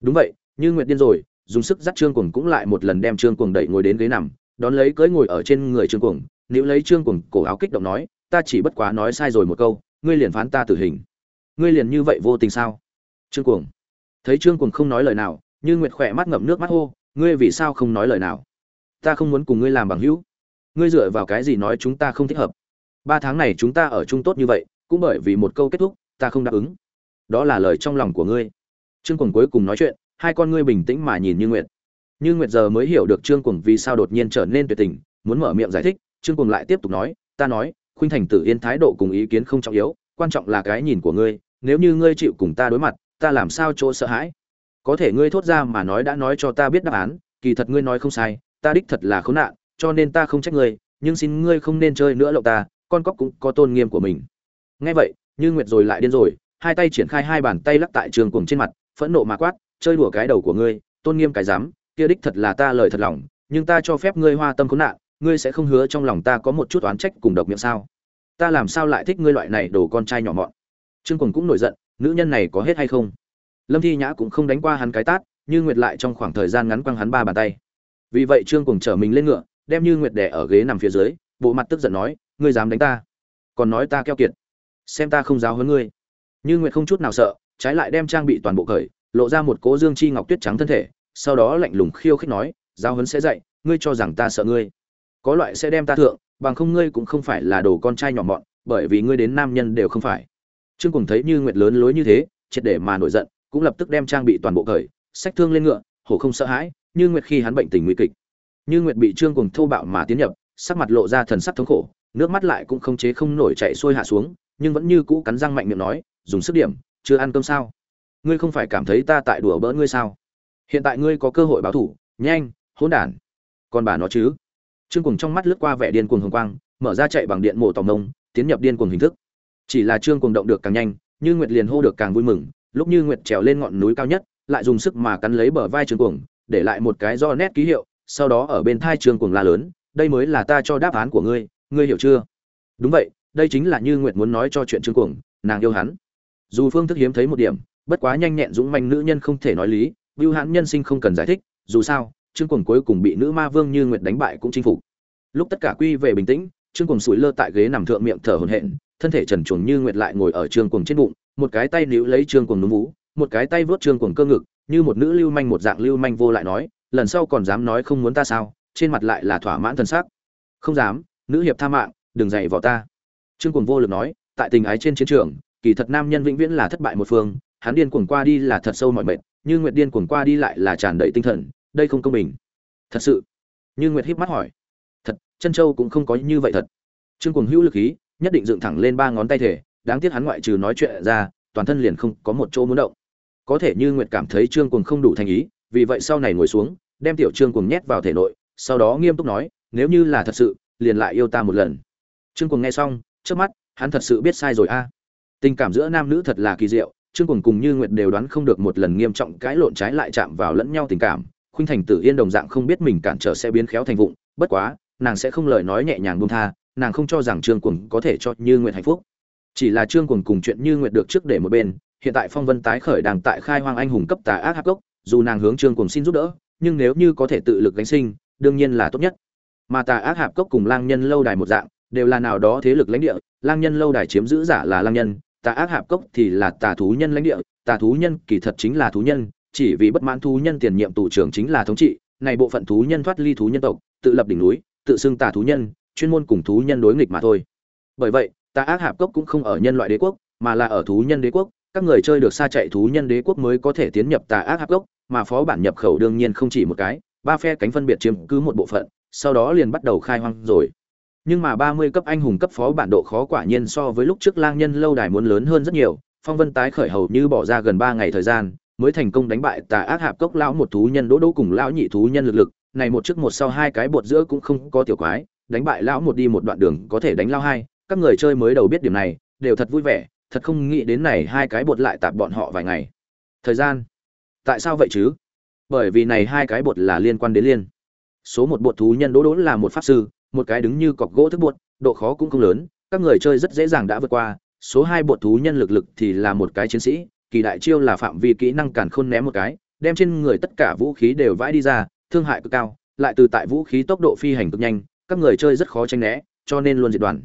đúng vậy, như nguyệt điên rồi, dùng sức dắt trương cuồng cũng lại một lần đem trương cuồng đẩy ngồi đến ghế nằm, đón lấy cưỡi ngồi ở trên người trương cuồng nếu lấy trương cuồng cổ áo kích động nói, ta chỉ bất quá nói sai rồi một câu, ngươi liền phán ta tử hình. Ngươi liền như vậy vô tình sao? Trương cuồng. Thấy trương cuồng không nói lời nào, như nguyệt khỏe mắt ngậm nước mắt hô, ngươi vì sao không nói lời nào? Ta không muốn cùng ngươi làm bằng hữu. Ngươi dựa vào cái gì nói chúng ta không thích hợp? Ba tháng này chúng ta ở chung tốt như vậy, cũng bởi vì một câu kết thúc, ta không đáp ứng. Đó là lời trong lòng của ngươi trương cuồng cuối cùng nói chuyện, hai con ngươi bình tĩnh mà nhìn như nguyệt. Như nguyệt giờ mới hiểu được trương cuồng vì sao đột nhiên trở nên tuyệt tình, muốn mở miệng giải thích, trương cuồng lại tiếp tục nói, ta nói, khuynh thành tử yên thái độ cùng ý kiến không trọng yếu, quan trọng là cái nhìn của ngươi, nếu như ngươi chịu cùng ta đối mặt, ta làm sao chỗ sợ hãi? Có thể ngươi thốt ra mà nói đã nói cho ta biết đáp án, kỳ thật ngươi nói không sai, ta đích thật là khốn nạn, cho nên ta không trách ngươi, nhưng xin ngươi không nên chơi nữa lộng ta, con cóc cũng có tôn nghiêm của mình. Nghe vậy, như nguyệt rồi lại điên rồi, hai tay triển khai hai bàn tay lắc tại Trương cuồng trên mặt phẫn nộ mà quát, chơi đùa cái đầu của ngươi, tôn nghiêm cái dám kia đích thật là ta lời thật lòng, nhưng ta cho phép ngươi hoa tâm khốn nạn, ngươi sẽ không hứa trong lòng ta có một chút oán trách cùng độc miệng sao? Ta làm sao lại thích ngươi loại này đồ con trai nhỏ mọn? Trương cuồng cũng nổi giận, nữ nhân này có hết hay không? Lâm thi nhã cũng không đánh qua hắn cái tát, như nguyệt lại trong khoảng thời gian ngắn quăng hắn ba bàn tay. Vì vậy trương cuồng trở mình lên ngựa, đem như nguyệt đẻ ở ghế nằm phía dưới, bộ mặt tức giận nói, ngươi dám đánh ta? Còn nói ta keo kiệt. Xem ta không giáo hơn ngươi. Như nguyệt không chút nào sợ trái lại đem trang bị toàn bộ cởi, lộ ra một cố dương chi ngọc tuyết trắng thân thể, sau đó lạnh lùng khiêu khích nói, giáo huấn sẽ dạy, ngươi cho rằng ta sợ ngươi. Có loại sẽ đem ta thượng, bằng không ngươi cũng không phải là đồ con trai nhỏ mọn, bởi vì ngươi đến nam nhân đều không phải. Trương cùng thấy như nguyệt lớn lối như thế, triệt để mà nổi giận, cũng lập tức đem trang bị toàn bộ cởi sách thương lên ngựa, hổ không sợ hãi, như nguyệt khi hắn bệnh tình nguy kịch, như nguyệt bị trương cùng thô bạo mà tiến nhập, sắc mặt lộ ra thần sắc thống khổ, nước mắt lại cũng không chế không nổi chạy xuôi hạ xuống, nhưng vẫn như cũ cắn răng mạnh miệng nói, dùng sức điểm chưa ăn cơm sao? Ngươi không phải cảm thấy ta tại đùa bỡn ngươi sao? Hiện tại ngươi có cơ hội báo thủ, nhanh, hỗn đản. Còn bà nó chứ? Trương cùng trong mắt lướt qua vẻ điên cuồng hồng quang, mở ra chạy bằng điện mổ tòng nông, tiến nhập điên cuồng hình thức. Chỉ là trương cùng động được càng nhanh, như nguyệt liền hô được càng vui mừng, lúc như nguyệt trèo lên ngọn núi cao nhất, lại dùng sức mà cắn lấy bờ vai trương cuồng, để lại một cái do nét ký hiệu, sau đó ở bên thai trương cuồng la lớn, đây mới là ta cho đáp án của ngươi ngươi hiểu chưa? Đúng vậy, đây chính là như nguyệt muốn nói cho chuyện trương cuồng, nàng yêu hắn dù phương thức hiếm thấy một điểm, bất quá nhanh nhẹn dũng manh nữ nhân không thể nói lý, bưu hãn nhân sinh không cần giải thích, dù sao, trương cuồng cuối cùng bị nữ ma vương như nguyệt đánh bại cũng chinh phục. Lúc tất cả quy về bình tĩnh, trương cuồng sủi lơ tại ghế nằm thượng miệng thở hổn hển, thân thể trần truồng như nguyệt lại ngồi ở trương cuồng trên bụng, một cái tay níu lấy trương cuồng núm vú, một cái tay vớt trương cuồng cơ ngực, như một nữ lưu manh một dạng lưu manh vô lại nói, lần sau còn dám nói không muốn ta sao? Trên mặt lại là thỏa mãn thần sắc không dám, nữ hiệp tha mạng, đừng dạy vào ta. Trương cuồng vô lực nói, tại tình ái trên chiến trường kỳ thật nam nhân vĩnh viễn là thất bại một phương, hắn điên cuồng qua đi là thật sâu mọi mệt, như nguyệt điên cuồng qua đi lại là tràn đầy tinh thần, đây không công bình. Thật sự. Như nguyệt híp mắt hỏi. Thật, chân châu cũng không có như vậy thật. Trương cuồng hữu lực khí nhất định dựng thẳng lên ba ngón tay thể, đáng tiếc hắn ngoại trừ nói chuyện ra, toàn thân liền không có một chỗ muốn động. Có thể như nguyệt cảm thấy trương cuồng không đủ thành ý, vì vậy sau này ngồi xuống, đem tiểu trương cuồng nhét vào thể nội, sau đó nghiêm túc nói, nếu như là thật sự, liền lại yêu ta một lần. Trương cuồng nghe xong trước mắt, hắn thật sự biết sai rồi a tình cảm giữa nam nữ thật là kỳ diệu, trương cuồng cùng như nguyệt đều đoán không được một lần nghiêm trọng cãi lộn trái lại chạm vào lẫn nhau tình cảm, khuynh thành tử yên đồng dạng không biết mình cản trở sẽ biến khéo thành vụng, bất quá, nàng sẽ không lời nói nhẹ nhàng buông tha, nàng không cho rằng trương cuồng có thể cho như nguyệt hạnh phúc. Chỉ là trương cuồng cùng chuyện như nguyệt được trước để một bên, hiện tại phong vân tái khởi đang tại khai hoang anh hùng cấp tà ác hắc gốc, dù nàng hướng trương cuồng xin giúp đỡ, nhưng nếu như có thể tự lực gánh sinh, đương nhiên là tốt nhất. Mà tà ác hạp cốc cùng lang nhân lâu đài một dạng, đều là nào đó thế lực lãnh địa, lang nhân lâu đài chiếm giữ giả là lang nhân tà ác hạp cốc thì là tà thú nhân lãnh địa, tà thú nhân kỳ thật chính là thú nhân, chỉ vì bất mãn thú nhân tiền nhiệm tù trưởng chính là thống trị, này bộ phận thú nhân thoát ly thú nhân tộc, tự lập đỉnh núi, tự xưng tà thú nhân, chuyên môn cùng thú nhân đối nghịch mà thôi. Bởi vậy, tà ác hạp cốc cũng không ở nhân loại đế quốc, mà là ở thú nhân đế quốc, các người chơi được xa chạy thú nhân đế quốc mới có thể tiến nhập tà ác hạp cốc, mà phó bản nhập khẩu đương nhiên không chỉ một cái, ba phe cánh phân biệt chiếm cứ một bộ phận, sau đó liền bắt đầu khai hoang rồi nhưng mà ba mươi cấp anh hùng cấp phó bản độ khó quả nhiên so với lúc trước lang nhân lâu đài muốn lớn hơn rất nhiều, phong vân tái khởi hầu như bỏ ra gần ba ngày thời gian, mới thành công đánh bại tà ác hạp cốc lão một thú nhân đỗ đỗ cùng lão nhị thú nhân lực lực. Này một trước một sau hai cái bột giữa cũng không có tiểu quái, đánh bại lão một đi một đoạn đường có thể đánh lao hai, các người chơi mới đầu biết điểm này, đều thật vui vẻ, thật không nghĩ đến này hai cái bột lại tạp bọn họ vài ngày. Thời gian? Tại sao vậy chứ? Bởi vì này hai cái bột là liên quan đến liên. Số một bột thú nhân đỗ đỗ là một pháp sư một cái đứng như cọc gỗ thức buột, độ khó cũng không lớn các người chơi rất dễ dàng đã vượt qua số hai bột thú nhân lực lực thì là một cái chiến sĩ kỳ đại chiêu là phạm vi kỹ năng càn khôn ném một cái đem trên người tất cả vũ khí đều vãi đi ra thương hại cực cao lại từ tại vũ khí tốc độ phi hành cực nhanh các người chơi rất khó tránh né cho nên luôn diệt đoàn.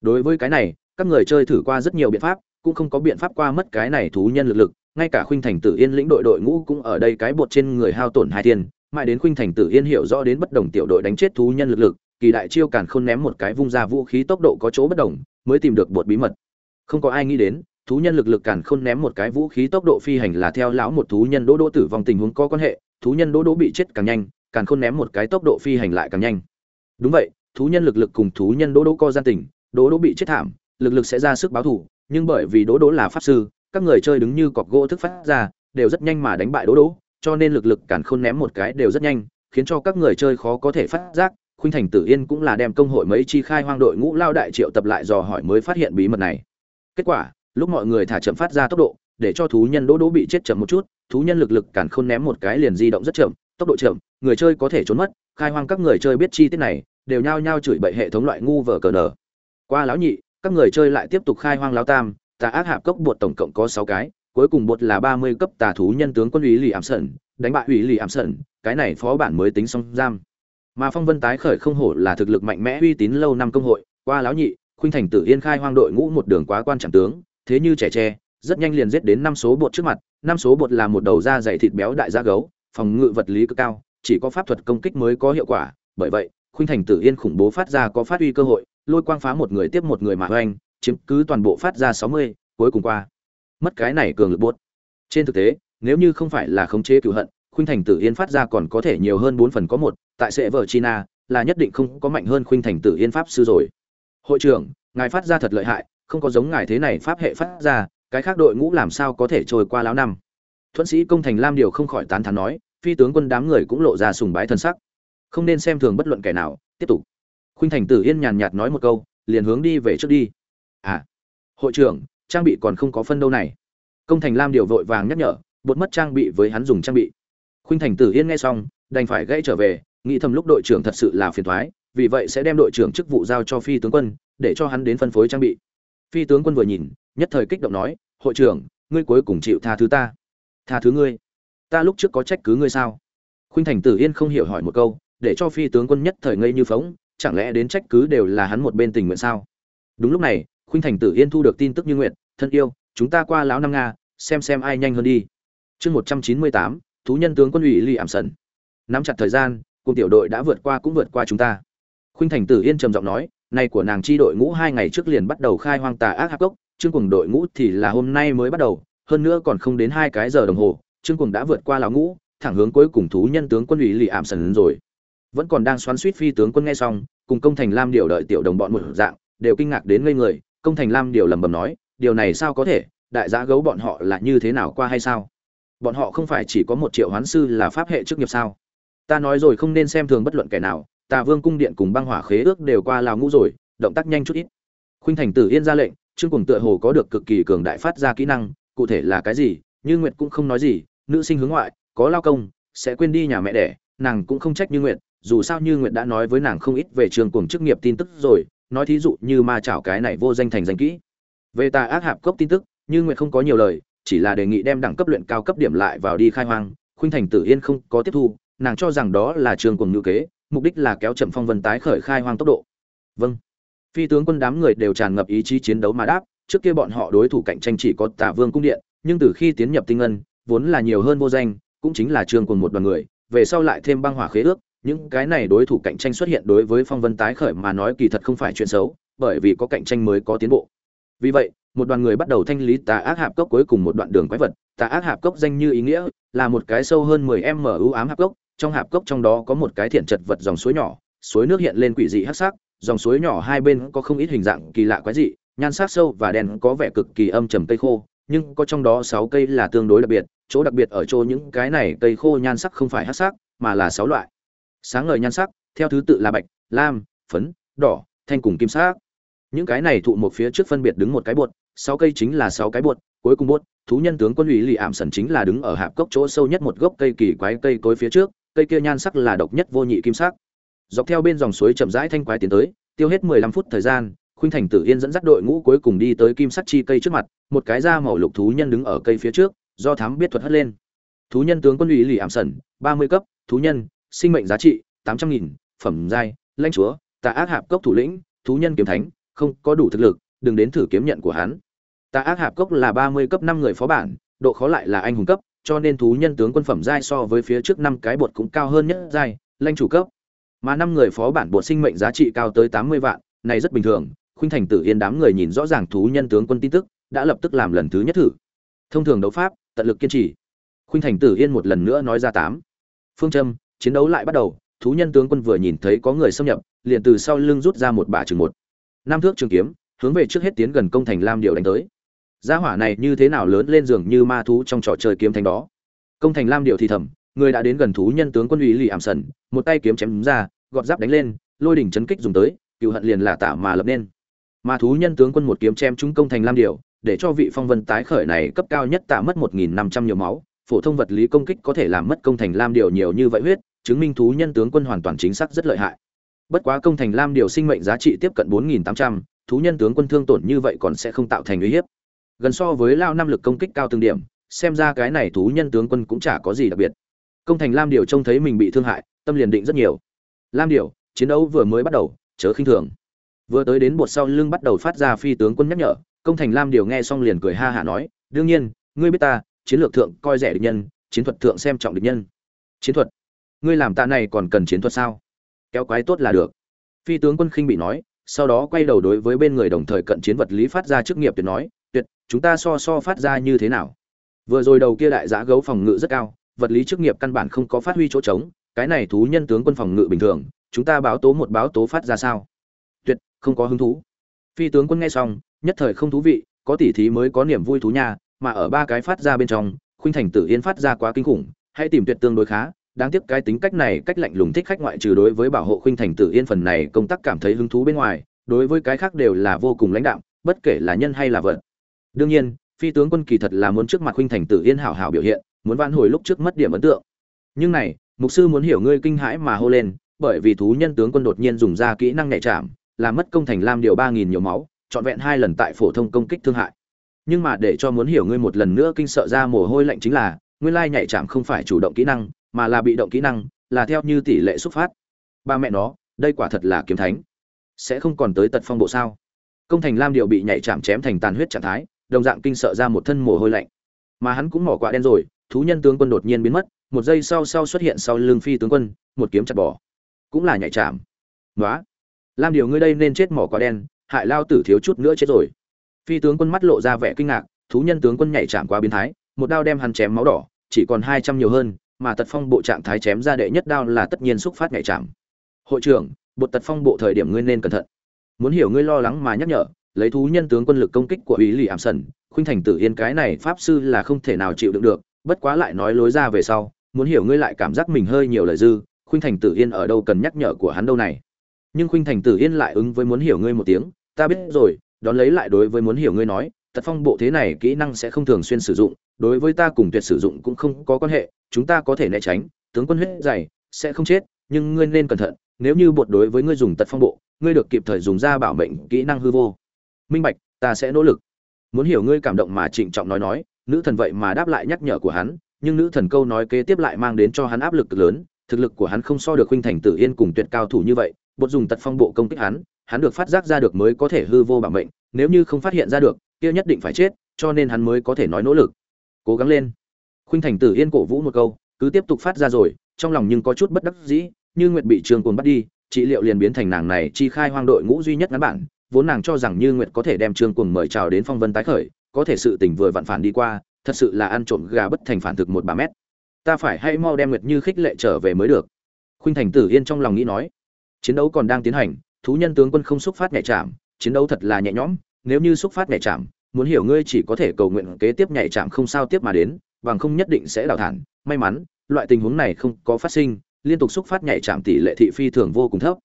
Đối với cái này các người chơi thử qua rất nhiều biện pháp cũng không có biện pháp qua mất cái này thú nhân lực lực ngay cả khuynh thành tử yên lĩnh đội đội ngũ cũng ở đây cái bột trên người hao tổn hai tiền mãi đến khuynh thành tử yên hiểu rõ đến bất đồng tiểu đội đánh chết thú nhân lực lực kỳ đại chiêu càn khôn ném một cái vung ra vũ khí tốc độ có chỗ bất đồng, mới tìm được bột bí mật. Không có ai nghĩ đến, thú nhân lực lực càn khôn ném một cái vũ khí tốc độ phi hành là theo lão một thú nhân đỗ đỗ tử vong tình huống có quan hệ, thú nhân đỗ đỗ bị chết càng nhanh, càn khôn ném một cái tốc độ phi hành lại càng nhanh. Đúng vậy, thú nhân lực lực cùng thú nhân đỗ đỗ co gian tình, đỗ đỗ bị chết thảm, lực lực sẽ ra sức báo thù, nhưng bởi vì đỗ đỗ là pháp sư, các người chơi đứng như cọc gỗ thức phát ra, đều rất nhanh mà đánh bại đỗ đỗ, cho nên lực lực càn khôn ném một cái đều rất nhanh, khiến cho các người chơi khó có thể phát giác khuynh thành tử yên cũng là đem công hội mấy chi khai hoang đội ngũ lao đại triệu tập lại dò hỏi mới phát hiện bí mật này. Kết quả, lúc mọi người thả chậm phát ra tốc độ, để cho thú nhân đỗ đỗ bị chết chậm một chút, thú nhân lực lực càn khôn ném một cái liền di động rất chậm, tốc độ chậm, người chơi có thể trốn mất, khai hoang các người chơi biết chi tiết này, đều nhao nhao chửi bậy hệ thống loại ngu vở cờ nở qua lão nhị, các người chơi lại tiếp tục khai hoang lão tam, tà ác hạp cốc bột tổng cộng có sáu cái, cuối cùng bột là ba mươi cấp tà thú nhân tướng quân ủy lì ảm sẩn, đánh bại ủy lì ảm sẩn, cái này phó bản mới tính xong giam mà phong vân tái khởi không hổ là thực lực mạnh mẽ uy tín lâu năm công hội, qua lão nhị, khuynh thành tử yên khai hoang đội ngũ một đường quá quan trọng tướng, thế như trẻ tre, rất nhanh liền giết đến năm số bột trước mặt, năm số bột là một đầu da dày thịt béo đại da gấu, phòng ngự vật lý cực cao, chỉ có pháp thuật công kích mới có hiệu quả, bởi vậy, khuynh thành tử yên khủng bố phát ra có phát huy cơ hội, lôi quang phá một người tiếp một người mà hoành, chiếm cứ toàn bộ phát ra sáu mươi, cuối cùng qua. Mất cái này cường lực bột. Trên thực tế, nếu như không phải là khống chế cửu hận khuynh thành tử yên phát ra còn có thể nhiều hơn bốn phần có một, tại sệ vợ china là nhất định không có mạnh hơn khuynh thành tử yên pháp sư rồi. Hội trưởng, ngài phát ra thật lợi hại, không có giống ngài thế này pháp hệ phát ra, cái khác đội ngũ làm sao có thể trôi qua lão năm? Thuận sĩ công thành lam điều không khỏi tán thán nói, phi tướng quân đám người cũng lộ ra sùng bái thân sắc. Không nên xem thường bất luận kẻ nào, tiếp tục. Khuynh thành tử yên nhàn nhạt nói một câu, liền hướng đi về trước đi. À hội trưởng, trang bị còn không có phân đâu này. Công thành lam điều vội vàng nhắc nhở, bột mất trang bị với hắn dùng trang bị khuynh thành tử yên nghe xong, đành phải gãy trở về, nghĩ thầm lúc đội trưởng thật sự là phiền thoái vì vậy sẽ đem đội trưởng chức vụ giao cho phi tướng quân, để cho hắn đến phân phối trang bị. Phi tướng quân vừa nhìn, nhất thời kích động nói, hội trưởng, ngươi cuối cùng chịu tha thứ ta. Tha thứ ngươi? Ta lúc trước có trách cứ ngươi sao? Khuynh thành tử yên không hiểu hỏi một câu, để cho phi tướng quân nhất thời ngây như phóng, chẳng lẽ đến trách cứ đều là hắn một bên tình nguyện sao? Đúng lúc này, khuynh thành tử yên thu được tin tức như nguyện, thân yêu, chúng ta qua lão năm nga, xem xem ai nhanh hơn đi. Chương một trăm chín mươi tám thú nhân tướng quân ủy ly ảm sần. Nắm chặt thời gian, cùng tiểu đội đã vượt qua cũng vượt qua chúng ta. Khuynh thành tử yên trầm giọng nói, nay của nàng chi đội ngũ hai ngày trước liền bắt đầu khai hoang tà ác hạp cốc chương cùng đội ngũ thì là hôm nay mới bắt đầu, hơn nữa còn không đến hai cái giờ đồng hồ chương cùng đã vượt qua lão ngũ, thẳng hướng cuối cùng thú nhân tướng quân ủy lì ảm sần rồi. Vẫn còn đang xoắn suýt phi tướng quân nghe xong, cùng công thành lam điều đợi tiểu đồng bọn một dạng, đều kinh ngạc đến ngây người. Công thành lam điều lầm bầm nói, điều này sao có thể? Đại giá gấu bọn họ là như thế nào qua hay sao? Bọn họ không phải chỉ có một triệu hoán sư là pháp hệ chức nghiệp sao? Ta nói rồi không nên xem thường bất luận kẻ nào, tà vương cung điện cùng băng hỏa khế ước đều qua lào ngũ rồi, động tác nhanh chút ít. Khuynh thành tử yên ra lệnh, trương cùng tựa hồ có được cực kỳ cường đại phát ra kỹ năng, cụ thể là cái gì, như nguyệt cũng không nói gì, nữ sinh hướng ngoại, có lao công, sẽ quên đi nhà mẹ đẻ, nàng cũng không trách như nguyệt, dù sao như nguyệt đã nói với nàng không ít về trường cùng chức nghiệp tin tức rồi, nói thí dụ như ma chảo cái này vô danh thành danh kỹ. Về tà ác hạp cốc tin tức, như nguyệt không có nhiều lời chỉ là đề nghị đem đẳng cấp luyện cao cấp điểm lại vào đi khai hoang, khuynh thành tử yên không có tiếp thu, nàng cho rằng đó là trường cùng ngữ kế, mục đích là kéo chậm phong vân tái khởi khai hoang tốc độ. Vâng. Phi tướng quân đám người đều tràn ngập ý chí chiến đấu mà đáp, trước kia bọn họ đối thủ cạnh tranh chỉ có tả vương cung điện, nhưng từ khi tiến nhập tinh ngân, vốn là nhiều hơn vô danh, cũng chính là trường cùng một đoàn người, về sau lại thêm băng hỏa khế ước, những cái này đối thủ cạnh tranh xuất hiện đối với phong vân tái khởi mà nói kỳ thật không phải chuyện xấu, bởi vì có cạnh tranh mới có tiến bộ. Vì vậy một đoàn người bắt đầu thanh lý tà ác hạp cốc cuối cùng một đoạn đường quái vật. Tà ác hạp cốc danh như ý nghĩa là một cái sâu hơn 10 m u ám hạp cốc. Trong hạp cốc trong đó có một cái thiện chật vật dòng suối nhỏ. Suối nước hiện lên quỷ dị hắc sắc. Dòng suối nhỏ hai bên có không ít hình dạng kỳ lạ quái dị, nhan sắc sâu và đen có vẻ cực kỳ âm trầm cây khô, nhưng có trong đó sáu cây là tương đối đặc biệt. Chỗ đặc biệt ở chỗ những cái này cây khô nhan sắc không phải hắc sắc, mà là sáu loại. Sáng ngời nhan sắc, theo thứ tự là bạch, lam, phấn, đỏ, thanh cùng kim sắc. Những cái này thụ một phía trước phân biệt đứng một cái bột sáu cây chính là sáu cái buột cuối cùng bột, thú nhân tướng quân ủy lì ảm sần chính là đứng ở hạp cốc chỗ sâu nhất một gốc cây kỳ quái cây cối phía trước, cây kia nhan sắc là độc nhất vô nhị kim sắc. Dọc theo bên dòng suối chậm rãi thanh quái tiến tới, tiêu hết mười lăm phút thời gian, khuynh thành tử yên dẫn dắt đội ngũ cuối cùng đi tới kim sắc chi cây trước mặt, một cái da màu lục thú nhân đứng ở cây phía trước, do thám biết thuật hất lên. Thú nhân tướng quân ủy lì ảm sẩn ba mươi cấp, thú nhân, sinh mệnh giá trị, tám trăm nghìn, phẩm giai, lãnh chúa, tà ác hạp cốc thủ lĩnh, thú nhân kiếm thánh, không có đủ thực lực đừng đến thử kiếm nhận của hắn. Tà ác hạp cốc là ba mươi cấp năm người phó bản, độ khó lại là anh hùng cấp, cho nên thú nhân tướng quân phẩm giai so với phía trước năm cái bột cũng cao hơn nhất giai lãnh chủ cấp. Mà năm người phó bản bột sinh mệnh giá trị cao tới tám mươi vạn, này rất bình thường, khuynh thành tử yên đám người nhìn rõ ràng thú nhân tướng quân tin tức, đã lập tức làm lần thứ nhất thử. Thông thường đấu pháp, tận lực kiên trì. Khuynh thành tử yên một lần nữa nói ra tám. Phương châm, chiến đấu lại bắt đầu, thú nhân tướng quân vừa nhìn thấy có người xâm nhập, liền từ sau lưng rút ra một bả chừng một. Năm thước trường kiếm hướng về trước hết tiến gần công thành lam điệu đánh tới. Gia hỏa này như thế nào lớn lên giường như ma thú trong trò chơi kiếm thành đó. Công thành lam điệu thì thầm, người đã đến gần thú nhân tướng quân ủy lì ảm sần, một tay kiếm chém ra, gọt giáp đánh lên, lôi đỉnh chấn kích dùng tới, cựu hận liền là tả mà lập nên. Ma thú nhân tướng quân một kiếm chém trúng công thành lam điệu, để cho vị phong vân tái khởi này cấp cao nhất tạ mất một nghìn năm trăm nhiều máu, phổ thông vật lý công kích có thể làm mất công thành lam điệu nhiều như vậy huyết, chứng minh thú nhân tướng quân hoàn toàn chính xác rất lợi hại. Bất quá công thành lam điệu sinh mệnh giá trị tiếp cận bốn nghìn tám trăm thú nhân tướng quân thương tổn như vậy còn sẽ không tạo thành uy hiếp. Gần so với lao năm lực công kích cao từng điểm, xem ra cái này thú nhân tướng quân cũng chả có gì đặc biệt. Công thành lam điều trông thấy mình bị thương hại, tâm liền định rất nhiều. Lam điều, chiến đấu vừa mới bắt đầu, chớ khinh thường. Vừa tới đến bột sau lưng bắt đầu phát ra phi tướng quân nhắc nhở, công thành lam điều nghe xong liền cười ha hả nói, đương nhiên, ngươi biết ta, chiến lược thượng coi rẻ địch nhân, chiến thuật thượng xem trọng địch nhân. Chiến thuật? Ngươi làm ta này còn cần chiến thuật sao? Kéo quái tốt là được. Phi tướng quân khinh bị nói sau đó quay đầu đối với bên người đồng thời cận chiến vật lý phát ra chức nghiệp tuyệt nói, tuyệt, chúng ta so so phát ra như thế nào? Vừa rồi đầu kia đại giã gấu phòng ngự rất cao, vật lý chức nghiệp căn bản không có phát huy chỗ trống, cái này thú nhân tướng quân phòng ngự bình thường, chúng ta báo tố một báo tố phát ra sao? Tuyệt, không có hứng thú. Phi tướng quân nghe xong, nhất thời không thú vị, có tỉ thí mới có niềm vui thú nha, mà ở ba cái phát ra bên trong, khuynh thành tử yên phát ra quá kinh khủng, hãy tìm tuyệt tương đối khá đáng tiếc cái tính cách này cách lạnh lùng thích khách ngoại trừ đối với bảo hộ khuynh thành tử yên phần này công tác cảm thấy hứng thú bên ngoài, đối với cái khác đều là vô cùng lãnh đạo bất kể là nhân hay là vật. Đương nhiên, phi tướng quân kỳ thật là muốn trước mặt khuynh thành tử yên hảo hảo biểu hiện, muốn van hồi lúc trước mất điểm ấn tượng. Nhưng này, mục sư muốn hiểu ngươi kinh hãi mà hô lên, bởi vì thú nhân tướng quân đột nhiên dùng ra kỹ năng nhạy chạm làm mất công thành lam điều ba nghìn nhiều máu, trọn vẹn hai lần tại phổ thông công kích thương hại. Nhưng mà để cho muốn hiểu ngươi một lần nữa kinh sợ ra mồ hôi lạnh chính là, nguyên lai nhạy chạm không phải chủ động kỹ năng mà là bị động kỹ năng, là theo như tỷ lệ xuất phát. Ba mẹ nó, đây quả thật là kiếm thánh. Sẽ không còn tới tật phong bộ sao? Công thành lam điệu bị nhảy chạm chém thành tàn huyết trạng thái, đồng dạng kinh sợ ra một thân mồ hôi lạnh. Mà hắn cũng mỏ quạ đen rồi, thú nhân tướng quân đột nhiên biến mất, một giây sau sau xuất hiện sau lưng phi tướng quân, một kiếm chặt bỏ. Cũng là nhảy chạm. Nói lam điều ngươi đây nên chết mỏ quạ đen, hại lao tử thiếu chút nữa chết rồi. Phi tướng quân mắt lộ ra vẻ kinh ngạc, thú nhân tướng quân nhảy chạm quá biến thái, một đao đem hắn chém máu đỏ, chỉ còn hai trăm nhiều hơn mà tật phong bộ trạng thái chém ra đệ nhất đao là tất nhiên xúc phát nhạy chạm. Hội trưởng bột tật phong bộ thời điểm ngươi nên cẩn thận. Muốn hiểu ngươi lo lắng mà nhắc nhở, lấy thú nhân tướng quân lực công kích của ý lì ảm sần, khuynh thành tử yên cái này pháp sư là không thể nào chịu đựng được, bất quá lại nói lối ra về sau, muốn hiểu ngươi lại cảm giác mình hơi nhiều lời dư, khuynh thành tử yên ở đâu cần nhắc nhở của hắn đâu này. Nhưng khuynh thành tử yên lại ứng với muốn hiểu ngươi một tiếng, ta biết rồi, đón lấy lại đối với muốn hiểu ngươi nói tật phong bộ thế này kỹ năng sẽ không thường xuyên sử dụng, đối với ta cùng tuyệt sử dụng cũng không có quan hệ, chúng ta có thể né tránh, tướng quân huyết dày sẽ không chết, nhưng ngươi nên cẩn thận, nếu như bột đối với ngươi dùng tật phong bộ, ngươi được kịp thời dùng ra bảo mệnh kỹ năng hư vô. Minh bạch, ta sẽ nỗ lực. Muốn hiểu ngươi cảm động mà trịnh trọng nói nói, nữ thần vậy mà đáp lại nhắc nhở của hắn, nhưng nữ thần câu nói kế tiếp lại mang đến cho hắn áp lực cực lớn, thực lực của hắn không so được huynh thành tử yên cùng tuyệt cao thủ như vậy, bột dùng tật phong bộ công kích hắn hắn được phát giác ra được mới có thể hư vô bảo mệnh, nếu như không phát hiện ra được kia nhất định phải chết, cho nên hắn mới có thể nói nỗ lực. Cố gắng lên. Khuynh thành tử yên cổ vũ một câu, cứ tiếp tục phát ra rồi, trong lòng nhưng có chút bất đắc dĩ, như nguyệt bị trường cồn bắt đi trị liệu liền biến thành nàng này chi khai hoang đội ngũ duy nhất ngắn bản, vốn nàng cho rằng như nguyệt có thể đem trương cuồng mời chào đến phong vân tái khởi, có thể sự tình vừa vặn phản đi qua, thật sự là ăn trộm gà bất thành phản thực một bà mét. Ta phải hay mau đem nguyệt như khích lệ trở về mới được. Khuynh thành tử yên trong lòng nghĩ nói. Chiến đấu còn đang tiến hành, thú nhân tướng quân không xúc phát nhạy chạm, chiến đấu thật là nhẹ nhõm nếu như xúc phát nhạy chạm, muốn hiểu ngươi chỉ có thể cầu nguyện kế tiếp nhạy chạm không sao tiếp mà đến, bằng không nhất định sẽ đào thản may mắn, loại tình huống này không có phát sinh, liên tục xúc phát nhạy chạm tỷ lệ thị phi thường vô cùng thấp.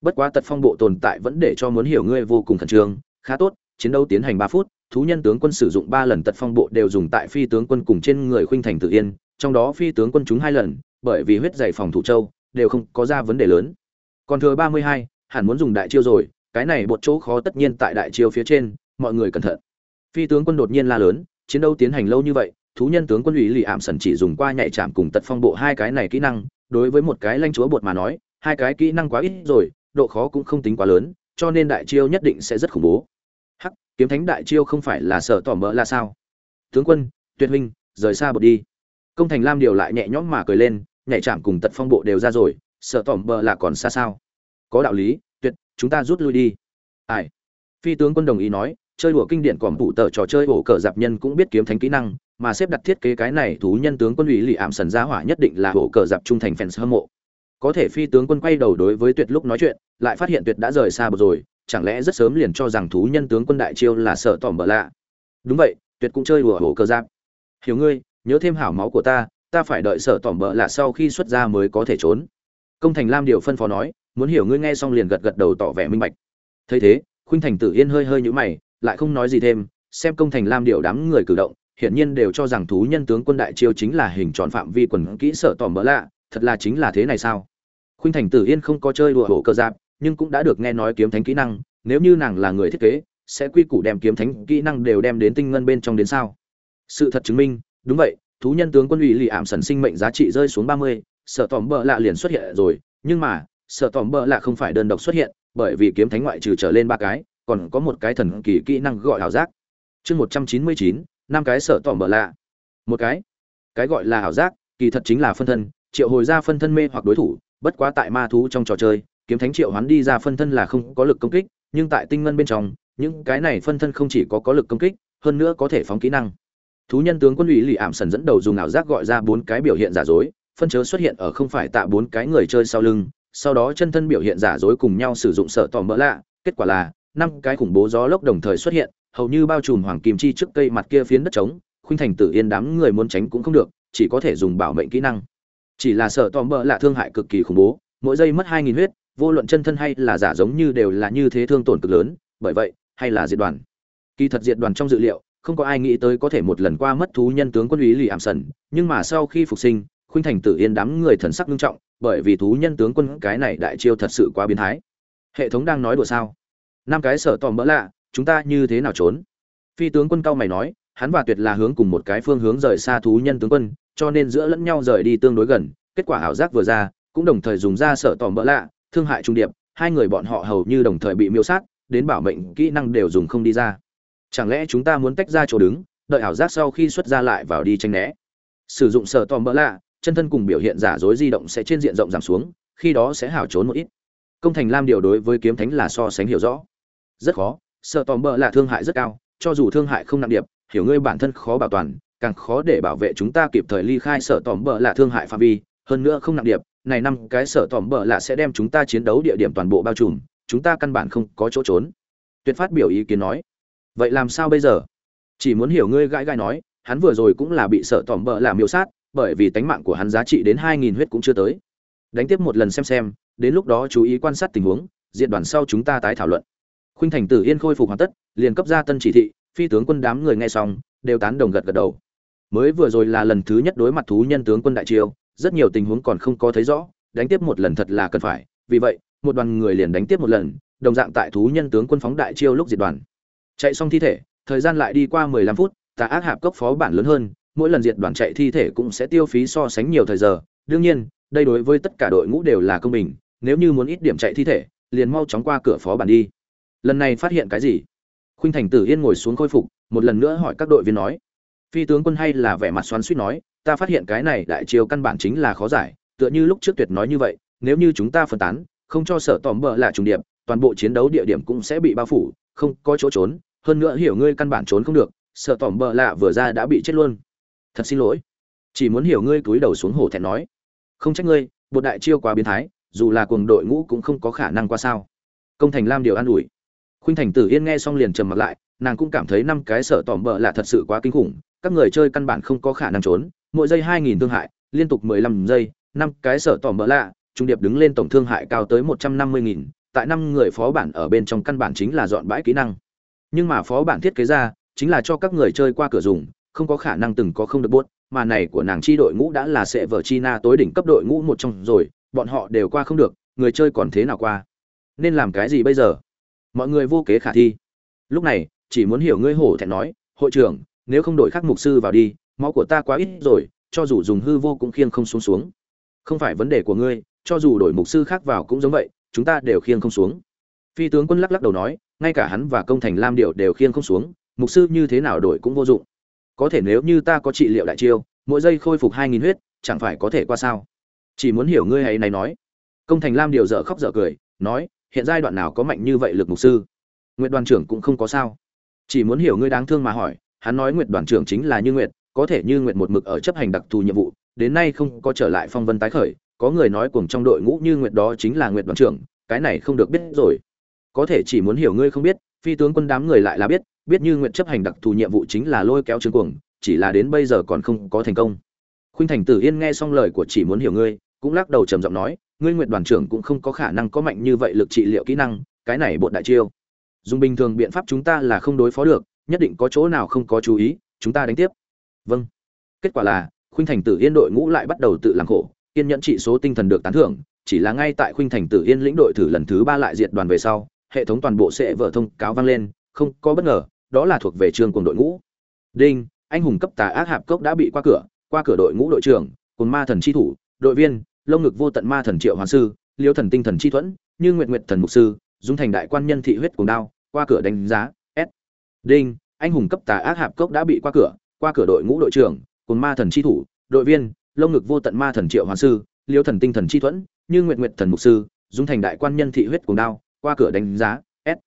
Bất quá tật phong bộ tồn tại vẫn để cho muốn hiểu ngươi vô cùng khẩn trương. Khá tốt, chiến đấu tiến hành ba phút, thú nhân tướng quân sử dụng ba lần tật phong bộ đều dùng tại phi tướng quân cùng trên người khuynh thành tự yên, trong đó phi tướng quân chúng hai lần, bởi vì huyết dày phòng thủ châu, đều không có ra vấn đề lớn. Còn thừa ba mươi hai, hẳn muốn dùng đại chiêu rồi cái này bột chỗ khó tất nhiên tại đại chiêu phía trên, mọi người cẩn thận. Phi tướng quân đột nhiên la lớn, chiến đấu tiến hành lâu như vậy, thú nhân tướng quân ủy lì ảm sần chỉ dùng qua nhạy chạm cùng tật phong bộ hai cái này kỹ năng, đối với một cái lanh chúa bột mà nói, hai cái kỹ năng quá ít rồi, độ khó cũng không tính quá lớn, cho nên đại chiêu nhất định sẽ rất khủng bố. Hắc, kiếm thánh đại chiêu không phải là sợ tỏ mỡ là sao? Tướng quân, tuyệt huynh, rời xa bột đi. Công thành lam điều lại nhẹ nhõm mà cười lên nhảy chạm cùng tật phong bộ đều ra rồi, sợ tỏm bờ là còn xa sao? Có đạo lý chúng ta rút lui đi. Ai? Phi tướng quân đồng ý nói, chơi đùa kinh điển còn phụ tờ trò chơi ổ cờ dạp nhân cũng biết kiếm thánh kỹ năng, mà xếp đặt thiết kế cái này thú nhân tướng quân ủy lì ảm sần gia hỏa nhất định là ổ cờ dạp trung thành fans hâm mộ. Có thể phi tướng quân quay đầu đối với tuyệt lúc nói chuyện, lại phát hiện tuyệt đã rời xa bờ rồi, chẳng lẽ rất sớm liền cho rằng thú nhân tướng quân đại chiêu là sợ tỏm bờ lạ? Đúng vậy, tuyệt cũng chơi đùa ổ cờ giáp hiểu ngươi, nhớ thêm hảo máu của ta ta phải đợi sợ tỏm bờ lạ sau khi xuất ra mới có thể trốn. Công thành lam điều phân phó nói muốn hiểu ngươi nghe xong liền gật gật đầu tỏ vẻ minh bạch. Thấy thế, khuynh thành tử yên hơi hơi nhũ mày, lại không nói gì thêm, xem công thành lam điệu đám người cử động, hiển nhiên đều cho rằng thú nhân tướng quân đại chiêu chính là hình tròn phạm vi quần kỹ sợ tỏ mỡ lạ, thật là chính là thế này sao? Khuynh thành tử yên không có chơi đùa hổ cơ giáp, nhưng cũng đã được nghe nói kiếm thánh kỹ năng, nếu như nàng là người thiết kế, sẽ quy củ đem kiếm thánh kỹ năng đều đem đến tinh ngân bên trong đến sao? Sự thật chứng minh, đúng vậy, thú nhân tướng quân ủy lì ảm sần sinh mệnh giá trị rơi xuống ba mươi sợ tỏ bợ lạ liền xuất hiện rồi, nhưng mà sợ tòm bợ lạ không phải đơn độc xuất hiện, bởi vì kiếm thánh ngoại trừ trở lên ba cái, còn có một cái thần kỳ kỹ năng gọi ảo giác. Chương một trăm chín mươi chín, năm cái sợ tòm bợ lạ một cái. Cái gọi là ảo giác, kỳ thật chính là phân thân, triệu hồi ra phân thân mê hoặc đối thủ, bất quá tại ma thú trong trò chơi, kiếm thánh triệu hoán đi ra phân thân là không có lực công kích, nhưng tại tinh ngân bên trong, những cái này phân thân không chỉ có có lực công kích, hơn nữa có thể phóng kỹ năng. Thú nhân tướng quân ủy lì ảm sần dẫn đầu dùng ảo giác gọi ra bốn cái biểu hiện giả dối, phân chớ xuất hiện ở không phải tạ bốn cái người chơi sau lưng sau đó chân thân biểu hiện giả dối cùng nhau sử dụng sợ tỏ mỡ lạ, kết quả là, năm cái khủng bố gió lốc đồng thời xuất hiện, hầu như bao trùm hoàng kim chi trước cây mặt kia phiến đất trống, khuynh thành tử yên đám người muốn tránh cũng không được, chỉ có thể dùng bảo mệnh kỹ năng. Chỉ là sợ tỏ mỡ lạ thương hại cực kỳ khủng bố, mỗi giây mất hai nghìn huyết, vô luận chân thân hay là giả giống như đều là như thế thương tổn cực lớn, bởi vậy, hay là diệt đoàn. Kỳ thật diệt đoàn trong dự liệu, không có ai nghĩ tới có thể một lần qua mất thú nhân tướng quân úy lì ảm sần, nhưng mà sau khi phục sinh, khuynh thành tử yên đám người thần sắc nghiêm trọng bởi vì thú nhân tướng quân cái này đại chiêu thật sự quá biến thái. Hệ thống đang nói đùa sao? Năm cái sở tòm mỡ lạ, chúng ta như thế nào trốn? Phi tướng quân cao mày nói, hắn và tuyệt là hướng cùng một cái phương hướng rời xa thú nhân tướng quân, cho nên giữa lẫn nhau rời đi tương đối gần, kết quả ảo giác vừa ra, cũng đồng thời dùng ra sở tòm mỡ lạ, thương hại trung điệp, hai người bọn họ hầu như đồng thời bị miêu sát, đến bảo mệnh kỹ năng đều dùng không đi ra. Chẳng lẽ chúng ta muốn tách ra chỗ đứng, đợi ảo giác sau khi xuất ra lại vào đi tranh né? Sử dụng sở tòm mỡ lạ chân thân cùng biểu hiện giả dối di động sẽ trên diện rộng giảm xuống, khi đó sẽ hào trốn một ít. Công thành lam điều đối với kiếm thánh là so sánh hiểu rõ. Rất khó, sợ tòm bợ là thương hại rất cao, cho dù thương hại không nặng điệp, hiểu ngươi bản thân khó bảo toàn, càng khó để bảo vệ chúng ta kịp thời ly khai sở tòm bợ là thương hại phạm vi, hơn nữa không nặng điệp, này năm cái sở tòm bợ là sẽ đem chúng ta chiến đấu địa điểm toàn bộ bao trùm, chúng ta căn bản không có chỗ trốn. Tuyệt phát biểu ý kiến nói. Vậy làm sao bây giờ? Chỉ muốn hiểu ngươi gãi gãi nói, hắn vừa rồi cũng là bị sở tòm bợ là miêu sát bởi vì tánh mạng của hắn giá trị đến hai nghìn huyết cũng chưa tới. Đánh tiếp một lần xem xem, đến lúc đó chú ý quan sát tình huống, diện đoàn sau chúng ta tái thảo luận. Khuynh thành tử yên khôi phục hoàn tất, liền cấp ra tân chỉ thị, phi tướng quân đám người nghe xong, đều tán đồng gật gật đầu. Mới vừa rồi là lần thứ nhất đối mặt thú nhân tướng quân đại triều rất nhiều tình huống còn không có thấy rõ, đánh tiếp một lần thật là cần phải. Vì vậy, một đoàn người liền đánh tiếp một lần, đồng dạng tại thú nhân tướng quân phóng đại chiêu lúc diệt đoàn. Chạy xong thi thể, thời gian lại đi qua mười lăm phút, tà ác hạp cốc phó bản lớn hơn mỗi lần diệt đoàn chạy thi thể cũng sẽ tiêu phí so sánh nhiều thời giờ. Đương nhiên, đây đối với tất cả đội ngũ đều là công bình, nếu như muốn ít điểm chạy thi thể, liền mau chóng qua cửa phó bản đi. Lần này phát hiện cái gì? Khuynh thành tử yên ngồi xuống khôi phục, một lần nữa hỏi các đội viên nói. Phi tướng quân hay là vẻ mặt xoắn suýt nói, ta phát hiện cái này đại chiêu căn bản chính là khó giải, tựa như lúc trước tuyệt nói như vậy, nếu như chúng ta phân tán, không cho sở tòm bờ là trùng điểm toàn bộ chiến đấu địa điểm cũng sẽ bị bao phủ, không có chỗ trốn, hơn nữa hiểu ngươi căn bản trốn không được, sở tòm bờ lạ vừa ra đã bị chết luôn thật xin lỗi. Chỉ muốn hiểu ngươi cúi đầu xuống hổ thẹn nói. Không trách ngươi, bột đại chiêu quá biến thái, dù là cuồng đội ngũ cũng không có khả năng qua sao. Công thành lam điều an ủi. Khuynh thành tử yên nghe xong liền trầm mặt lại, nàng cũng cảm thấy năm cái sợ tỏm bợ là thật sự quá kinh khủng, các người chơi căn bản không có khả năng trốn, mỗi giây hai nghìn thương hại, liên tục mười lăm giây, năm cái sợ tỏm bợ lạ trung điệp đứng lên tổng thương hại cao tới một trăm năm mươi nghìn, tại năm người phó bản ở bên trong căn bản chính là dọn bãi kỹ năng. Nhưng mà phó bản thiết kế ra, chính là cho các người chơi qua cửa dùng không có khả năng từng có không được buốt, mà này của nàng chi đội ngũ đã là sẽ vở china tối đỉnh cấp đội ngũ một trong rồi, bọn họ đều qua không được, người chơi còn thế nào qua? Nên làm cái gì bây giờ? Mọi người vô kế khả thi. Lúc này, chỉ muốn hiểu ngươi hổ thẹn nói, hội trưởng, nếu không đổi khắc mục sư vào đi, máu của ta quá ít rồi, cho dù dùng hư vô cũng khiêng không xuống xuống. Không phải vấn đề của ngươi, cho dù đổi mục sư khác vào cũng giống vậy, chúng ta đều khiêng không xuống. Phi tướng quân lắc lắc đầu nói, ngay cả hắn và công thành lam điệu đều khiêng không xuống, mục sư như thế nào đổi cũng vô dụng có thể nếu như ta có trị liệu đại chiêu, mỗi giây khôi phục hai nghìn huyết, chẳng phải có thể qua sao? Chỉ muốn hiểu ngươi hay này nói. Công thành lam điều dở khóc dở cười, nói, hiện giai đoạn nào có mạnh như vậy lực mục sư? Nguyện đoàn trưởng cũng không có sao. Chỉ muốn hiểu ngươi đáng thương mà hỏi, hắn nói nguyện đoàn trưởng chính là như nguyện có thể như nguyện một mực ở chấp hành đặc thù nhiệm vụ, đến nay không có trở lại phong vân tái khởi, có người nói cùng trong đội ngũ như nguyện đó chính là nguyện đoàn trưởng, cái này không được biết rồi. Có thể chỉ muốn hiểu ngươi không biết, phi tướng quân đám người lại là biết biết như nguyện chấp hành đặc thù nhiệm vụ chính là lôi kéo trương cuồng, chỉ là đến bây giờ còn không có thành công. Khuynh thành tử yên nghe xong lời của chỉ muốn hiểu ngươi, cũng lắc đầu trầm giọng nói, ngươi nguyện đoàn trưởng cũng không có khả năng có mạnh như vậy lực trị liệu kỹ năng, cái này bột đại chiêu. Dùng bình thường biện pháp chúng ta là không đối phó được, nhất định có chỗ nào không có chú ý, chúng ta đánh tiếp. Vâng. Kết quả là, khuynh thành tử yên đội ngũ lại bắt đầu tự làm khổ, kiên nhẫn trị số tinh thần được tán thưởng, chỉ là ngay tại khuynh thành tử yên lĩnh đội thử lần thứ ba lại diện đoàn về sau, hệ thống toàn bộ sẽ vở thông cáo vang lên, không có bất ngờ đó là thuộc về trường cùng đội ngũ. Đinh, anh hùng cấp tà ác hạp cốc đã bị qua cửa qua cửa đội ngũ đội trưởng, cùng ma thần chi thủ, đội viên, lông ngực vô tận ma thần triệu hoàng sư, liêu thần tinh thần chi thuẫn, như nguyện nguyện thần mục sư, dung thành đại quan nhân thị huyết cùng đao, qua cửa đánh giá, s. Đinh, anh hùng cấp tà ác hạp cốc đã bị qua cửa qua cửa đội ngũ đội trưởng, cùng ma thần chi thủ, đội viên, lông ngực vô tận ma thần triệu hoàng sư, liêu thần tinh thần chi thuẫn, như nguyện nguyện thần mục sư, dung thành đại quan nhân thị huyết cùng đao, qua cửa đánh giá, s.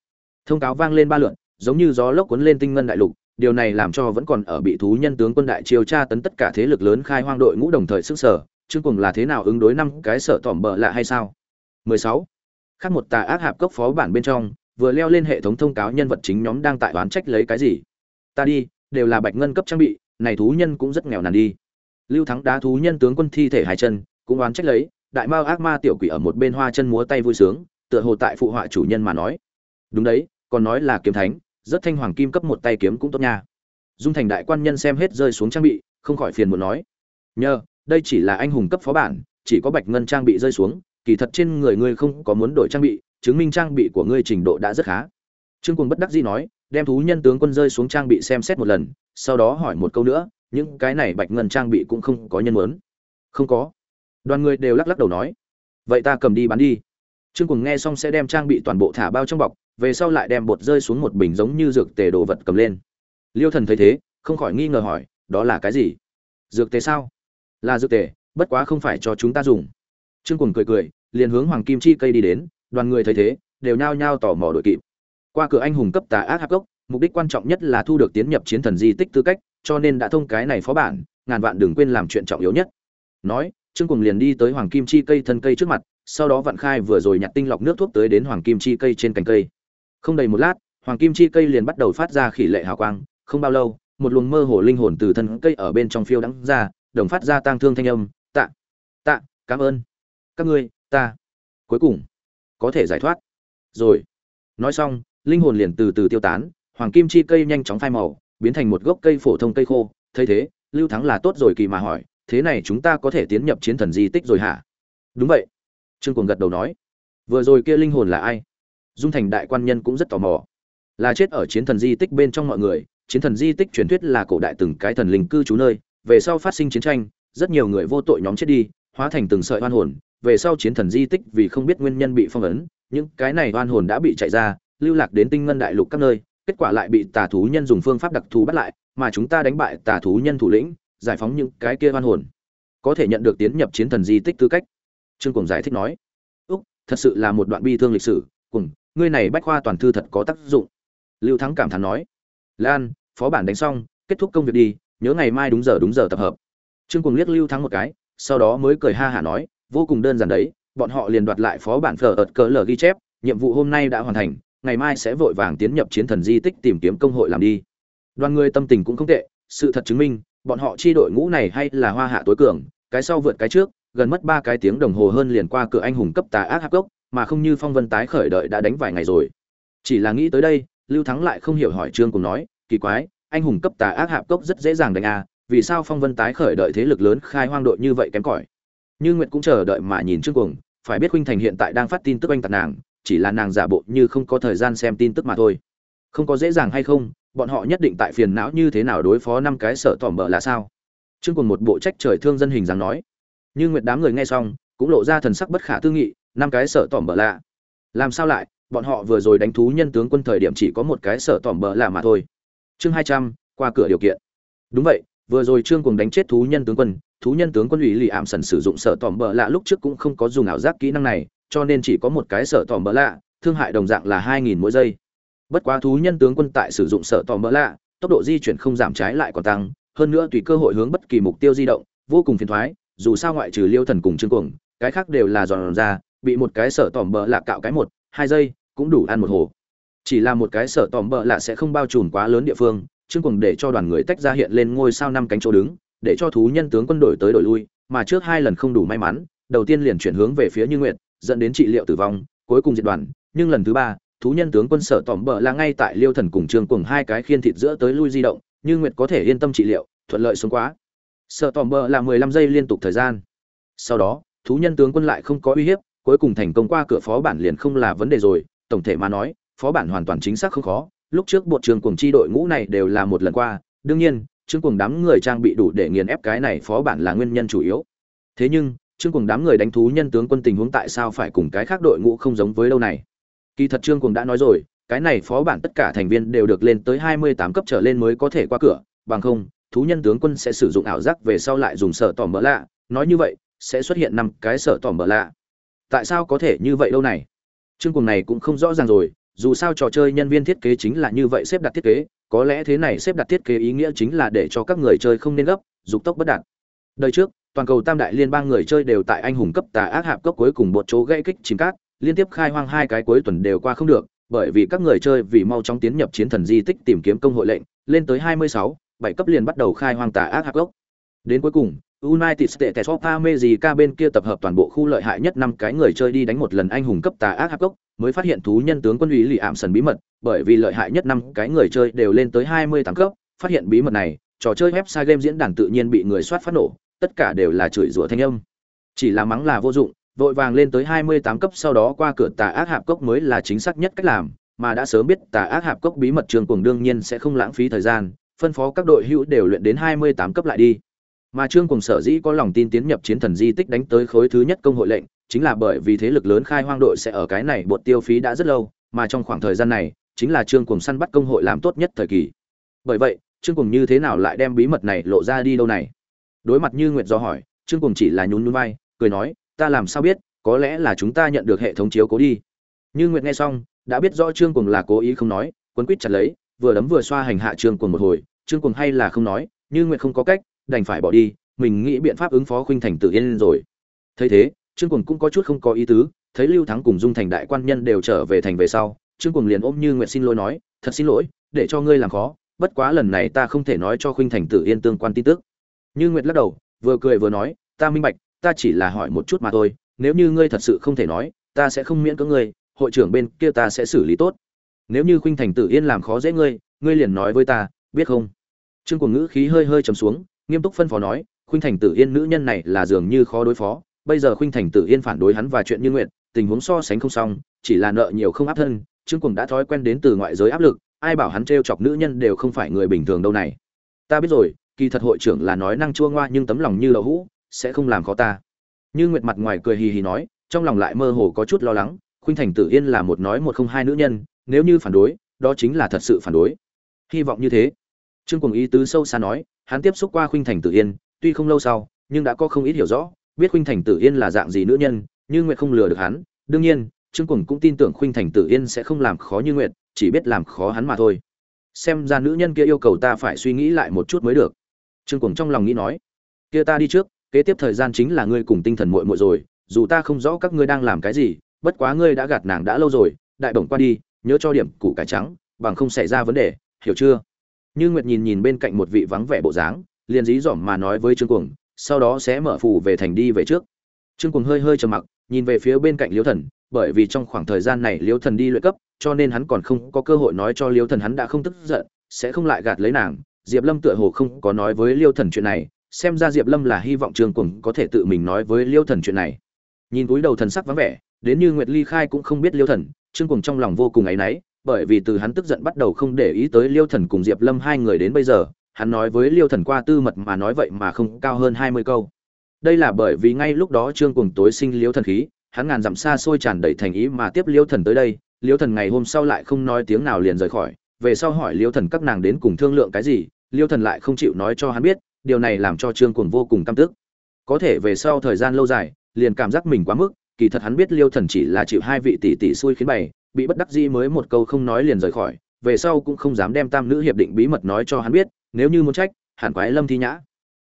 Thông cáo vang lên ba lượn giống như gió lốc cuốn lên tinh ngân đại lục, điều này làm cho vẫn còn ở bị thú nhân tướng quân đại triều tra tấn tất cả thế lực lớn khai hoang đội ngũ đồng thời sức sở chương cùng là thế nào ứng đối năm cái sợ tỏm bợ lạ hay sao? 16. khác một tà ác hạp cốc phó bản bên trong, vừa leo lên hệ thống thông cáo nhân vật chính nhóm đang tại oán trách lấy cái gì? Ta đi, đều là bạch ngân cấp trang bị, này thú nhân cũng rất nghèo nàn đi. Lưu thắng đá thú nhân tướng quân thi thể hai chân, cũng oán trách lấy, đại mao ác ma tiểu quỷ ở một bên hoa chân múa tay vui sướng, tựa hồ tại phụ họa chủ nhân mà nói. Đúng đấy, còn nói là kiếm thánh rất thanh hoàng kim cấp một tay kiếm cũng tốt nha. Dung thành đại quan nhân xem hết rơi xuống trang bị, không khỏi phiền muốn nói. Nhờ, đây chỉ là anh hùng cấp phó bản, chỉ có bạch ngân trang bị rơi xuống, kỳ thật trên người ngươi không có muốn đổi trang bị, chứng minh trang bị của ngươi trình độ đã rất khá. Trương cuồng bất đắc dĩ nói, đem thú nhân tướng quân rơi xuống trang bị xem xét một lần, sau đó hỏi một câu nữa, những cái này bạch ngân trang bị cũng không có nhân muốn. Không có. Đoàn người đều lắc lắc đầu nói, vậy ta cầm đi bán đi. Trương cuồng nghe xong sẽ đem trang bị toàn bộ thả bao trong bọc về sau lại đem bột rơi xuống một bình giống như dược tề đồ vật cầm lên. Liêu thần thấy thế, không khỏi nghi ngờ hỏi, đó là cái gì? Dược tề sao? Là dược tề, bất quá không phải cho chúng ta dùng. Trương cùng cười cười, liền hướng hoàng kim chi cây đi đến, đoàn người thấy thế, đều nhao nhao tò mò đội kịp. Qua cửa anh hùng cấp tà ác hạp gốc, mục đích quan trọng nhất là thu được tiến nhập chiến thần di tích tư cách, cho nên đã thông cái này phó bản, ngàn vạn đừng quên làm chuyện trọng yếu nhất. Nói, trương cùng liền đi tới hoàng kim chi cây thân cây trước mặt, sau đó vạn khai vừa rồi nhặt tinh lọc nước thuốc tới đến hoàng kim chi cây trên cành cây không đầy một lát, hoàng kim chi cây liền bắt đầu phát ra khỉ lệ hào quang, không bao lâu, một luồng mơ hồ linh hồn từ thân cây ở bên trong phiêu đắng ra, đồng phát ra tang thương thanh âm, tạ tạ, cảm ơn. Các ngươi, ta. Cuối cùng, có thể giải thoát. Rồi, nói xong, linh hồn liền từ từ tiêu tán, hoàng kim chi cây nhanh chóng phai màu, biến thành một gốc cây phổ thông cây khô. Thấy thế, lưu thắng là tốt rồi kỳ mà hỏi, thế này chúng ta có thể tiến nhập chiến thần di tích rồi hả? Đúng vậy. Trương cuồng gật đầu nói, vừa rồi kia linh hồn là ai? Dung thành đại quan nhân cũng rất tò mò. Là chết ở chiến thần di tích bên trong mọi người, chiến thần di tích truyền thuyết là cổ đại từng cái thần linh cư trú nơi, về sau phát sinh chiến tranh, rất nhiều người vô tội nhóm chết đi, hóa thành từng sợi oan hồn, về sau chiến thần di tích vì không biết nguyên nhân bị phong ấn, những cái này oan hồn đã bị chạy ra, lưu lạc đến tinh ngân đại lục các nơi, kết quả lại bị tà thú nhân dùng phương pháp đặc thù bắt lại, mà chúng ta đánh bại tà thú nhân thủ lĩnh, giải phóng những cái kia oan hồn. Có thể nhận được tiến nhập chiến thần di tích tư cách. Trương cùng giải thích nói, úc, thật sự là một đoạn bi thương lịch sử cùng ngươi này bách khoa toàn thư thật có tác dụng. Lưu thắng cảm thán nói, lan, phó bản đánh xong, kết thúc công việc đi, nhớ ngày mai đúng giờ đúng giờ tập hợp. Trương cùng liếc lưu thắng một cái, sau đó mới cười ha hả nói, vô cùng đơn giản đấy, bọn họ liền đoạt lại phó bản phở ợt cỡ lờ ghi chép, nhiệm vụ hôm nay đã hoàn thành, ngày mai sẽ vội vàng tiến nhập chiến thần di tích tìm kiếm công hội làm đi. Đoàn người tâm tình cũng không tệ, sự thật chứng minh, bọn họ chi đội ngũ này hay là hoa hạ tối cường, cái sau vượt cái trước, gần mất ba cái tiếng đồng hồ hơn liền qua cửa anh hùng cấp tà ác hắc gốc mà không như phong vân tái khởi đợi đã đánh vài ngày rồi. Chỉ là nghĩ tới đây, lưu thắng lại không hiểu hỏi trương cùng nói, kỳ quái, anh hùng cấp tà ác hạp cốc rất dễ dàng đánh a, vì sao phong vân tái khởi đợi thế lực lớn khai hoang đội như vậy kém cỏi? Như nguyệt cũng chờ đợi mà nhìn trương cùng, phải biết huynh thành hiện tại đang phát tin tức anh tạc nàng, chỉ là nàng giả bộ như không có thời gian xem tin tức mà thôi. Không có dễ dàng hay không, bọn họ nhất định tại phiền não như thế nào đối phó năm cái sợ tỏm bờ là sao? Trương cùng một bộ trách trời thương dân hình dáng nói. Nhưng nguyệt đám người nghe xong, cũng lộ ra thần sắc bất khả tư nghị năm cái sở tỏm bờ lạ. Làm sao lại, bọn họ vừa rồi đánh thú nhân tướng quân thời điểm chỉ có một cái sở tỏm bờ lạ mà thôi. Chương hai trăm, qua cửa điều kiện. Đúng vậy, vừa rồi trương cùng đánh chết thú nhân tướng quân, thú nhân tướng quân ủy lì ảm sần sử dụng sở tỏm bờ lạ lúc trước cũng không có dùng ảo giác kỹ năng này, cho nên chỉ có một cái sở tỏm bờ lạ, thương hại đồng dạng là hai nghìn mỗi giây. Bất quá thú nhân tướng quân tại sử dụng sở tỏm bờ lạ, tốc độ di chuyển không giảm trái lại còn tăng, hơn nữa tùy cơ hội hướng bất kỳ mục tiêu di động, vô cùng phiền thoái, dù sao ngoại trừ liêu thần cùng trương cuồng, cái khác đều là dọn ra bị một cái sợ tòm bờ lạ cạo cái một, hai giây, cũng đủ ăn một hồ. Chỉ là một cái sợ tòm bờ lạ sẽ không bao trùm quá lớn địa phương, trương cuồng để cho đoàn người tách ra hiện lên ngôi sao năm cánh chỗ đứng, để cho thú nhân tướng quân đổi tới đổi lui, mà trước hai lần không đủ may mắn, đầu tiên liền chuyển hướng về phía như nguyệt, dẫn đến trị liệu tử vong, cuối cùng diệt đoàn. Nhưng lần thứ ba, thú nhân tướng quân sở tòm bờ là ngay tại liêu thần cùng trương cuồng hai cái khiên thịt giữa tới lui di động, như nguyệt có thể yên tâm trị liệu, thuận lợi xuống quá. Sợ tòm bờ là mười lăm giây liên tục thời gian. Sau đó, thú nhân tướng quân lại không có uy hiếp cuối cùng thành công qua cửa phó bản liền không là vấn đề rồi, tổng thể mà nói, phó bản hoàn toàn chính xác không khó, lúc trước bộ trường cùng chi đội ngũ này đều là một lần qua, đương nhiên trương cùng đám người trang bị đủ để nghiền ép cái này phó bản là nguyên nhân chủ yếu. Thế nhưng trương cùng đám người đánh thú nhân tướng quân tình huống tại sao phải cùng cái khác đội ngũ không giống với lâu này? Kỳ thật trương cùng đã nói rồi, cái này phó bản tất cả thành viên đều được lên tới hai mươi tám cấp trở lên mới có thể qua cửa, bằng không, thú nhân tướng quân sẽ sử dụng ảo giác về sau lại dùng sở tỏ mở lạ, nói như vậy, sẽ xuất hiện năm cái sở tỏ mở lạ tại sao có thể như vậy lâu này? Chương cùng này cũng không rõ ràng rồi dù sao trò chơi nhân viên thiết kế chính là như vậy xếp đặt thiết kế có lẽ thế này xếp đặt thiết kế ý nghĩa chính là để cho các người chơi không nên gấp dục tốc bất đạt. Đời trước toàn cầu tam đại liên bang người chơi đều tại anh hùng cấp tà ác hạp cấp cuối cùng một chỗ gây kích chìm cát liên tiếp khai hoang hai cái cuối tuần đều qua không được bởi vì các người chơi vì mau chóng tiến nhập chiến thần di tích tìm kiếm công hội lệnh lên tới 26, bảy cấp liền bắt đầu khai hoang tà ác hạp gốc đến cuối cùng United States of America bên kia tập hợp toàn bộ khu lợi hại nhất năm cái người chơi đi đánh một lần anh hùng cấp tà ác hạp gốc mới phát hiện thú nhân tướng quân ủy lì ảm sần bí mật, bởi vì lợi hại nhất năm cái người chơi đều lên tới 20 tám cấp, phát hiện bí mật này, trò chơi website game diễn đàn tự nhiên bị người soát phát nổ, tất cả đều là chửi rủa thanh âm chỉ là mắng là vô dụng, vội vàng lên tới 28 cấp sau đó qua cửa tà ác hạp cốc mới là chính xác nhất cách làm, mà đã sớm biết tà ác hạp cốc bí mật trường cuồng đương nhiên sẽ không lãng phí thời gian, phân phó các đội hữu đều luyện đến 28 cấp lại đi. Mà Trương Cùng sở dĩ có lòng tin tiến nhập chiến thần di tích đánh tới khối thứ nhất công hội lệnh, chính là bởi vì thế lực lớn khai hoang đội sẽ ở cái này bột tiêu phí đã rất lâu, mà trong khoảng thời gian này, chính là Trương Cùng săn bắt công hội làm tốt nhất thời kỳ. Bởi vậy, Trương Cùng như thế nào lại đem bí mật này lộ ra đi đâu này? Đối mặt Như Nguyệt do hỏi, Trương Cùng chỉ là nhún nhún vai, cười nói, ta làm sao biết, có lẽ là chúng ta nhận được hệ thống chiếu cố đi. Như Nguyệt nghe xong, đã biết rõ Trương Cùng là cố ý không nói, quấn quýt chặt lấy, vừa đấm vừa xoa hành hạ trương cuồng một hồi trương cuồng hay là không nói như nguyện không có cách đành phải bỏ đi, mình nghĩ biện pháp ứng phó khuynh thành tự yên rồi. Thấy thế, trương Quần cũng có chút không có ý tứ, thấy lưu thắng cùng dung thành đại quan nhân đều trở về thành về sau, trương Quần liền ôm như nguyện xin lỗi nói, thật xin lỗi, để cho ngươi làm khó, bất quá lần này ta không thể nói cho khuynh thành tự yên tương quan tin tức. Như nguyệt lắc đầu, vừa cười vừa nói, ta minh bạch, ta chỉ là hỏi một chút mà thôi, nếu như ngươi thật sự không thể nói, ta sẽ không miễn cưỡng ngươi, hội trưởng bên kia ta sẽ xử lý tốt. Nếu như khuynh thành tử yên làm khó dễ ngươi ngươi liền nói với ta, biết không? Trương Quần ngữ khí hơi hơi trầm xuống nghiêm túc phân phó nói, khuynh thành tử yên nữ nhân này là dường như khó đối phó. Bây giờ khuynh thành tử yên phản đối hắn và chuyện như nguyện, tình huống so sánh không xong, chỉ là nợ nhiều không áp thân, trương cuồng đã thói quen đến từ ngoại giới áp lực, ai bảo hắn t chọc nữ nhân đều không phải người bình thường đâu này. Ta biết rồi, kỳ thật hội trưởng là nói năng chua ngoa nhưng tấm lòng như lậu hũ, sẽ không làm khó ta. Như nguyệt mặt ngoài cười hì hì nói, trong lòng lại mơ hồ có chút lo lắng, khuynh thành tử yên là một nói một không hai nữ nhân, nếu như phản đối, đó chính là thật sự phản đối. Hy vọng như thế. Trương cùng ý tứ sâu xa nói hắn tiếp xúc qua khuynh thành tử yên, tuy không lâu sau, nhưng đã có không ít hiểu rõ, biết khuynh thành tử yên là dạng gì nữ nhân nhưng nguyệt không lừa được hắn. Đương nhiên, trương cùng cũng tin tưởng khuynh thành tử yên sẽ không làm khó như nguyệt, chỉ biết làm khó hắn mà thôi. Xem ra nữ nhân kia yêu cầu ta phải suy nghĩ lại một chút mới được. Trương cùng trong lòng nghĩ nói, kia ta đi trước, kế tiếp thời gian chính là ngươi cùng tinh thần muội muội rồi, dù ta không rõ các ngươi đang làm cái gì, bất quá ngươi đã gạt nàng đã lâu rồi, đại bổng qua đi, nhớ cho điểm củ cải trắng, bằng không xảy ra vấn đề, hiểu chưa? Như nguyệt nhìn nhìn bên cạnh một vị vắng vẻ bộ dáng, liền dí dỏm mà nói với trương cuồng, sau đó sẽ mở phủ về thành đi về trước. Trương cuồng hơi hơi trầm mặc, nhìn về phía bên cạnh liêu thần, bởi vì trong khoảng thời gian này liêu thần đi luyện cấp, cho nên hắn còn không có cơ hội nói cho liêu thần hắn đã không tức giận, sẽ không lại gạt lấy nàng. Diệp lâm tựa hồ không có nói với liêu thần chuyện này, xem ra diệp lâm là hy vọng trương cuồng có thể tự mình nói với liêu thần chuyện này. Nhìn túi đầu thần sắc vắng vẻ, đến như nguyệt ly khai cũng không biết liêu thần, trương cuồng trong lòng vô cùng áy náy bởi vì từ hắn tức giận bắt đầu không để ý tới liêu thần cùng diệp lâm hai người đến bây giờ, hắn nói với liêu thần qua tư mật mà nói vậy mà không cao hơn hai mươi câu. Đây là bởi vì ngay lúc đó trương cuồng tối sinh liêu thần khí, hắn ngàn dặm xa xôi tràn đầy thành ý mà tiếp liêu thần tới đây, liêu thần ngày hôm sau lại không nói tiếng nào liền rời khỏi, về sau hỏi liêu thần các nàng đến cùng thương lượng cái gì, liêu thần lại không chịu nói cho hắn biết, điều này làm cho trương cuồng vô cùng căm tức. Có thể về sau thời gian lâu dài, liền cảm giác mình quá mức, kỳ thật hắn biết liêu thần chỉ là chịu hai vị tỷ tỷ xui khiến bày bị bất đắc dĩ mới một câu không nói liền rời khỏi, về sau cũng không dám đem tam nữ hiệp định bí mật nói cho hắn biết, nếu như muốn trách, hẳn quái lâm thi nhã.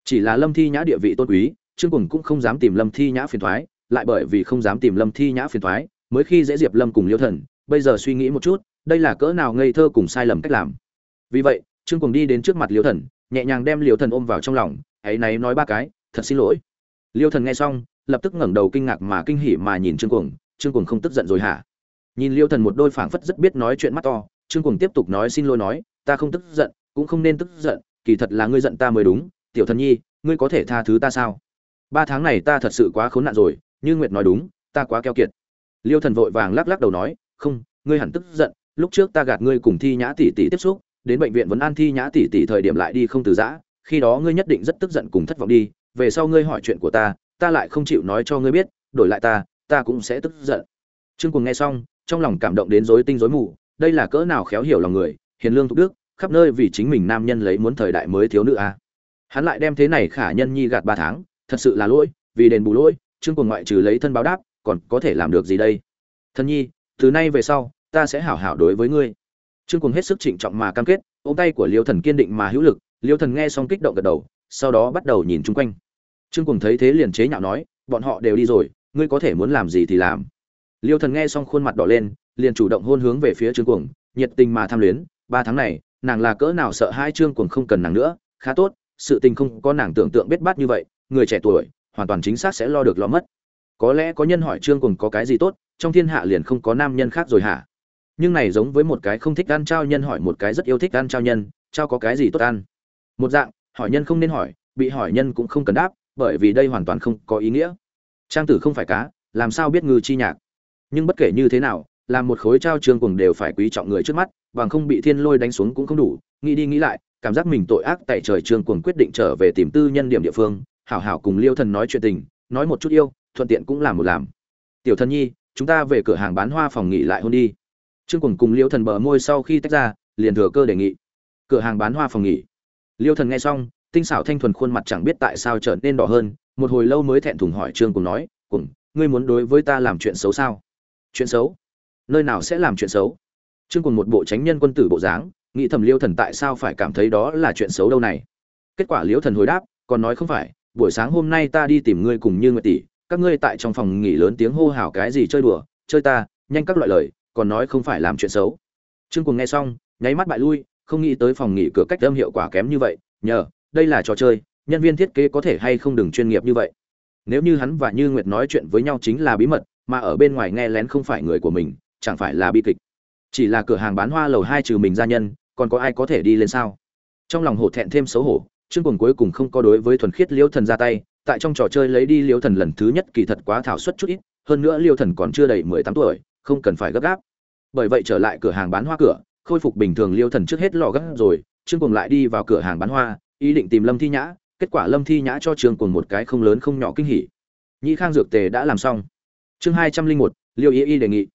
Chỉ là lâm thi nhã địa vị tôn quý, trương cùng cũng không dám tìm lâm thi nhã phiền thoái lại bởi vì không dám tìm lâm thi nhã phiền thoái mới khi dễ diệp lâm cùng liêu thần, bây giờ suy nghĩ một chút, đây là cỡ nào ngây thơ cùng sai lầm cách làm. Vì vậy, trương cùng đi đến trước mặt liêu thần, nhẹ nhàng đem liêu thần ôm vào trong lòng, ấy náy nói ba cái, thật xin lỗi. Liêu thần nghe xong, lập tức ngẩng đầu kinh ngạc mà kinh hỉ mà nhìn trương cuồng trương cuồng không tức giận rồi hả? Nhìn liêu thần một đôi phảng phất rất biết nói chuyện mắt to, trương cuồng tiếp tục nói xin lỗi nói, ta không tức giận, cũng không nên tức giận, kỳ thật là ngươi giận ta mới đúng, tiểu thần nhi, ngươi có thể tha thứ ta sao? Ba tháng này ta thật sự quá khốn nạn rồi, như nguyệt nói đúng, ta quá keo kiệt. Liêu thần vội vàng lắc lắc đầu nói, không, ngươi hẳn tức giận, lúc trước ta gạt ngươi cùng thi nhã tỷ tỷ tiếp xúc, đến bệnh viện vẫn an thi nhã tỷ tỷ thời điểm lại đi không từ giã, khi đó ngươi nhất định rất tức giận cùng thất vọng đi, về sau ngươi hỏi chuyện của ta ta lại không chịu nói cho ngươi biết, đổi lại ta ta cũng sẽ tức giận. Trương cùng nghe xong trong lòng cảm động đến rối tinh rối mù, đây là cỡ nào khéo hiểu lòng người, hiền lương thục đức, khắp nơi vì chính mình nam nhân lấy muốn thời đại mới thiếu nữ a. Hắn lại đem thế này khả nhân nhi gạt ba tháng, thật sự là lỗi, vì đền bù lỗi trương cùng ngoại trừ lấy thân báo đáp, còn có thể làm được gì đây? Thân nhi, từ nay về sau, ta sẽ hảo hảo đối với ngươi. Trương cùng hết sức trịnh trọng mà cam kết, ôm tay của liêu thần kiên định mà hữu lực, liêu thần nghe xong kích động gật đầu, sau đó bắt đầu nhìn chung quanh. Trương cùng thấy thế liền chế nhạo nói, bọn họ đều đi rồi, ngươi có thể muốn làm gì thì làm liêu thần nghe xong khuôn mặt đỏ lên, liền chủ động hôn hướng về phía trương cuồng, nhiệt tình mà tham luyến, ba tháng này, nàng là cỡ nào sợ hai trương cuồng không cần nàng nữa, khá tốt, sự tình không có nàng tưởng tượng biết bát như vậy, người trẻ tuổi, hoàn toàn chính xác sẽ lo được lo mất. Có lẽ có nhân hỏi trương cuồng có cái gì tốt, trong thiên hạ liền không có nam nhân khác rồi hả? Nhưng này giống với một cái không thích ăn trao nhân hỏi một cái rất yêu thích ăn trao nhân trao có cái gì tốt ăn? Một dạng, hỏi nhân không nên hỏi, bị hỏi nhân cũng không cần đáp, bởi vì đây hoàn toàn không có ý nghĩa. Trang tử không phải cá, làm sao biết ngư chi nhạc? Nhưng bất kể như thế nào làm một khối trao trương cùng đều phải quý trọng người trước mắt, bằng không bị thiên lôi đánh xuống cũng không đủ. Nghĩ đi nghĩ lại, cảm giác mình tội ác tại trời trương cuồng quyết định trở về tìm tư nhân điểm địa phương, hảo hảo cùng liêu thần nói chuyện tình, nói một chút yêu, thuận tiện cũng làm một làm. Tiểu thần nhi, chúng ta về cửa hàng bán hoa phòng nghỉ lại hôn đi. Trương cuồng cùng liêu thần bờ môi sau khi tách ra, liền thừa cơ đề nghị. Cửa hàng bán hoa phòng nghỉ. Liêu thần nghe xong, tinh xảo thanh thuần khuôn mặt chẳng biết tại sao trở nên đỏ hơn, một hồi lâu mới thẹn thùng hỏi trương cùng nói cùng ngươi muốn đối với ta làm chuyện xấu sao? Chuyện xấu. Nơi nào sẽ làm chuyện xấu? Trương cùng một bộ tránh nhân quân tử bộ dáng, nghĩ thầm liêu thần tại sao phải cảm thấy đó là chuyện xấu đâu này. Kết quả liêu thần hồi đáp, còn nói không phải, buổi sáng hôm nay ta đi tìm ngươi cùng như nguyệt tỷ, các ngươi tại trong phòng nghỉ lớn tiếng hô hào cái gì chơi đùa, chơi ta, nhanh các loại lời, còn nói không phải làm chuyện xấu. Trương cùng nghe xong, nháy mắt bại lui, không nghĩ tới phòng nghỉ cửa cách âm hiệu quả kém như vậy, nhờ, đây là trò chơi, nhân viên thiết kế có thể hay không đừng chuyên nghiệp như vậy. Nếu như hắn và như nguyệt nói chuyện với nhau chính là bí mật mà ở bên ngoài nghe lén không phải người của mình, chẳng phải là bi kịch. Chỉ là cửa hàng bán hoa lầu hai trừ mình gia nhân, còn có ai có thể đi lên sao? Trong lòng hổ thẹn thêm xấu hổ chương cùng cuối cùng không có đối với thuần khiết liêu thần ra tay, tại trong trò chơi lấy đi liêu thần lần thứ nhất kỳ thật quá thảo suất chút ít, hơn nữa liêu thần còn chưa đầy mười tám tuổi, không cần phải gấp gáp. Bởi vậy trở lại cửa hàng bán hoa cửa, khôi phục bình thường liêu thần trước hết lò gấp rồi chương cùng lại đi vào cửa hàng bán hoa, ý định tìm lâm thi nhã, kết quả lâm thi nhã cho trường cùng một cái không lớn không nhỏ kinh hỉ. Nhĩ khang dược tề đã làm xong chương hai trăm linh một, liêu ý y đề nghị.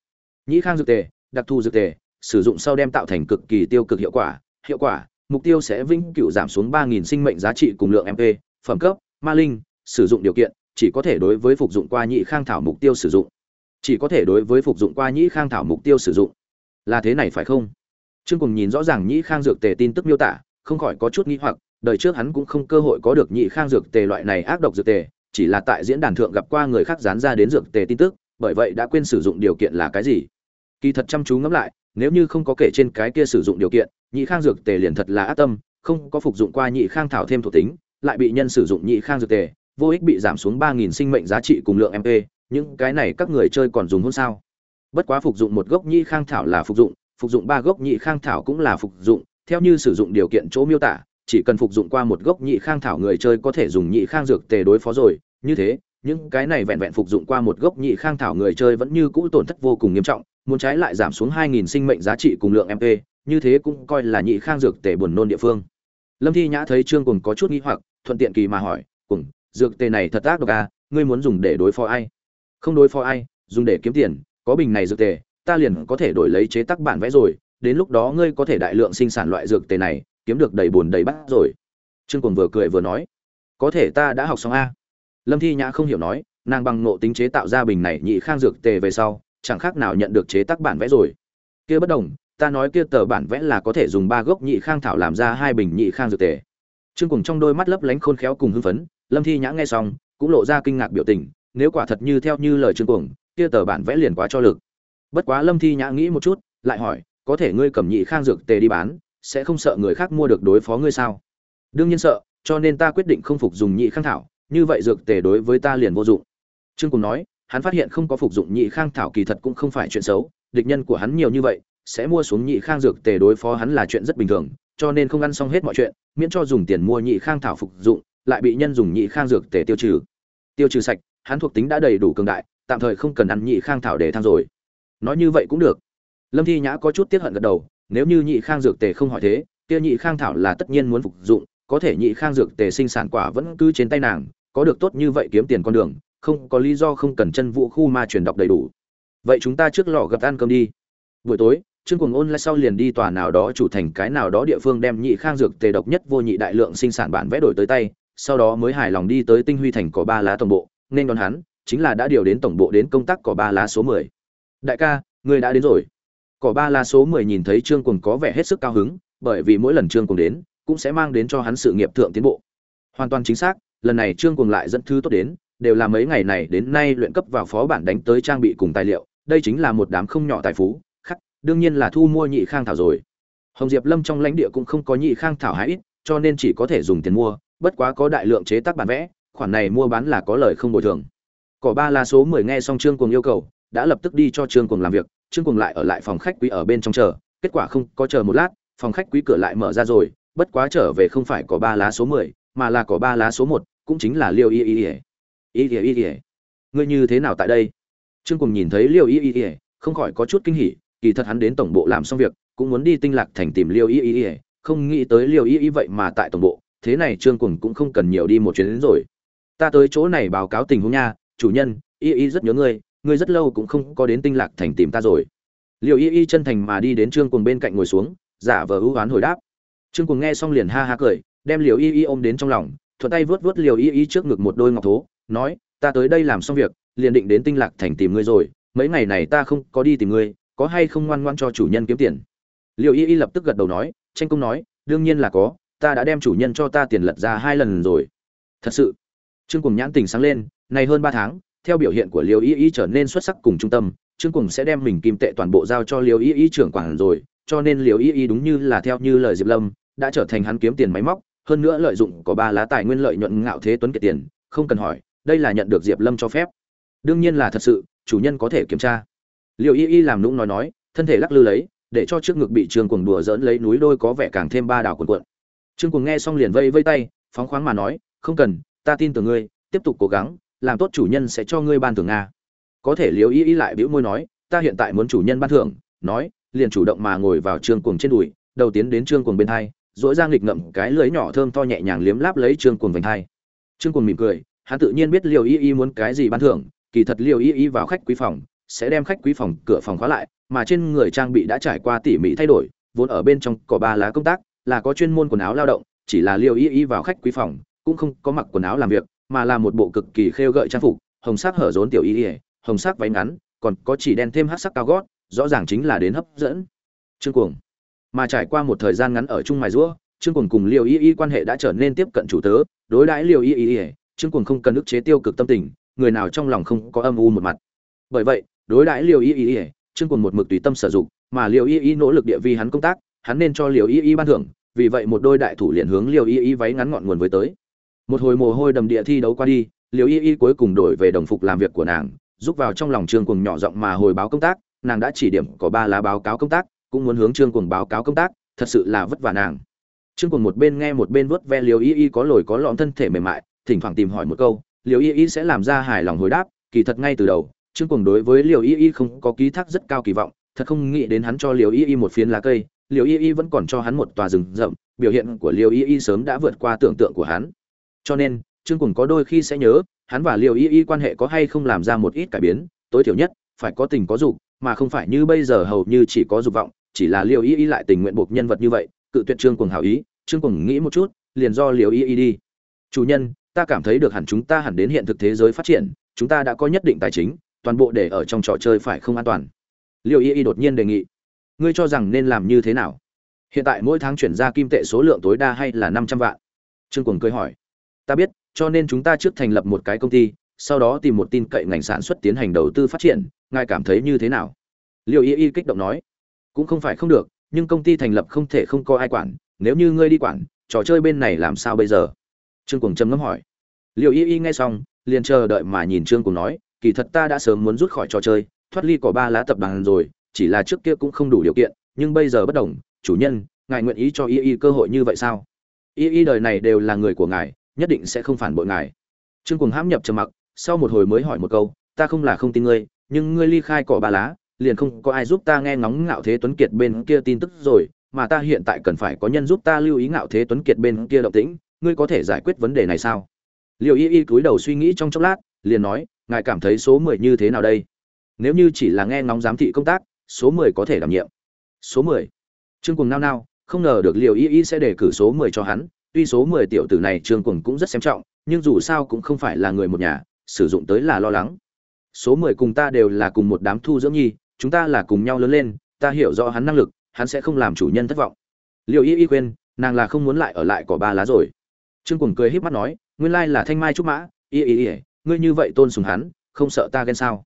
Nhĩ khang dược tề, đặc thù dược tề, sử dụng sau đem tạo thành cực kỳ tiêu cực hiệu quả. Hiệu quả, mục tiêu sẽ vĩnh cửu giảm xuống ba nghìn sinh mệnh giá trị cùng lượng mp phẩm cấp, ma linh, sử dụng điều kiện, chỉ có thể đối với phục dụng qua nhĩ khang thảo mục tiêu sử dụng. Chỉ có thể đối với phục dụng qua nhĩ khang thảo mục tiêu sử dụng. Là thế này phải không? Trương cùng nhìn rõ ràng nhĩ khang dược tề tin tức miêu tả, không khỏi có chút nghi hoặc, đời trước hắn cũng không cơ hội có được nhị khang dược tề loại này ác độc dược tề chỉ là tại diễn đàn thượng gặp qua người khác dán ra đến dược tề tin tức, bởi vậy đã quên sử dụng điều kiện là cái gì. Kỳ thật chăm chú ngẫm lại, nếu như không có kể trên cái kia sử dụng điều kiện, nhị khang dược tề liền thật là ác tâm, không có phục dụng qua nhị khang thảo thêm thuộc tính, lại bị nhân sử dụng nhị khang dược tề, vô ích bị giảm xuống ba nghìn sinh mệnh giá trị cùng lượng mp những cái này các người chơi còn dùng hôn sao? Bất quá phục dụng một gốc nhị khang thảo là phục dụng phục dụng ba gốc nhị khang thảo cũng là phục dụng, theo như sử dụng điều kiện chỗ miêu tả chỉ cần phục dụng qua một gốc nhị khang thảo người chơi có thể dùng nhị khang dược tề đối phó rồi. Như thế, những cái này vẹn vẹn phục dụng qua một gốc nhị khang thảo người chơi vẫn như cũ tổn thất vô cùng nghiêm trọng, muốn trái lại giảm xuống 2.000 sinh mệnh giá trị cùng lượng mp như thế cũng coi là nhị khang dược tề buồn nôn địa phương. Lâm thi nhã thấy trương cùng có chút nghi hoặc, thuận tiện kỳ mà hỏi cùng dược tề này thật ác độc à ngươi muốn dùng để đối phó ai? Không đối phó ai, dùng để kiếm tiền, có bình này dược tề, ta liền có thể đổi lấy chế tác bản vẽ rồi, đến lúc đó ngươi có thể đại lượng sinh sản loại dược tề này kiếm được đầy buồn đầy bát rồi. Trương cuồng vừa cười vừa nói, có thể ta đã học xong a. Lâm thi nhã không hiểu nói, nàng bằng nộ tính chế tạo ra bình này nhị khang dược tề về sau, chẳng khác nào nhận được chế tác bản vẽ rồi. Kia bất đồng, ta nói kia tờ bản vẽ là có thể dùng ba gốc nhị khang thảo làm ra hai bình nhị khang dược tề. Trương cùng trong đôi mắt lấp lánh khôn khéo cùng hưng phấn, lâm thi nhã nghe xong, cũng lộ ra kinh ngạc biểu tình, nếu quả thật như theo như lời trương cùng kia tờ bản vẽ liền quá cho lực. Bất quá lâm thi nhã nghĩ một chút, lại hỏi, có thể ngươi cầm nhị khang dược tề đi bán sẽ không sợ người khác mua được đối phó ngươi sao? Đương nhiên sợ, cho nên ta quyết định không phục dùng nhị khang thảo, như vậy dược tề đối với ta liền vô dụng. Trương cùng nói, hắn phát hiện không có phục dụng nhị khang thảo kỳ thật cũng không phải chuyện xấu, địch nhân của hắn nhiều như vậy, sẽ mua xuống nhị khang dược tề đối phó hắn là chuyện rất bình thường, cho nên không ăn xong hết mọi chuyện, miễn cho dùng tiền mua nhị khang thảo phục dụng, lại bị nhân dùng nhị khang dược tề tiêu trừ. Tiêu trừ sạch, hắn thuộc tính đã đầy đủ cường đại, tạm thời không cần ăn nhị khang thảo để thăng rồi. Nói như vậy cũng được. Lâm thi nhã có chút tiếc hận gật đầu nếu như nhị khang dược tề không hỏi thế, kia nhị khang thảo là tất nhiên muốn phục dụng, có thể nhị khang dược tề sinh sản quả vẫn cứ trên tay nàng, có được tốt như vậy kiếm tiền con đường, không có lý do không cần chân vũ khu ma truyền đọc đầy đủ. Vậy chúng ta trước lò gặp ăn cơm đi. Buổi tối, trương cuồng ôn lại sau liền đi tòa nào đó chủ thành cái nào đó địa phương đem nhị khang dược tề độc nhất vô nhị đại lượng sinh sản bản vẽ đổi tới tay, sau đó mới hài lòng đi tới tinh huy thành có ba lá tổng bộ, nên đón hắn, chính là đã điều đến tổng bộ đến công tác có ba lá số mười. Đại ca, người đã đến rồi cỏ ba la số mười nhìn thấy trương cuồng có vẻ hết sức cao hứng, bởi vì mỗi lần trương cuồng đến, cũng sẽ mang đến cho hắn sự nghiệp thượng tiến bộ. Hoàn toàn chính xác, lần này trương cuồng lại dẫn thứ tốt đến, đều là mấy ngày này đến nay luyện cấp vào phó bản đánh tới trang bị cùng tài liệu, đây chính là một đám không nhỏ tài phú, khắc, đương nhiên là thu mua nhị khang thảo rồi. Hồng diệp lâm trong lãnh địa cũng không có nhị khang thảo hái ít, cho nên chỉ có thể dùng tiền mua, bất quá có đại lượng chế tác bản vẽ, khoản này mua bán là có lời không bồi thường. Cỏ ba la số mười nghe xong trương cuồng yêu cầu, đã lập tức đi cho trương cuồng làm việc trương cuồng lại ở lại phòng khách quý ở bên trong chờ kết quả không có chờ một lát phòng khách quý cửa lại mở ra rồi bất quá trở về không phải có ba lá số mười mà là có ba lá số một cũng chính là liêu y y y y y y y ngươi như thế nào tại đây trương cùng nhìn thấy liêu y y y không khỏi có chút kinh hỉ kỳ thật hắn đến tổng bộ làm xong việc cũng muốn đi tinh lạc thành tìm liêu y y y không nghĩ tới liêu y y vậy mà tại tổng bộ thế này trương cùng cũng không cần nhiều đi một chuyến đến rồi ta tới chỗ này báo cáo tình huống nha chủ nhân y y rất nhớ ngươi ngươi rất lâu cũng không có đến tinh lạc thành tìm ta rồi. Liệu y y chân thành mà đi đến trương cùng bên cạnh ngồi xuống, giả vờ ưu oán hồi đáp. Trương cùng nghe xong liền ha ha cười, đem liều y y ôm đến trong lòng, thuận tay vớt vớt liều y y trước ngực một đôi ngọc thố, nói, ta tới đây làm xong việc, liền định đến tinh lạc thành tìm ngươi rồi, mấy ngày này ta không có đi tìm ngươi, có hay không ngoan ngoan cho chủ nhân kiếm tiền? Liều y y lập tức gật đầu nói, tranh công nói, đương nhiên là có, ta đã đem chủ nhân cho ta tiền lật ra hai lần rồi. Thật sự, trương cùng nhãn tình sáng lên, này hơn ba tháng theo biểu hiện của liều y y trở nên xuất sắc cùng trung tâm, trương cùng sẽ đem mình kim tệ toàn bộ giao cho liều y y trưởng quản rồi, cho nên liều y y đúng như là theo như lời diệp lâm, đã trở thành hắn kiếm tiền máy móc, hơn nữa lợi dụng có ba lá tài nguyên lợi nhuận ngạo thế tuấn kiệt tiền, không cần hỏi, đây là nhận được diệp lâm cho phép. Đương nhiên là thật sự, chủ nhân có thể kiểm tra. Liêu y y làm nũng nói nói, thân thể lắc lư lấy, để cho trước ngực bị trương cùng đùa dỡn lấy núi đôi có vẻ càng thêm ba đảo cuộn cuộn. Trương cùng nghe xong liền vây vây tay, phóng khoáng mà nói, không cần, ta tin tưởng ngươi, tiếp tục cố gắng làm tốt chủ nhân sẽ cho ngươi ban thưởng nga. Có thể liều y y lại bĩu môi nói, ta hiện tại muốn chủ nhân ban thưởng. Nói, liền chủ động mà ngồi vào trương cuồng trên đùi, đầu tiến đến trương cuồng bên thai dỗi ra nghịch ngậm cái lưới nhỏ thơm to nhẹ nhàng liếm láp lấy trương cuồng vành thai trương cuồng mỉm cười, hắn tự nhiên biết liều y y muốn cái gì ban thưởng, kỳ thật liều y y vào khách quý phòng, sẽ đem khách quý phòng cửa phòng khóa lại, mà trên người trang bị đã trải qua tỉ mỉ thay đổi, vốn ở bên trong có ba lá công tác, là có chuyên môn quần áo lao động, chỉ là liều y y vào khách quý phòng, cũng không có mặc quần áo làm việc mà là một bộ cực kỳ khêu gợi trang phục, hồng sắc hở rốn tiểu y y, hồng sắc váy ngắn, còn có chỉ đen thêm hắc sắc cao gót, rõ ràng chính là đến hấp dẫn. Trương cuồng. Mà trải qua một thời gian ngắn ở chung mài rũa trương cuồng cùng liều y y quan hệ đã trở nên tiếp cận chủ tớ. Đối đãi liều y y, trương cuồng không cần ức chế tiêu cực tâm tình, người nào trong lòng không có âm u một mặt. Bởi vậy, đối đãi liều y y, trương cuồng một mực tùy tâm sử dụng, mà liều y y nỗ lực địa vi hắn công tác, hắn nên cho liều y y ban thưởng, vì vậy một đôi đại thủ liền hướng liều y y váy ngắn ngọn nguồn với tới một hồi mồ hôi đầm địa thi đấu qua đi liều y y cuối cùng đổi về đồng phục làm việc của nàng giúp vào trong lòng trương cuồng nhỏ giọng mà hồi báo công tác, nàng đã chỉ điểm có ba lá báo cáo công tác, cũng muốn hướng trương cuồng báo cáo công tác, thật sự là vất vả nàng. Trương cuồng một bên nghe một bên vớt ve liều y y có lồi có lõm thân thể mềm mại, thỉnh thoảng tìm hỏi một câu liều y y sẽ làm ra hài lòng hồi đáp, kỳ thật ngay từ đầu, trương cuồng đối với liều y y không có ký thác rất cao kỳ vọng, thật không nghĩ đến hắn cho liều y y một phiến lá cây liều y y vẫn còn cho hắn một tòa rừng rậm, biểu hiện của liều y y sớm đã vượt qua tưởng tượng của hắn cho nên, trương cùng có đôi khi sẽ nhớ, hắn và liều y y quan hệ có hay không làm ra một ít cải biến, tối thiểu nhất, phải có tình có dục, mà không phải như bây giờ hầu như chỉ có dục vọng, chỉ là liều y y lại tình nguyện buộc nhân vật như vậy, cự tuyệt trương cùng hảo ý. Trương cùng nghĩ một chút, liền do liều y y đi. Chủ nhân, ta cảm thấy được hẳn chúng ta hẳn đến hiện thực thế giới phát triển, chúng ta đã có nhất định tài chính, toàn bộ để ở trong trò chơi phải không an toàn. Liều y y đột nhiên đề nghị. Ngươi cho rằng nên làm như thế nào? Hiện tại mỗi tháng chuyển ra kim tệ số lượng tối đa hay là năm trăm vạn? Trương cùng cười hỏi ta biết, cho nên chúng ta trước thành lập một cái công ty, sau đó tìm một tin cậy ngành sản xuất tiến hành đầu tư phát triển, ngài cảm thấy như thế nào? Liệu y y kích động nói. Cũng không phải không được, nhưng công ty thành lập không thể không có ai quản, nếu như ngươi đi quản, trò chơi bên này làm sao bây giờ? Trương cuồng trầm ngâm hỏi. Liệu y y nghe xong, liền chờ đợi mà nhìn trương cuồng nói, kỳ thật ta đã sớm muốn rút khỏi trò chơi, thoát ly cỏ ba lá tập đoàn rồi, chỉ là trước kia cũng không đủ điều kiện, nhưng bây giờ bất đồng. Chủ nhân, ngài nguyện ý cho y y cơ hội như vậy sao? Y y đời này đều là người của ngài nhất định sẽ không phản bội ngài. Trương cuồng hãm nhập trầm mặc, sau một hồi mới hỏi một câu, ta không là không tin ngươi, nhưng ngươi ly khai cỏ ba lá, liền không có ai giúp ta nghe ngóng ngạo thế tuấn kiệt bên kia tin tức rồi, mà ta hiện tại cần phải có nhân giúp ta lưu ý ngạo thế tuấn kiệt bên kia động tĩnh, ngươi có thể giải quyết vấn đề này sao? Liệu y y cúi đầu suy nghĩ trong chốc lát, liền nói, ngài cảm thấy số mười như thế nào đây? Nếu như chỉ là nghe ngóng giám thị công tác, số mười có thể đảm nhiệm. Số mười? Trương cùng nao nao, không ngờ được liệu y y sẽ đề cử số mười cho hắn tuy số mười tiểu tử này trương cuồng cũng rất xem trọng, nhưng dù sao cũng không phải là người một nhà, sử dụng tới là lo lắng. Số mười cùng ta đều là cùng một đám thu dưỡng nhi, chúng ta là cùng nhau lớn lên, ta hiểu rõ hắn năng lực, hắn sẽ không làm chủ nhân thất vọng. Liệu y y khuyên, nàng là không muốn lại ở lại cỏ ba lá rồi. Trương cuồng cười híp mắt nói, nguyên lai là thanh mai trúc mã, y y y, ngươi như vậy tôn sùng hắn, không sợ ta ghen sao?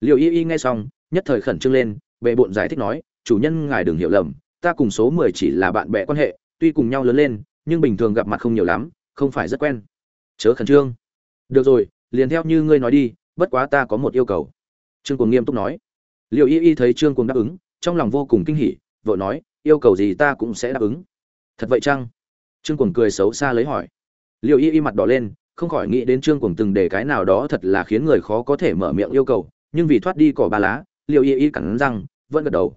Liệu y y nghe xong, nhất thời khẩn trương lên bệ bộn giải thích nói, chủ nhân ngài đừng hiểu lầm, ta cùng số mười chỉ là bạn bè quan hệ, tuy cùng nhau lớn lên nhưng bình thường gặp mặt không nhiều lắm, không phải rất quen. Chớ khẩn trương. Được rồi, liền theo như ngươi nói đi, bất quá ta có một yêu cầu. Trương cuồng nghiêm túc nói. Liệu y y thấy trương cuồng đáp ứng, trong lòng vô cùng kinh hỉ vợ nói, yêu cầu gì ta cũng sẽ đáp ứng. Thật vậy chăng? Trương cuồng cười xấu xa lấy hỏi. Liệu y y mặt đỏ lên, không khỏi nghĩ đến trương cuồng từng để cái nào đó thật là khiến người khó có thể mở miệng yêu cầu, nhưng vì thoát đi cỏ ba lá, liệu y y cắn răng, vẫn gật đầu.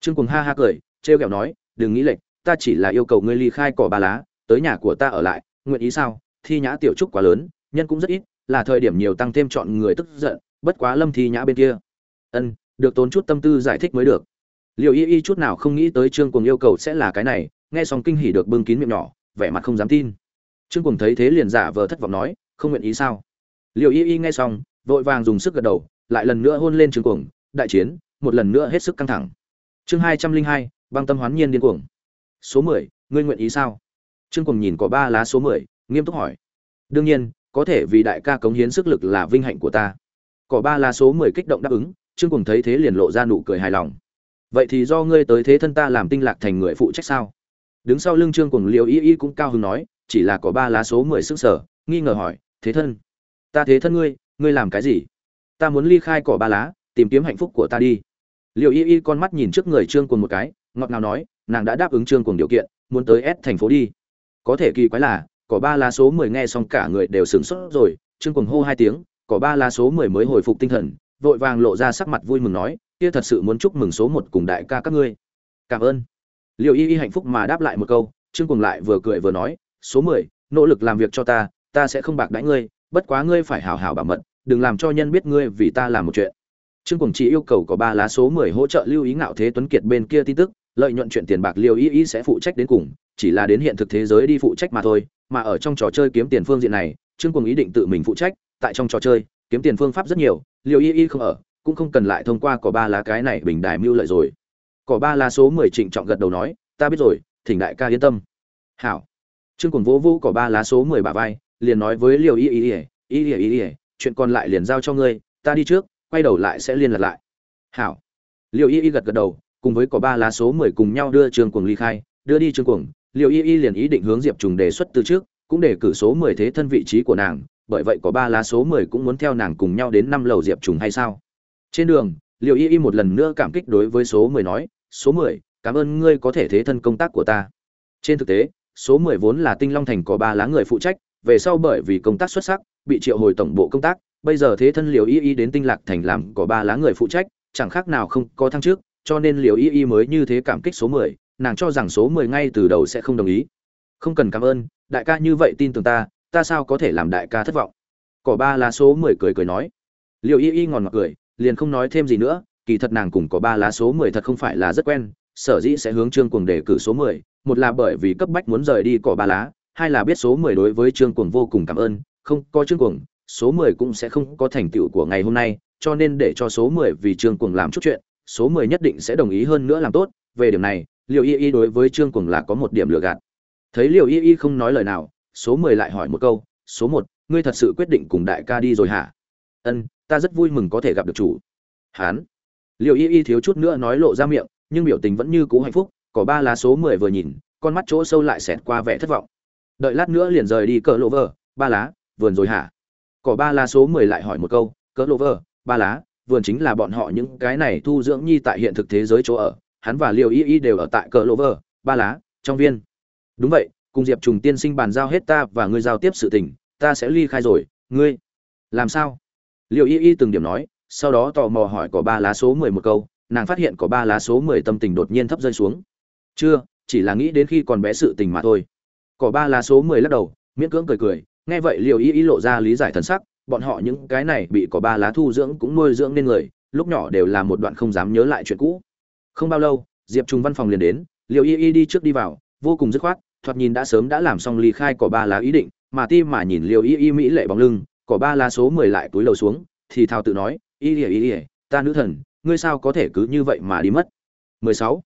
Trương cuồng ha ha cười, trêu ghẹo nói, đừng nghĩ lệch ta chỉ là yêu cầu ngươi ly khai cỏ ba lá, tới nhà của ta ở lại, nguyện ý sao? Thi nhã tiểu trúc quá lớn, nhân cũng rất ít, là thời điểm nhiều tăng thêm chọn người tức giận, bất quá lâm thi nhã bên kia. Ân, được tốn chút tâm tư giải thích mới được. Liệu y y chút nào không nghĩ tới trương cuồng yêu cầu sẽ là cái này, nghe xong kinh hỉ được bưng kín miệng nhỏ, vẻ mặt không dám tin. Trương cuồng thấy thế liền giả vờ thất vọng nói, không nguyện ý sao? Liệu y y nghe xong, vội vàng dùng sức gật đầu, lại lần nữa hôn lên trương cuồng, đại chiến, một lần nữa hết sức căng thẳng. Chương hai trăm linh hai, băng tâm hoán nhiên điên cuồng số mười, ngươi nguyện ý sao? Trương cuồng nhìn có ba lá số mười, nghiêm túc hỏi. Đương nhiên, có thể vì đại ca cống hiến sức lực là vinh hạnh của ta. Cỏ ba lá số mười kích động đáp ứng, trương cuồng thấy thế liền lộ ra nụ cười hài lòng. Vậy thì do ngươi tới thế thân ta làm tinh lạc thành người phụ trách sao? Đứng sau lưng trương cuồng liều y y cũng cao hứng nói, chỉ là có ba lá số mười sức sở, nghi ngờ hỏi, thế thân, ta thế thân ngươi ngươi làm cái gì? Ta muốn ly khai cỏ ba lá, tìm kiếm hạnh phúc của ta đi. Liệu y y con mắt nhìn trước người trương cuồng một cái, ngọt ngào nói nàng đã đáp ứng trương cuồng điều kiện, muốn tới S thành phố đi. Có thể kỳ quái là cỏ ba lá số mười nghe xong cả người đều sửng sốt rồi, trương cuồng hô hai tiếng cỏ ba lá số mười mới hồi phục tinh thần, vội vàng lộ ra sắc mặt vui mừng nói, kia thật sự muốn chúc mừng số một cùng đại ca các ngươi. Cảm ơn. Liệu y y hạnh phúc mà đáp lại một câu, trương cuồng lại vừa cười vừa nói, số mười, nỗ lực làm việc cho ta ta sẽ không bạc đãi ngươi, bất quá ngươi phải hào hào bảo mật, đừng làm cho nhân biết ngươi vì ta làm một chuyện. Trương cuồng chỉ yêu cầu có ba lá số mười hỗ trợ lưu ý ngạo thế tuấn kiệt bên kia tin tức lợi nhuận chuyện tiền bạc liều ý ý sẽ phụ trách đến cùng, chỉ là đến hiện thực thế giới đi phụ trách mà thôi, mà ở trong trò chơi kiếm tiền phương diện này, trương cuồng ý định tự mình phụ trách, tại trong trò chơi, kiếm tiền phương pháp rất nhiều liều ý ý không ở, cũng không cần lại thông qua cỏ ba lá cái này bình đài mưu lợi rồi. Cỏ ba lá số mười trịnh trọng gật đầu nói, ta biết rồi, thỉnh đại ca yên tâm. Hảo. Trương cuồng vỗ vỗ cỏ ba lá số mười bà vai, liền nói với liều y y y y y y chuyện còn lại liền giao cho ngươi, ta đi trước, quay đầu lại sẽ liên lạc lại. Hảo. Liều y y gật gật đầu cùng với có ba lá số mười cùng nhau đưa trương cuồng ly khai, đưa đi trương cuồng, Liêu y y liền ý định hướng diệp trùng đề xuất từ trước, cũng để cử số mười thế thân vị trí của nàng, bởi vậy có ba lá số mười cũng muốn theo nàng cùng nhau đến năm lầu diệp trùng hay sao? Trên đường, Liêu y y một lần nữa cảm kích đối với số mười nói, số mười, cảm ơn ngươi có thể thế thân công tác của ta. Trên thực tế, số mười vốn là tinh long thành có ba lá người phụ trách, về sau bởi vì công tác xuất sắc, bị triệu hồi tổng bộ công tác, bây giờ thế thân Liêu y y đến tinh lạc thành làm có ba lá người phụ trách, chẳng khác nào không có thăng trước cho nên liều y y mới như thế cảm kích số mười, nàng cho rằng số mười ngay từ đầu sẽ không đồng ý. Không cần cảm ơn, đại ca như vậy tin tưởng ta ta sao có thể làm đại ca thất vọng? Cỏ ba lá số mười cười cười nói. Liều y y ngòn ngọt cười, liền không nói thêm gì nữa, kỳ thật nàng cùng có ba lá số mười thật không phải là rất quen, sở dĩ sẽ hướng trương cuồng đề cử số mười, một là bởi vì cấp bách muốn rời đi cỏ ba lá, hai là biết số mười đối với trương cuồng vô cùng cảm ơn, không có trương cuồng, số mười cũng sẽ không có thành tựu của ngày hôm nay, cho nên để cho số mười vì trương cuồng làm chút chuyện số mười nhất định sẽ đồng ý hơn nữa làm tốt, về điểm này liệu y y đối với trương cuồng là có một điểm lừa gạt. Thấy liệu y y không nói lời nào, số mười lại hỏi một câu, số một, ngươi thật sự quyết định cùng đại ca đi rồi hả? Ân, ta rất vui mừng có thể gặp được chủ. Hán. Liệu y y thiếu chút nữa nói lộ ra miệng, nhưng biểu tình vẫn như cũ hạnh phúc, có ba lá số mười vừa nhìn, con mắt chỗ sâu lại xẹt qua vẻ thất vọng. Đợi lát nữa liền rời đi cỡ lộ vờ, ba lá, vườn rồi hả? Cỏ ba lá số mười lại hỏi một câu, cỡ lộ vờ, ba lá vườn chính là bọn họ những cái này thu dưỡng nhi tại hiện thực thế giới chỗ ở, hắn và liều y y đều ở tại cờ lô vơ ba lá, trong viên. Đúng vậy, cùng diệp trùng tiên sinh bàn giao hết ta và ngươi giao tiếp sự tình, ta sẽ ly khai rồi, ngươi, làm sao? Liều y y từng điểm nói, sau đó tò mò hỏi có ba lá số mười một câu, nàng phát hiện có ba lá số mười tâm tình đột nhiên thấp rơi xuống. Chưa, chỉ là nghĩ đến khi còn bé sự tình mà thôi. Có ba lá số mười lắc đầu, miễn cưỡng cười cười, nghe vậy liều y y lộ ra lý giải thần sắc bọn họ những cái này bị có ba lá thu dưỡng cũng nuôi dưỡng nên người, lúc nhỏ đều là một đoạn không dám nhớ lại chuyện cũ không bao lâu, diệp trùng văn phòng liền đến liệu y y đi trước đi vào, vô cùng dứt khoát, thoạt nhìn đã sớm đã làm xong ly khai cỏ ba lá ý định, mà ti mà nhìn liệu y y mỹ lệ bóng lưng, cỏ ba lá số mười lại túi lầu xuống, thì thào tự nói, y ỉa y ỉa ta nữ thần, ngươi sao có thể cứ như vậy mà đi mất 16.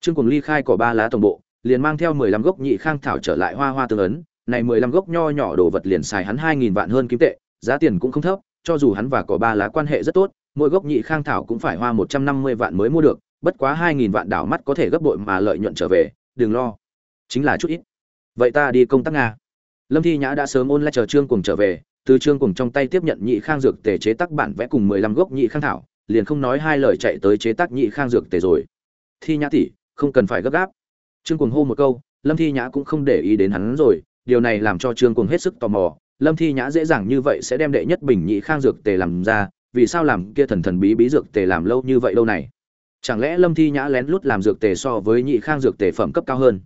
trương cùng ly khai cỏ ba lá tổng bộ, liền mang theo 15 gốc nhị khang thảo trở lại hoa hoa tương ấn, này 15 gốc nho nhỏ đồ vật liền xài hắn 2.000 vạn hơn kim tệ giá tiền cũng không thấp, cho dù hắn và cỏ ba lá quan hệ rất tốt, mỗi gốc nhị khang thảo cũng phải hoa 150 vạn mới mua được, bất quá 2.000 vạn đảo mắt có thể gấp bội mà lợi nhuận trở về, đừng lo. Chính là chút ít. Vậy ta đi công tác nga. Lâm thi nhã đã sớm ôn lại chờ trương cùng trở về, từ trương cùng trong tay tiếp nhận nhị khang dược tề chế tác bản vẽ cùng mười lăm gốc nhị khang thảo, liền không nói hai lời chạy tới chế tác nhị khang dược tề rồi. Thi nhã tỷ, không cần phải gấp gáp. Trương cùng hô một câu, lâm thi nhã cũng không để ý đến hắn rồi, điều này làm cho trương cùng hết sức tò mò lâm thi nhã dễ dàng như vậy sẽ đem đệ nhất bình nhị khang dược tề làm ra, vì sao làm kia thần thần bí bí dược tề làm lâu như vậy lâu này? Chẳng lẽ lâm thi nhã lén lút làm dược tề so với nhị khang dược tề phẩm cấp cao hơn?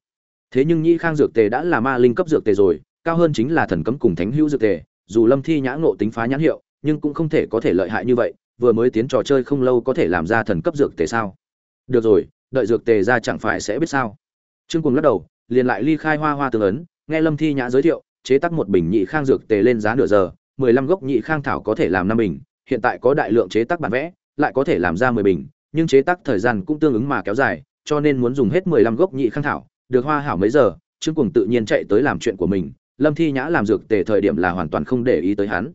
Thế nhưng nhị khang dược tề đã là ma linh cấp dược tề rồi, cao hơn chính là thần cấm cùng thánh hữu dược tề, dù lâm thi nhã ngộ tính phá nhãn hiệu, nhưng cũng không thể có thể lợi hại như vậy, vừa mới tiến trò chơi không lâu có thể làm ra thần cấp dược tề sao? Được rồi, đợi dược tề ra chẳng phải sẽ biết sao? Trương cùng lắc đầu, liền lại ly khai hoa hoa tương ấn, nghe lâm thi nhã giới thiệu chế tác một bình nhị khang dược tề lên giá nửa giờ, mười lăm gốc nhị khang thảo có thể làm năm bình, hiện tại có đại lượng chế tác bản vẽ, lại có thể làm ra mười bình, nhưng chế tác thời gian cũng tương ứng mà kéo dài, cho nên muốn dùng hết mười lăm gốc nhị khang thảo, được hoa hảo mấy giờ, trương Cuồng tự nhiên chạy tới làm chuyện của mình, lâm thi nhã làm dược tề thời điểm là hoàn toàn không để ý tới hắn.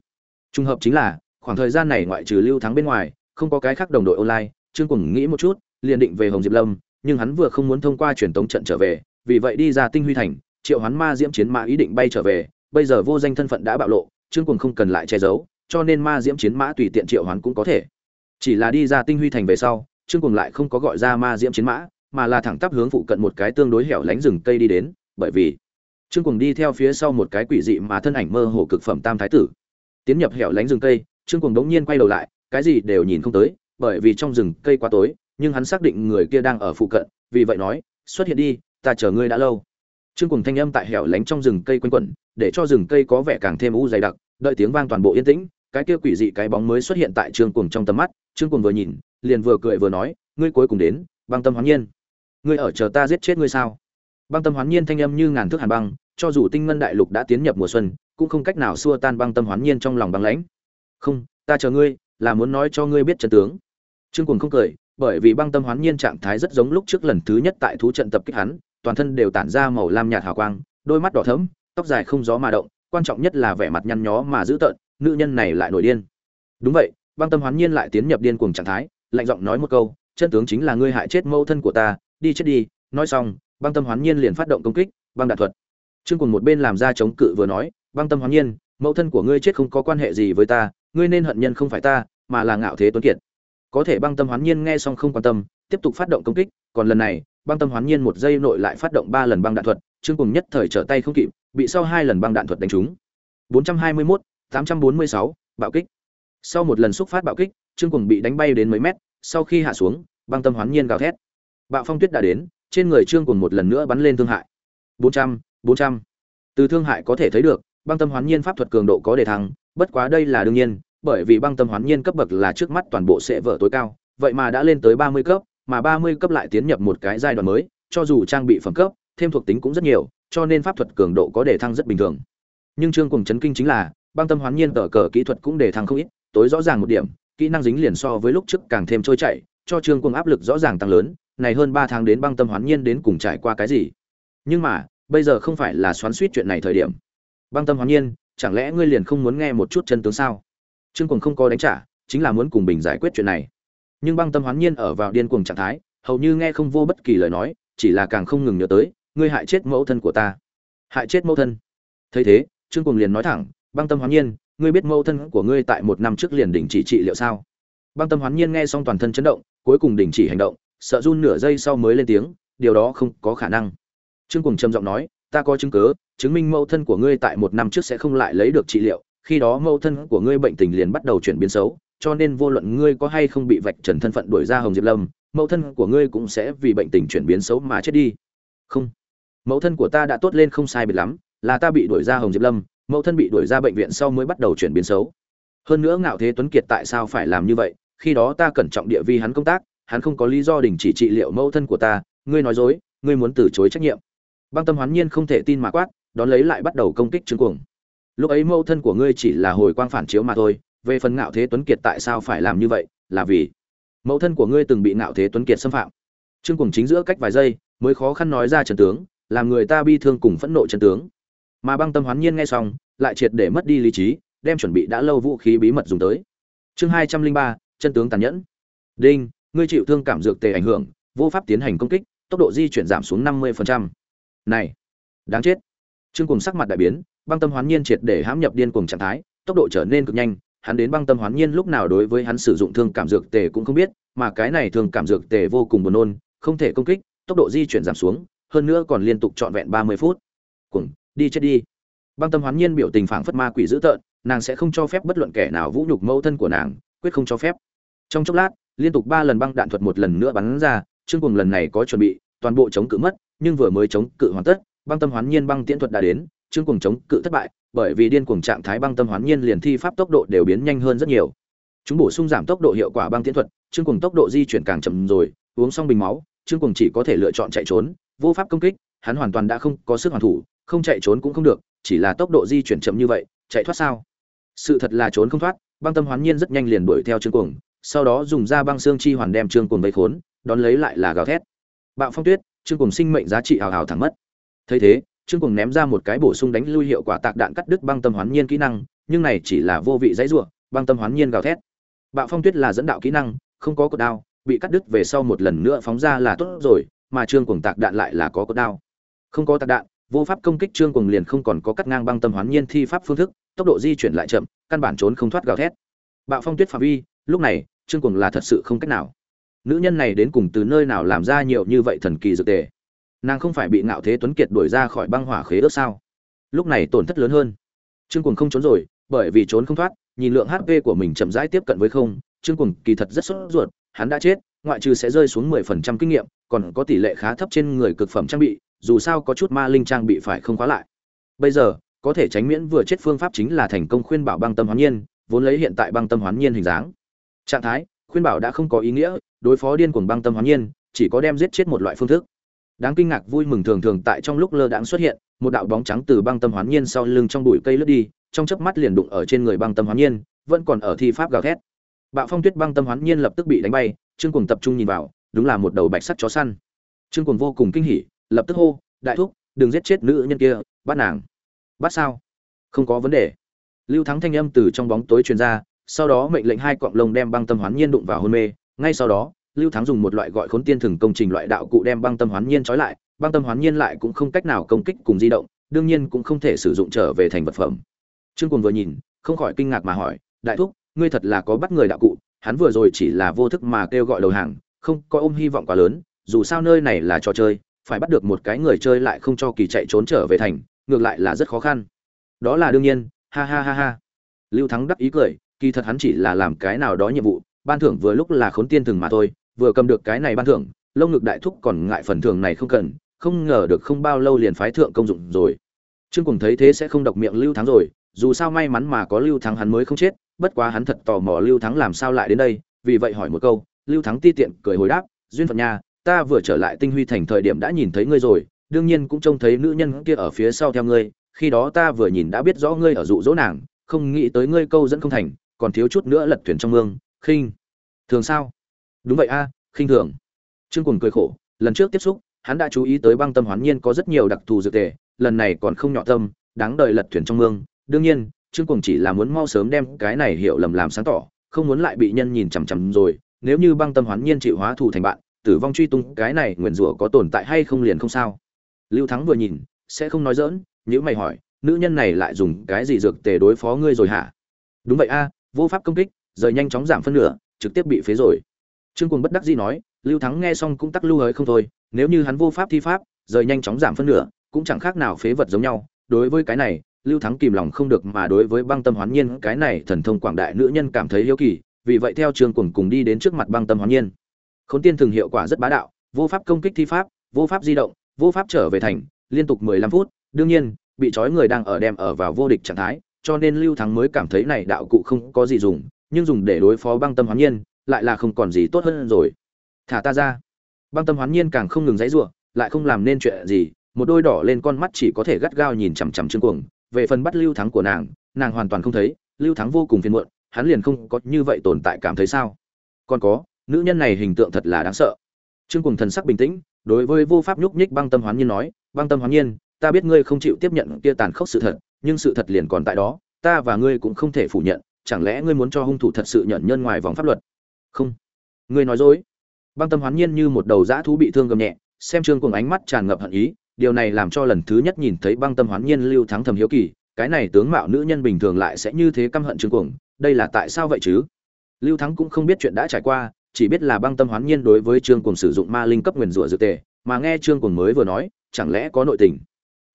Trùng hợp chính là, khoảng thời gian này ngoại trừ lưu thắng bên ngoài, không có cái khác đồng đội online, trương Cuồng nghĩ một chút, liền định về hồng diệp lâm, nhưng hắn vừa không muốn thông qua truyền tống trận trở về, vì vậy đi ra tinh huy thành triệu hoán ma diễm chiến mã ý định bay trở về, bây giờ vô danh thân phận đã bạo lộ, trương cùng không cần lại che giấu, cho nên ma diễm chiến mã tùy tiện triệu hoán cũng có thể. Chỉ là đi ra tinh huy thành về sau, trương cùng lại không có gọi ra ma diễm chiến mã, mà là thẳng tắp hướng phụ cận một cái tương đối hẻo lánh rừng cây đi đến, bởi vì trương cùng đi theo phía sau một cái quỷ dị mà thân ảnh mơ hồ cực phẩm tam thái tử. Tiến nhập hẻo lánh rừng cây, trương cùng đống nhiên quay đầu lại, cái gì đều nhìn không tới, bởi vì trong rừng cây quá tối, nhưng hắn xác định người kia đang ở phụ cận, vì vậy nói, xuất hiện đi, ta chờ ngươi đã lâu trương cùng thanh âm tại hẻo lánh trong rừng cây quanh quẩn, để cho rừng cây có vẻ càng thêm u dày đặc, đợi tiếng vang toàn bộ yên tĩnh, cái kia quỷ dị cái bóng mới xuất hiện tại trương cuồng trong tầm mắt. Trương cuồng vừa nhìn, liền vừa cười vừa nói, ngươi cuối cùng đến, băng tâm hoán nhiên. Ngươi ở chờ ta giết chết ngươi sao? Băng tâm hoán nhiên thanh âm như ngàn thước hàn băng, cho dù tinh ngân đại lục đã tiến nhập mùa xuân, cũng không cách nào xua tan băng tâm hoán nhiên trong lòng băng lãnh. Không, ta chờ ngươi, là muốn nói cho ngươi biết trận tướng. Trương cuồng không cười, bởi vì băng tâm hoán nhiên trạng thái rất giống lúc trước lần thứ nhất tại thú trận tập kích hắn toàn thân đều tản ra màu lam nhạt hào quang, đôi mắt đỏ thẫm, tóc dài không gió mà động, quan trọng nhất là vẻ mặt nhăn nhó mà dữ tợn, nữ nhân này lại nổi điên. Đúng vậy, băng tâm hoán nhiên lại tiến nhập điên cuồng trạng thái, lạnh giọng nói một câu, chân tướng chính là ngươi hại chết mẫu thân của ta, đi chết đi. Nói xong, băng tâm hoán nhiên liền phát động công kích, băng đạn thuật. Trương cùng một bên làm ra chống cự vừa nói, băng tâm hoán nhiên, mẫu thân của ngươi chết không có quan hệ gì với ta, ngươi nên hận nhân không phải ta, mà là ngạo thế tuấn kiệt. Có thể băng tâm hoán nhiên nghe xong không quan tâm, tiếp tục phát động công kích, còn lần này băng tâm hoán nhiên một giây nội lại phát động ba lần băng đạn thuật trương cùng nhất thời trở tay không kịp bị sau hai lần băng đạn thuật đánh trúng. 421, 846, bạo kích. Sau một lần xúc phát bạo kích trương cùng bị đánh bay đến mấy mét sau khi hạ xuống băng tâm hoán nhiên gào thét. Bạo phong tuyết đã đến trên người trương cùng một lần nữa bắn lên thương hại. bốn trăm bốn trăm. Từ thương hại có thể thấy được băng tâm hoán nhiên pháp thuật cường độ có đề thăng bất quá đây là đương nhiên bởi vì băng tâm hoán nhiên cấp bậc là trước mắt toàn bộ sẽ vở tối cao vậy mà đã lên tới ba mươi cấp mà ba mươi cấp lại tiến nhập một cái giai đoạn mới, cho dù trang bị phẩm cấp, thêm thuộc tính cũng rất nhiều, cho nên pháp thuật cường độ có đề thăng rất bình thường. Nhưng trương cùng chấn kinh chính là, băng tâm hoán nhiên tở cờ kỹ thuật cũng đề thăng không ít, tối rõ ràng một điểm, kỹ năng dính liền so với lúc trước càng thêm trôi chảy, cho trương cùng áp lực rõ ràng tăng lớn, này hơn ba tháng đến băng tâm hoán nhiên đến cùng trải qua cái gì. Nhưng mà, bây giờ không phải là xoắn xuýt chuyện này thời điểm. Băng tâm hoán nhiên, chẳng lẽ ngươi liền không muốn nghe một chút chân tướng sao? Trương cùng không có đánh trả, chính là muốn cùng bình giải quyết chuyện này nhưng băng tâm hoán nhiên ở vào điên cuồng trạng thái, hầu như nghe không vô bất kỳ lời nói, chỉ là càng không ngừng nhớ tới, ngươi hại chết mẫu thân của ta. Hại chết mẫu thân? Thấy thế, trương cùng liền nói thẳng, băng tâm hoán nhiên, ngươi biết mẫu thân của ngươi tại một năm trước liền đình chỉ trị liệu sao? Băng tâm hoán nhiên nghe xong toàn thân chấn động, cuối cùng đình chỉ hành động, sợ run nửa giây sau mới lên tiếng, điều đó không có khả năng. Trương cùng trầm giọng nói, ta có chứng cứ, chứng minh mẫu thân của ngươi tại một năm trước sẽ không lại lấy được trị liệu, khi đó mẫu thân của ngươi bệnh tình liền bắt đầu chuyển biến xấu cho nên vô luận ngươi có hay không bị vạch trần thân phận đuổi ra hồng diệp lâm, mẫu thân của ngươi cũng sẽ vì bệnh tình chuyển biến xấu mà chết đi. Không. Mẫu thân của ta đã tốt lên không sai biệt lắm, là ta bị đuổi ra hồng diệp lâm, mẫu thân bị đuổi ra bệnh viện sau mới bắt đầu chuyển biến xấu. Hơn nữa ngạo thế tuấn kiệt tại sao phải làm như vậy? Khi đó ta cẩn trọng địa vi hắn công tác, hắn không có lý do đình chỉ trị liệu mẫu thân của ta. Ngươi nói dối, ngươi muốn từ chối trách nhiệm. Băng tâm hoán nhiên không thể tin mà quát, đón lấy lại bắt đầu công kích trương cuồng. Lúc ấy mẫu thân của ngươi chỉ là hồi quang phản chiếu mà thôi về phần ngạo thế tuấn kiệt tại sao phải làm như vậy, là vì mẫu thân của ngươi từng bị ngạo thế tuấn kiệt xâm phạm. Trương cuồng chính giữa cách vài giây mới khó khăn nói ra trần tướng, làm người ta bi thương cùng phẫn nộ trần tướng. Mà băng tâm hoán nhiên nghe xong, lại triệt để mất đi lý trí, đem chuẩn bị đã lâu vũ khí bí mật dùng tới. Chương hai trăm linh ba, chân tướng tàn nhẫn. Đinh, ngươi chịu thương cảm dược tề ảnh hưởng, vô pháp tiến hành công kích, tốc độ di chuyển giảm xuống năm mươi này, đáng chết. Trương cùng sắc mặt đại biến, băng tâm hoán nhiên triệt để hãm nhập điên cuồng trạng thái, tốc độ trở nên cực nhanh hắn đến băng tâm hoán nhiên lúc nào đối với hắn sử dụng thương cảm dược tề cũng không biết, mà cái này thương cảm dược tề vô cùng buồn nôn, không thể công kích, tốc độ di chuyển giảm xuống, hơn nữa còn liên tục trọn vẹn ba mươi phút. Cùng, đi chết đi. Băng tâm hoán nhiên biểu tình phảng phất ma quỷ dữ tợn, nàng sẽ không cho phép bất luận kẻ nào vũ nhục mẫu thân của nàng, quyết không cho phép. Trong chốc lát, liên tục ba lần băng đạn thuật một lần nữa bắn ra chương cùng lần này có chuẩn bị, toàn bộ chống cự mất, nhưng vừa mới chống cự hoàn tất, băng tâm hoán nhiên băng tiễn thuật đã đến chương cùng chống cự thất bại bởi vì điên cuồng trạng thái băng tâm hoán nhiên liền thi pháp tốc độ đều biến nhanh hơn rất nhiều. Chúng bổ sung giảm tốc độ hiệu quả băng tiễn thuật, chương cùng tốc độ di chuyển càng chậm rồi, uống xong bình máu, chương cùng chỉ có thể lựa chọn chạy trốn, vô pháp công kích, hắn hoàn toàn đã không có sức hoàn thủ, không chạy trốn cũng không được, chỉ là tốc độ di chuyển chậm như vậy, chạy thoát sao? Sự thật là trốn không thoát, băng tâm hoán nhiên rất nhanh liền đuổi theo trương cuồng, sau đó dùng ra băng xương chi hoàn đem trương cuồng vây khốn, đón lấy lại là gào thét. Bạo phong tuyết trương cuồng sinh mệnh giá trị hào hào thẳng mất. Thấy thế trương cuồng ném ra một cái bổ sung đánh lui hiệu quả tạc đạn cắt đứt băng tâm hoán nhiên kỹ năng, nhưng này chỉ là vô vị dãy rủa, băng tâm hoán nhiên gào thét. Bạo phong tuyết là dẫn đạo kỹ năng, không có cột đao, bị cắt đứt về sau một lần nữa phóng ra là tốt rồi, mà trương cuồng tạc đạn lại là có cột đao. Không có tạc đạn, vô pháp công kích trương cuồng liền không còn có cắt ngang băng tâm hoán nhiên thi pháp phương thức, tốc độ di chuyển lại chậm, căn bản trốn không thoát gào thét. Bạo phong tuyết phạm vi, lúc này, trương cuồng là thật sự không cách nào. Nữ nhân này đến cùng từ nơi nào làm ra nhiều như vậy thần kỳ dược tề? Nàng không phải bị ngạo thế tuấn kiệt đuổi ra khỏi băng hỏa khế ước sao? Lúc này tổn thất lớn hơn. Trương cuồng không trốn rồi, bởi vì trốn không thoát, nhìn lượng hp của mình chậm rãi tiếp cận với không, trương cuồng kỳ thật rất sốt ruột, hắn đã chết, ngoại trừ sẽ rơi xuống mười phần trăm kinh nghiệm, còn có tỷ lệ khá thấp trên người cực phẩm trang bị, dù sao có chút ma linh trang bị phải không khóa lại. Bây giờ, có thể tránh miễn vừa chết phương pháp chính là thành công khuyên bảo băng tâm hoán nhiên, vốn lấy hiện tại băng tâm hoán nhiên hình dáng. Trạng thái, khuyên bảo đã không có ý nghĩa, đối phó điên cuồng băng tâm hoán nhiên, chỉ có đem giết chết một loại phương thức đáng kinh ngạc vui mừng thường thường tại trong lúc lơ đãng xuất hiện, một đạo bóng trắng từ băng tâm hoán nhiên sau lưng trong bụi cây lướt đi, trong chớp mắt liền đụng ở trên người băng tâm hoán nhiên, vẫn còn ở thi pháp gào thét. Bạo phong tuyết băng tâm hoán nhiên lập tức bị đánh bay, trương cùng tập trung nhìn vào, đúng là một đầu bạch sắt chó săn. Trương cùng vô cùng kinh hỉ, lập tức hô, đại thúc, đừng giết chết nữ nhân kia, bắt nàng. Bắt sao? Không có vấn đề. Lưu thắng thanh âm từ trong bóng tối truyền ra, sau đó mệnh lệnh hai cọng lông đem băng tâm hoán nhiên đụng vào hôn mê, ngay sau đó lưu thắng dùng một loại gọi khốn tiên thường công trình loại đạo cụ đem băng tâm hoán nhiên trói lại, băng tâm hoán nhiên lại cũng không cách nào công kích cùng di động, đương nhiên cũng không thể sử dụng trở về thành vật phẩm. Trương cùng vừa nhìn, không khỏi kinh ngạc mà hỏi, đại thúc, ngươi thật là có bắt người đạo cụ, hắn vừa rồi chỉ là vô thức mà kêu gọi đầu hàng, không có ôm hy vọng quá lớn, dù sao nơi này là trò chơi, phải bắt được một cái người chơi lại không cho kỳ chạy trốn trở về thành, ngược lại là rất khó khăn. Đó là đương nhiên, ha ha ha ha. Lưu thắng đắc ý cười, kỳ thật hắn chỉ là làm cái nào đó nhiệm vụ, ban thưởng vừa lúc là khốn tiên thường mà thôi vừa cầm được cái này ban thưởng, lông ngực đại thúc còn ngại phần thưởng này không cần, không ngờ được không bao lâu liền phái thượng công dụng rồi. Trương cùng thấy thế sẽ không độc miệng lưu thắng rồi, dù sao may mắn mà có lưu thắng hắn mới không chết, bất quá hắn thật tò mò lưu thắng làm sao lại đến đây, vì vậy hỏi một câu, lưu thắng ti tiện cười hồi đáp, duyên phận nha, ta vừa trở lại tinh huy thành thời điểm đã nhìn thấy ngươi rồi, đương nhiên cũng trông thấy nữ nhân kia ở phía sau theo ngươi, khi đó ta vừa nhìn đã biết rõ ngươi ở dụ dỗ nàng, không nghĩ tới ngươi câu dẫn không thành, còn thiếu chút nữa lật thuyền trong mương, khinh. Thường sao? Đúng vậy a, khinh thường. Trương cùng cười khổ, lần trước tiếp xúc, hắn đã chú ý tới băng tâm hoán nhiên có rất nhiều đặc thù dược tề, lần này còn không nhỏ tâm, đáng đợi lật thuyền trong mương. Đương nhiên, trương cùng chỉ là muốn mau sớm đem cái này hiểu lầm làm sáng tỏ, không muốn lại bị nhân nhìn chằm chằm rồi. Nếu như băng tâm hoán nhiên chịu hóa thù thành bạn, tử vong truy tung, cái này nguyền rủa có tồn tại hay không liền không sao. Lưu thắng vừa nhìn, sẽ không nói dỡn nếu mày hỏi, nữ nhân này lại dùng cái gì dược tề đối phó ngươi rồi hả? Đúng vậy a, vô pháp công kích, rời nhanh chóng giảm phân nửa, trực tiếp bị phế rồi trương cuồng bất đắc dĩ nói, lưu thắng nghe xong cũng tắc lưu hới không thôi, nếu như hắn vô pháp thi pháp, rời nhanh chóng giảm phân nửa, cũng chẳng khác nào phế vật giống nhau. Đối với cái này, lưu thắng kìm lòng không được mà đối với băng tâm hoán nhiên, cái này thần thông quảng đại nữ nhân cảm thấy hiếu kỳ, vì vậy theo trương cuồng cùng đi đến trước mặt băng tâm hoán nhiên. Khốn tiên thường hiệu quả rất bá đạo, vô pháp công kích thi pháp, vô pháp di động, vô pháp trở về thành, liên tục mười lăm phút, đương nhiên, bị trói người đang ở đem ở vào vô địch trạng thái, cho nên lưu thắng mới cảm thấy này đạo cụ không có gì dùng, nhưng dùng để đối phó băng tâm hoán nhiên lại là không còn gì tốt hơn rồi. Thả ta ra. Băng tâm hoán nhiên càng không ngừng dãy giụa lại không làm nên chuyện gì, một đôi đỏ lên con mắt chỉ có thể gắt gao nhìn chằm chằm trương cuồng. Về phần bắt lưu thắng của nàng nàng hoàn toàn không thấy, lưu thắng vô cùng phiền muộn, hắn liền không có như vậy tồn tại cảm thấy sao? Còn có, nữ nhân này hình tượng thật là đáng sợ. Trương cuồng thần sắc bình tĩnh, đối với vô pháp nhúc nhích băng tâm hoán nhiên nói, băng tâm hoán nhiên, ta biết ngươi không chịu tiếp nhận kia tàn khốc sự thật, nhưng sự thật liền còn tại đó, ta và ngươi cũng không thể phủ nhận, chẳng lẽ ngươi muốn cho hung thủ thật sự nhận nhân ngoài vòng pháp luật? Không. Ngươi nói dối. Băng tâm hoán nhiên như một đầu dã thú bị thương gầm nhẹ, xem trương cùng ánh mắt tràn ngập hận ý, điều này làm cho lần thứ nhất nhìn thấy băng tâm hoán nhiên lưu thắng thầm hiếu kỳ, cái này tướng mạo nữ nhân bình thường lại sẽ như thế căm hận trương cuồng, đây là tại sao vậy chứ? Lưu thắng cũng không biết chuyện đã trải qua, chỉ biết là băng tâm hoán nhiên đối với trương cuồng sử dụng ma linh cấp nguyền rủa dược tề, mà nghe trương cuồng mới vừa nói, chẳng lẽ có nội tình?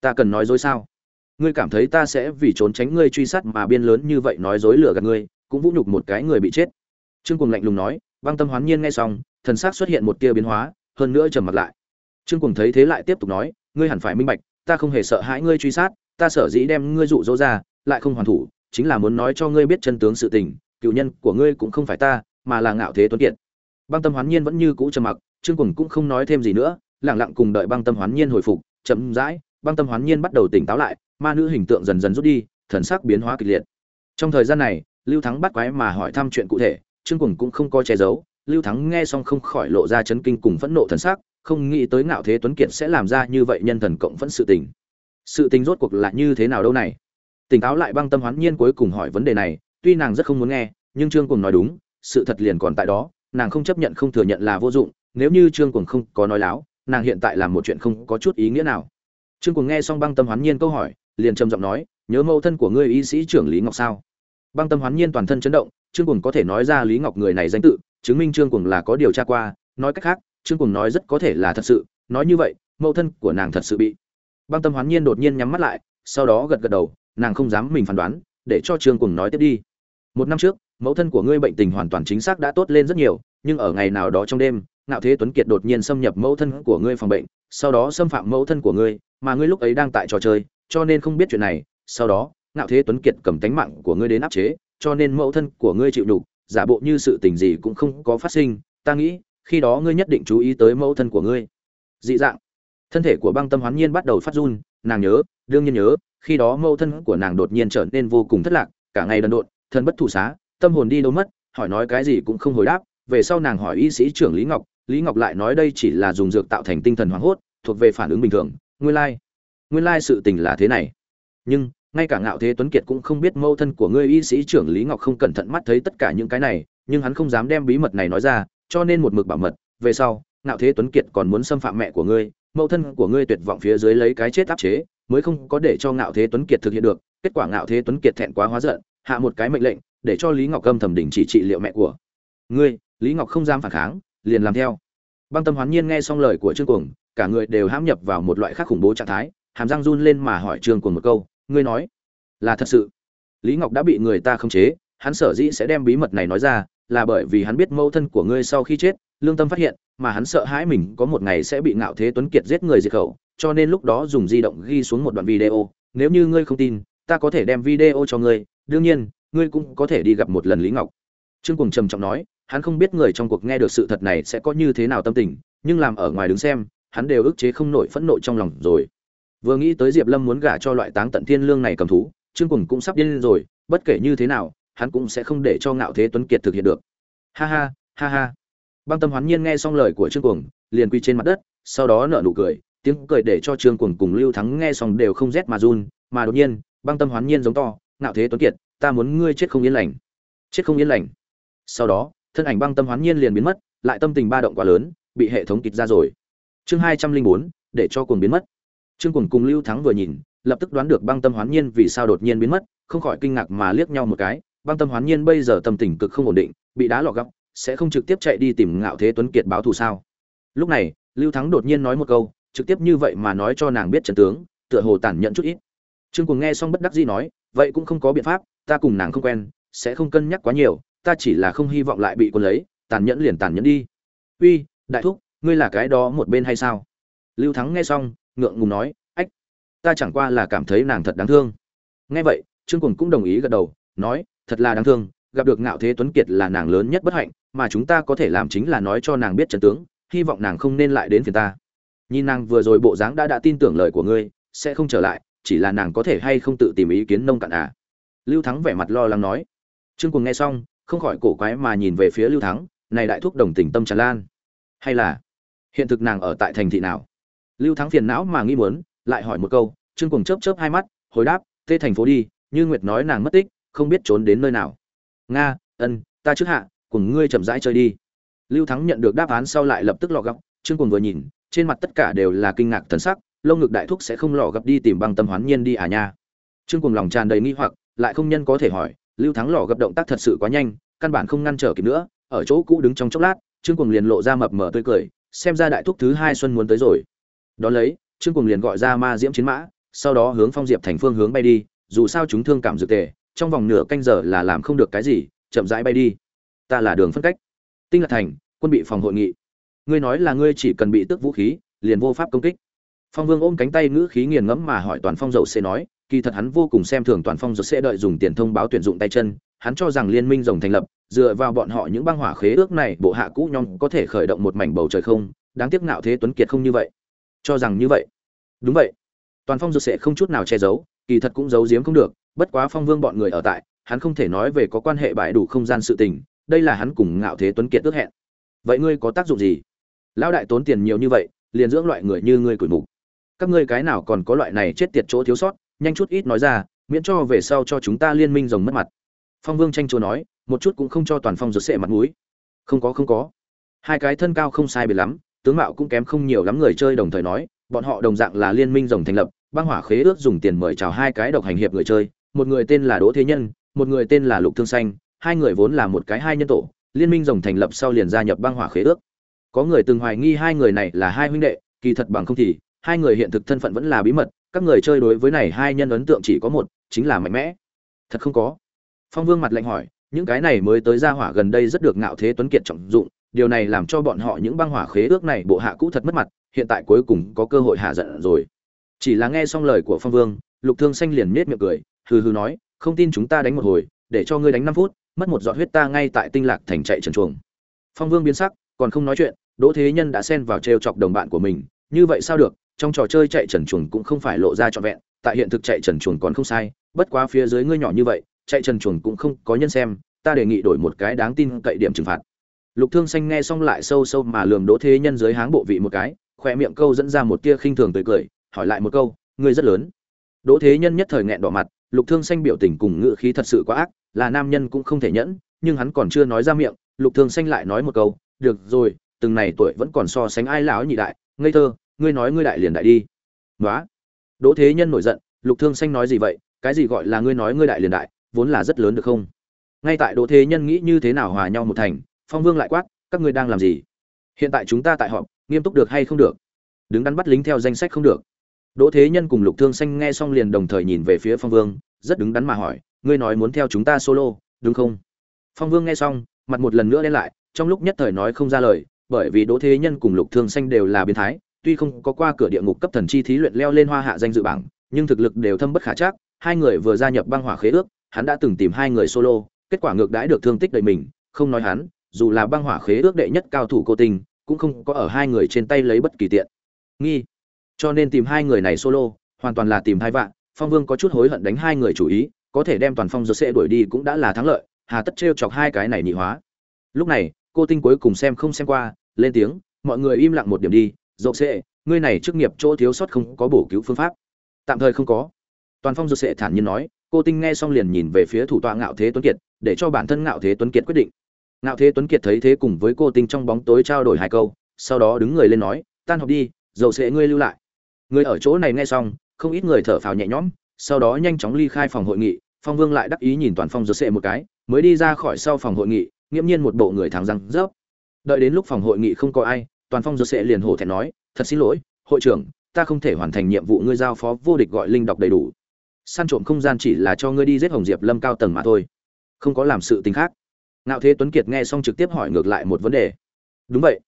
Ta cần nói dối sao? Ngươi cảm thấy ta sẽ vì trốn tránh ngươi truy sát mà biên lớn như vậy nói dối lừa gạt ngươi, cũng vũ nhục một cái người bị chết trương cuồng lạnh lùng nói, băng tâm hoán nhiên nghe xong, thần sắc xuất hiện một tia biến hóa, hơn nữa trầm mặt lại. Trương cuồng thấy thế lại tiếp tục nói, ngươi hẳn phải minh bạch, ta không hề sợ hãi ngươi truy sát, ta sở dĩ đem ngươi dụ dỗ ra, lại không hoàn thủ, chính là muốn nói cho ngươi biết chân tướng sự tình, cựu nhân của ngươi cũng không phải ta, mà là ngạo thế tuấn kiệt. Băng tâm hoán nhiên vẫn như cũ trầm mặc, trương cuồng cũng không nói thêm gì nữa lẳng lặng cùng đợi băng tâm hoán nhiên hồi phục, chậm rãi, băng tâm hoán nhiên bắt đầu tỉnh táo lại, ma nữ hình tượng dần dần rút đi, thần sắc biến hóa kịch liệt. Trong thời gian này, lưu thắng bắt quái mà hỏi thăm chuyện cụ thể trương cuồng cũng không có che giấu, lưu thắng nghe xong không khỏi lộ ra chấn kinh cùng phẫn nộ thần sắc, không nghĩ tới ngạo thế tuấn kiệt sẽ làm ra như vậy nhân thần cộng vẫn sự tình. Sự tình rốt cuộc là như thế nào đâu này? Tỉnh táo lại băng tâm hoán nhiên cuối cùng hỏi vấn đề này, tuy nàng rất không muốn nghe, nhưng trương cuồng nói đúng, sự thật liền còn tại đó, nàng không chấp nhận không thừa nhận là vô dụng, nếu như trương cuồng không có nói láo, nàng hiện tại làm một chuyện không có chút ý nghĩa nào. Trương cuồng nghe xong băng tâm hoán nhiên câu hỏi, liền trầm giọng nói, nhớ mẫu thân của ngươi y sĩ trưởng lý ngọc sao? Băng tâm hoán nhiên toàn thân chấn động trương cuồng có thể nói ra lý ngọc người này danh tự, chứng minh trương cuồng là có điều tra qua. Nói cách khác, trương cuồng nói rất có thể là thật sự. Nói như vậy, mẫu thân của nàng thật sự bị băng tâm hoán nhiên đột nhiên nhắm mắt lại, sau đó gật gật đầu, nàng không dám mình phán đoán, để cho trương cuồng nói tiếp đi. Một năm trước, mẫu thân của ngươi bệnh tình hoàn toàn chính xác đã tốt lên rất nhiều, nhưng ở ngày nào đó trong đêm, ngạo thế tuấn kiệt đột nhiên xâm nhập mẫu thân của ngươi phòng bệnh, sau đó xâm phạm mẫu thân của ngươi, mà ngươi lúc ấy đang tại trò chơi, cho nên không biết chuyện này. Sau đó, ngạo thế tuấn kiệt cầm tánh mạng của ngươi đến áp chế cho nên mẫu thân của ngươi chịu đủ, giả bộ như sự tình gì cũng không có phát sinh ta nghĩ khi đó ngươi nhất định chú ý tới mẫu thân của ngươi dị dạng thân thể của băng tâm hoán nhiên bắt đầu phát run nàng nhớ đương nhiên nhớ khi đó mẫu thân của nàng đột nhiên trở nên vô cùng thất lạc cả ngày đần độn thân bất thủ xá tâm hồn đi đâu mất hỏi nói cái gì cũng không hồi đáp về sau nàng hỏi y sĩ trưởng lý ngọc lý ngọc lại nói đây chỉ là dùng dược tạo thành tinh thần hoảng hốt thuộc về phản ứng bình thường nguyên lai、like. nguyên lai sự tình là thế này nhưng ngay cả ngạo thế tuấn kiệt cũng không biết mâu thân của ngươi y sĩ trưởng lý ngọc không cẩn thận mắt thấy tất cả những cái này, nhưng hắn không dám đem bí mật này nói ra, cho nên một mực bảo mật, về sau, ngạo thế tuấn kiệt còn muốn xâm phạm mẹ của ngươi, mâu thân của ngươi tuyệt vọng phía dưới lấy cái chết áp chế, mới không có để cho ngạo thế tuấn kiệt thực hiện được, kết quả ngạo thế tuấn kiệt thẹn quá hóa giận, hạ một cái mệnh lệnh, để cho lý ngọc âm thầm đình chỉ trị liệu mẹ của ngươi. Lý ngọc không dám phản kháng, liền làm theo. Băng tâm hoán nhiên nghe xong lời của trương cuồng, cả người đều hãm nhập vào một loại khác khủng bố trạng thái, hàm răng run lên mà hỏi trương cuồng một câu ngươi nói. Là thật sự. Lý ngọc đã bị người ta khống chế, hắn sở dĩ sẽ đem bí mật này nói ra, là bởi vì hắn biết mẫu thân của ngươi sau khi chết, lương tâm phát hiện, mà hắn sợ hãi mình có một ngày sẽ bị ngạo thế tuấn kiệt giết người diệt khẩu, cho nên lúc đó dùng di động ghi xuống một đoạn video. Nếu như ngươi không tin, ta có thể đem video cho ngươi. Đương nhiên, ngươi cũng có thể đi gặp một lần lý ngọc. Trương cùng trầm trọng nói, hắn không biết người trong cuộc nghe được sự thật này sẽ có như thế nào tâm tình, nhưng làm ở ngoài đứng xem, hắn đều ức chế không nổi phẫn nộ trong lòng rồi vừa nghĩ tới diệp lâm muốn gả cho loại táng tận thiên lương này cầm thú, trương cùng cũng sắp điên rồi, bất kể như thế nào, hắn cũng sẽ không để cho ngạo thế tuấn kiệt thực hiện được. Ha ha ha ha. Băng tâm hoán nhiên nghe xong lời của trương cùng liền quy trên mặt đất, sau đó nở nụ cười, tiếng cười để cho trương cùng cùng lưu thắng nghe xong đều không rét mà run, mà đột nhiên, băng tâm hoán nhiên giống to, ngạo thế tuấn kiệt, ta muốn ngươi chết không yên lành. Chết không yên lành? Sau đó, thân ảnh băng tâm hoán nhiên liền biến mất, lại tâm tình ba động quá lớn, bị hệ thống kịch ra rồi. Chương hai trăm linh bốn, để cho cùng biến mất trương cuồng cùng lưu thắng vừa nhìn, lập tức đoán được băng tâm hoán nhiên vì sao đột nhiên biến mất, không khỏi kinh ngạc mà liếc nhau một cái. Băng tâm hoán nhiên bây giờ tâm tình cực không ổn định, bị đá lọ góc, sẽ không trực tiếp chạy đi tìm ngạo thế tuấn kiệt báo thù sao? Lúc này, lưu thắng đột nhiên nói một câu, trực tiếp như vậy mà nói cho nàng biết trận tướng, tựa hồ tản nhận chút ít. Trương cuồng nghe xong bất đắc dĩ nói, vậy cũng không có biện pháp, ta cùng nàng không quen, sẽ không cân nhắc quá nhiều, ta chỉ là không hy vọng lại bị quân lấy, tàn nhẫn liền tàn nhẫn đi. Uy, đại thúc, ngươi là cái đó một bên hay sao? Lưu thắng nghe xong ngượng ngùng nói, ách, ta chẳng qua là cảm thấy nàng thật đáng thương. Nghe vậy, trương cuồng cũng đồng ý gật đầu, nói, thật là đáng thương, gặp được ngạo thế tuấn kiệt là nàng lớn nhất bất hạnh, mà chúng ta có thể làm chính là nói cho nàng biết chân tướng, hy vọng nàng không nên lại đến phiền ta. Nhìn nàng vừa rồi bộ dáng đã đã tin tưởng lời của ngươi, sẽ không trở lại, chỉ là nàng có thể hay không tự tìm ý kiến nông cạn à? Lưu thắng vẻ mặt lo lắng nói. Trương cuồng nghe xong, không khỏi cổ quái mà nhìn về phía lưu thắng, này đại thúc đồng tình tâm tràn lan. Hay là hiện thực nàng ở tại thành thị nào? Lưu thắng phiền não mà nghi muốn, lại hỏi một câu, trương cùng chớp chớp hai mắt, hồi đáp, tê thành phố đi, như nguyệt nói nàng mất tích, không biết trốn đến nơi nào. Nga, ân, ta trước hạ, cùng ngươi chậm rãi chơi đi. Lưu thắng nhận được đáp án sau lại lập tức lọ gấp trương cùng vừa nhìn, trên mặt tất cả đều là kinh ngạc thần sắc, lông ngực đại thúc sẽ không lọ gặp đi tìm băng tâm hoán nhiên đi à nha. Trương cùng lòng tràn đầy nghi hoặc, lại không nhân có thể hỏi, lưu thắng lọ gặp động tác thật sự quá nhanh, căn bản không ngăn trở kịp nữa, ở chỗ cũ đứng trong chốc lát, trương cùng liền lộ ra mập mờ tươi cười, xem ra đại thúc thứ hai xuân muốn tới rồi đón lấy, trương cùng liền gọi ra ma diễm chiến mã, sau đó hướng phong diệp thành phương hướng bay đi, dù sao chúng thương cảm dược tề, trong vòng nửa canh giờ là làm không được cái gì, chậm rãi bay đi. Ta là đường phân cách. Tinh lạc thành, quân bị phòng hội nghị. Ngươi nói là ngươi chỉ cần bị tước vũ khí, liền vô pháp công kích. Phong vương ôm cánh tay ngữ khí nghiền ngẫm mà hỏi toàn phong dậu sẽ nói, kỳ thật hắn vô cùng xem thường toàn phong dậu sẽ đợi dùng tiền thông báo tuyển dụng tay chân, hắn cho rằng liên minh rồng thành lập, dựa vào bọn họ những băng hỏa khế ước này, bộ hạ cũ nhóm có thể khởi động một mảnh bầu trời không, đáng tiếc nạo thế tuấn kiệt không như vậy cho rằng như vậy. Đúng vậy. Toàn phong dược sẽ không chút nào che giấu, kỳ thật cũng giấu giếm không được, bất quá phong vương bọn người ở tại, hắn không thể nói về có quan hệ bại đủ không gian sự tình, đây là hắn cùng ngạo thế tuấn kiệt ước hẹn. Vậy ngươi có tác dụng gì? Lão đại tốn tiền nhiều như vậy, liền dưỡng loại người như ngươi củi mục. Các ngươi cái nào còn có loại này chết tiệt chỗ thiếu sót, nhanh chút ít nói ra, miễn cho về sau cho chúng ta liên minh rồng mất mặt. Phong vương tranh chúa nói, một chút cũng không cho toàn phong dược sệ mặt mũi. Không có không có. Hai cái thân cao không sai biệt lắm tướng mạo cũng kém không nhiều lắm người chơi đồng thời nói, bọn họ đồng dạng là liên minh rồng thành lập, băng hỏa khế ước dùng tiền mời chào hai cái độc hành hiệp người chơi, một người tên là đỗ thế nhân, một người tên là lục thương xanh, hai người vốn là một cái hai nhân tổ, liên minh rồng thành lập sau liền gia nhập băng hỏa khế ước. Có người từng hoài nghi hai người này là hai huynh đệ, kỳ thật bằng không thì, hai người hiện thực thân phận vẫn là bí mật, các người chơi đối với này hai nhân ấn tượng chỉ có một, chính là mạnh mẽ. Thật không có. Phong vương mặt lạnh hỏi, những cái này mới tới gia hỏa gần đây rất được ngạo thế tuấn kiệt trọng dụng điều này làm cho bọn họ những băng hỏa khế ước này bộ hạ cũ thật mất mặt, hiện tại cuối cùng có cơ hội hạ giận rồi. Chỉ là nghe xong lời của phong vương, lục thương xanh liền nết miệng cười, hừ hừ nói, không tin chúng ta đánh một hồi, để cho ngươi đánh năm phút, mất một giọt huyết ta ngay tại tinh lạc thành chạy trần chuồng. Phong vương biến sắc, còn không nói chuyện, đỗ thế nhân đã xen vào trêu chọc đồng bạn của mình, như vậy sao được, trong trò chơi chạy trần chuồng cũng không phải lộ ra trọn vẹn, tại hiện thực chạy trần chuồng còn không sai, bất quá phía dưới ngươi nhỏ như vậy, chạy trần chuồng cũng không có nhân xem, ta đề nghị đổi một cái đáng tin cậy điểm trừng phạt lục thương xanh nghe xong lại sâu sâu mà lườm đỗ thế nhân dưới háng bộ vị một cái khoe miệng câu dẫn ra một tia khinh thường tươi cười, hỏi lại một câu, ngươi rất lớn? Đỗ thế nhân nhất thời nghẹn đỏ mặt, lục thương xanh biểu tình cùng ngữ khí thật sự quá ác, là nam nhân cũng không thể nhẫn, nhưng hắn còn chưa nói ra miệng, lục thương xanh lại nói một câu, được rồi, từng này tuổi vẫn còn so sánh ai lão nhị đại, ngây thơ, ngươi nói ngươi đại liền đại đi. Nói đỗ thế nhân nổi giận, lục thương xanh nói gì vậy, cái gì gọi là ngươi nói ngươi đại liền đại, vốn là rất lớn được không? Ngay tại đỗ thế nhân nghĩ như thế nào hòa nhau một thành phong vương lại quát các ngươi đang làm gì? Hiện tại chúng ta tại họp nghiêm túc được hay không được? Đứng đắn bắt lính theo danh sách không được. Đỗ Thế Nhân cùng Lục Thương Xanh nghe xong liền đồng thời nhìn về phía Phong Vương, rất đứng đắn mà hỏi, ngươi nói muốn theo chúng ta solo, đúng không? Phong Vương nghe xong, mặt một lần nữa đen lại trong lúc nhất thời nói không ra lời bởi vì đỗ thế nhân cùng lục thương xanh đều là biến thái tuy không có qua cửa địa ngục cấp thần chi thí luyện leo lên hoa hạ danh dự bảng nhưng thực lực đều thâm bất khả chắc hai người vừa gia nhập băng hỏa khế ước hắn đã từng tìm hai người solo kết quả ngược đãi được thương tích đầy mình không nói hắn dù là băng hỏa khế ước đệ nhất cao thủ cô tình cũng không có ở hai người trên tay lấy bất kỳ tiện. Nghi. Cho nên tìm hai người này solo, hoàn toàn là tìm hai vạn, phong vương có chút hối hận đánh hai người chủ ý, có thể đem toàn phong giơ sẽ đuổi đi cũng đã là thắng lợi, hà tất trêu chọc hai cái này nhị hóa. Lúc này, cô tinh cuối cùng xem không xem qua, lên tiếng, mọi người im lặng một điểm đi dậu sệ ngươi này chức nghiệp chỗ thiếu sót không có bổ cứu phương pháp. Tạm thời không có. Toàn phong dược sệ thản nhiên nói, cô tinh nghe xong liền nhìn về phía thủ tọa ngạo thế tuấn kiệt, để cho bản thân ngạo thế tuấn kiệt quyết định ngạo thế tuấn kiệt thấy thế cùng với cô tinh trong bóng tối trao đổi hai câu, sau đó đứng người lên nói, tan học đi, dầu sẽ ngươi lưu lại. Người ở chỗ này nghe xong, không ít người thở phào nhẹ nhõm, sau đó nhanh chóng ly khai phòng hội nghị, phong vương lại đắc ý nhìn toàn phong dược sẽ một cái, mới đi ra khỏi sau phòng hội nghị, nghiễm nhiên một bộ người thắng răng rớp. Đợi đến lúc phòng hội nghị không có ai, toàn phong dược sẽ liền hổ thẹn nói, thật xin lỗi, hội trưởng, ta không thể hoàn thành nhiệm vụ ngươi giao phó vô địch gọi linh đọc đầy đủ. Săn trộm không gian chỉ là cho ngươi đi giết hồng diệp lâm cao tầng mà thôi, không có làm sự tình khác ngạo thế tuấn kiệt nghe xong trực tiếp hỏi ngược lại một vấn đề. Đúng vậy.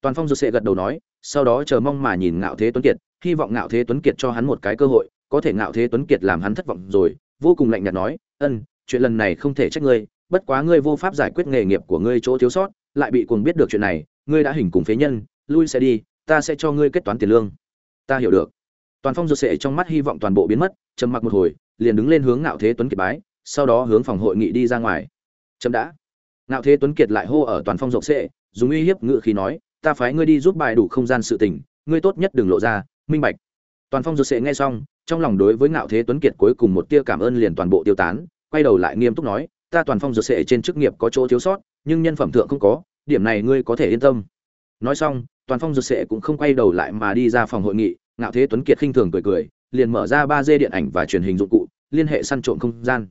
Toàn phong dược sệ gật đầu nói, sau đó chờ mong mà nhìn ngạo thế tuấn kiệt, hy vọng ngạo thế tuấn kiệt cho hắn một cái cơ hội, có thể ngạo thế tuấn kiệt làm hắn thất vọng rồi, vô cùng lạnh nhạt nói, ân, chuyện lần này không thể trách ngươi, bất quá ngươi vô pháp giải quyết nghề nghiệp của ngươi chỗ thiếu sót, lại bị cuồng biết được chuyện này, ngươi đã hình cùng phế nhân, lui sẽ đi, ta sẽ cho ngươi kết toán tiền lương. Ta hiểu được. Toàn phong dược sệ trong mắt hy vọng toàn bộ biến mất, trầm mặc một hồi, liền đứng lên hướng ngạo thế tuấn kiệt bái, sau đó hướng phòng hội nghị đi ra ngoài. Chậm đã ngạo thế tuấn kiệt lại hô ở toàn phong dược sệ, dùng uy hiếp ngự khí nói, ta phái ngươi đi giúp bài đủ không gian sự tình, ngươi tốt nhất đừng lộ ra, minh bạch. Toàn phong dược sệ nghe xong, trong lòng đối với ngạo thế tuấn kiệt cuối cùng một tia cảm ơn liền toàn bộ tiêu tán, quay đầu lại nghiêm túc nói, ta toàn phong dược sệ trên chức nghiệp có chỗ thiếu sót, nhưng nhân phẩm thượng không có, điểm này ngươi có thể yên tâm. Nói xong, toàn phong dược sệ cũng không quay đầu lại mà đi ra phòng hội nghị, ngạo thế tuấn kiệt khinh thường cười cười, liền mở ra ba d điện ảnh và truyền hình dụng cụ, liên hệ săn trộm không gian.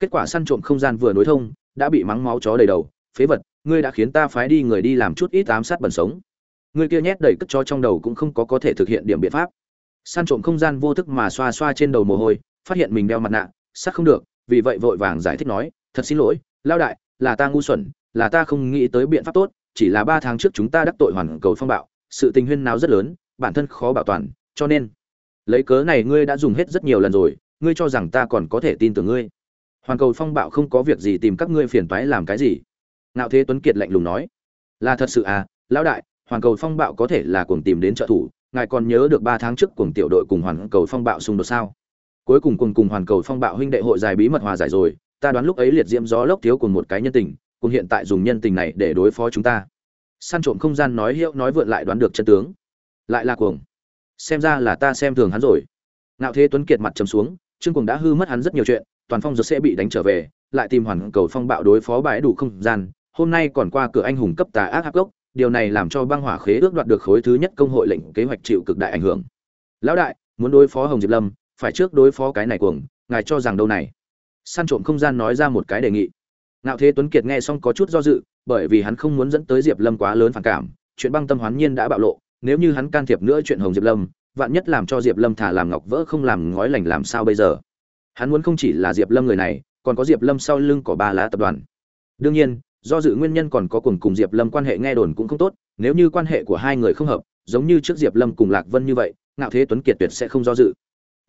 Kết quả săn trộm không gian vừa nối thông đã bị mắng máu chó đầy đầu, phế vật, ngươi đã khiến ta phái đi người đi làm chút ít ám sát bẩn sống. Ngươi kia nhét đầy cất cho trong đầu cũng không có có thể thực hiện điểm biện pháp. Săn trộm không gian vô thức mà xoa xoa trên đầu mồ hôi, phát hiện mình đeo mặt nạ, sắc không được, vì vậy vội vàng giải thích nói, thật xin lỗi lao đại, là ta ngu xuẩn, là ta không nghĩ tới biện pháp tốt, chỉ là ba tháng trước chúng ta đắc tội hoàn cầu phong bạo, sự tình huyên nào rất lớn, bản thân khó bảo toàn, cho nên, lấy cớ này ngươi đã dùng hết rất nhiều lần rồi, ngươi cho rằng ta còn có thể tin tưởng ngươi hoàn cầu phong bạo không có việc gì tìm các ngươi phiền toái làm cái gì? Ngạo thế tuấn kiệt lạnh lùng nói. Là thật sự à lão đại, hoàn cầu phong bạo có thể là cuồng tìm đến trợ thủ, ngài còn nhớ được ba tháng trước cuồng tiểu đội cùng hoàn cầu phong bạo xung đột sao? Cuối cùng cùng cùng hoàn cầu phong bạo huynh đệ hội dài bí mật hòa giải rồi, ta đoán lúc ấy liệt diễm gió lốc thiếu cùng một cái nhân tình cùng hiện tại dùng nhân tình này để đối phó chúng ta. Săn trộm không gian nói hiệu nói vượn lại đoán được chân tướng. Lại là cuồng. Xem ra là ta xem thường hắn rồi. Ngạo thế tuấn kiệt mặt trầm xuống, trương cuồng đã hư mất hắn rất nhiều chuyện toàn phong giật sẽ bị đánh trở về, lại tìm hoàn cầu phong bạo đối phó bãi đủ không gian, hôm nay còn qua cửa anh hùng cấp tà ác hắc gốc, điều này làm cho băng hỏa khế ước đoạt được khối thứ nhất công hội lệnh kế hoạch chịu cực đại ảnh hưởng. Lão đại, muốn đối phó hồng diệp lâm, phải trước đối phó cái này cuồng, ngài cho rằng đâu này? Săn trộm không gian nói ra một cái đề nghị. Ngạo thế tuấn kiệt nghe xong có chút do dự, bởi vì hắn không muốn dẫn tới diệp lâm quá lớn phản cảm, chuyện băng tâm hoán nhiên đã bạo lộ, nếu như hắn can thiệp nữa chuyện hồng diệp lâm, vạn nhất làm cho diệp lâm thả làm ngọc vỡ không làm ngói lành làm sao bây giờ? Hắn muốn không chỉ là diệp lâm người này, còn có diệp lâm sau lưng của ba lá tập đoàn. Đương nhiên, do dự nguyên nhân còn có cùng cùng diệp lâm quan hệ nghe đồn cũng không tốt, nếu như quan hệ của hai người không hợp, giống như trước diệp lâm cùng lạc vân như vậy, ngạo thế tuấn kiệt tuyệt sẽ không do dự.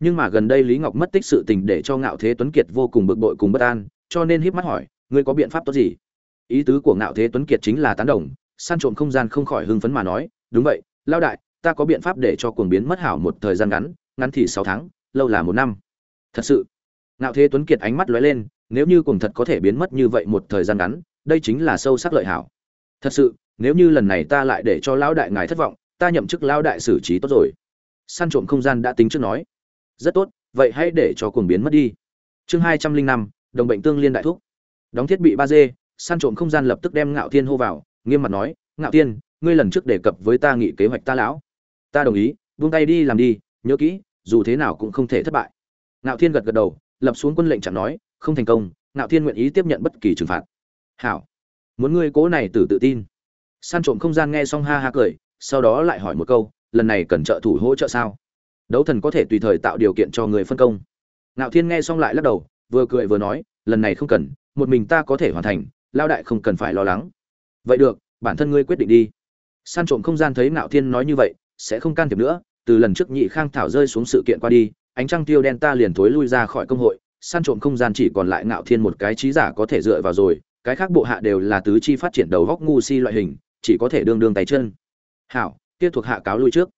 Nhưng mà gần đây lý ngọc mất tích sự tình để cho ngạo thế tuấn kiệt vô cùng bực bội cùng bất an, cho nên híp mắt hỏi, ngươi có biện pháp tốt gì? Ý tứ của ngạo thế tuấn kiệt chính là tán đồng, san trộm không gian không khỏi hưng phấn mà nói, đúng vậy lao đại, ta có biện pháp để cho cuồng biến mất hảo một thời gian ngắn ngắn thì sáu tháng, lâu là một năm. Thật sự ngạo thế tuấn kiệt ánh mắt lóe lên, nếu như cuồng thật có thể biến mất như vậy một thời gian ngắn, đây chính là sâu sắc lợi hảo. Thật sự, nếu như lần này ta lại để cho lão đại ngài thất vọng, ta nhậm chức lão đại xử trí tốt rồi. Săn trộm không gian đã tính trước nói. Rất tốt, vậy hãy để cho cuồng biến mất đi. Chương hai trăm linh năm, đồng bệnh tương liên đại thúc. Đóng thiết bị ba d, săn trộm không gian lập tức đem ngạo thiên hô vào, nghiêm mặt nói, ngạo thiên, ngươi lần trước đề cập với ta nghị kế hoạch ta lão. Ta đồng ý, buông tay đi làm đi, nhớ kỹ, dù thế nào cũng không thể thất bại. Ngạo thiên gật gật đầu lập xuống quân lệnh chẳng nói, không thành công, ngạo thiên nguyện ý tiếp nhận bất kỳ trừng phạt. Hảo, muốn ngươi cố này tử tự tin. San trộm không gian nghe xong ha ha cười, sau đó lại hỏi một câu, lần này cần trợ thủ hỗ trợ sao? Đấu thần có thể tùy thời tạo điều kiện cho người phân công. Ngạo thiên nghe xong lại lắc đầu, vừa cười vừa nói, lần này không cần, một mình ta có thể hoàn thành lao đại không cần phải lo lắng. Vậy được, bản thân ngươi quyết định đi. San trộm không gian thấy ngạo thiên nói như vậy, sẽ không can thiệp nữa, từ lần trước nhị khang thảo rơi xuống sự kiện qua đi ánh trăng tiêu đen ta liền thối lui ra khỏi công hội, san trộm không gian chỉ còn lại ngạo thiên một cái trí giả có thể dựa vào rồi, cái khác bộ hạ đều là tứ chi phát triển đầu góc ngu si loại hình, chỉ có thể đương đương tay chân. Hảo, kia thuộc hạ cáo lui trước.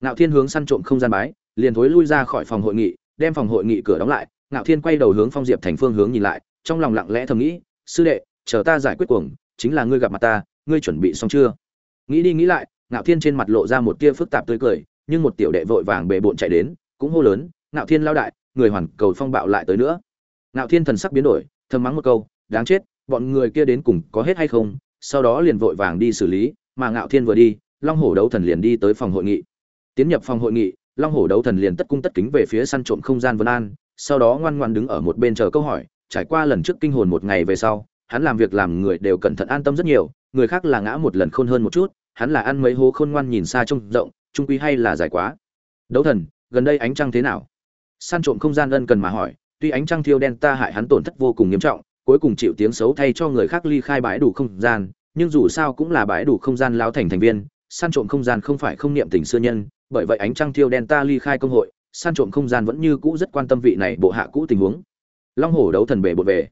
Ngạo thiên hướng săn trộm không gian bái, liền thối lui ra khỏi phòng hội nghị, đem phòng hội nghị cửa đóng lại, ngạo thiên quay đầu hướng phong diệp thành phương hướng nhìn lại, trong lòng lặng lẽ thầm nghĩ, sư đệ, chờ ta giải quyết cuồng, chính là ngươi gặp mặt ta, ngươi chuẩn bị xong chưa? Nghĩ đi nghĩ lại, ngạo thiên trên mặt lộ ra một tia phức tạp tươi cười, nhưng một tiểu đệ vội vàng bề bộn chạy đến, cũng hô lớn ngạo thiên lao đại, người hoàn cầu phong bạo lại tới nữa. Ngạo thiên thần sắc biến đổi, thầm mắng một câu, đáng chết, bọn người kia đến cùng có hết hay không? Sau đó liền vội vàng đi xử lý, mà ngạo thiên vừa đi, long hổ đấu thần liền đi tới phòng hội nghị. Tiến nhập phòng hội nghị, long hổ đấu thần liền tất cung tất kính về phía săn trộm không gian vân an, sau đó ngoan ngoan đứng ở một bên chờ câu hỏi. Trải qua lần trước kinh hồn một ngày về sau, hắn làm việc làm người đều cẩn thận an tâm rất nhiều, người khác là ngã một lần khôn hơn một chút, hắn là ăn mấy hố khôn ngoan nhìn xa trông rộng, trung quy hay là dài quá. Đấu thần, gần đây ánh trăng thế nào? San trộm không gian ân cần mà hỏi, tuy ánh trăng thiêu đen ta hại hắn tổn thất vô cùng nghiêm trọng, cuối cùng chịu tiếng xấu thay cho người khác ly khai bãi đủ không gian, nhưng dù sao cũng là bãi đủ không gian lao thành thành viên, San trộm không gian không phải không niệm tình xưa nhân, bởi vậy ánh trăng thiêu đen ta ly khai công hội, San trộm không gian vẫn như cũ rất quan tâm vị này bộ hạ cũ tình huống. Long hổ đấu thần bể bột về.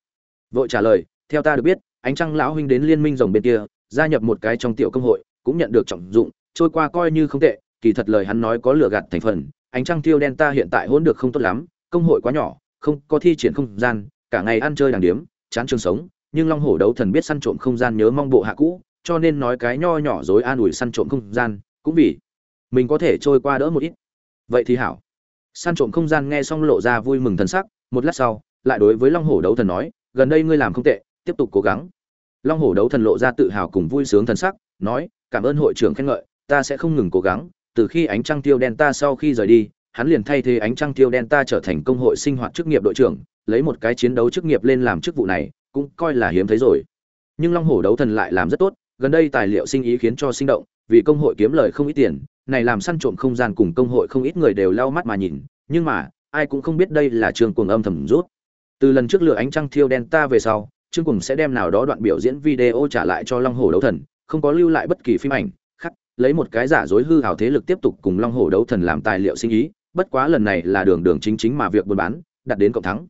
Vội trả lời, theo ta được biết, ánh trăng lão huynh đến liên minh rồng bên kia, gia nhập một cái trong tiểu công hội, cũng nhận được trọng dụng, trôi qua coi như không tệ, kỳ thật lời hắn nói có lừa gạt thành phần ánh trăng tiêu đen ta hiện tại hỗn được không tốt lắm, công hội quá nhỏ, không có thi triển không gian, cả ngày ăn chơi đàng điếm, chán trường sống, nhưng long hổ đấu thần biết săn trộm không gian nhớ mong bộ hạ cũ, cho nên nói cái nho nhỏ dối an ủi săn trộm không gian, cũng vì mình có thể trôi qua đỡ một ít. Vậy thì hảo. Săn trộm không gian nghe xong lộ ra vui mừng thần sắc, một lát sau, lại đối với long hổ đấu thần nói, gần đây ngươi làm không tệ, tiếp tục cố gắng. Long hổ đấu thần lộ ra tự hào cùng vui sướng thần sắc, nói, cảm ơn hội trưởng khen ngợi, ta sẽ không ngừng cố gắng từ khi ánh trăng tiêu đen ta sau khi rời đi, hắn liền thay thế ánh trăng tiêu đen ta trở thành công hội sinh hoạt chức nghiệp đội trưởng, lấy một cái chiến đấu chức nghiệp lên làm chức vụ này, cũng coi là hiếm thấy rồi. Nhưng long hổ đấu thần lại làm rất tốt, gần đây tài liệu sinh ý khiến cho sinh động, vì công hội kiếm lời không ít tiền, này làm săn trộm không gian cùng công hội không ít người đều lau mắt mà nhìn, nhưng mà, ai cũng không biết đây là trường cuồng âm thầm rút. Từ lần trước lửa ánh trăng thiêu đen ta về sau, trương Cuồng sẽ đem nào đó đoạn biểu diễn video trả lại cho long hổ đấu thần, không có lưu lại bất kỳ phim ảnh lấy một cái giả dối hư hào thế lực tiếp tục cùng long hổ đấu thần làm tài liệu sinh ý, bất quá lần này là đường đường chính chính mà việc buôn bán, đặt đến cộng thắng.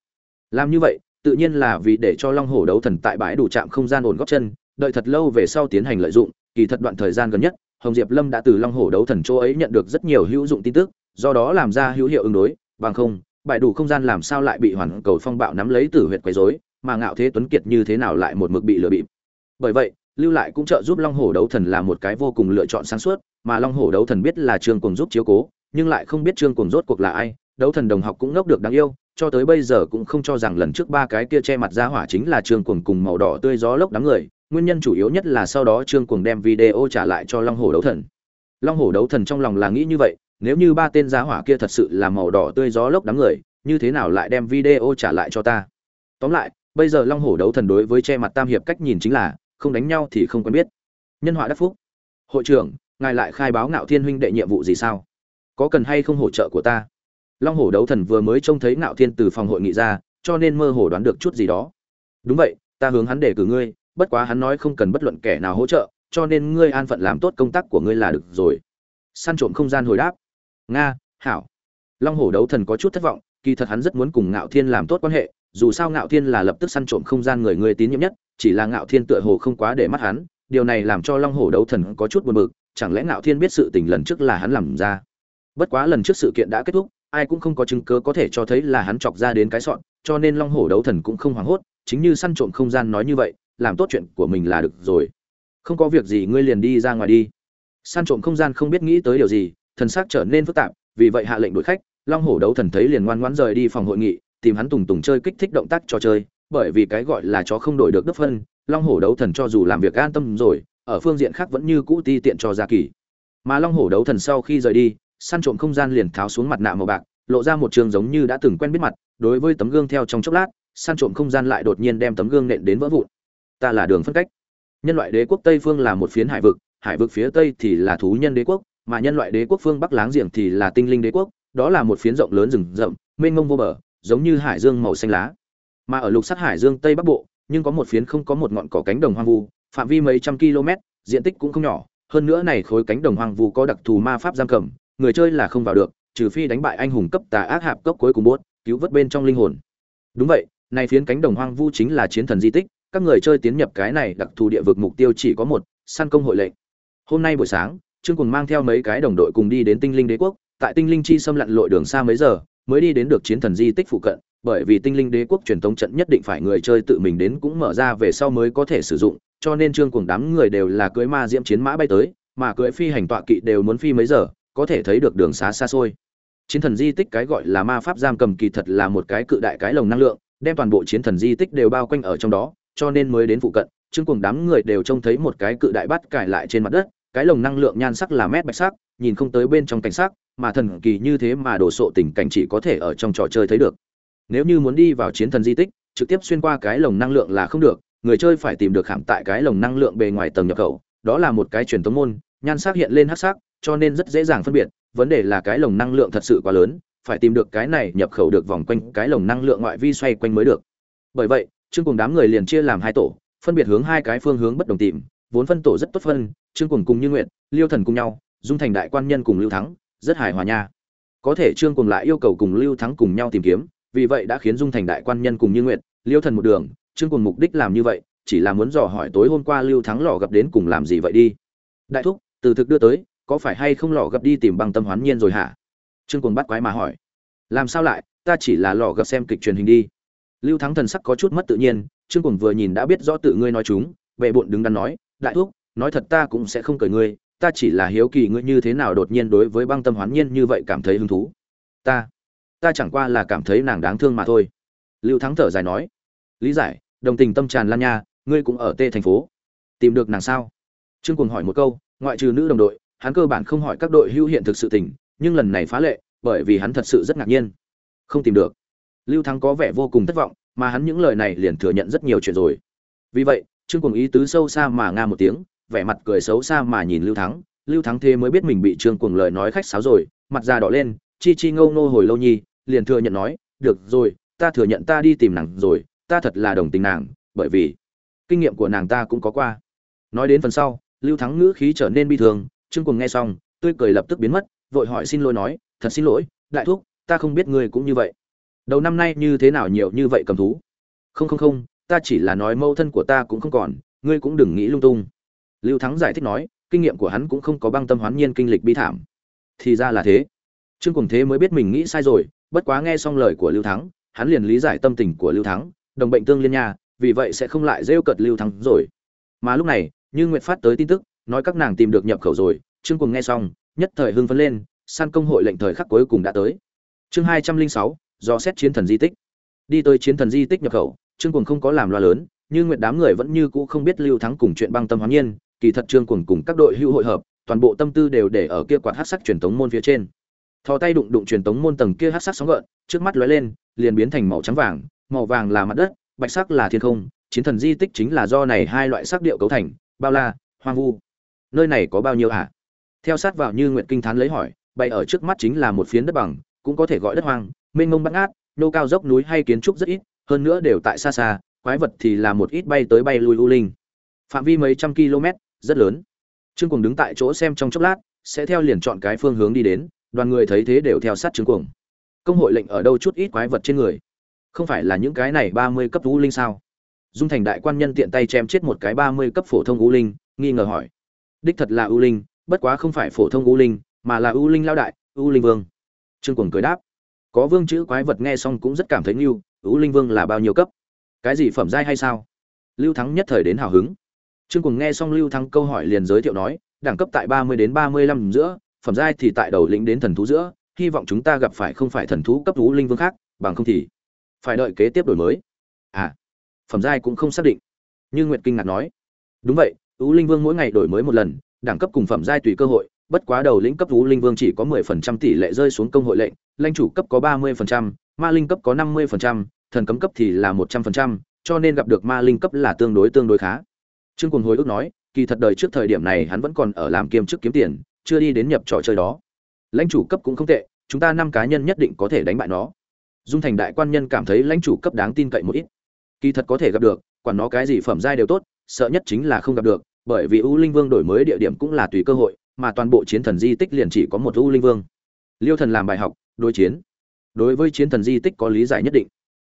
Làm như vậy, tự nhiên là vì để cho long hổ đấu thần tại bãi đủ trạm không gian ổn góp chân, đợi thật lâu về sau tiến hành lợi dụng, kỳ thật đoạn thời gian gần nhất, hồng diệp lâm đã từ long hổ đấu thần chỗ ấy nhận được rất nhiều hữu dụng tin tức, do đó làm ra hữu hiệu ứng đối, bằng không, bãi đủ không gian làm sao lại bị hoàn cầu phong bạo nắm lấy tử huyệt quấy rối, mà ngạo thế tuấn kiệt như thế nào lại một mực bị lừa bịp. Bởi vậy lưu lại cũng trợ giúp long hổ đấu thần là một cái vô cùng lựa chọn sáng suốt, mà long hổ đấu thần biết là trương cùng giúp chiếu cố, nhưng lại không biết trương cùng rốt cuộc là ai. Đấu thần đồng học cũng ngốc được đáng yêu, cho tới bây giờ cũng không cho rằng lần trước ba cái kia che mặt ra hỏa chính là trương cuồng cùng màu đỏ tươi gió lốc đám người, nguyên nhân chủ yếu nhất là sau đó trương cuồng đem video trả lại cho long hổ đấu thần. Long hổ đấu thần trong lòng là nghĩ như vậy, nếu như ba tên giá hỏa kia thật sự là màu đỏ tươi gió lốc đám người, như thế nào lại đem video trả lại cho ta? Tóm lại, bây giờ long hổ đấu thần đối với che mặt tam hiệp cách nhìn chính là không đánh nhau thì không quen biết. Nhân họa đắc phúc. Hội trưởng, ngài lại khai báo ngạo thiên huynh đệ nhiệm vụ gì sao? Có cần hay không hỗ trợ của ta? Long hổ đấu thần vừa mới trông thấy ngạo thiên từ phòng hội nghị ra, cho nên mơ hồ đoán được chút gì đó. Đúng vậy, ta hướng hắn để cử ngươi, bất quá hắn nói không cần bất luận kẻ nào hỗ trợ, cho nên ngươi an phận làm tốt công tác của ngươi là được rồi. Săn trộm không gian hồi đáp. Nga, hảo. Long hổ đấu thần có chút thất vọng, kỳ thật hắn rất muốn cùng ngạo thiên làm tốt quan hệ, dù sao ngạo thiên là lập tức săn trộm không gian người người tín nhiệm nhất chỉ là ngạo thiên tựa hồ không quá để mắt hắn, điều này làm cho long hổ đấu thần có chút buồn bực, chẳng lẽ ngạo thiên biết sự tình lần trước là hắn làm ra? Bất quá lần trước sự kiện đã kết thúc, ai cũng không có chứng cứ có thể cho thấy là hắn chọc ra đến cái sọn, cho nên long hổ đấu thần cũng không hoảng hốt, chính như săn trộm không gian nói như vậy, làm tốt chuyện của mình là được rồi. Không có việc gì ngươi liền đi ra ngoài đi. Săn trộm không gian không biết nghĩ tới điều gì, thần xác trở nên phức tạp, vì vậy hạ lệnh đuổi khách, long hổ đấu thần thấy liền ngoan ngoãn rời đi phòng hội nghị, tìm hắn tùng tùng chơi kích thích động tác trò chơi bởi vì cái gọi là chó không đổi được đức phân, long hổ đấu thần cho dù làm việc an tâm rồi, ở phương diện khác vẫn như cũ ti tiện cho gia kỳ. Mà long hổ đấu thần sau khi rời đi, săn trộm không gian liền tháo xuống mặt nạ màu bạc, lộ ra một trường giống như đã từng quen biết mặt, đối với tấm gương theo trong chốc lát, săn trộm không gian lại đột nhiên đem tấm gương nện đến vỡ vụn. Ta là đường phân cách. Nhân loại đế quốc tây phương là một phiến hải vực hải vực phía tây thì là thú nhân đế quốc, mà nhân loại đế quốc phương bắc láng giềng thì là tinh linh đế quốc, đó là một phiến rộng lớn rừng rậm, mênh mông vô bờ, giống như hải dương màu xanh lá mà ở lục sát hải dương tây bắc bộ, nhưng có một phiến không có một ngọn cỏ cánh đồng hoang vu, phạm vi mấy trăm km, diện tích cũng không nhỏ. Hơn nữa này khối cánh đồng hoang vu có đặc thù ma pháp giam cầm, người chơi là không vào được, trừ phi đánh bại anh hùng cấp tà ác hạp cấp cuối cùng bốt, cứu vớt bên trong linh hồn. Đúng vậy, này phiến cánh đồng hoang vu chính là chiến thần di tích, các người chơi tiến nhập cái này đặc thù địa vực mục tiêu chỉ có một, săn công hội lệnh. Hôm nay buổi sáng, trương cùng mang theo mấy cái đồng đội cùng đi đến tinh linh đế quốc, tại tinh linh chi xâm lặn lội đường xa mấy giờ mới đi đến được chiến thần di tích phụ cận, bởi vì tinh linh đế quốc truyền thống trận nhất định phải người chơi tự mình đến cũng mở ra về sau mới có thể sử dụng, cho nên trương cùng đám người đều là cưới ma diễm chiến mã bay tới, mà cưới phi hành tọa kỵ đều muốn phi mấy giờ, có thể thấy được đường xá xa xôi. Chiến thần di tích cái gọi là ma pháp giam cầm kỳ thật là một cái cự đại cái lồng năng lượng, đem toàn bộ chiến thần di tích đều bao quanh ở trong đó, cho nên mới đến phụ cận, trương cùng đám người đều trông thấy một cái cự đại bắt cải lại trên mặt đất, cái lồng năng lượng nhan sắc là mét bạch sắc nhìn không tới bên trong cảnh sắc, mà thần kỳ như thế mà đồ sộ tình cảnh chỉ có thể ở trong trò chơi thấy được. Nếu như muốn đi vào chiến thần di tích, trực tiếp xuyên qua cái lồng năng lượng là không được, người chơi phải tìm được hãm tại cái lồng năng lượng bề ngoài tầng nhập khẩu, đó là một cái truyền thống môn, nhan sắc hiện lên hắc sắc, cho nên rất dễ dàng phân biệt, vấn đề là cái lồng năng lượng thật sự quá lớn, phải tìm được cái này nhập khẩu được vòng quanh cái lồng năng lượng ngoại vi xoay quanh mới được. Bởi vậy, trương cùng đám người liền chia làm hai tổ, phân biệt hướng hai cái phương hướng bất đồng tìm, vốn phân tổ rất tốt phân, trương cùng cùng như nguyện liêu thần cùng nhau dung thành đại quan nhân cùng lưu thắng, rất hài hòa nha. Có thể trương cùng lại yêu cầu cùng lưu thắng cùng nhau tìm kiếm, vì vậy đã khiến dung thành đại quan nhân cùng như nguyện liêu thần một đường. Trương cùng mục đích làm như vậy, chỉ là muốn dò hỏi tối hôm qua lưu thắng lò gặp đến cùng làm gì vậy đi. Đại thúc, từ thực đưa tới, có phải hay không lò gặp đi tìm bằng tâm hoán nhiên rồi hả? Trương cùng bắt quái mà hỏi. Làm sao lại, ta chỉ là lò gặp xem kịch truyền hình đi. Lưu thắng thần sắc có chút mất tự nhiên, trương cùng vừa nhìn đã biết rõ tự ngươi nói chúng vệ bộn đứng đắn nói, đại thúc, nói thật ta cũng sẽ không cười ngươi ta chỉ là hiếu kỳ ngươi như thế nào đột nhiên đối với băng tâm hoán nhiên như vậy cảm thấy hứng thú. Ta ta chẳng qua là cảm thấy nàng đáng thương mà thôi. Lưu thắng thở dài nói, lý giải, đồng tình tâm tràn lan nha, ngươi cũng ở tê thành phố. Tìm được nàng sao? Trương cùng hỏi một câu, ngoại trừ nữ đồng đội, hắn cơ bản không hỏi các đội hữu hiện thực sự tình, nhưng lần này phá lệ, bởi vì hắn thật sự rất ngạc nhiên. Không tìm được. Lưu thắng có vẻ vô cùng thất vọng, mà hắn những lời này liền thừa nhận rất nhiều chuyện rồi. Vì vậy, trương cùng ý tứ sâu xa mà nga một tiếng vẻ mặt cười xấu xa mà nhìn lưu thắng. Lưu thắng thế mới biết mình bị trương cuồng lời nói khách sáo rồi, mặt già đỏ lên, chi chi ngâu nô hồi lâu nhi, liền thừa nhận nói, được rồi, ta thừa nhận ta đi tìm nàng rồi, ta thật là đồng tình nàng, bởi vì kinh nghiệm của nàng ta cũng có qua. Nói đến phần sau, lưu thắng ngữ khí trở nên bi thường, trương cuồng nghe xong, tươi cười lập tức biến mất, vội hỏi xin lỗi nói, thật xin lỗi, đại thúc, ta không biết ngươi cũng như vậy. Đầu năm nay như thế nào nhiều như vậy cầm thú? Không không không, ta chỉ là nói mâu thân của ta cũng không còn, ngươi cũng đừng nghĩ lung tung lưu thắng giải thích nói, kinh nghiệm của hắn cũng không có băng tâm hoán nhiên kinh lịch bi thảm. Thì ra là thế. Trương cùng thế mới biết mình nghĩ sai rồi, bất quá nghe xong lời của lưu thắng, hắn liền lý giải tâm tình của lưu thắng, đồng bệnh tương liên nha, vì vậy sẽ không lại rêu cợt lưu thắng rồi. Mà lúc này, như nguyệt phát tới tin tức, nói các nàng tìm được nhập khẩu rồi, trương cùng nghe xong, nhất thời hưng phấn lên, san công hội lệnh thời khắc cuối cùng đã tới. Chương hai trăm linh sáu, do xét chiến thần di tích. Đi tới chiến thần di tích nhập khẩu, trương cùng không có làm loa lớn nhưng nguyệt đám người vẫn như cũ không biết lưu thắng cùng chuyện băng tâm hoán nhiên kỳ thật trương cuồng cùng các đội hữu hội hợp, toàn bộ tâm tư đều để ở kia quạt hát sắc truyền tống môn phía trên. Thò tay đụng đụng truyền tống môn tầng kia hát sắc sóng gợn, trước mắt lóe lên, liền biến thành màu trắng vàng, màu vàng là mặt đất, bạch sắc là thiên không, chiến thần di tích chính là do này hai loại sắc điệu cấu thành, bao la, hoang vu. Nơi này có bao nhiêu à? theo sát vào như nguyện kinh thán lấy hỏi, bày ở trước mắt chính là một phiến đất bằng, cũng có thể gọi đất hoang, mênh mông bắt ngát, nô cao dốc núi hay kiến trúc rất ít, hơn nữa đều tại xa xa, quái vật thì là một ít bay tới bay lui u linh. Phạm vi mấy trăm km rất lớn. Trương cuồng đứng tại chỗ xem trong chốc lát, sẽ theo liền chọn cái phương hướng đi đến, đoàn người thấy thế đều theo sát trương cuồng. Công hội lệnh ở đâu chút ít quái vật trên người. Không phải là những cái này ba mươi cấp u linh sao? Dung thành đại quan nhân tiện tay chém chết một cái ba mươi cấp phổ thông u linh, nghi ngờ hỏi. Đích thật là u linh, bất quá không phải phổ thông u linh, mà là u linh lao đại u linh vương. Trương cuồng cười đáp. Có vương chữ quái vật nghe xong cũng rất cảm thấy ngưu u linh vương là bao nhiêu cấp? Cái gì phẩm giai hay sao? Lưu thắng nhất thời đến hào hứng trương cuồng nghe xong lưu thắng câu hỏi liền giới thiệu nói đẳng cấp tại ba mươi đến ba mươi lăm giữa phẩm giai thì tại đầu lĩnh đến thần thú giữa hy vọng chúng ta gặp phải không phải thần thú cấp thú linh vương khác bằng không thì phải đợi kế tiếp đổi mới. À phẩm giai cũng không xác định. Như nguyệt kinh ngạc nói đúng vậy thú linh vương mỗi ngày đổi mới một lần đẳng cấp cùng phẩm giai tùy cơ hội bất quá đầu lĩnh cấp thú linh vương chỉ có 10% tỷ lệ rơi xuống công hội lệnh lãnh chủ cấp có 30%, ma linh cấp có 50%, thần cấm cấp thì là 100%, cho nên gặp được ma linh cấp là tương đối tương đối khá trương cuồng hồi ức nói, kỳ thật đời trước thời điểm này hắn vẫn còn ở làm kiêm chức kiếm tiền, chưa đi đến nhập trò chơi đó. Lãnh chủ cấp cũng không tệ, chúng ta năm cá nhân nhất định có thể đánh bại nó. Dung thành đại quan nhân cảm thấy lãnh chủ cấp đáng tin cậy một ít. Kỳ thật có thể gặp được, quản nó cái gì phẩm giai đều tốt, sợ nhất chính là không gặp được, bởi vì u linh vương đổi mới địa điểm cũng là tùy cơ hội, mà toàn bộ chiến thần di tích liền chỉ có một u linh vương. Liêu thần làm bài học, đối chiến. Đối với chiến thần di tích có lý giải nhất định.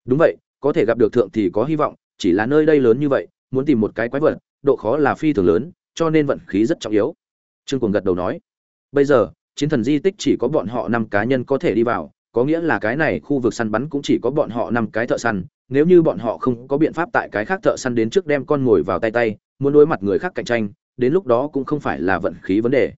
Đúng vậy, có thể gặp được thượng thì có hy vọng, chỉ là nơi đây lớn như vậy, muốn tìm một cái quái vật độ khó là phi thường lớn, cho nên vận khí rất trọng yếu. Trương cuồng gật đầu nói, bây giờ, chiến thần di tích chỉ có bọn họ năm cá nhân có thể đi vào, có nghĩa là cái này khu vực săn bắn cũng chỉ có bọn họ năm cái thợ săn, nếu như bọn họ không có biện pháp tại cái khác thợ săn đến trước đem con ngồi vào tay tay, muốn đối mặt người khác cạnh tranh, đến lúc đó cũng không phải là vận khí vấn đề.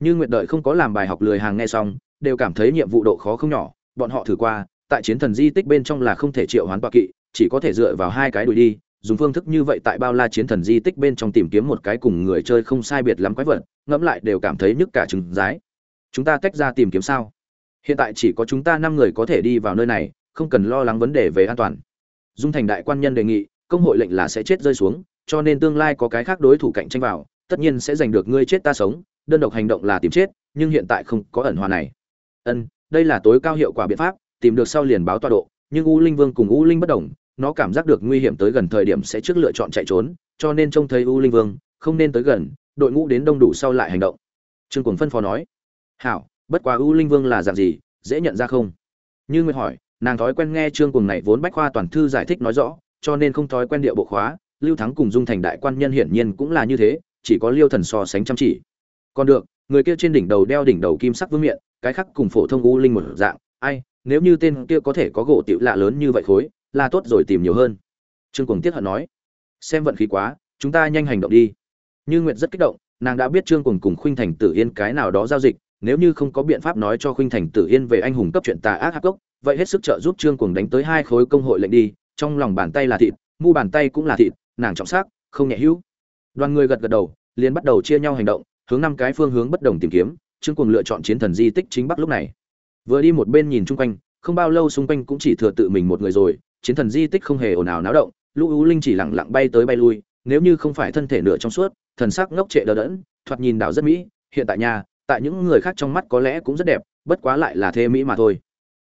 Như nguyệt đợi không có làm bài học lười hàng nghe xong, đều cảm thấy nhiệm vụ độ khó không nhỏ, bọn họ thử qua, tại chiến thần di tích bên trong là không thể triệu hoán tọa kỵ, chỉ có thể dựa vào hai cái đuổi đi dùng phương thức như vậy tại bao la chiến thần di tích bên trong tìm kiếm một cái cùng người chơi không sai biệt lắm quái vật, ngẫm lại đều cảm thấy nhức cả trứng rái. Chúng ta tách ra tìm kiếm sao? Hiện tại chỉ có chúng ta năm người có thể đi vào nơi này, không cần lo lắng vấn đề về an toàn. Dung thành đại quan nhân đề nghị, công hội lệnh là sẽ chết rơi xuống, cho nên tương lai có cái khác đối thủ cạnh tranh vào, tất nhiên sẽ giành được ngươi chết ta sống, đơn độc hành động là tìm chết, nhưng hiện tại không có ẩn hòa này. Ân, đây là tối cao hiệu quả biện pháp, tìm được sau liền báo tọa độ, nhưng u linh vương cùng u linh bất đồng nó cảm giác được nguy hiểm tới gần thời điểm sẽ trước lựa chọn chạy trốn, cho nên trông thấy u linh vương, không nên tới gần, đội ngũ đến đông đủ sau lại hành động. Trương cuồng phân phó nói, hảo, bất quá u linh vương là dạng gì, dễ nhận ra không? Như nguyệt hỏi, nàng thói quen nghe trương cuồng này vốn bách khoa toàn thư giải thích nói rõ, cho nên không thói quen địa bộ khóa, lưu thắng cùng dung thành đại quan nhân hiển nhiên cũng là như thế, chỉ có liêu thần so sánh chăm chỉ. Còn được, người kia trên đỉnh đầu đeo đỉnh đầu kim sắc vương miệng cái khác cùng phổ thông u linh một dạng, ai, nếu như tên kia có thể có gỗ tiểu lạ lớn như vậy khối là tốt rồi tìm nhiều hơn. Trương cuồng tiết hận nói, xem vận khí quá, chúng ta nhanh hành động đi. Như nguyệt rất kích động, nàng đã biết trương cuồng cùng khuynh thành tử yên cái nào đó giao dịch, nếu như không có biện pháp nói cho khuynh thành tử yên về anh hùng cấp chuyện tà ác hắc gốc, vậy hết sức trợ giúp trương cuồng đánh tới hai khối công hội lệnh đi, trong lòng bàn tay là thịt, mu bàn tay cũng là thịt, nàng trọng xác không nhẹ hữu. Đoàn người gật gật đầu, liền bắt đầu chia nhau hành động, hướng năm cái phương hướng bất đồng tìm kiếm, trương cuồng lựa chọn chiến thần di tích chính bắc lúc này. Vừa đi một bên nhìn chung quanh, không bao lâu xung quanh cũng chỉ thừa tự mình một người rồi chiến thần di tích không hề ồn ào náo động, lũ u linh chỉ lẳng lặng bay tới bay lui, nếu như không phải thân thể nửa trong suốt, thần sắc ngốc trệ đờ đẫn, thoạt nhìn đảo rất mỹ, hiện tại nhà tại những người khác trong mắt có lẽ cũng rất đẹp, bất quá lại là thê mỹ mà thôi.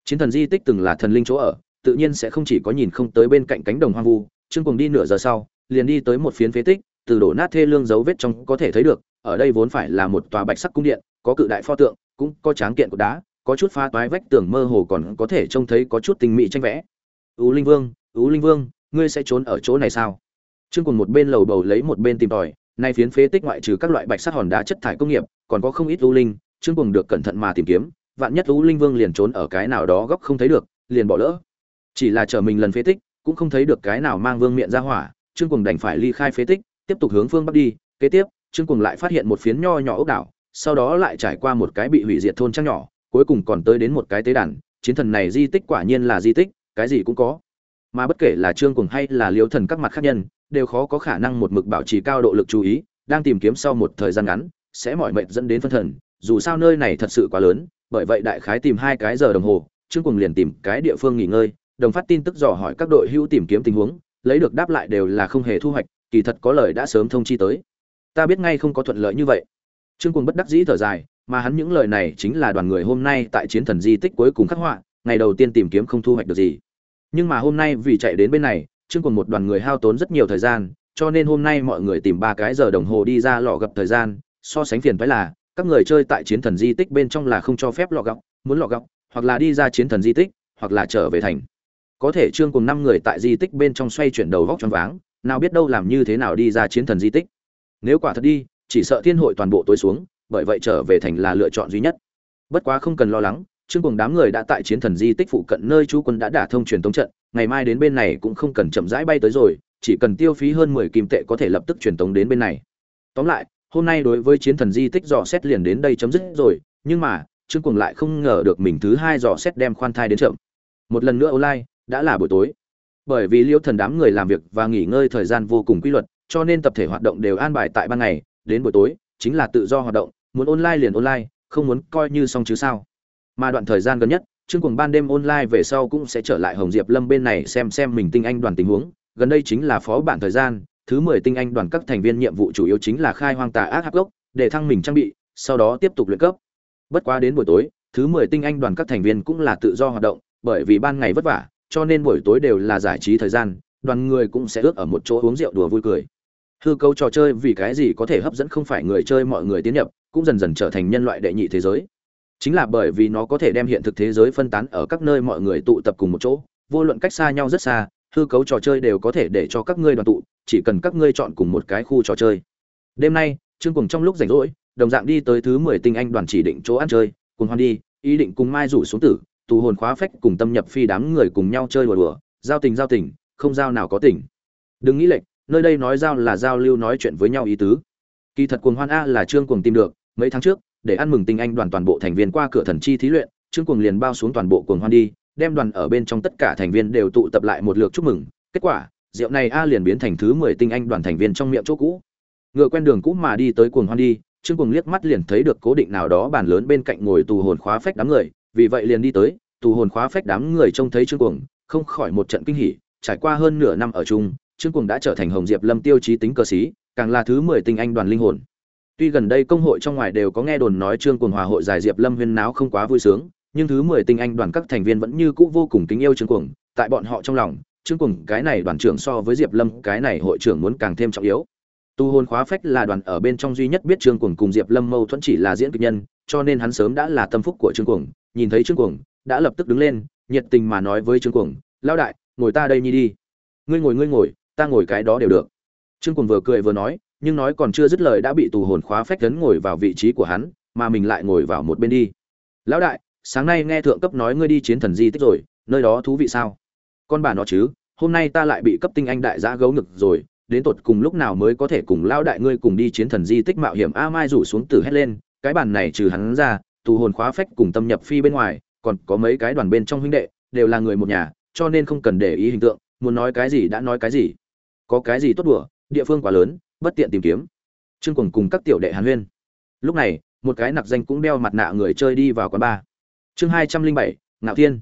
Chiến thần di tích từng là thần linh chỗ ở, tự nhiên sẽ không chỉ có nhìn không tới bên cạnh cánh đồng hoang vu, trương cùng đi nửa giờ sau, liền đi tới một phiến phế tích, từ đổ nát thê lương dấu vết trong có thể thấy được, ở đây vốn phải là một tòa bạch sắc cung điện, có cự đại pho tượng, cũng có tráng kiện của đá, có chút pha toái vách tường mơ hồ còn có thể trông thấy có chút tình mỹ tranh vẽ ú linh vương, ú linh vương, ngươi sẽ trốn ở chỗ này sao? Trương cùng một bên lầu bầu lấy một bên tìm tòi, nay phiến phế tích ngoại trừ các loại bạch sắt hòn đá chất thải công nghiệp, còn có không ít ú linh. Trương cùng được cẩn thận mà tìm kiếm, vạn nhất ú linh vương liền trốn ở cái nào đó góc không thấy được, liền bỏ lỡ. Chỉ là chờ mình lần phế tích, cũng không thấy được cái nào mang vương miệng ra hỏa. Trương cùng đành phải ly khai phế tích, tiếp tục hướng phương bắc đi. Kế tiếp, trương cùng lại phát hiện một phiến nho nhỏ ốc đảo, sau đó lại trải qua một cái bị hủy diệt thôn trang nhỏ, cuối cùng còn tới đến một cái tế đàn. Chiến thần này di tích quả nhiên là di tích cái gì cũng có. Mà bất kể là trương cùng hay là liêu thần các mặt khác nhân, đều khó có khả năng một mực bảo trì cao độ lực chú ý, đang tìm kiếm sau một thời gian ngắn, sẽ mỏi mệt dẫn đến phân thần. Dù sao nơi này thật sự quá lớn, bởi vậy đại khái tìm hai cái giờ đồng hồ, trương cùng liền tìm cái địa phương nghỉ ngơi, đồng phát tin tức dò hỏi các đội hữu tìm kiếm tình huống, lấy được đáp lại đều là không hề thu hoạch, kỳ thật có lời đã sớm thông chi tới. Ta biết ngay không có thuận lợi như vậy. Trương cùng bất đắc dĩ thở dài, mà hắn những lời này chính là đoàn người hôm nay tại chiến thần di tích cuối cùng khắc họa, ngày đầu tiên tìm kiếm không thu hoạch được gì nhưng mà hôm nay vì chạy đến bên này chương còn một đoàn người hao tốn rất nhiều thời gian, cho nên hôm nay mọi người tìm ba cái giờ đồng hồ đi ra lò gặp thời gian, so sánh phiền phải là, các người chơi tại chiến thần di tích bên trong là không cho phép lọ gọc muốn lọ gọc hoặc là đi ra chiến thần di tích, hoặc là trở về thành. Có thể trương cùng năm người tại di tích bên trong xoay chuyển đầu vóc tròn váng, nào biết đâu làm như thế nào đi ra chiến thần di tích. Nếu quả thật đi, chỉ sợ thiên hội toàn bộ tối xuống, bởi vậy trở về thành là lựa chọn duy nhất. Bất quá không cần lo lắng trương cùng đám người đã tại chiến thần di tích phụ cận nơi chú quân đã đả thông truyền tống trận, ngày mai đến bên này cũng không cần chậm rãi bay tới rồi, chỉ cần tiêu phí hơn mười kim tệ có thể lập tức truyền tống đến bên này. Tóm lại, hôm nay đối với chiến thần di tích dò xét liền đến đây chấm dứt rồi, nhưng mà, trương cùng lại không ngờ được mình thứ hai dò xét đem khoan thai đến chậm. Một lần nữa online, đã là buổi tối. Bởi vì liêu thần đám người làm việc và nghỉ ngơi thời gian vô cùng quy luật, cho nên tập thể hoạt động đều an bài tại ban ngày, đến buổi tối, chính là tự do hoạt động, muốn online liền online, không muốn coi như xong chứ sao mà đoạn thời gian gần nhất chương cùng ban đêm online về sau cũng sẽ trở lại hồng diệp lâm bên này xem xem mình tinh anh đoàn tình huống. Gần đây chính là phó bản thời gian, thứ mười tinh anh đoàn các thành viên nhiệm vụ chủ yếu chính là khai hoang tà ác hắc gốc, để thăng mình trang bị, sau đó tiếp tục luyện cấp. Bất quá đến buổi tối, thứ mười tinh anh đoàn các thành viên cũng là tự do hoạt động, bởi vì ban ngày vất vả, cho nên buổi tối đều là giải trí thời gian, đoàn người cũng sẽ ước ở một chỗ uống rượu đùa vui cười. Hư cấu trò chơi vì cái gì có thể hấp dẫn không phải người chơi, mọi người tiến nhập, cũng dần dần trở thành nhân loại đệ nhị thế giới chính là bởi vì nó có thể đem hiện thực thế giới phân tán ở các nơi mọi người tụ tập cùng một chỗ, vô luận cách xa nhau rất xa, hư cấu trò chơi đều có thể để cho các ngươi đoàn tụ, chỉ cần các ngươi chọn cùng một cái khu trò chơi. Đêm nay, trương cùng trong lúc rảnh rỗi, đồng dạng đi tới thứ mười tinh anh đoàn chỉ định chỗ ăn chơi cùng hoan đi, ý định cùng mai rủ xuống tử, tù hồn khóa phách cùng tâm nhập phi đám người cùng nhau chơi đùa đùa, giao tình giao tình, không giao nào có tình. Đừng nghĩ lệch, nơi đây nói giao là giao lưu nói chuyện với nhau ý tứ. Kỳ thật cuồng hoan a là trương cuồng tìm được, mấy tháng trước để ăn mừng tinh anh đoàn toàn bộ thành viên qua cửa thần chi thí luyện, trương cuồng liền bao xuống toàn bộ cuồng hoan đi, đem đoàn ở bên trong tất cả thành viên đều tụ tập lại một lượt chúc mừng. Kết quả, rượu này a liền biến thành thứ mười tinh anh đoàn thành viên trong miệng chỗ cũ. Ngựa quen đường cũ mà đi tới cuồng hoan đi, trương cuồng liếc mắt liền thấy được cố định nào đó bàn lớn bên cạnh ngồi tù hồn khóa phách đám người, vì vậy liền đi tới, tù hồn khóa phách đám người trông thấy trương cuồng, không khỏi một trận kinh hỉ. Trải qua hơn nửa năm ở chung, trương cuồng đã trở thành hồng diệp lâm tiêu chí tính cơ sĩ, càng là thứ mười tinh anh đoàn linh hồn tuy gần đây công hội trong ngoài đều có nghe đồn nói trương cuồng hòa hội giải diệp lâm huyên náo không quá vui sướng, nhưng thứ mười tinh anh đoàn các thành viên vẫn như cũ vô cùng kính yêu trương cuồng, tại bọn họ trong lòng, trương cuồng cái này đoàn trưởng so với diệp lâm, cái này hội trưởng muốn càng thêm trọng yếu. Tu hồn khóa phách là đoàn ở bên trong duy nhất biết trương cuồng cùng diệp lâm mâu thuẫn chỉ là diễn kịch nhân, cho nên hắn sớm đã là tâm phúc của trương cuồng, nhìn thấy trương cuồng, đã lập tức đứng lên, nhiệt tình mà nói với trương cuồng, lão đại, ngồi ta đây nhi đi. Ngươi ngồi ngươi ngồi, ta ngồi cái đó đều được. Trương cuồng vừa cười vừa nói nhưng nói còn chưa dứt lời đã bị tù hồn khóa phách tấn ngồi vào vị trí của hắn, mà mình lại ngồi vào một bên đi. Lão đại, sáng nay nghe thượng cấp nói ngươi đi chiến thần di tích rồi, nơi đó thú vị sao? Con bà nó chứ, hôm nay ta lại bị cấp tinh anh đại giã gấu ngực rồi, đến tột cùng lúc nào mới có thể cùng lão đại ngươi cùng đi chiến thần di tích mạo hiểm a mai rủ xuống từ hét lên, cái bàn này trừ hắn ra, tù hồn khóa phách cùng tâm nhập phi bên ngoài, còn có mấy cái đoàn bên trong huynh đệ, đều là người một nhà, cho nên không cần để ý hình tượng, muốn nói cái gì đã nói cái gì. Có cái gì tốt đùa, địa phương quá lớn bất tiện tìm kiếm. Trương quần cùng các tiểu đệ hàn huyên. Lúc này, một cái nặc danh cũng đeo mặt nạ người chơi đi vào quán bar. Chương hai trăm linh bảy, ngạo thiên.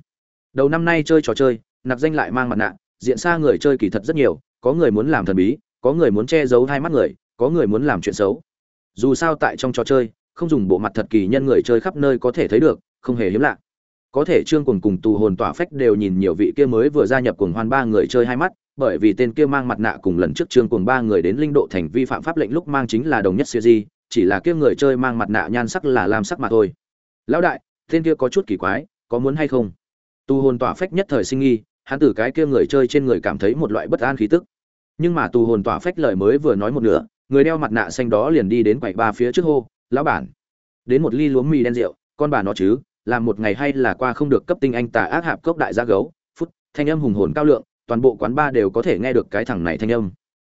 Đầu năm nay chơi trò chơi, nặc danh lại mang mặt nạ, diện xa người chơi kỳ thật rất nhiều, có người muốn làm thần bí, có người muốn che giấu hai mắt người, có người muốn làm chuyện xấu. Dù sao tại trong trò chơi, không dùng bộ mặt thật kỳ nhân người chơi khắp nơi có thể thấy được, không hề hiếm lạ có thể trương cuồng cùng tù hồn tỏa phách đều nhìn nhiều vị kia mới vừa gia nhập cùng hoan ba người chơi hai mắt, bởi vì tên kia mang mặt nạ cùng lần trước trương cuồng ba người đến linh độ thành vi phạm pháp lệnh lúc mang chính là đồng nhất siêu di, chỉ là kia người chơi mang mặt nạ nhan sắc là lam sắc mà thôi. Lão đại, tên kia có chút kỳ quái, có muốn hay không? Tu hồn tỏa phách nhất thời sinh nghi, hắn từ cái kia người chơi trên người cảm thấy một loại bất an khí tức. Nhưng mà tu hồn tỏa phách lời mới vừa nói một nửa, người đeo mặt nạ xanh đó liền đi đến quầy ba phía trước hô, lão bản, đến một ly lúa mì đen rượu, con bà nó chứ? Làm một ngày hay là qua không được cấp tinh anh tà ác hạp cốc đại gia gấu, phút, thanh âm hùng hồn cao lượng, toàn bộ quán ba đều có thể nghe được cái thằng này thanh âm.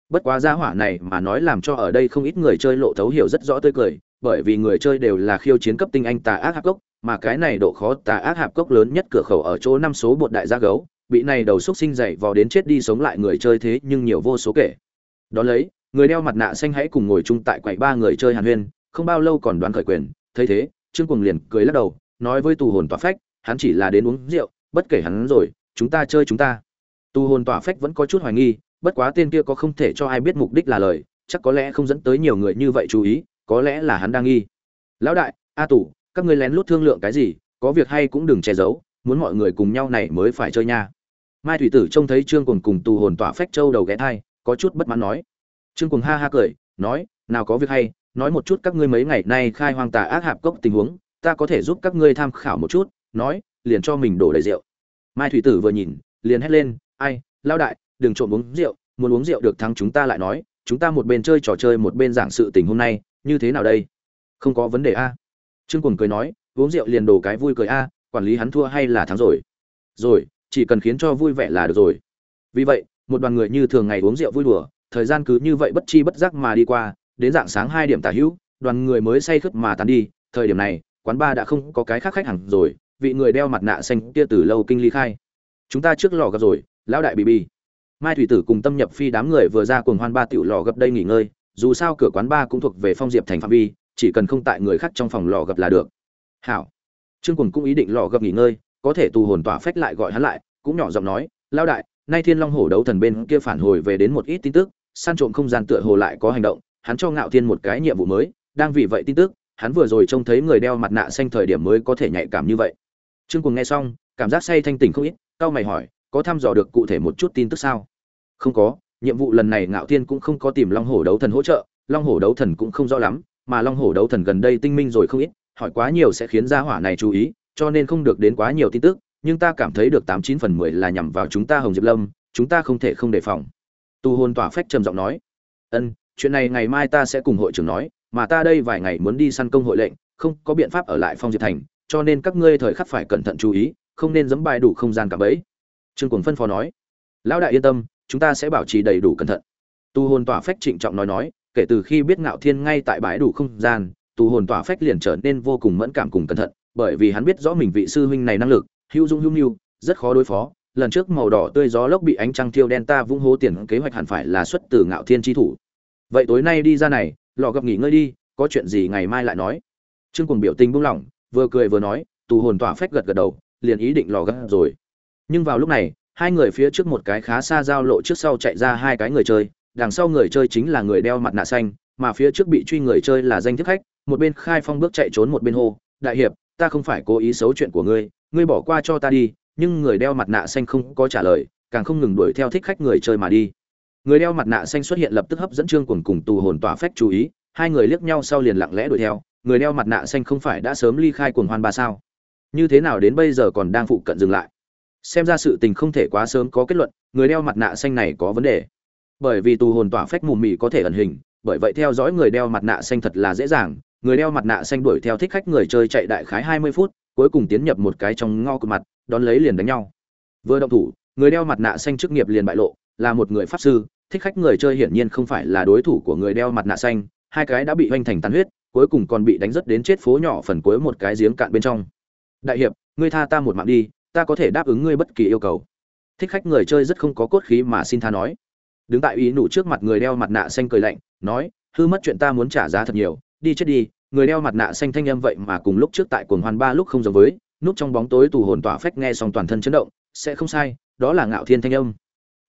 Bất quá gia hỏa này mà nói làm cho ở đây không ít người chơi lộ thấu hiểu rất rõ tươi cười, bởi vì người chơi đều là khiêu chiến cấp tinh anh tà ác hạp cốc, mà cái này độ khó tà ác hạp cốc lớn nhất cửa khẩu ở chỗ năm số bột đại gia gấu, bị này đầu xúc sinh dậy vò đến chết đi sống lại người chơi thế nhưng nhiều vô số kể. Đó lấy, người đeo mặt nạ xanh hãy cùng ngồi chung tại quầy ba người chơi hàn huyên, không bao lâu còn đoán khởi quyền, thấy thế, trương cùng liền cười lắc đầu nói với tù hồn tỏa phách, hắn chỉ là đến uống rượu, bất kể hắn rồi, chúng ta chơi chúng ta. Tù hồn tỏa phách vẫn có chút hoài nghi, bất quá tên kia có không thể cho ai biết mục đích là lời, chắc có lẽ không dẫn tới nhiều người như vậy chú ý, có lẽ là hắn đang nghi. Lão đại, a tủ các ngươi lén lút thương lượng cái gì, có việc hay cũng đừng che giấu, muốn mọi người cùng nhau này mới phải chơi nha. Mai thủy tử trông thấy trương cùng cùng tù hồn tỏa phách châu đầu ghé thai, có chút bất mãn nói. Trương cùng ha ha cười, nói, nào có việc hay, nói một chút các ngươi mấy ngày nay khai hoang tà ác hạp cốc tình huống ta có thể giúp các ngươi tham khảo một chút, nói, liền cho mình đổ đầy rượu. Mai thủy tử vừa nhìn, liền hét lên, ai lao đại, đừng trộm uống rượu, muốn uống rượu được thắng chúng ta lại nói, chúng ta một bên chơi trò chơi một bên giảng sự tình hôm nay, như thế nào đây? Không có vấn đề a. Trương quần cười nói, uống rượu liền đổ cái vui cười a, quản lý hắn thua hay là thắng rồi? Rồi, chỉ cần khiến cho vui vẻ là được rồi. Vì vậy, một đoàn người như thường ngày uống rượu vui đùa, thời gian cứ như vậy bất chi bất giác mà đi qua, đến dạng sáng hai điểm tả hữu, đoàn người mới say khướt mà tán đi, thời điểm này quán ba đã không có cái khác khách hàng rồi, vị người đeo mặt nạ xanh kia từ lâu kinh ly khai. Chúng ta trước lò gặp rồi, lão đại bị bi mai thủy tử cùng tâm nhập phi đám người vừa ra cùng hoan ba tiểu lò gặp đây nghỉ ngơi, dù sao cửa quán ba cũng thuộc về phong diệp thành phạm vi, chỉ cần không tại người khác trong phòng lò gặp là được. Hảo. Trương quần cũng ý định lò gặp nghỉ ngơi, có thể tù hồn tỏa phách lại gọi hắn lại, cũng nhỏ giọng nói, lão đại, nay thiên long hổ đấu thần bên kia phản hồi về đến một ít tin tức, san trộm không gian tựa hồ lại có hành động, hắn cho ngạo thiên một cái nhiệm vụ mới, đang vì vậy tin tức hắn vừa rồi trông thấy người đeo mặt nạ xanh thời điểm mới có thể nhạy cảm như vậy. Trương cùng nghe xong, cảm giác say thanh tỉnh không ít cao mày hỏi, có thăm dò được cụ thể một chút tin tức sao? Không có, nhiệm vụ lần này ngạo thiên cũng không có tìm long hổ đấu thần hỗ trợ, long hổ đấu thần cũng không rõ lắm, mà long hổ đấu thần gần đây tinh minh rồi không ít, hỏi quá nhiều sẽ khiến gia hỏa này chú ý, cho nên không được đến quá nhiều tin tức, nhưng ta cảm thấy được tám chín phần mười là nhằm vào chúng ta hồng diệp lâm, chúng ta không thể không đề phòng. Tu hồn tỏa phách trầm giọng nói, ân, chuyện này ngày mai ta sẽ cùng hội trưởng nói mà ta đây vài ngày muốn đi săn công hội lệnh, không có biện pháp ở lại phong diệp thành, cho nên các ngươi thời khắc phải cẩn thận chú ý, không nên dẫm bài đủ không gian cả bẫy. Trương cuồng phân phó nói. Lão đại yên tâm, chúng ta sẽ bảo trì đầy đủ cẩn thận. Tu hồn tỏa phách trịnh trọng nói nói, kể từ khi biết ngạo thiên ngay tại bãi đủ không gian, tu hồn tỏa phách liền trở nên vô cùng mẫn cảm cùng cẩn thận, bởi vì hắn biết rõ mình vị sư huynh này năng lực, hữu dung hữu nhu, rất khó đối phó. Lần trước màu đỏ tươi gió lốc bị ánh trăng thiêu đen ta vung hố tiền kế hoạch hẳn phải là xuất từ ngạo thiên chi thủ. Vậy tối nay đi ra này lò gặp nghỉ ngơi đi, có chuyện gì ngày mai lại nói. Trương cùng biểu tình buông lỏng, vừa cười vừa nói, tù hồn tỏa phách gật gật đầu, liền ý định lò gấp rồi. Nhưng vào lúc này, hai người phía trước một cái khá xa giao lộ trước sau chạy ra hai cái người chơi, đằng sau người chơi chính là người đeo mặt nạ xanh, mà phía trước bị truy người chơi là danh thức khách, một bên khai phong bước chạy trốn một bên hô, đại hiệp, ta không phải cố ý xấu chuyện của ngươi ngươi bỏ qua cho ta đi. Nhưng người đeo mặt nạ xanh không có trả lời, càng không ngừng đuổi theo thích khách người chơi mà đi người đeo mặt nạ xanh xuất hiện lập tức hấp dẫn trương cuồng cùng tù hồn tỏa phách chú ý, hai người liếc nhau sau liền lặng lẽ đuổi theo. Người đeo mặt nạ xanh không phải đã sớm ly khai cuồng hoan ba sao? Như thế nào đến bây giờ còn đang phụ cận dừng lại? Xem ra sự tình không thể quá sớm có kết luận, người đeo mặt nạ xanh này có vấn đề. Bởi vì tù hồn tỏa phách mù mị có thể ẩn hình, bởi vậy theo dõi người đeo mặt nạ xanh thật là dễ dàng. Người đeo mặt nạ xanh đuổi theo thích khách người chơi chạy đại khái hai mươi phút, cuối cùng tiến nhập một cái trong ngo cụt mặt, đón lấy liền đánh nhau. Vừa động thủ, người đeo mặt nạ xanh chức nghiệp liền bại lộ, là một người pháp sư thích khách người chơi hiển nhiên không phải là đối thủ của người đeo mặt nạ xanh, hai cái đã bị hoành thành tàn huyết, cuối cùng còn bị đánh rất đến chết phố nhỏ phần cuối một cái giếng cạn bên trong. Đại hiệp, ngươi tha ta một mạng đi, ta có thể đáp ứng ngươi bất kỳ yêu cầu. Thích khách người chơi rất không có cốt khí mà xin tha nói. Đứng tại ý nụ trước mặt người đeo mặt nạ xanh cười lạnh, nói, hư mất chuyện ta muốn trả giá thật nhiều, đi chết đi, người đeo mặt nạ xanh thanh âm vậy mà cùng lúc trước tại cuồng hoan ba lúc không giống với, núp trong bóng tối tù hồn tỏa phách nghe xong toàn thân chấn động, sẽ không sai, đó là ngạo thiên thanh âm.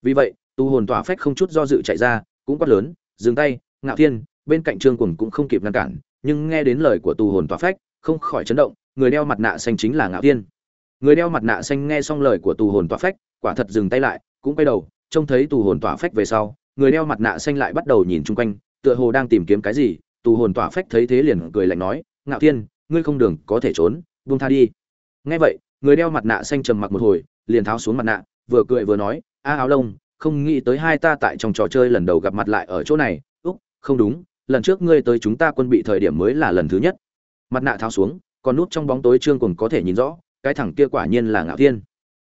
Vì vậy Tu hồn tỏa phách không chút do dự chạy ra, cũng quát lớn, dừng tay, ngạo thiên, bên cạnh trương cuồng cũng không kịp ngăn cản, nhưng nghe đến lời của Tu hồn tỏa phách, không khỏi chấn động, người đeo mặt nạ xanh chính là ngạo thiên. Người đeo mặt nạ xanh nghe xong lời của Tu hồn tỏa phách, quả thật dừng tay lại, cũng quay đầu, trông thấy Tu hồn tỏa phách về sau, người đeo mặt nạ xanh lại bắt đầu nhìn chung quanh, tựa hồ đang tìm kiếm cái gì Tu hồn tỏa phách thấy thế liền cười lạnh nói, ngạo thiên, ngươi không đường có thể trốn, buông tha đi. Nghe vậy, người đeo mặt nạ xanh trầm mặc một hồi, liền tháo xuống mặt nạ, vừa cười vừa nói, a áo lông không nghĩ tới hai ta tại trong trò chơi lần đầu gặp mặt lại ở chỗ này. Úc, không đúng, lần trước ngươi tới chúng ta quân bị thời điểm mới là lần thứ nhất. Mặt nạ tháo xuống, còn nút trong bóng tối trương cùng có thể nhìn rõ, cái thẳng kia quả nhiên là ngạo thiên.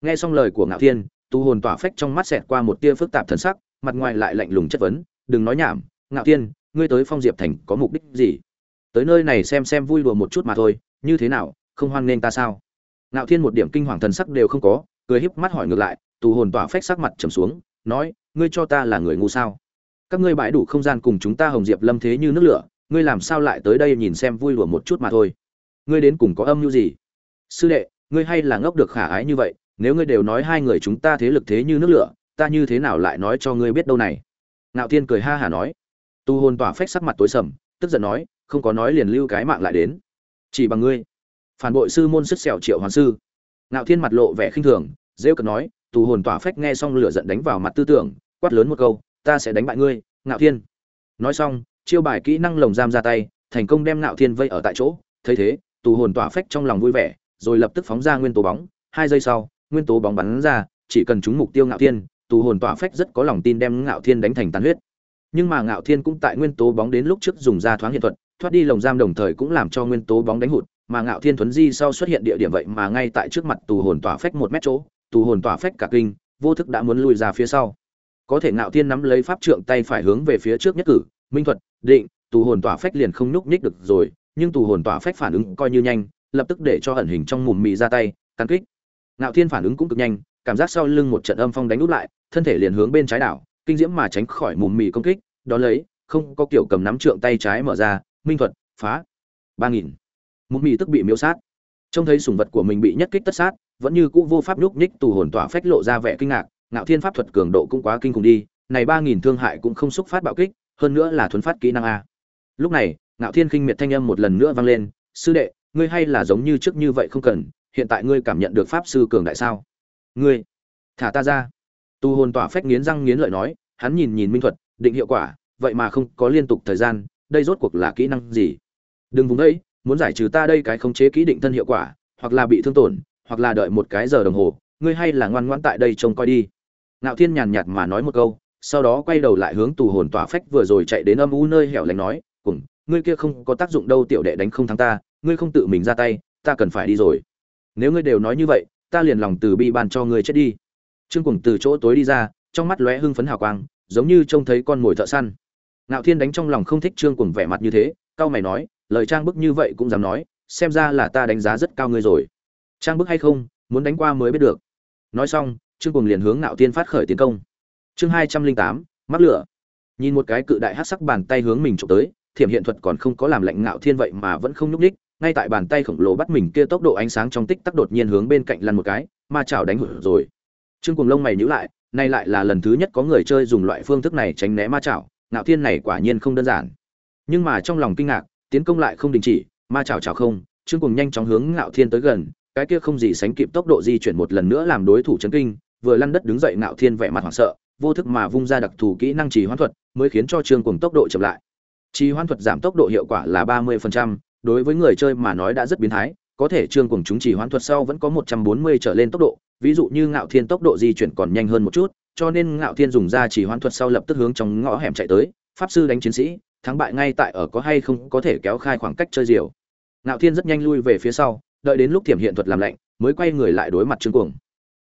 Nghe xong lời của ngạo thiên tu hồn tỏa phách trong mắt xẹt qua một tia phức tạp thần sắc, mặt ngoài lại lạnh lùng chất vấn, đừng nói nhảm, ngạo thiên, ngươi tới phong diệp thành có mục đích gì? Tới nơi này xem xem vui đùa một chút mà thôi, như thế nào, không hoan nghênh ta sao? Ngạo thiên một điểm kinh hoàng thần sắc đều không có, cười híp mắt hỏi ngược lại tu hồn tỏa phách sắc mặt trầm xuống nói, ngươi cho ta là người ngu sao? Các ngươi bãi đủ không gian cùng chúng ta hồng diệp lâm thế như nước lửa, ngươi làm sao lại tới đây nhìn xem vui đùa một chút mà thôi? Ngươi đến cùng có âm mưu gì? Sư đệ, ngươi hay là ngốc được khả ái như vậy, nếu ngươi đều nói hai người chúng ta thế lực thế như nước lửa, ta như thế nào lại nói cho ngươi biết đâu này? Ngạo thiên cười ha hả nói. Tu hồn tỏa phách sắc mặt tối sầm, tức giận nói, không có nói liền lưu cái mạng lại đến. Chỉ bằng ngươi. Phản bội sư môn sức sẹo triệu hoàn sư. Ngạo thiên mặt lộ vẻ khinh thường, rêu cật nói tù hồn tỏa phách nghe xong lửa giận đánh vào mặt tư tưởng, quát lớn một câu, ta sẽ đánh bại ngươi, ngạo thiên. Nói xong, chiêu bài kỹ năng lồng giam ra tay, thành công đem ngạo thiên vây ở tại chỗ. Thấy thế, tù hồn tỏa phách trong lòng vui vẻ, rồi lập tức phóng ra nguyên tố bóng. Hai giây sau, nguyên tố bóng bắn ra, chỉ cần trúng mục tiêu ngạo thiên, tù hồn tỏa phách rất có lòng tin đem ngạo thiên đánh thành tàn huyết. Nhưng mà ngạo thiên cũng tại nguyên tố bóng đến lúc trước dùng ra thoáng hiện thuật, thoát đi lồng giam đồng thời cũng làm cho nguyên tố bóng đánh hụt, mà ngạo thiên thuấn di sau xuất hiện địa điểm vậy mà ngay tại trước mặt tù hồn tỏa phách một mét chỗ tù hồn tỏa phách cả kinh, vô thức đã muốn lui ra phía sau. Có thể ngạo thiên nắm lấy pháp trượng tay phải hướng về phía trước nhất cử, minh thuật, định, tù hồn tỏa phách liền không nhúc nhích được rồi, nhưng tù hồn tỏa phách phản ứng coi như nhanh, lập tức để cho ẩn hình trong mùm mị ra tay, cắn kích. Ngạo thiên phản ứng cũng cực nhanh, cảm giác sau lưng một trận âm phong đánh úp lại, thân thể liền hướng bên trái đảo, kinh diễm mà tránh khỏi mùm mị công kích đó lấy, không có kiểu cầm nắm trượng tay trái mở ra, minh thuật, phá, ba nghìn. Mùm mị tức bị miễu sát. Trông thấy sùng vật của mình bị nhất kích tất sát vẫn như cũ vô pháp nhúc nhích tù hồn tỏa phách lộ ra vẻ kinh ngạc, ngạo thiên pháp thuật cường độ cũng quá kinh khủng đi, này ba nghìn thương hại cũng không xúc phát bạo kích, hơn nữa là thuấn phát kỹ năng a. Lúc này, ngạo thiên khinh miệt thanh âm một lần nữa vang lên, sư đệ, ngươi hay là giống như trước như vậy không cần, hiện tại ngươi cảm nhận được pháp sư cường đại sao? Ngươi, thả ta ra. Tu hồn tỏa phách nghiến răng nghiến lợi nói, hắn nhìn nhìn minh thuật, định hiệu quả, vậy mà không có liên tục thời gian, đây rốt cuộc là kỹ năng gì? Đừng vùng đây muốn giải trừ ta đây cái khống chế kỹ định thân hiệu quả, hoặc là bị thương tổn hoặc là đợi một cái giờ đồng hồ, ngươi hay là ngoan ngoãn tại đây trông coi đi. Ngạo thiên nhàn nhạt mà nói một câu, sau đó quay đầu lại hướng tù hồn tỏa phách vừa rồi chạy đến âm u nơi hẻo lánh nói, cùng, ngươi kia không có tác dụng đâu, tiểu đệ đánh không thắng ta, ngươi không tự mình ra tay, ta cần phải đi rồi. Nếu ngươi đều nói như vậy, ta liền lòng từ bi ban cho ngươi chết đi. Trương cùng từ chỗ tối đi ra, trong mắt lóe hưng phấn hào quang, giống như trông thấy con mồi thợ săn. Ngạo thiên đánh trong lòng không thích trương cùng vẻ mặt như thế, cao mày nói, lời trang bức như vậy cũng dám nói, xem ra là ta đánh giá rất cao ngươi rồi trang bức hay không, muốn đánh qua mới biết được. Nói xong, trương cùng liền hướng ngạo thiên phát khởi tiến công. Chương hai trăm linh tám, mắc lửa. Nhìn một cái cự đại hát sắc bàn tay hướng mình trộm tới, thiểm hiện thuật còn không có làm lạnh ngạo thiên vậy mà vẫn không nhúc ních ngay tại bàn tay khổng lồ bắt mình kia tốc độ ánh sáng trong tích tắc đột nhiên hướng bên cạnh lăn một cái, ma chảo đánh hụt rồi. Trương cùng lông mày nhíu lại, nay lại là lần thứ nhất có người chơi dùng loại phương thức này tránh né ma chảo, ngạo thiên này quả nhiên không đơn giản. Nhưng mà trong lòng kinh ngạc, tiến công lại không đình chỉ, ma chảo chảo không, trương cùng nhanh chóng hướng ngạo thiên tới gần cái kia không gì sánh kịp tốc độ di chuyển một lần nữa làm đối thủ chấn kinh vừa lăn đất đứng dậy ngạo thiên vẻ mặt hoảng sợ vô thức mà vung ra đặc thù kỹ năng trì hoãn thuật mới khiến cho trương Cuồng tốc độ chậm lại. Trì hoãn thuật giảm tốc độ hiệu quả là ba 30%, đối với người chơi mà nói đã rất biến thái có thể trương Cuồng chúng trì hoãn thuật sau vẫn có 140 trở lên tốc độ ví dụ như ngạo thiên tốc độ di chuyển còn nhanh hơn một chút cho nên ngạo thiên dùng ra trì hoãn thuật sau lập tức hướng trong ngõ hẻm chạy tới pháp sư đánh chiến sĩ thắng bại ngay tại ở có hay không có thể kéo khai khoảng cách chơi diều. Ngạo thiên rất nhanh lui về phía sau đợi đến lúc thiểm hiện thuật làm lạnh mới quay người lại đối mặt trương cuồng.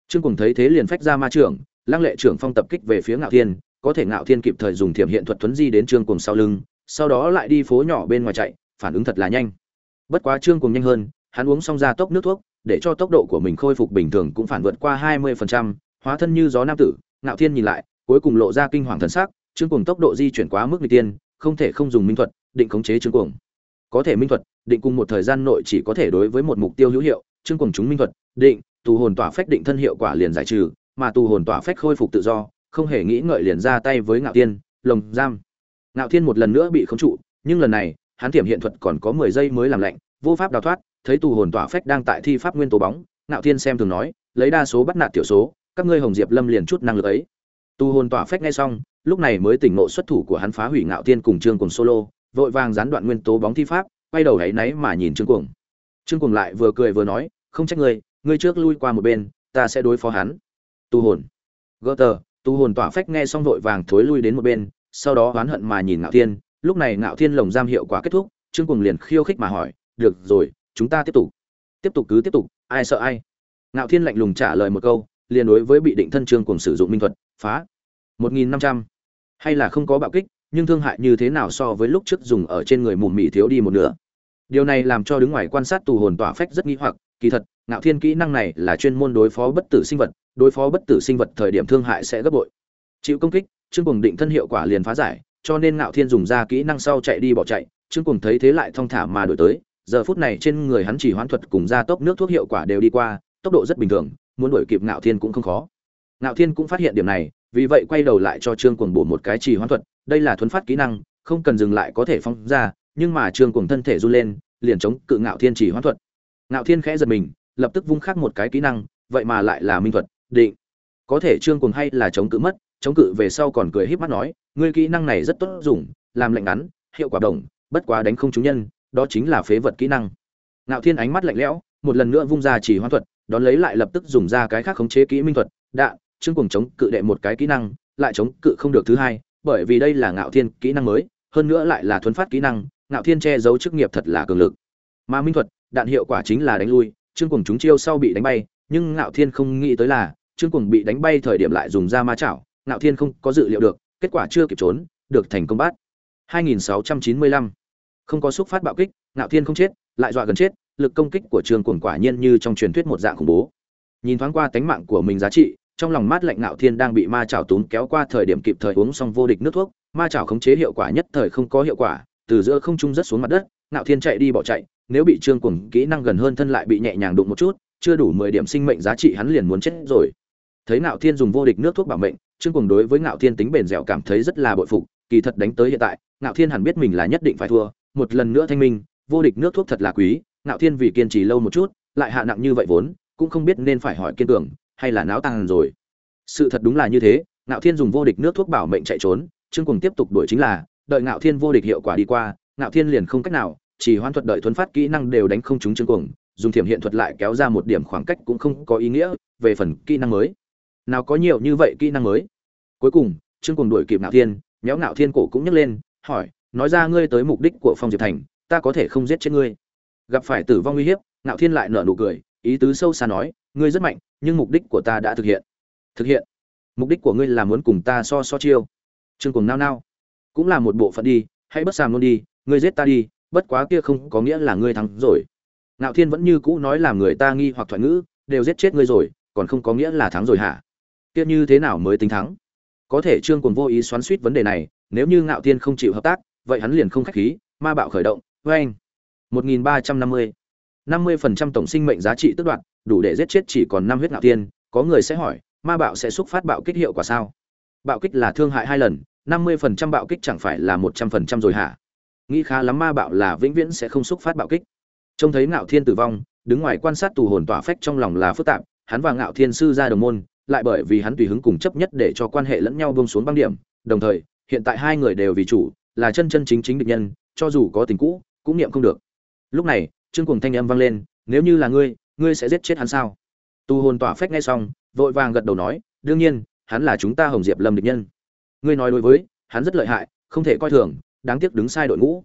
Trương cuồng thấy thế liền phách ra ma trưởng lăng lệ trưởng phong tập kích về phía ngạo thiên có thể ngạo thiên kịp thời dùng thiểm hiện thuật thuấn di đến trương cuồng sau lưng sau đó lại đi phố nhỏ bên ngoài chạy phản ứng thật là nhanh. Bất quá trương cuồng nhanh hơn hắn uống xong ra tốc nước thuốc để cho tốc độ của mình khôi phục bình thường cũng phản vượt qua 20%, hóa thân như gió nam tử ngạo thiên nhìn lại cuối cùng lộ ra kinh hoàng thần sắc trương cuồng tốc độ di chuyển quá mức nguy tiên không thể không dùng minh thuật định khống chế trương cuồng. Có thể minh thuật định cùng một thời gian nội chỉ có thể đối với một mục tiêu hữu hiệu trương cùng chúng minh thuật định tù hồn tỏa phách định thân hiệu quả liền giải trừ mà tù hồn tỏa phách khôi phục tự do không hề nghĩ ngợi liền ra tay với ngạo tiên, lồng giam. Ngạo thiên một lần nữa bị khống trụ nhưng lần này hắn tiềm hiện thuật còn có mười giây mới làm lạnh vô pháp đào thoát thấy tù hồn tỏa phách đang tại thi pháp nguyên tố bóng ngạo thiên xem thường nói lấy đa số bắt nạt tiểu số các ngươi hồng diệp lâm liền chút năng lực ấy. Tù hồn tỏa phách nghe xong lúc này mới tỉnh ngộ xuất thủ của hắn phá hủy ngạo thiên cùng trương cùng solo vội vàng gián đoạn nguyên tố bóng thi pháp quay đầu hãy náy mà nhìn trương cuồng. Trương cuồng lại vừa cười vừa nói, không trách ngươi ngươi trước lui qua một bên, ta sẽ đối phó hắn. Tu hồn. Gỡ tờ, tu hồn tỏa phách nghe xong vội vàng thối lui đến một bên, sau đó oán hận mà nhìn ngạo thiên. Lúc này ngạo thiên lồng giam hiệu quả kết thúc, trương cuồng liền khiêu khích mà hỏi, được rồi, chúng ta tiếp tục. Tiếp tục cứ tiếp tục, ai sợ ai? Ngạo thiên lạnh lùng trả lời một câu, liền đối với bị định thân trương cuồng sử dụng minh thuật, phá. Một nghìn năm trăm. Hay là không có bạo kích nhưng thương hại như thế nào so với lúc trước dùng ở trên người mùm mị thiếu đi một nửa. Điều này làm cho đứng ngoài quan sát tù hồn tỏa phách rất nghi hoặc, kỳ thật, ngạo thiên kỹ năng này là chuyên môn đối phó bất tử sinh vật, đối phó bất tử sinh vật thời điểm thương hại sẽ gấp bội. Chịu công kích, trương cùng định thân hiệu quả liền phá giải, cho nên ngạo thiên dùng ra kỹ năng sau chạy đi bỏ chạy, trương cùng thấy thế lại thong thả mà đổi tới, giờ phút này trên người hắn chỉ hoán thuật cùng gia tốc nước thuốc hiệu quả đều đi qua, tốc độ rất bình thường, muốn đuổi kịp ngạo thiên cũng không khó. Ngạo thiên cũng phát hiện điểm này vì vậy quay đầu lại cho trương cuồng bổ một cái chỉ hoán thuật, đây là thuấn phát kỹ năng, không cần dừng lại có thể phong ra, nhưng mà trương cuồng thân thể run lên, liền chống cự ngạo thiên chỉ hoán thuật. Ngạo thiên khẽ giật mình, lập tức vung khắc một cái kỹ năng, vậy mà lại là minh thuật, định. Có thể trương cuồng hay là chống cự mất, chống cự về sau còn cười híp mắt nói, ngươi kỹ năng này rất tốt dùng, làm lạnh ngắn, hiệu quả đồng bất quá đánh không trúng nhân, đó chính là phế vật kỹ năng. Ngạo thiên ánh mắt lạnh lẽo, một lần nữa vung ra chỉ hoán thuật, đón lấy lại lập tức dùng ra cái khác khống chế kỹ minh thuật đạn trương cuồng chống cự đệ một cái kỹ năng, lại chống cự không được thứ hai, bởi vì đây là ngạo thiên kỹ năng mới, hơn nữa lại là thuấn phát kỹ năng, ngạo thiên che giấu chức nghiệp thật là cường lực. Mà minh thuật, đạn hiệu quả chính là đánh lui, trương cuồng chúng chiêu sau bị đánh bay, nhưng ngạo thiên không nghĩ tới là, trương cuồng bị đánh bay thời điểm lại dùng ra ma chảo, ngạo thiên không có dự liệu được, kết quả chưa kịp trốn, được thành công bát 2695 không có xúc phát bạo kích, ngạo thiên không chết, lại dọa gần chết, lực công kích của trương cuồng quả nhiên như trong truyền thuyết một dạng khủng bố. Nhìn thoáng qua tánh mạng của mình giá trị trong lòng mát lạnh ngạo thiên đang bị ma chảo túm kéo qua thời điểm kịp thời uống xong vô địch nước thuốc, ma chảo khống chế hiệu quả nhất thời không có hiệu quả, từ giữa không trung rất xuống mặt đất, ngạo thiên chạy đi bỏ chạy, nếu bị trương cuồng kỹ năng gần hơn thân lại bị nhẹ nhàng đụng một chút, chưa đủ mười điểm sinh mệnh giá trị hắn liền muốn chết rồi. Thấy ngạo thiên dùng vô địch nước thuốc bảo mệnh, trương cuồng đối với ngạo thiên tính bền dẻo cảm thấy rất là bội phục, kỳ thật đánh tới hiện tại, ngạo thiên hẳn biết mình là nhất định phải thua, một lần nữa thanh minh, vô địch nước thuốc thật là quý, ngạo thiên vì kiên trì lâu một chút, lại hạ nặng như vậy vốn, cũng không biết nên phải hỏi kiên cường hay là náo tàng rồi? Sự thật đúng là như thế, ngạo thiên dùng vô địch nước thuốc bảo mệnh chạy trốn, trương cùng tiếp tục đuổi chính là, đợi ngạo thiên vô địch hiệu quả đi qua, ngạo thiên liền không cách nào, chỉ hoan thuật đợi thuấn phát kỹ năng đều đánh không trúng trương cùng dùng thiểm hiện thuật lại kéo ra một điểm khoảng cách cũng không có ý nghĩa, về phần kỹ năng mới. Nào có nhiều như vậy kỹ năng mới? Cuối cùng, trương cùng đuổi kịp ngạo thiên, méo ngạo thiên cổ cũng nhấc lên, hỏi, nói ra ngươi tới mục đích của phong diệp thành, ta có thể không giết chết ngươi? Gặp phải tử vong uy hiếp, ngạo thiên lại nở nụ cười, ý tứ sâu xa nói ngươi rất mạnh, nhưng mục đích của ta đã thực hiện. Thực hiện. Mục đích của ngươi là muốn cùng ta so so chiêu. Trương cùng nao nao. Cũng là một bộ phận đi, hãy bất sàm luôn đi, ngươi giết ta đi, bất quá kia không có nghĩa là ngươi thắng rồi. Ngạo thiên vẫn như cũ nói làm người ta nghi hoặc thoại ngữ, đều giết chết ngươi rồi, còn không có nghĩa là thắng rồi hả? Kia như thế nào mới tính thắng? Có thể trương cùng vô ý xoắn suýt vấn đề này, nếu như ngạo thiên không chịu hợp tác, vậy hắn liền không khách khí, ma bạo khởi động vê anh một nghìn ba trăm năm mươi. Năm mươi phần trăm tổng sinh mệnh giá trị tức đoạn đủ để giết chết chỉ còn năm huyết ngạo tiên. có người sẽ hỏi, ma bạo sẽ xúc phát bạo kích hiệu quả sao? Bạo kích là thương hại hai lần, năm mươi phần trăm bạo kích chẳng phải là một trăm phần trăm rồi hả? Nghĩ khá lắm ma bạo là vĩnh viễn sẽ không xúc phát bạo kích. Trông thấy ngạo thiên tử vong, đứng ngoài quan sát tù hồn tỏa phách trong lòng là phức tạp, hắn và ngạo thiên sư ra đồng môn, lại bởi vì hắn tùy hứng cùng chấp nhất để cho quan hệ lẫn nhau bông xuống băng điểm, đồng thời, hiện tại hai người đều vì chủ, là chân chân chính chính địch nhân, cho dù có tình cũ, cũng niệm không được. Lúc này, trương cùng thanh âm vang lên, nếu như là ngươi ngươi sẽ giết chết hắn sao? Tu hồn tỏa phách nghe xong, vội vàng gật đầu nói, đương nhiên, hắn là chúng ta hồng diệp lâm địch nhân. Ngươi nói đối với, hắn rất lợi hại, không thể coi thường, đáng tiếc đứng sai đội ngũ.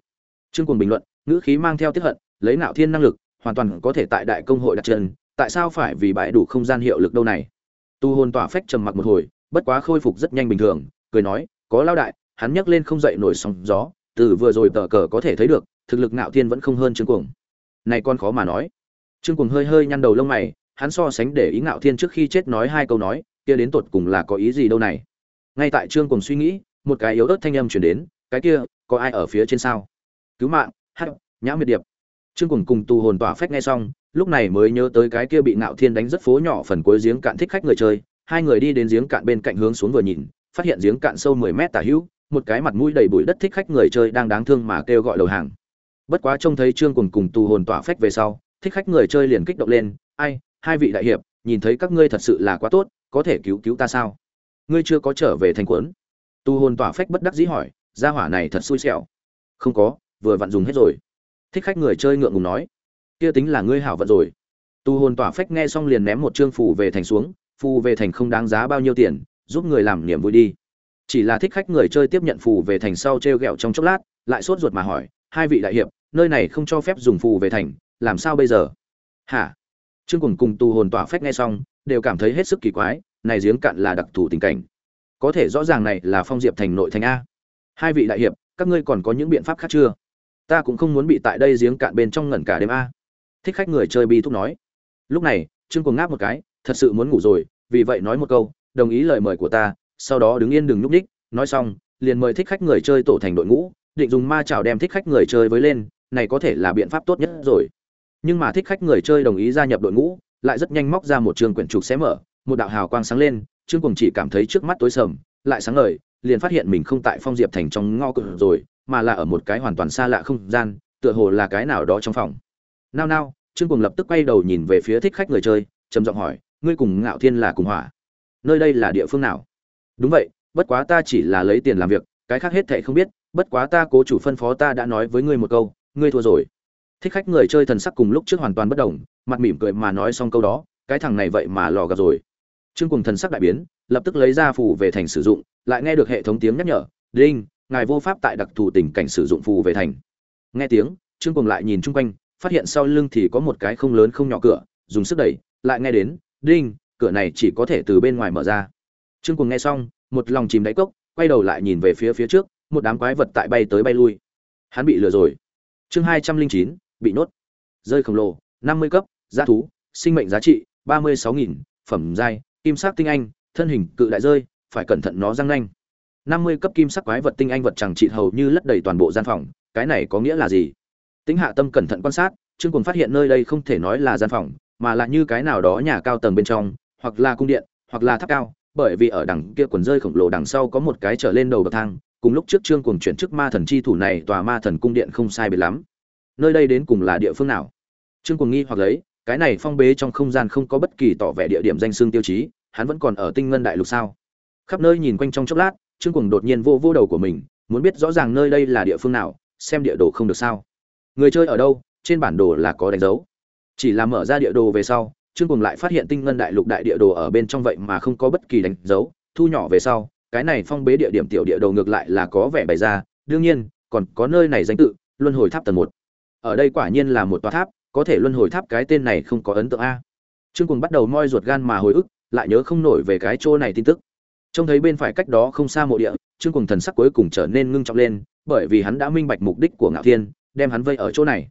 Trương cùng bình luận, ngữ khí mang theo tiết hận, lấy nạo thiên năng lực, hoàn toàn có thể tại đại công hội đặt chân, tại sao phải vì bãi đủ không gian hiệu lực đâu này? Tu hồn tỏa phách trầm mặc một hồi, bất quá khôi phục rất nhanh bình thường, cười nói, có lao đại, hắn nhấc lên không dậy nổi sóng gió, từ vừa rồi tờ cờ có thể thấy được, thực lực nạo thiên vẫn không hơn trương cuồng. Này con khó mà nói trương cuồng hơi hơi nhăn đầu lông mày, hắn so sánh để ý ngạo thiên trước khi chết nói hai câu nói, kia đến tột cùng là có ý gì đâu này. Ngay tại trương cuồng suy nghĩ, một cái yếu ớt thanh âm truyền đến, cái kia, có ai ở phía trên sao? Cứu mạng hắc nhã miệt điệp. Trương Cuồng cùng tù hồn tỏa phách nghe xong, lúc này mới nhớ tới cái kia bị ngạo thiên đánh rất phố nhỏ phần cuối giếng cạn thích khách người chơi, hai người đi đến giếng cạn bên cạnh hướng xuống vừa nhìn, phát hiện giếng cạn sâu mười mét tả hữu, một cái mặt mũi đầy bụi đất thích khách người chơi đang đáng thương mà kêu gọi đầu hàng. Bất quá trông thấy trương Cuồng cùng tù hồn tỏa phách về sau thích khách người chơi liền kích động lên, ai, hai vị đại hiệp, nhìn thấy các ngươi thật sự là quá tốt, có thể cứu cứu ta sao? Ngươi chưa có trở về thành quấn. Tu hồn tỏa phách bất đắc dĩ hỏi, gia hỏa này thật xui xẻo. Không có, vừa vặn dùng hết rồi. Thích khách người chơi ngượng ngùng nói, kia tính là ngươi hảo vận rồi. Tu hồn tỏa phách nghe xong liền ném một trương phù về thành xuống, phù về thành không đáng giá bao nhiêu tiền, giúp người làm niềm vui đi. Chỉ là thích khách người chơi tiếp nhận phù về thành sau t r e o g ẹ o trong chốc lát, lại sốt ruột mà hỏi, hai vị đại hiệp, nơi này không cho phép dùng phù về thành làm sao bây giờ? Hả? Trương cùng cùng tu hồn tỏa phách nghe xong, đều cảm thấy hết sức kỳ quái, này giếng cạn là đặc thù tình cảnh. Có thể rõ ràng này là phong diệp thành nội thành a. Hai vị đại hiệp, các ngươi còn có những biện pháp khác chưa? Ta cũng không muốn bị tại đây giếng cạn bên trong ngẩn cả đêm a. Thích khách người chơi bi thúc nói. Lúc này, trương cùng ngáp một cái, thật sự muốn ngủ rồi, vì vậy nói một câu, đồng ý lời mời của ta, sau đó đứng yên đừng nhúc ních nói xong, liền mời thích khách người chơi tổ thành đội ngũ, định dùng ma chảo đem thích khách người chơi với lên, này có thể là biện pháp tốt nhất rồi nhưng mà thích khách người chơi đồng ý gia nhập đội ngũ, lại rất nhanh móc ra một trường quyển trục xé mở, một đạo hào quang sáng lên, trương cùng chỉ cảm thấy trước mắt tối sầm, lại sáng ngời, liền phát hiện mình không tại phong diệp thành trong ngõ cửa rồi, mà là ở một cái hoàn toàn xa lạ không gian, tựa hồ là cái nào đó trong phòng. Nao nao, trương cùng lập tức quay đầu nhìn về phía thích khách người chơi, trầm giọng hỏi, ngươi cùng ngạo thiên là cùng hỏa? Nơi đây là địa phương nào? Đúng vậy, bất quá ta chỉ là lấy tiền làm việc, cái khác hết thệ không biết, bất quá ta cố chủ phân phó ta đã nói với ngươi một câu, ngươi thua rồi thích khách người chơi thần sắc cùng lúc trước hoàn toàn bất đồng, mặt mỉm cười mà nói xong câu đó, cái thằng này vậy mà lò gặp rồi. Trương cùng thần sắc đại biến, lập tức lấy ra phù về thành sử dụng, lại nghe được hệ thống tiếng nhắc nhở, đinh, ngài vô pháp tại đặc thù tình cảnh sử dụng phù về thành. Nghe tiếng, trương cùng lại nhìn chung quanh, phát hiện sau lưng thì có một cái không lớn không nhỏ cửa, dùng sức đẩy, lại nghe đến, đinh, cửa này chỉ có thể từ bên ngoài mở ra. Trương cùng nghe xong, một lòng chìm đáy cốc, quay đầu lại nhìn về phía phía trước, một đám quái vật tại bay tới bay lui. Hắn bị lừa rồi. Chương hai trăm linh chín bị nốt rơi khổng lồ, năm mươi cấp, giá thú, sinh mệnh giá trị, ba mươi sáu nghìn, phẩm giai, kim sắc tinh anh, thân hình cự đại rơi, phải cẩn thận nó răng nanh. năm mươi cấp kim sắc quái vật tinh anh vật chẳng trị hầu như lấp đầy toàn bộ gian phòng, cái này có nghĩa là gì? Tính hạ tâm cẩn thận quan sát, trương cùng phát hiện nơi đây không thể nói là gian phòng, mà là như cái nào đó nhà cao tầng bên trong, hoặc là cung điện, hoặc là tháp cao, bởi vì ở đằng kia quần rơi khổng lồ đằng sau có một cái trở lên đầu bậc thang, cùng lúc trước trương cuồng chuyển chức ma thần chi thủ này tòa ma thần cung điện không sai biệt lắm nơi đây đến cùng là địa phương nào? Trương cùng nghi hoặc lấy, cái này phong bế trong không gian không có bất kỳ tỏ vẻ địa điểm danh xương tiêu chí, hắn vẫn còn ở tinh ngân đại lục sao? Khắp nơi nhìn quanh trong chốc lát, trương cùng đột nhiên vô vô đầu của mình, muốn biết rõ ràng nơi đây là địa phương nào, xem địa đồ không được sao. Người chơi ở đâu, trên bản đồ là có đánh dấu. Chỉ là mở ra địa đồ về sau, trương cùng lại phát hiện tinh ngân đại lục đại địa đồ ở bên trong vậy mà không có bất kỳ đánh dấu, thu nhỏ về sau, cái này phong bế địa điểm tiểu địa đồ ngược lại là có vẻ bày ra, đương nhiên, còn có nơi này danh tự, luân hồi tháp tầng một ở đây quả nhiên là một tòa tháp, có thể luân hồi tháp cái tên này không có ấn tượng a. Trương cùng bắt đầu moi ruột gan mà hồi ức, lại nhớ không nổi về cái chỗ này tin tức. Trông thấy bên phải cách đó không xa mộ địa, trương cùng thần sắc cuối cùng trở nên ngưng trọng lên, bởi vì hắn đã minh bạch mục đích của ngạo thiên, đem hắn vây ở chỗ này.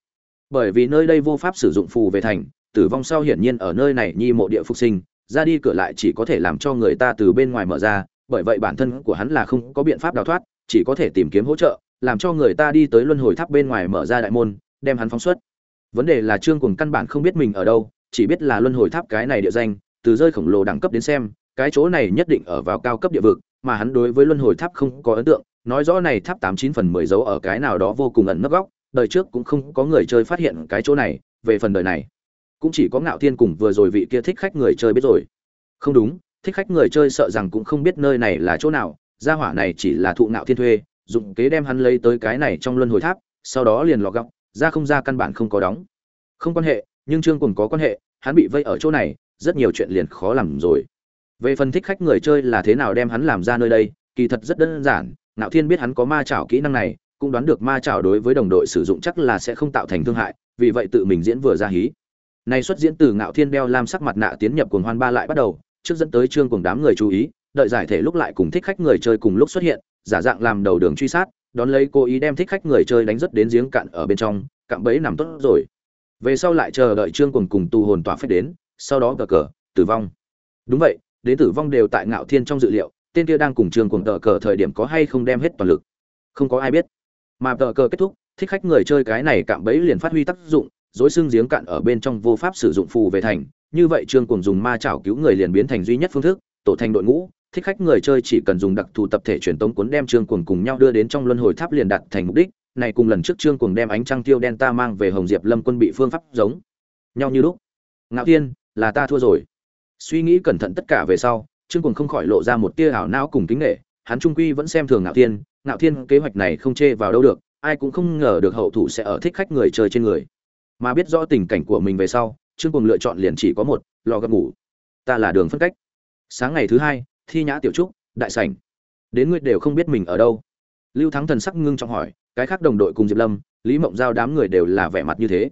Bởi vì nơi đây vô pháp sử dụng phù về thành, tử vong sau hiển nhiên ở nơi này nhi mộ địa phục sinh, ra đi cửa lại chỉ có thể làm cho người ta từ bên ngoài mở ra, bởi vậy bản thân của hắn là không có biện pháp đào thoát, chỉ có thể tìm kiếm hỗ trợ, làm cho người ta đi tới luân hồi tháp bên ngoài mở ra đại môn đem hắn phóng xuất. Vấn đề là trương cùng căn bản không biết mình ở đâu, chỉ biết là luân hồi tháp cái này địa danh, từ rơi khổng lồ đẳng cấp đến xem, cái chỗ này nhất định ở vào cao cấp địa vực, mà hắn đối với luân hồi tháp không có ấn tượng. Nói rõ này tháp tám chín phần mười dấu ở cái nào đó vô cùng ẩn nấp góc, đời trước cũng không có người chơi phát hiện cái chỗ này, về phần đời này, cũng chỉ có ngạo thiên cùng vừa rồi vị kia thích khách người chơi biết rồi. Không đúng, thích khách người chơi sợ rằng cũng không biết nơi này là chỗ nào, gia hỏa này chỉ là thụ ngạo thiên thuê dụng kế đem hắn lấy tới cái này trong luân hồi tháp, sau đó liền lọt góc ra không ra căn bản không có đóng. Không quan hệ, nhưng trương cùng có quan hệ, hắn bị vây ở chỗ này, rất nhiều chuyện liền khó làm rồi. Về phần thích khách người chơi là thế nào đem hắn làm ra nơi đây, kỳ thật rất đơn giản, ngạo thiên biết hắn có ma chảo kỹ năng này, cũng đoán được ma chảo đối với đồng đội sử dụng chắc là sẽ không tạo thành thương hại, vì vậy tự mình diễn vừa ra hí. Này xuất diễn từ ngạo thiên đeo lam sắc mặt nạ tiến nhập cuồng hoan ba lại bắt đầu, trước dẫn tới trương cùng đám người chú ý, đợi giải thể lúc lại cùng thích khách người chơi cùng lúc xuất hiện, giả dạng làm đầu đường truy sát đón lấy cố ý đem thích khách người chơi đánh rất đến giếng cạn ở bên trong, cạm bẫy nằm tốt rồi. Về sau lại chờ đợi trương cùng cùng tu hồn tỏa phép đến, sau đó cờ cờ, tử vong. Đúng vậy, đến tử vong đều tại ngạo thiên trong dự liệu, tên kia đang cùng trương cùng tờ cờ thời điểm có hay không đem hết toàn lực. Không có ai biết. Mà tờ cờ kết thúc, thích khách người chơi cái này cạm bẫy liền phát huy tác dụng dối xương giếng cạn ở bên trong vô pháp sử dụng phù về thành, như vậy trương cùng dùng ma chảo cứu người liền biến thành duy nhất phương thức, tổ thành đội ngũ thích khách người chơi chỉ cần dùng đặc thù tập thể truyền tống cuốn đem trương cuồng cùng nhau đưa đến trong luân hồi tháp liền đặt thành mục đích. Này cùng lần trước trương cuồng đem ánh trăng tiêu đen ta mang về hồng diệp lâm quân bị phương pháp giống nhau như lúc. Ngạo thiên, là ta thua rồi. Suy nghĩ cẩn thận tất cả về sau, trương cuồng không khỏi lộ ra một tia ảo não cùng kính nghệ hắn trung quy vẫn xem thường ngạo thiên ngạo thiên kế hoạch này không chê vào đâu được, ai cũng không ngờ được hậu thủ sẽ ở thích khách người chơi trên người. Mà biết rõ tình cảnh của mình về sau, trương cuồng lựa chọn liền chỉ có một, lò gặp ngủ. Ta là đường phân cách. Sáng ngày thứ hai thi nhã tiểu trúc, đại sảnh. Đến ngươi đều không biết mình ở đâu. Lưu thắng thần sắc ngưng trọng hỏi, cái khác đồng đội cùng diệp lâm, lý mộng giao đám người đều là vẻ mặt như thế.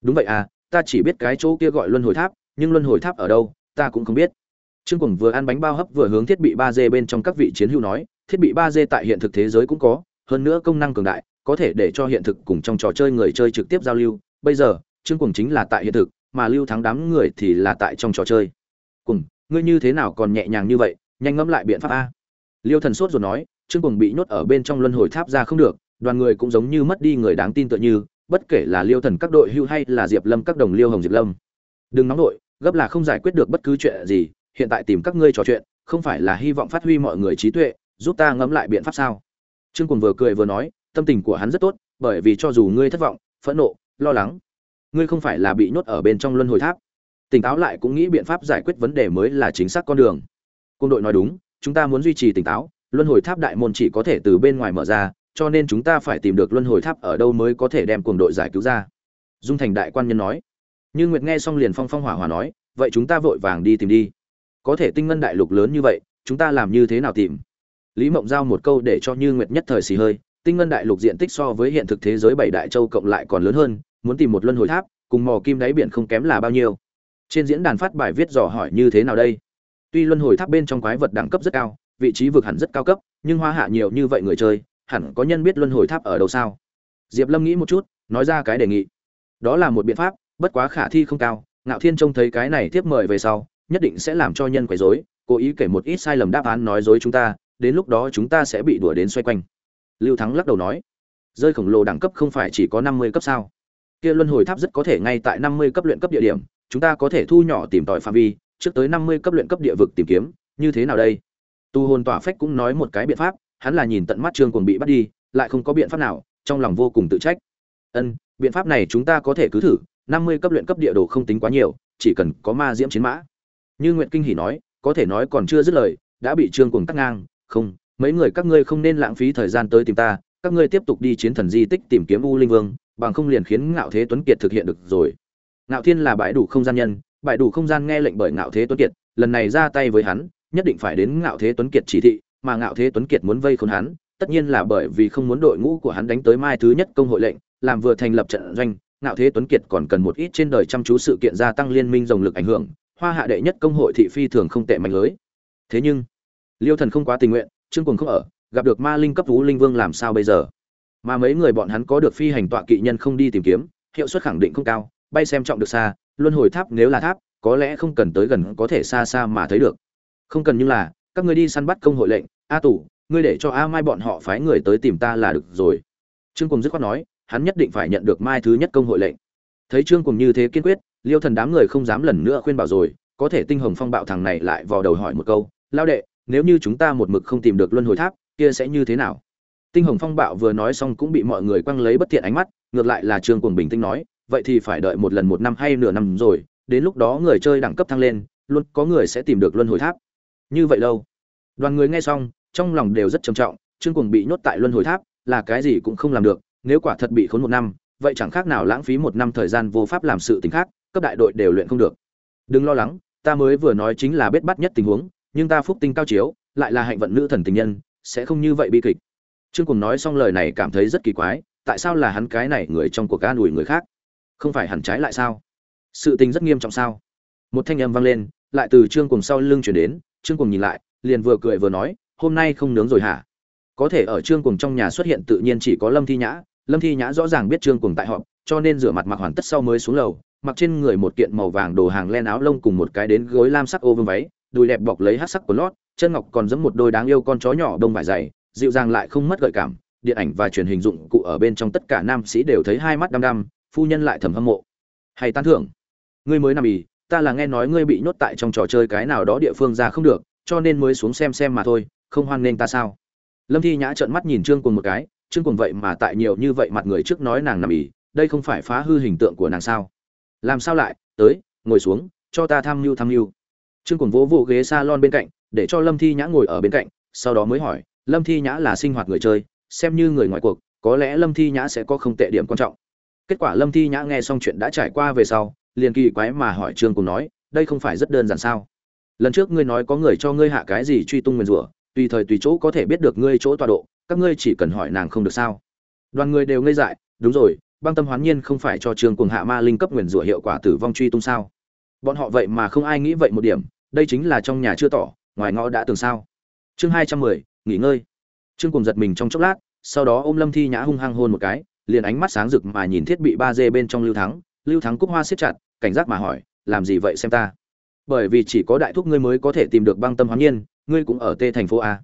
Đúng vậy à ta chỉ biết cái chỗ kia gọi luân hồi tháp, nhưng luân hồi tháp ở đâu, ta cũng không biết. Trương Quảng vừa ăn bánh bao hấp vừa hướng thiết bị ba d bên trong các vị chiến hữu nói, thiết bị ba d tại hiện thực thế giới cũng có, hơn nữa công năng cường đại, có thể để cho hiện thực cùng trong trò chơi người chơi trực tiếp giao lưu. Bây giờ, trương Quảng chính là tại hiện thực, mà lưu thắng đám người thì là tại trong trò chơi. Cùng ngươi như thế nào còn nhẹ nhàng như vậy? Nhanh ngẫm lại biện pháp a. Liêu thần sốt rồi nói, trương cùng bị nhốt ở bên trong luân hồi tháp ra không được, đoàn người cũng giống như mất đi người đáng tin tựa như, bất kể là liêu thần các đội hưu hay là diệp lâm các đồng liêu hồng diệp lâm. Đừng nóng đội gấp là không giải quyết được bất cứ chuyện gì, hiện tại tìm các ngươi trò chuyện, không phải là hy vọng phát huy mọi người trí tuệ, giúp ta ngẫm lại biện pháp sao? Trương cùng vừa cười vừa nói, tâm tình của hắn rất tốt, bởi vì cho dù ngươi thất vọng, phẫn nộ, lo lắng, ngươi không phải là bị nhốt ở bên trong luân hồi tháp. Tỉnh táo lại cũng nghĩ biện pháp giải quyết vấn đề mới là chính xác con đường. Cung đội nói đúng, chúng ta muốn duy trì tỉnh táo, luân hồi tháp đại môn chỉ có thể từ bên ngoài mở ra, cho nên chúng ta phải tìm được luân hồi tháp ở đâu mới có thể đem cuồng đội giải cứu ra. Dung thành đại quan nhân nói. Như nguyệt nghe xong liền phong phong hỏa hỏa nói, vậy chúng ta vội vàng đi tìm đi. Có thể tinh ngân đại lục lớn như vậy, chúng ta làm như thế nào tìm? Lý mộng giao một câu để cho như nguyệt nhất thời xì hơi, tinh ngân đại lục diện tích so với hiện thực thế giới bảy đại châu cộng lại còn lớn hơn, muốn tìm một luân hồi tháp, cùng mò kim đáy biển không kém là bao nhiêu. Trên diễn đàn phát bài viết dò hỏi như thế nào đây? Tuy luân hồi tháp bên trong quái vật đẳng cấp rất cao, vị trí vực hẳn rất cao cấp, nhưng hoa hạ nhiều như vậy người chơi, hẳn có nhân biết luân hồi tháp ở đâu sao? Diệp lâm nghĩ một chút, nói ra cái đề nghị. Đó là một biện pháp, bất quá khả thi không cao, ngạo thiên trông thấy cái này tiếp mời về sau, nhất định sẽ làm cho nhân quấy rối, cố ý kể một ít sai lầm đáp án nói dối chúng ta, đến lúc đó chúng ta sẽ bị đùa đến xoay quanh. Lưu thắng lắc đầu nói, rơi khổng lồ đẳng cấp không phải chỉ có năm mươi cấp sao? Kia luân hồi tháp rất có thể ngay tại năm mươi cấp luyện cấp địa điểm, chúng ta có thể thu nhỏ tìm tòi phạm vi trước tới năm mươi cấp luyện cấp địa vực tìm kiếm, như thế nào đây? Tu hồn tỏa phách cũng nói một cái biện pháp, hắn là nhìn tận mắt trương cuồng bị bắt đi, lại không có biện pháp nào, trong lòng vô cùng tự trách. Ân, biện pháp này chúng ta có thể cứ thử, năm mươi cấp luyện cấp địa đồ không tính quá nhiều, chỉ cần có ma diễm chiến mã. Như Nguyệt kinh hỉ nói, có thể nói còn chưa dứt lời, đã bị trương cuồng cắt ngang, không, mấy người các ngươi không nên lãng phí thời gian tới tìm ta, các ngươi tiếp tục đi chiến thần di tích tìm kiếm u linh vương, bằng không liền khiến ngạo thế tuấn kiệt thực hiện được rồi. Ngạo thiên là bãi đủ không gian nhân bại đủ không gian nghe lệnh bởi ngạo thế tuấn kiệt, lần này ra tay với hắn, nhất định phải đến ngạo thế tuấn kiệt chỉ thị, mà ngạo thế tuấn kiệt muốn vây khốn hắn, tất nhiên là bởi vì không muốn đội ngũ của hắn đánh tới mai thứ nhất công hội lệnh, làm vừa thành lập trận doanh, ngạo thế tuấn kiệt còn cần một ít trên đời chăm chú sự kiện gia tăng liên minh rồng lực ảnh hưởng, hoa hạ đệ nhất công hội thị phi thường không tệ mạnh lưới. Thế nhưng, liêu thần không quá tình nguyện, trương cuồng không ở, gặp được ma linh cấp vũ linh vương làm sao bây giờ? Mà mấy người bọn hắn có được phi hành tọa kỵ nhân không đi tìm kiếm, hiệu suất khẳng định không cao, bay xem trọng được xa luân hồi tháp nếu là tháp, có lẽ không cần tới gần có thể xa xa mà thấy được. Không cần như là, các ngươi đi săn bắt công hội lệnh, a tủ, ngươi để cho a mai bọn họ phái người tới tìm ta là được rồi. Trương cùng dứt khoát nói, hắn nhất định phải nhận được mai thứ nhất công hội lệnh. Thấy trương cùng như thế kiên quyết, liêu thần đám người không dám lần nữa khuyên bảo rồi, có thể tinh hồng phong bạo thằng này lại vào đầu hỏi một câu, lao đệ, nếu như chúng ta một mực không tìm được luân hồi tháp, kia sẽ như thế nào? Tinh hồng phong bạo vừa nói xong cũng bị mọi người quăng lấy bất thiện ánh mắt, ngược lại là trương cùng bình tĩnh nói vậy thì phải đợi một lần một năm hay nửa năm rồi, đến lúc đó người chơi đẳng cấp thăng lên, luôn có người sẽ tìm được luân hồi tháp. Như vậy lâu. Đoàn người nghe xong, trong lòng đều rất trầm trọng, trương cùng bị nhốt tại luân hồi tháp, là cái gì cũng không làm được, nếu quả thật bị khốn một năm, vậy chẳng khác nào lãng phí một năm thời gian vô pháp làm sự t khác, cấp đại đội đều luyện không được. Đừng lo lắng, ta mới vừa nói chính là biết bắt nhất tình huống, nhưng ta phúc tinh cao chiếu, lại là hạnh vận nữ thần tình nhân, sẽ không như vậy bi kịch. Trương cùng nói xong lời này cảm thấy rất kỳ quái, tại sao là hắn cái này người trong cuộc an ủi người khác? Không phải hẳn trái lại sao? Sự tình rất nghiêm trọng sao? Một thanh âm vang lên, lại từ trương cùng sau lưng chuyển đến, trương cùng nhìn lại, liền vừa cười vừa nói, hôm nay không nướng rồi hả? Có thể ở trương cùng trong nhà xuất hiện tự nhiên chỉ có lâm thi nhã, lâm thi nhã rõ ràng biết trương cùng tại họp, cho nên rửa mặt mặc hoàn tất sau mới xuống lầu, mặc trên người một kiện màu vàng đồ hàng len áo lông cùng một cái đến gối lam sắc ô vương váy, đùi đẹp bọc lấy hát sắc của lót, chân ngọc còn giống một đôi đáng yêu con chó nhỏ đông vải dày, dịu dàng lại không mất gợi cảm, điện ảnh và truyền hình dụng cụ ở bên trong tất cả nam sĩ đều thấy hai mắt đăm đăm phu nhân lại thầm hâm mộ. Hay tán thưởng. Ngươi mới nằm ì, ta là nghe nói ngươi bị nhốt tại trong trò chơi cái nào đó địa phương ra không được, cho nên mới xuống xem xem mà thôi, không hoan nghênh ta sao? Lâm thi nhã trợn mắt nhìn trương cùng một cái, trương cùng vậy mà tại nhiều như vậy mặt người trước nói nàng nằm ì, đây không phải phá hư hình tượng của nàng sao? Làm sao lại, tới, ngồi xuống, cho ta tham mưu tham mưu. Trương cùng vỗ vỗ ghế s a lon bên cạnh, để cho lâm thi nhã ngồi ở bên cạnh, sau đó mới hỏi, lâm thi nhã là sinh hoạt người chơi, xem như người ngoài cuộc, có lẽ lâm thi nhã sẽ có không tệ điểm quan trọng kết quả lâm thi nhã nghe xong chuyện đã trải qua về sau, liền kỳ quái mà hỏi trương cùng nói, đây không phải rất đơn giản sao? Lần trước ngươi nói có người cho ngươi hạ cái gì truy tung nguyền rủa, tùy thời tùy chỗ có thể biết được ngươi chỗ tọa độ, các ngươi chỉ cần hỏi nàng không được sao? Đoàn người đều ngây dại, đúng rồi, băng tâm hoán nhiên không phải cho trương cùng hạ ma linh cấp nguyền rủa hiệu quả tử vong truy tung sao? Bọn họ vậy mà không ai nghĩ vậy một điểm, đây chính là trong nhà chưa tỏ, ngoài ngõ đã tường sao? Chương hai trăm mười, nghỉ ngơi. Trương cùng giật mình trong chốc lát, sau đó ôm lâm thi nhã hung hăng hôn một cái liền ánh mắt sáng rực mà nhìn thiết bị ba d bên trong lưu thắng. Lưu thắng cúc hoa siết chặt, cảnh giác mà hỏi, làm gì vậy xem ta? Bởi vì chỉ có đại thúc ngươi mới có thể tìm được băng tâm hoán nhiên, ngươi cũng ở tê thành phố a.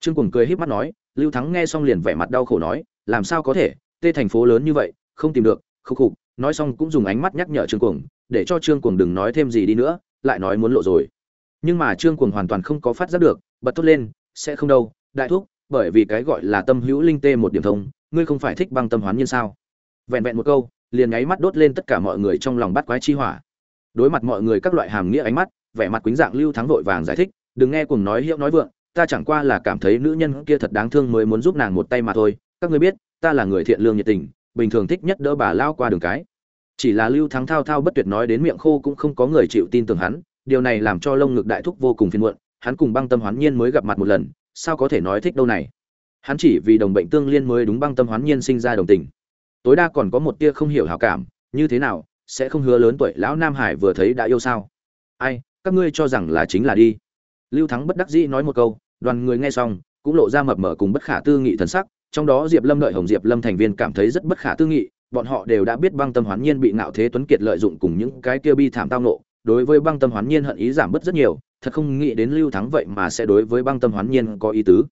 Trương cùng cười híp mắt nói, lưu thắng nghe xong liền vẻ mặt đau khổ nói, làm sao có thể? Tê thành phố lớn như vậy, không tìm được khúc khục nói xong cũng dùng ánh mắt nhắc nhở trương cuồng, để cho trương cuồng đừng nói thêm gì đi nữa, lại nói muốn lộ rồi. Nhưng mà trương cuồng hoàn toàn không có phát giác được, bật tốt lên, sẽ không đâu, đại thúc, bởi vì cái gọi là tâm hữu linh tê một điểm thông ngươi không phải thích băng tâm hoán nhiên sao? Vẹn vẹn một câu, liền nháy mắt đốt lên tất cả mọi người trong lòng bắt quái chi hỏa. Đối mặt mọi người các loại hàm nghĩa ánh mắt, vẻ mặt quýnh dạng lưu thắng vội vàng giải thích, đừng nghe cùng nói hiệu nói vượng, ta chẳng qua là cảm thấy nữ nhân kia thật đáng thương mới muốn giúp nàng một tay mà thôi. Các ngươi biết, ta là người thiện lương nhiệt tình, bình thường thích nhất đỡ bà lao qua đường cái. Chỉ là lưu thắng thao thao bất tuyệt nói đến miệng khô cũng không có người chịu tin tưởng hắn, điều này làm cho lông ngực đại thúc vô cùng phiền muộn, hắn cùng băng tâm hoán nhiên mới gặp mặt một lần, sao có thể nói thích đâu này? Hắn chỉ vì đồng bệnh tương liên mới đúng băng tâm hoán nhiên sinh ra đồng tình. Tối đa còn có một tia không hiểu hảo cảm, như thế nào, sẽ không hứa lớn tuổi lão nam hải vừa thấy đã yêu sao? Ai, các ngươi cho rằng là chính là đi. Lưu thắng bất đắc dĩ nói một câu, đoàn người nghe xong, cũng lộ ra mập mờ cùng bất khả tư nghị thần sắc, trong đó diệp lâm lợi hồng diệp lâm thành viên cảm thấy rất bất khả tư nghị, bọn họ đều đã biết băng tâm hoán nhiên bị ngạo thế tuấn kiệt lợi dụng cùng những cái kia bi thảm tao nộ đối với băng tâm hoán nhiên hận ý giảm bớt rất nhiều, thật không nghĩ đến lưu thắng vậy mà sẽ đối với băng tâm hoán nhiên có ý tứ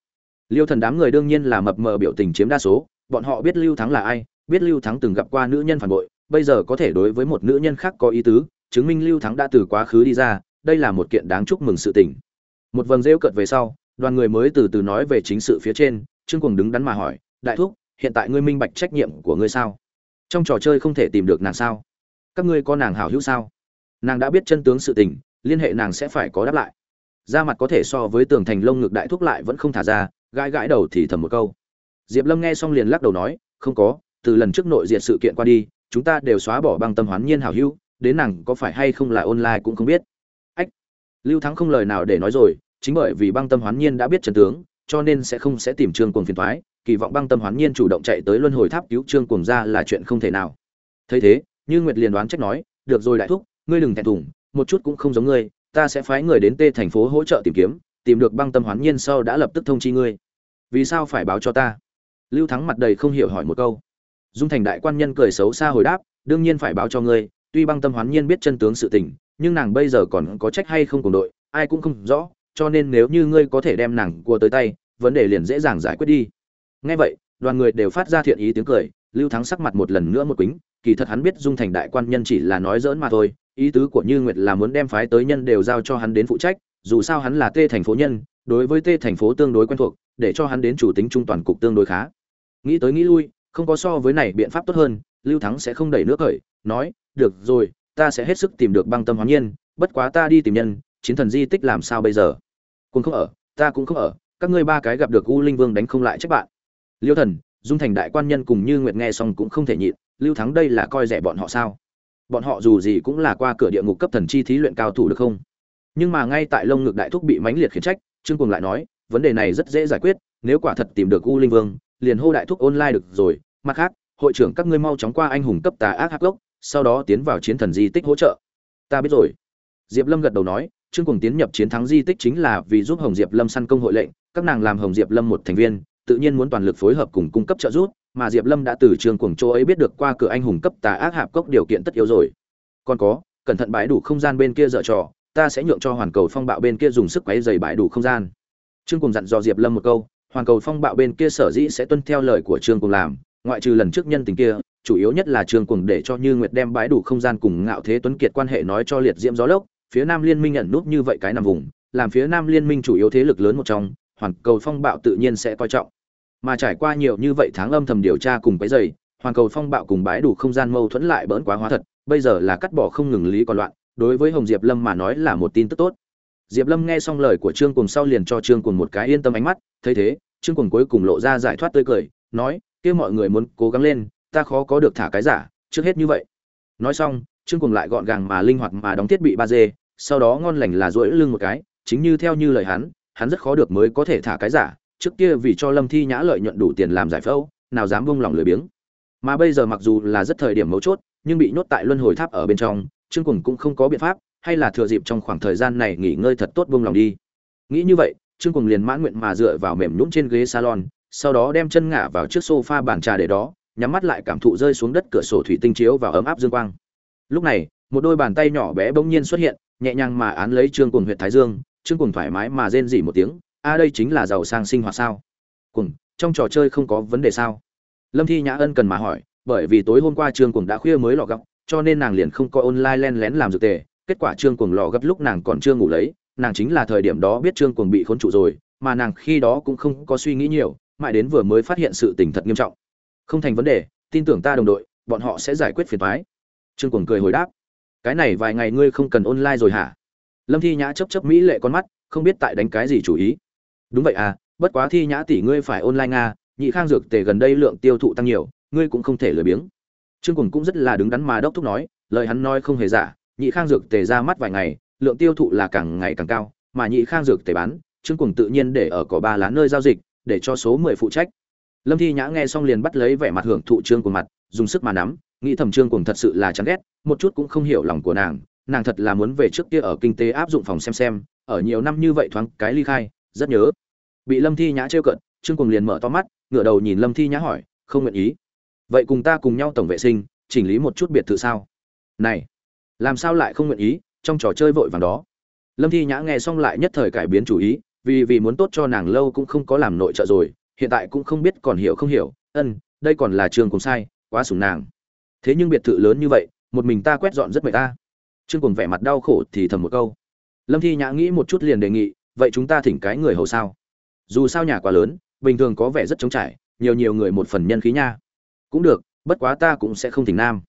liêu thần đám người đương nhiên là mập mờ biểu tình chiếm đa số, bọn họ biết lưu thắng là ai, biết lưu thắng từng gặp qua nữ nhân phản bội, bây giờ có thể đối với một nữ nhân khác có ý tứ, chứng minh lưu thắng đã từ quá khứ đi ra, đây là một kiện đáng chúc mừng sự tình. Một vầng rêu cợt về sau, đoàn người mới từ từ nói về chính sự phía trên, trương cùng đứng đắn mà hỏi, đại thúc, hiện tại ngươi minh bạch trách nhiệm của ngươi sao? Trong trò chơi không thể tìm được nàng sao? Các ngươi có nàng hảo hữu sao? Nàng đã biết chân tướng sự tình, liên hệ nàng sẽ phải có đáp lại. Da mặt có thể so với tường thành lông ngực đại thúc lại vẫn không thả ra gãi gãi đầu thì thầm một câu. Diệp lâm nghe xong liền lắc đầu nói, không có, từ lần trước nội diện sự kiện qua đi, chúng ta đều xóa bỏ băng tâm hoán nhiên hảo hữu, đến nàng có phải hay không là online cũng không biết. Ách, lưu thắng không lời nào để nói rồi, chính bởi vì băng tâm hoán nhiên đã biết trần tướng, cho nên sẽ không sẽ tìm trương cuồng phiền thoái kỳ vọng băng tâm hoán nhiên chủ động chạy tới luân hồi tháp cứu trương cuồng ra là chuyện không thể nào. Thấy thế, như nguyệt liền đoán trách nói, được rồi đại thúc, ngươi đừng thẹn thùng, một chút cũng không giống ngươi, ta sẽ phái người đến tê thành phố hỗ trợ tìm kiếm, tìm được băng tâm hoán nhiên sau đã lập tức thông chi ngươi vì sao phải báo cho ta? Lưu thắng mặt đầy không hiểu hỏi một câu. Dung thành đại quan nhân cười xấu xa hồi đáp, đương nhiên phải báo cho ngươi, tuy băng tâm hoán nhiên biết chân tướng sự tình, nhưng nàng bây giờ còn có trách hay không cùng đội, ai cũng không rõ, cho nên nếu như ngươi có thể đem nàng cua tới tay, vấn đề liền dễ dàng giải quyết đi. Ngay vậy, đoàn người đều phát ra thiện ý tiếng cười, lưu thắng sắc mặt một lần nữa một quýnh kỳ thật hắn biết dung thành đại quan nhân chỉ là nói dỡn mà thôi, ý tứ của như nguyệt là muốn đem phái tới nhân đều giao cho hắn đến phụ trách, dù sao hắn là tê thành phố nhân, đối với tê thành phố tương đối quen thuộc để cho hắn đến chủ tính trung toàn cục tương đối khá. Nghĩ tới nghĩ lui, không có so với này biện pháp tốt hơn, lưu thắng sẽ không đẩy nước khởi nói, được rồi, ta sẽ hết sức tìm được băng tâm hoán nhiên, bất quá ta đi tìm nhân, chiến thần di tích làm sao bây giờ? Cũng không ở, ta cũng không ở, các ngươi ba cái gặp được u linh vương đánh không lại trách bạn. Liêu thần, dung thành đại quan nhân cùng như nguyệt nghe xong cũng không thể nhịn, lưu thắng đây là coi rẻ bọn họ sao? Bọn họ dù gì cũng là qua cửa địa ngục cấp thần chi thí luyện cao thủ được không? Nhưng mà ngay tại lông ngực đại thúc bị mãnh liệt khiển trách, trương cuồng lại nói vấn đề này rất dễ giải quyết, nếu quả thật tìm được u linh vương, liền hô đại thúc online được rồi. Mặt khác, hội trưởng các ngươi mau chóng qua anh hùng cấp tà ác hắc gốc sau đó tiến vào chiến thần di tích hỗ trợ. Ta biết rồi. Diệp lâm gật đầu nói, trương cùng tiến nhập chiến thắng di tích chính là vì giúp hồng diệp lâm săn công hội lệnh, các nàng làm hồng diệp lâm một thành viên, tự nhiên muốn toàn lực phối hợp cùng cung cấp trợ giúp, mà diệp lâm đã từ trường cùng chỗ ấy biết được qua cửa anh hùng cấp tà ác hạp cốc điều kiện tất yếu rồi. Còn có, cẩn thận bãi đủ không gian bên kia dở trò, ta sẽ nhượng cho hoàn cầu phong bạo bên kia dùng sức quấy dày bãi đủ không gian trương cùng dặn dò diệp lâm một câu, hoàn cầu phong bạo bên kia sở dĩ sẽ tuân theo lời của trương cùng làm, ngoại trừ lần trước nhân tình kia, chủ yếu nhất là trương cùng để cho như nguyệt đem bãi đủ không gian cùng ngạo thế tuấn kiệt quan hệ nói cho liệt diễm gió lốc, phía nam liên minh nhận nút như vậy cái nằm vùng, làm phía nam liên minh chủ yếu thế lực lớn một trong, hoàn cầu phong bạo tự nhiên sẽ coi trọng. Mà trải qua nhiều như vậy tháng âm thầm điều tra cùng cái giày hoàn cầu phong bạo cùng bãi đủ không gian mâu thuẫn lại bỡn quá hóa thật, bây giờ là cắt bỏ không ngừng lý còn loạn, đối với hồng diệp lâm mà nói là một tin tức tốt diệp lâm nghe xong lời của trương Cuồng sau liền cho trương Cuồng một cái yên tâm ánh mắt, thấy thế, trương Cuồng cuối cùng lộ ra giải thoát tươi cười, nói, kia mọi người muốn cố gắng lên, ta khó có được thả cái giả, trước hết như vậy. Nói xong, trương Cuồng lại gọn gàng mà linh hoạt mà đóng thiết bị ba d, sau đó ngon lành là duỗi lưng một cái, chính như theo như lời hắn hắn rất khó được mới có thể thả cái giả, trước kia vì cho lâm thi nhã lợi nhuận đủ tiền làm giải phẫu, nào dám buông lòng lười biếng. Mà bây giờ mặc dù là rất thời điểm mấu chốt, nhưng bị nhốt tại luân hồi tháp ở bên trong, trương Cuồng cũng không có biện pháp hay là thừa dịp trong khoảng thời gian này nghỉ ngơi thật tốt buông lòng đi. Nghĩ như vậy trương cùng liền mãn nguyện mà dựa vào mềm nhũng trên ghế salon sau đó đem chân ngả vào trước sofa bàn trà để đó nhắm mắt lại cảm thụ rơi xuống đất cửa sổ thủy tinh chiếu vào ấm áp dương quang. Lúc này một đôi bàn tay nhỏ bé bỗng nhiên xuất hiện nhẹ nhàng mà án lấy trương cùng huyện thái dương trương cùng thoải mái mà rên rỉ một tiếng a đây chính là giàu sang sinh hoạt sao? Cùng trong trò chơi không có vấn đề sao? Lâm thi nhã ân cần mà hỏi bởi vì tối hôm qua trương cùng đã khuya mới lọ gọng, cho nên nàng liền không có online len lén làm dược tề kết quả trương cuồng lò gấp lúc nàng còn chưa ngủ lấy, nàng chính là thời điểm đó biết trương cuồng bị khốn trụ rồi, mà nàng khi đó cũng không có suy nghĩ nhiều, mãi đến vừa mới phát hiện sự tình thật nghiêm trọng. Không thành vấn đề, tin tưởng ta đồng đội, bọn họ sẽ giải quyết phiền thoái trương cuồng cười hồi đáp. Cái này vài ngày ngươi không cần online rồi hả? Lâm thi nhã chấp chấp mỹ lệ con mắt, không biết tại đánh cái gì chủ ý. Đúng vậy à bất quá thi nhã tỷ ngươi phải online nga nhị khang dược tề gần đây lượng tiêu thụ tăng nhiều, ngươi cũng không thể lười biếng. Trương cuồng cũng rất là đứng đắn mà đốc thúc nói, lời hắn nói không hề giả nhị khang dược tề ra mắt vài ngày, lượng tiêu thụ là càng ngày càng cao, mà nhị khang dược tề bán, trương cùng tự nhiên để ở cỏ ba lá nơi giao dịch, để cho số mười phụ trách. Lâm thi nhã nghe xong liền bắt lấy vẻ mặt hưởng thụ trương của mặt, dùng sức mà nắm, nghĩ thầm trương cùng thật sự là chán ghét, một chút cũng không hiểu lòng của nàng nàng thật là muốn về trước kia ở kinh tế áp dụng phòng xem xem, ở nhiều năm như vậy thoáng cái ly khai, rất nhớ. Bị lâm thi nhã trêu cận trương cùng liền mở to mắt, ngửa đầu nhìn lâm thi nhã hỏi, không nguyện ý? Vậy cùng ta cùng nhau tổng vệ sinh, chỉnh lý một chút biệt thự sao? Này làm sao lại không nguyện ý, trong trò chơi vội vàng đó? Lâm thi nhã nghe xong lại nhất thời cải biến chủ ý, vì vì muốn tốt cho nàng lâu cũng không có làm nội trợ rồi, hiện tại cũng không biết còn hiểu không hiểu, ân, đây còn là trường cùng sai, quá sủng nàng. Thế nhưng biệt thự lớn như vậy, một mình ta quét dọn rất mệt ta. Trương cùng vẻ mặt đau khổ thì thầm một câu. Lâm thi nhã nghĩ một chút liền đề nghị, vậy chúng ta thỉnh cái người hầu sao? Dù sao nhà quá lớn, bình thường có vẻ rất trống trải, nhiều nhiều người một phần nhân khí nha. Cũng được, bất quá ta cũng sẽ không thỉnh nam.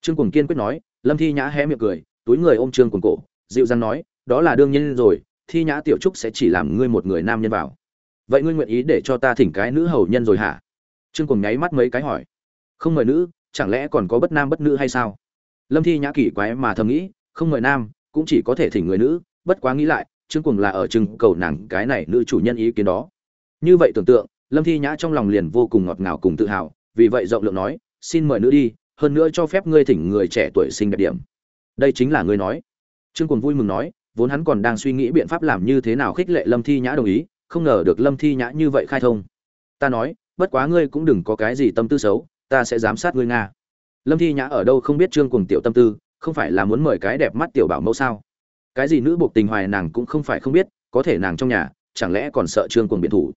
Trương cùng kiên quyết nói lâm thi nhã hé miệng cười, túi người ôm trương cuồng cổ, dịu dàng nói, đó là đương nhiên rồi, thi nhã tiểu trúc sẽ chỉ làm ngươi một người nam nhân vào. Vậy ngươi nguyện ý để cho ta thỉnh cái nữ hầu nhân rồi hả? Trương cuồng nháy mắt mấy cái hỏi. Không mời nữ, chẳng lẽ còn có bất nam bất nữ hay sao? Lâm thi nhã kỳ quái mà thầm nghĩ, không mời nam, cũng chỉ có thể thỉnh người nữ, bất quá nghĩ lại, trương cuồng là ở trưng cầu nàng cái này nữ chủ nhân ý kiến đó. Như vậy tưởng tượng, lâm thi nhã trong lòng liền vô cùng ngọt ngào cùng tự hào, vì vậy rộng lượng nói, xin mời nữ đi hơn nữa cho phép ngươi thỉnh người trẻ tuổi sinh đẹp điểm. Đây chính là ngươi nói. Trương cùng vui mừng nói, vốn hắn còn đang suy nghĩ biện pháp làm như thế nào khích lệ lâm thi nhã đồng ý, không ngờ được lâm thi nhã như vậy khai thông. Ta nói, bất quá ngươi cũng đừng có cái gì tâm tư xấu, ta sẽ giám sát ngươi nga. Lâm thi nhã ở đâu không biết trương cùng tiểu tâm tư, không phải là muốn mời cái đẹp mắt tiểu bảo mẫu sao? Cái gì nữ buộc tình hoài nàng cũng không phải không biết, có thể nàng trong nhà, chẳng lẽ còn sợ trương cùng biện thủ?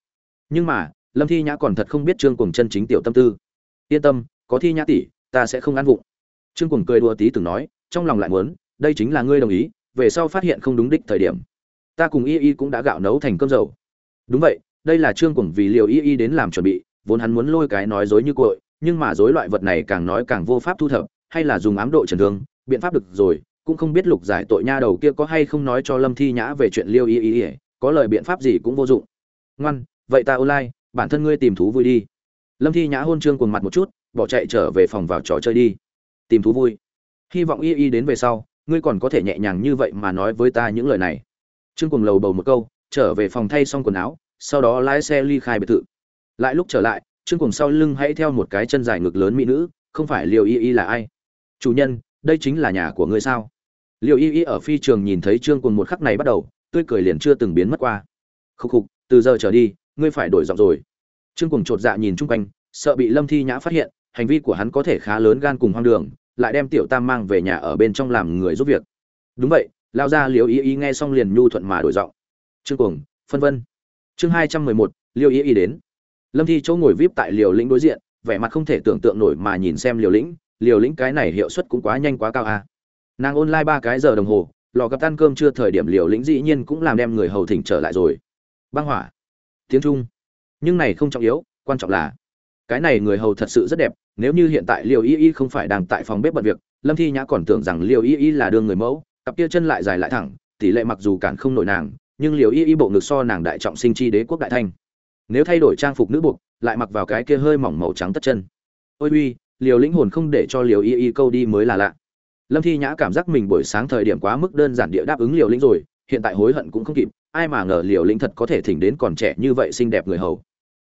Nhưng mà, lâm thi nhã còn thật không biết trương cùng chân chính tiểu tâm tư. Yên tâm, có thi nhã tỷ ta sẽ không ăn vụng. Trương cùng cười đùa tí từng nói, trong lòng lại muốn, đây chính là ngươi đồng ý, về sau phát hiện không đúng đích thời điểm. Ta cùng y y cũng đã gạo nấu thành cơm dầu. Đúng vậy, đây là trương cùng vì liều y y đến làm chuẩn bị, vốn hắn muốn lôi cái nói dối như cội, nhưng mà dối loại vật này càng nói càng vô pháp thu thập, hay là dùng ám độ trần thương, biện pháp được rồi, cũng không biết lục giải tội nha đầu kia có hay không nói cho lâm thi nhã về chuyện liêu y y y, có lời biện pháp gì cũng vô dụng. Ngoan, vậy ta online, bản thân ngươi tìm thú vui đi. Lâm thi nhã hôn trương cùng mặt một chút bỏ chạy trở về phòng vào trò chơi đi. Tìm thú vui. Hy vọng y y đến về sau, ngươi còn có thể nhẹ nhàng như vậy mà nói với ta những lời này. Trương cùng lầu bầu một câu, trở về phòng thay xong quần áo, sau đó lái xe ly khai biệt thự. Lại lúc trở lại, trương cùng sau lưng hãy theo một cái chân dài ngực lớn mỹ nữ, không phải liều y y là ai? Chủ nhân, đây chính là nhà của ngươi sao? Liều y y ở phi trường nhìn thấy trương cùng một khắc này bắt đầu, tươi cười liền chưa từng biến mất qua. Khúc khục, từ giờ trở đi, ngươi phải đổi giọng rồi. Trương cùng chột dạ nhìn chung quanh, sợ bị lâm thi nhã phát hiện hành vi của hắn có thể khá lớn gan cùng hoang đường lại đem tiểu tam mang về nhà ở bên trong làm người giúp việc. Đúng vậy lao ra liều y y nghe xong liền nhu thuận mà đổi giọng. Trương Cuồng, phân vân. Chương hai trăm mười một liều y y đến. Lâm thi chỗ ngồi vip tại liều lĩnh đối diện vẻ mặt không thể tưởng tượng nổi mà nhìn xem liều lĩnh liều lĩnh cái này hiệu suất cũng quá nhanh quá cao à. nàng online ba cái giờ đồng hồ lò gặp ăn cơm chưa thời điểm liều lĩnh dĩ nhiên cũng làm đem người hầu thỉnh trở lại rồi. Băng hỏa. Tiếng trung. Nhưng này không trọng yếu quan trọng là cái này người hầu thật sự rất đẹp, nếu như hiện tại liều y y không phải đang tại phòng bếp bận việc, lâm thi nhã còn tưởng rằng liều y y là đương người mẫu, cặp kia chân lại dài lại thẳng, tỷ lệ mặc dù cản không nổi nàng, nhưng liều y y bộ ngực so nàng đại trọng sinh chi đế quốc đại thanh nếu thay đổi trang phục nữ buộc, lại mặc vào cái kia hơi mỏng màu trắng tất chân. Ôi uy liều lĩnh hồn không để cho liều y y câu đi mới là lạ. Lâm thi nhã cảm giác mình buổi sáng thời điểm quá mức đơn giản địa đáp ứng liều lĩnh rồi, hiện tại hối hận cũng không kịp, ai mà ngờ liều lĩnh thật có thể thỉnh đến còn trẻ như vậy xinh đẹp người hầu.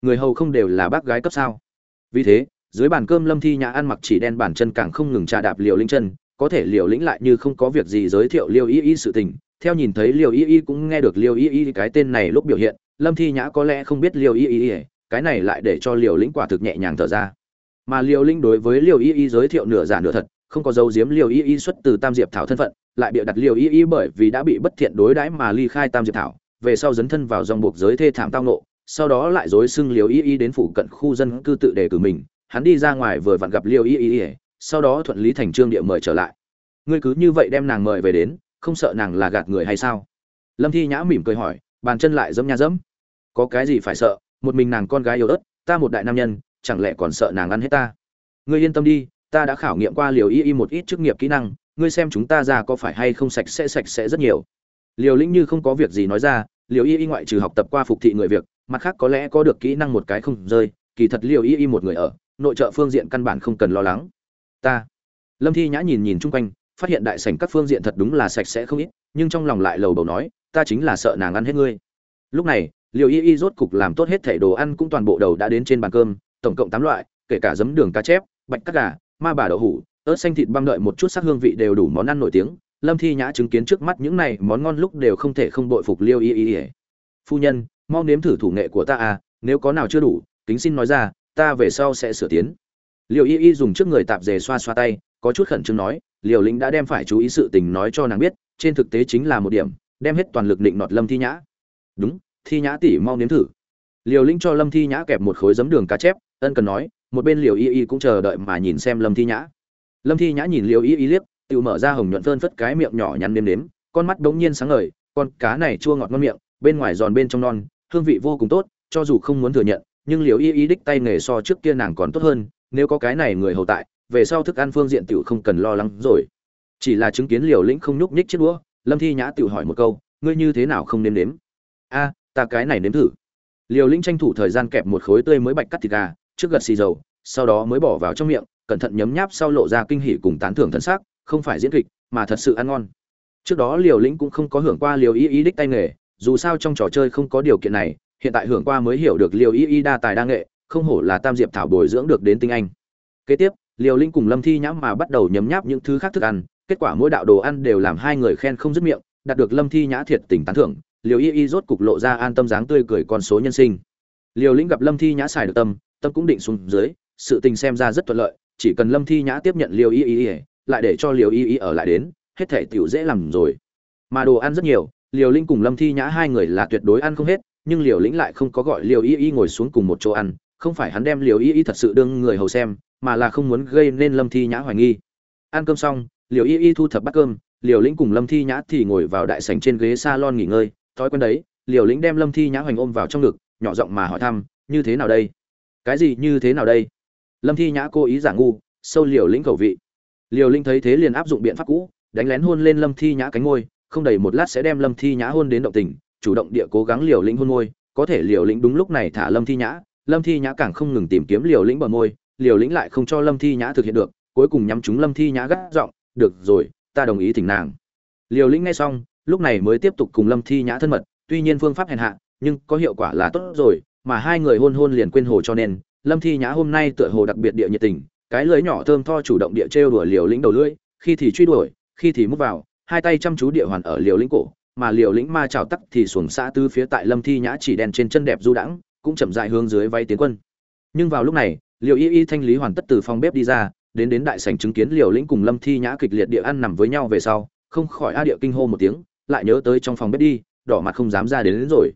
Người hầu không đều là bác gái cấp sao? Vì thế, dưới bàn cơm lâm thi nhã ăn mặc chỉ đen bản chân càng không ngừng trà đạp liều lĩnh chân, có thể liều lĩnh lại như không có việc gì giới thiệu liều y y sự tình. Theo nhìn thấy liều y y cũng nghe được liều y y cái tên này lúc biểu hiện, lâm thi nhã có lẽ không biết liều y y, cái này lại để cho liều lĩnh quả thực nhẹ nhàng thở ra. Mà liều lĩnh đối với liều y y giới thiệu nửa giả nửa thật, không có dấu diếm liều y y xuất từ tam diệp thảo thân phận, lại bịa đặt liều y y bởi vì đã bị bất thiện đối đãi mà ly khai tam diệp thảo, về sau dấn thân vào dòng buộc giới thê thảm tao nộ sau đó lại dối xưng liều y y đến phủ cận khu dân cư tự đề cử mình, hắn đi ra ngoài vừa vặn gặp liều y y, sau đó thuận lý thành trương địa mời trở lại. Ngươi cứ như vậy đem nàng mời về đến, không sợ nàng là gạt người hay sao? Lâm thi nhã mỉm cười hỏi, bàn chân lại dẫm nha dẫm. Có cái gì phải sợ? Một mình nàng con gái yếu ớt, ta một đại nam nhân, chẳng lẽ còn sợ nàng ăn hết ta? Ngươi yên tâm đi, ta đã khảo nghiệm qua liều y y một ít chức nghiệp kỹ năng, ngươi xem chúng ta ra có phải hay không sạch sẽ sạch sẽ rất nhiều. Liều lĩnh như không có việc gì nói ra liều y y ngoại trừ học tập qua phục thị người việc mặt khác có lẽ có được kỹ năng một cái không rơi, kỳ thật liều y y một người ở, nội trợ phương diện căn bản không cần lo lắng. Ta. Lâm thi nhã nhìn nhìn chung quanh, phát hiện đại sảnh các phương diện thật đúng là sạch sẽ không ít, nhưng trong lòng lại lầu bầu nói, ta chính là sợ nàng ăn hết ngươi. Lúc này liều y y rốt cục làm tốt hết thẻ đồ ăn cũng toàn bộ đầu đã đến trên bàn cơm, tổng cộng tám loại, kể cả giấm đường cá chép, bạch cắt gà, ma bà đậu hủ, ớt xanh thịt băm đợi một chút sắc hương vị đều đủ món ăn nổi tiếng. Lâm thi nhã chứng kiến trước mắt những này món ngon lúc đều không thể không bội phục liêu y y y. Phu nhân mau nếm thử thủ nghệ của ta à nếu có nào chưa đủ, kính xin nói ra, ta về sau sẽ sửa tiến. Liệu y y dùng trước người tạp dề xoa xoa tay, có chút khẩn trương nói liều lĩnh đã đem phải chú ý sự tình nói cho nàng biết, trên thực tế chính là một điểm, đem hết toàn lực định nọt lâm thi nhã. Đúng, thi nhã tỷ mau nếm thử. Liều lĩnh cho lâm thi nhã kẹp một khối giấm đường cá chép, ân cần nói, một bên liều y y cũng chờ đợi mà nhìn xem lâm thi nhã. Lâm thi nhã nhìn liều y y liếc, tự mở ra hồng nhuận phơn phất cái miệng nhỏ nhắn nếm nếm, con mắt bỗng nhiên sáng ngời, con cá này chua ngọt ngon miệng, bên ngoài giòn bên trong non hương vị vô cùng tốt, cho dù không muốn thừa nhận, nhưng liều y y đích tay nghề so trước kia nàng còn tốt hơn, nếu có cái này người hầu tại, về sau thức ăn phương diện tiểu không cần lo lắng rồi. Chỉ là chứng kiến liều lĩnh không nhúc nhích chiếc đũa, lâm thi nhã tự hỏi một câu, ngươi như thế nào không nếm nếm? A, ta cái này nếm thử. Liều lĩnh tranh thủ thời gian kẹp một khối tươi mới bạch cắt thịt gà, trước gật xì dầu, sau đó mới bỏ vào trong miệng, cẩn thận nhấm nháp sau lộ ra kinh hỉ cùng tán thưởng thân xác, không phải diễn kịch, mà thật sự ăn ngon. Trước đó liều lĩnh cũng không có hưởng qua liều y y đích tay nghề dù sao trong trò chơi không có điều kiện này, hiện tại hưởng qua mới hiểu được liều y y đa tài đa nghệ, không hổ là tam diệp thảo bồi dưỡng được đến tinh anh. Kế tiếp liều linh cùng lâm thi nhãm mà bắt đầu nhấm nháp những thứ khác thức ăn, kết quả mỗi đạo đồ ăn đều làm hai người khen không dứt miệng, đạt được lâm thi nhã thiệt tình tán thưởng liều y y rốt cục lộ ra an tâm dáng tươi cười con số nhân sinh. Liều lĩnh gặp lâm thi nhã xài được tâm tâm cũng định xuống dưới, sự tình xem ra rất thuận lợi, chỉ cần lâm thi nhã tiếp nhận liều y y lại để cho liều y y ở lại đến, hết thể tiểu dễ làm rồi. Mà đồ ăn rất nhiều liều linh cùng lâm thi nhã hai người là tuyệt đối ăn không hết, nhưng liều lĩnh lại không có gọi liều y y ngồi xuống cùng một chỗ ăn, không phải hắn đem liều y y thật sự đương người hầu xem, mà là không muốn gây nên lâm thi nhã hoài nghi. Ăn cơm xong, liều y y thu thập bát cơm, liều lĩnh cùng lâm thi nhã thì ngồi vào đại sảnh trên ghế salon nghỉ ngơi, thói quen đấy, liều lĩnh đem lâm thi nhã hoành ôm vào trong ngực, nhỏ giọng mà hỏi thăm, như thế nào đây? Cái gì như thế nào đây? Lâm thi nhã cố ý giả ngu, sâu liều lĩnh cầu vị. Liều lĩnh thấy thế liền áp dụng biện pháp cũ, đánh lén hôn lên lâm thi nhã cánh môi không đầy một lát sẽ đem lâm thi nhã hôn đến động tình, chủ động địa cố gắng liều lĩnh hôn môi, có thể liều lĩnh đúng lúc này thả lâm thi nhã. Lâm thi nhã càng không ngừng tìm kiếm liều lĩnh bờ môi, liều lĩnh lại không cho lâm thi nhã thực hiện được, cuối cùng nhắm chúng lâm thi nhã gắt giọng, được rồi, ta đồng ý thỉnh nàng. Liều lĩnh nghe xong, lúc này mới tiếp tục cùng lâm thi nhã thân mật, tuy nhiên phương pháp hèn hạ, nhưng có hiệu quả là tốt rồi, mà hai người hôn hôn liền quên hồ cho nên, lâm thi nhã hôm nay tựa hồ đặc biệt địa nhiệt tình, cái lưới nhỏ thơm tho chủ động địa trêu đùa liều lĩnh đầu lưỡi, khi thì truy đuổi, khi thì múc vào hai tay chăm chú địa hoàn ở liều lĩnh cổ mà liều lĩnh ma trào tắc thì xuồng xã tư phía tại lâm thi nhã chỉ đen trên chân đẹp du đãng cũng chậm dại hướng dưới vay tiến quân. Nhưng vào lúc này liều y y thanh lý hoàn tất từ phòng bếp đi ra đến đến đại sảnh chứng kiến liều lĩnh cùng lâm thi nhã kịch liệt địa ăn nằm với nhau về sau không khỏi a địa kinh hô một tiếng lại nhớ tới trong phòng bếp đi đỏ mặt không dám ra đến, đến rồi.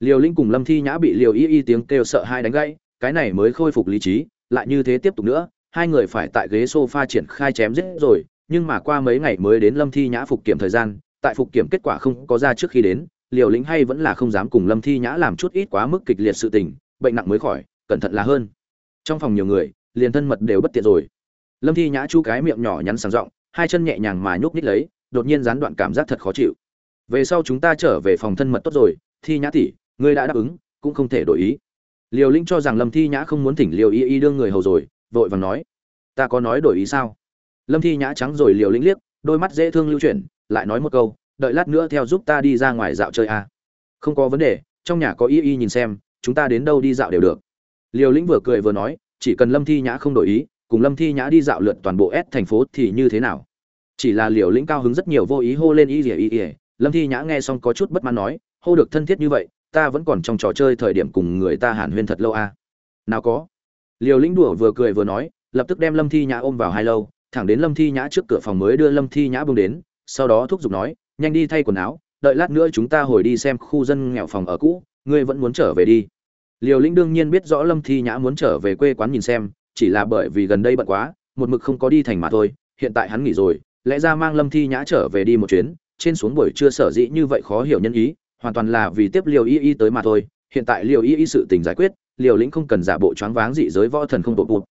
Liều lĩnh cùng lâm thi nhã bị liều y y tiếng kêu sợ hai đánh gãy cái này mới khôi phục lý trí lại như thế tiếp tục nữa hai người phải tại ghế sofa triển khai chém giết rồi nhưng mà qua mấy ngày mới đến lâm thi nhã phục kiểm thời gian, tại phục kiểm kết quả không có ra trước khi đến, liều lĩnh hay vẫn là không dám cùng lâm thi nhã làm chút ít quá mức kịch liệt sự tình, bệnh nặng mới khỏi, cẩn thận là hơn. Trong phòng nhiều người, liền thân mật đều bất tiện rồi. Lâm thi nhã chu cái miệng nhỏ nhắn sáng rộng hai chân nhẹ nhàng mà nhúc nhích lấy, đột nhiên gián đoạn cảm giác thật khó chịu. Về sau chúng ta trở về phòng thân mật tốt rồi, thi nhã tỷ, ngươi đã đáp ứng, cũng không thể đổi ý. Liều linh cho rằng lâm thi nhã không muốn thỉnh liều y y đương người hầu rồi, vội vàng nói, ta có nói đổi ý sao? Lâm thi nhã trắng rồi liều lĩnh liếc, đôi mắt dễ thương lưu chuyển, lại nói một câu, đợi lát nữa theo giúp ta đi ra ngoài dạo chơi à. không có vấn đề, trong nhà có y y nhìn xem, chúng ta đến đâu đi dạo đều được liều lĩnh vừa cười vừa nói, chỉ cần lâm thi nhã không đổi ý, cùng lâm thi nhã đi dạo lượn toàn bộ s thành phố thì như thế nào chỉ là liều lĩnh cao hứng rất nhiều vô ý hô lên y ỉa y ỉa lâm thi nhã nghe xong có chút bất mãn nói, hô được thân thiết như vậy, ta vẫn còn trong trò chơi thời điểm cùng người ta hàn huyên thật lâu à. nào có liều lĩnh đùa vừa cười vừa nói, lập tức đem lâm thi nhã ôm vào hai lâu thẳng đến lâm thi nhã trước cửa phòng mới đưa lâm thi nhã bưng đến, sau đó thúc giục nói, nhanh đi thay quần áo, đợi lát nữa chúng ta hồi đi xem khu dân nghèo phòng ở cũ, ngươi vẫn muốn trở về đi. Liều lĩnh đương nhiên biết rõ lâm thi nhã muốn trở về quê quán nhìn xem, chỉ là bởi vì gần đây bận quá, một mực không có đi thành mà thôi, hiện tại hắn nghỉ rồi, lẽ ra mang lâm thi nhã trở về đi một chuyến, trên xuống buổi trưa sở dĩ như vậy khó hiểu nhân ý, hoàn toàn là vì tiếp liều y y tới mà thôi, hiện tại liều y y sự tình giải quyết, liều lĩnh không cần giả bộ choáng váng dị giới võ thần không bộ bụt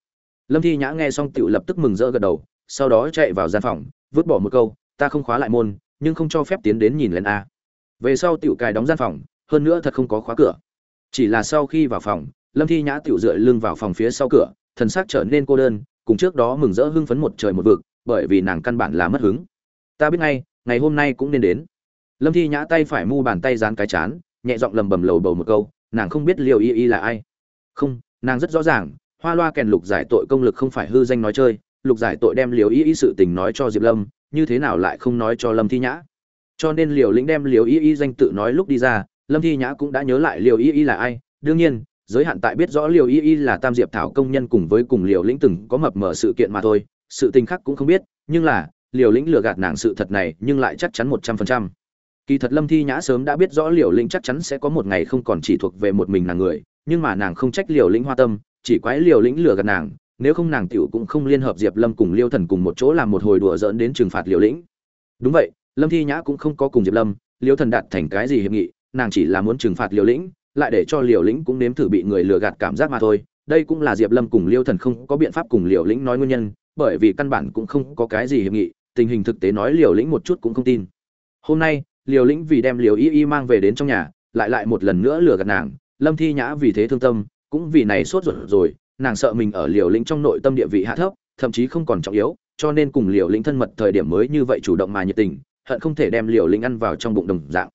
lâm thi nhã nghe xong tựu lập tức mừng rỡ gật đầu sau đó chạy vào gian phòng, vứt bỏ một câu, ta không khóa lại môn, nhưng không cho phép tiến đến nhìn lên a. Về sau tiểu cài đóng gian phòng, hơn nữa thật không có khóa cửa. Chỉ là sau khi vào phòng, lâm thi nhã tiểu dựa lưng vào phòng phía sau cửa, thần sắc trở nên cô đơn, cùng trước đó mừng rỡ hưng phấn một trời một vực, bởi vì nàng căn bản là mất hứng. Ta biết ngay, ngày hôm nay cũng nên đến. Lâm thi nhã tay phải mu bàn tay dán cái chán, nhẹ giọng lầm bầm lầu bầu một câu, nàng không biết liều y y là ai. Không, nàng rất rõ ràng, hoa loa kèn lục giải tội công lực không phải hư danh nói chơi lục giải tội đem liều y y sự tình nói cho diệp lâm, như thế nào lại không nói cho lâm thi nhã? Cho nên liều lĩnh đem liều y y danh tự nói lúc đi ra, lâm thi nhã cũng đã nhớ lại liều y y là ai. Đương nhiên, giới hạn tại biết rõ liều y y là tam diệp thảo công nhân cùng với cùng liều lĩnh từng có mập mở sự kiện mà thôi, sự tình khác cũng không biết, nhưng là liều lĩnh lừa gạt nàng sự thật này nhưng lại chắc chắn một trăm phần trăm. Kỳ thật lâm thi nhã sớm đã biết rõ liều lĩnh chắc chắn sẽ có một ngày không còn chỉ thuộc về một mình nàng người, nhưng mà nàng không trách liều lĩnh hoa tâm, chỉ quái liều lĩnh lừa gạt nàng nếu không nàng tiểu cũng không liên hợp diệp lâm cùng liêu thần cùng một chỗ làm một hồi đùa giỡn đến trừng phạt liều lĩnh. Đúng vậy, lâm thi nhã cũng không có cùng diệp lâm, liêu thần đạt thành cái gì hiệp nghị, nàng chỉ là muốn trừng phạt liều lĩnh, lại để cho liều lĩnh cũng nếm thử bị người lừa gạt cảm giác mà thôi. Đây cũng là diệp lâm cùng liêu thần không có biện pháp cùng liều lĩnh nói nguyên nhân, bởi vì căn bản cũng không có cái gì hiệp nghị, tình hình thực tế nói liều lĩnh một chút cũng không tin. Hôm nay liều lĩnh vì đem liều y y mang về đến trong nhà, lại lại một lần nữa lừa gạt nàng. Lâm thi nhã vì thế thương tâm, cũng vì này sốt ruột rồi nàng sợ mình ở liều lĩnh trong nội tâm địa vị hạ thấp, thậm chí không còn trọng yếu, cho nên cùng liều lĩnh thân mật thời điểm mới như vậy chủ động mà nhiệt tình, hận không thể đem liều lĩnh ăn vào trong bụng đồng dạng.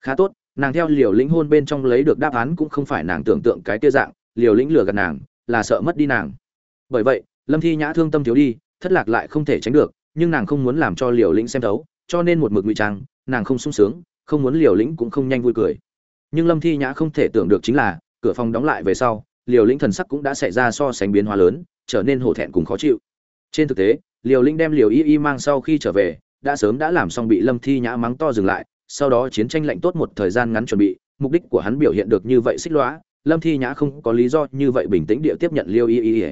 Khá tốt, nàng theo liều lĩnh hôn bên trong lấy được đáp án cũng không phải nàng tưởng tượng cái kia dạng, liều lĩnh lừa gạt nàng, là sợ mất đi nàng. Bởi vậy, lâm thi nhã thương tâm thiếu đi, thất lạc lại không thể tránh được, nhưng nàng không muốn làm cho liều lĩnh xem thấu, cho nên một mực ngụy trang, nàng không sung sướng, không muốn liều lĩnh cũng không nhanh vui cười. Nhưng lâm thi nhã không thể tưởng được chính là, cửa phòng đóng lại về sau liều lĩnh thần sắc cũng đã xảy ra so sánh biến hóa lớn, trở nên hổ thẹn cùng khó chịu. Trên thực tế, liều lĩnh đem liều y y mang sau khi trở về, đã sớm đã làm xong bị lâm thi nhã mắng to dừng lại, sau đó chiến tranh lạnh tốt một thời gian ngắn chuẩn bị, mục đích của hắn biểu hiện được như vậy xích lõa lâm thi nhã không có lý do như vậy bình tĩnh địa tiếp nhận Liều y y.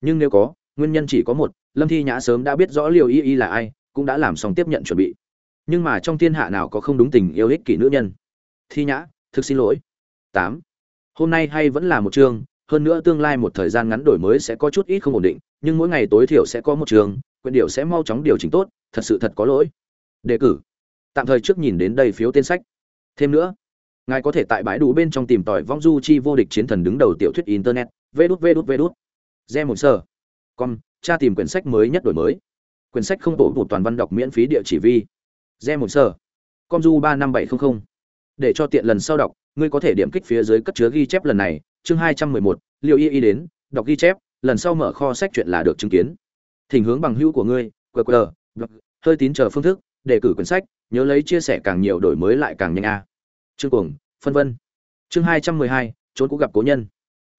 Nhưng nếu có, nguyên nhân chỉ có một, lâm thi nhã sớm đã biết rõ Liều y y là ai, cũng đã làm xong tiếp nhận chuẩn bị. Nhưng mà trong thiên hạ nào có không đúng tình yêu ích kỷ nữ nhân? Thi nhã, thực xin lỗi. Tám hôm nay hay vẫn là một chương hơn nữa tương lai một thời gian ngắn đổi mới sẽ có chút ít không ổn định, nhưng mỗi ngày tối thiểu sẽ có một trường, quyển điệu sẽ mau chóng điều chỉnh tốt, thật sự thật có lỗi. Đề cử. Tạm thời trước nhìn đến đây phiếu tên sách. Thêm nữa, ngài có thể tại bãi đủ bên trong tìm tòi vong du chi vô địch chiến thần đứng đầu tiểu thuyết internet, vê đút vê đút vê đút. Re một sơ con tra tìm quyển sách mới nhất đổi mới. Quyển sách không tổ một toàn văn đọc miễn phí địa chỉ vi. Re một sơ con du ba năm bảy trăm linh để cho tiện lần sau đọc, ngươi có thể điểm kích phía dưới cất chứa ghi chép lần này, chương hai trăm mười một liệu y y đến, đọc ghi chép, lần sau mở kho sách chuyện là được chứng kiến. Thỉnh hướng bằng hữu của ngươi qr blog hơi tín chờ phương thức đề cử quyển sách, nhớ lấy chia sẻ càng nhiều đổi mới lại càng nhanh a. Chương cuồng, phân vân. Chương hai trăm mười hai, trốn cũ gặp cố nhân.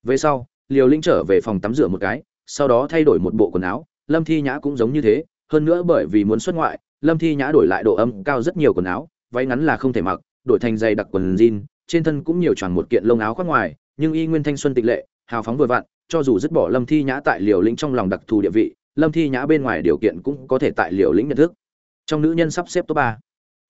Về sau liều linh trở về phòng tắm rửa một cái, sau đó thay đổi một bộ quần áo, lâm thi nhã cũng giống như thế, hơn nữa bởi vì muốn xuất ngoại, lâm thi nhã đổi lại độ âm cao rất nhiều quần áo, váy ngắn là không thể mặc đổi thành giày đặc quần jean, trên thân cũng nhiều choàng một kiện lông áo khoác ngoài, nhưng y nguyên thanh xuân tịch lệ, hào phóng vừa vặn, cho dù dứt bỏ lâm thi nhã tại liều lĩnh trong lòng đặc thù địa vị, lâm thi nhã bên ngoài điều kiện cũng có thể tại liều lĩnh nhận thức. Trong nữ nhân sắp xếp top ba.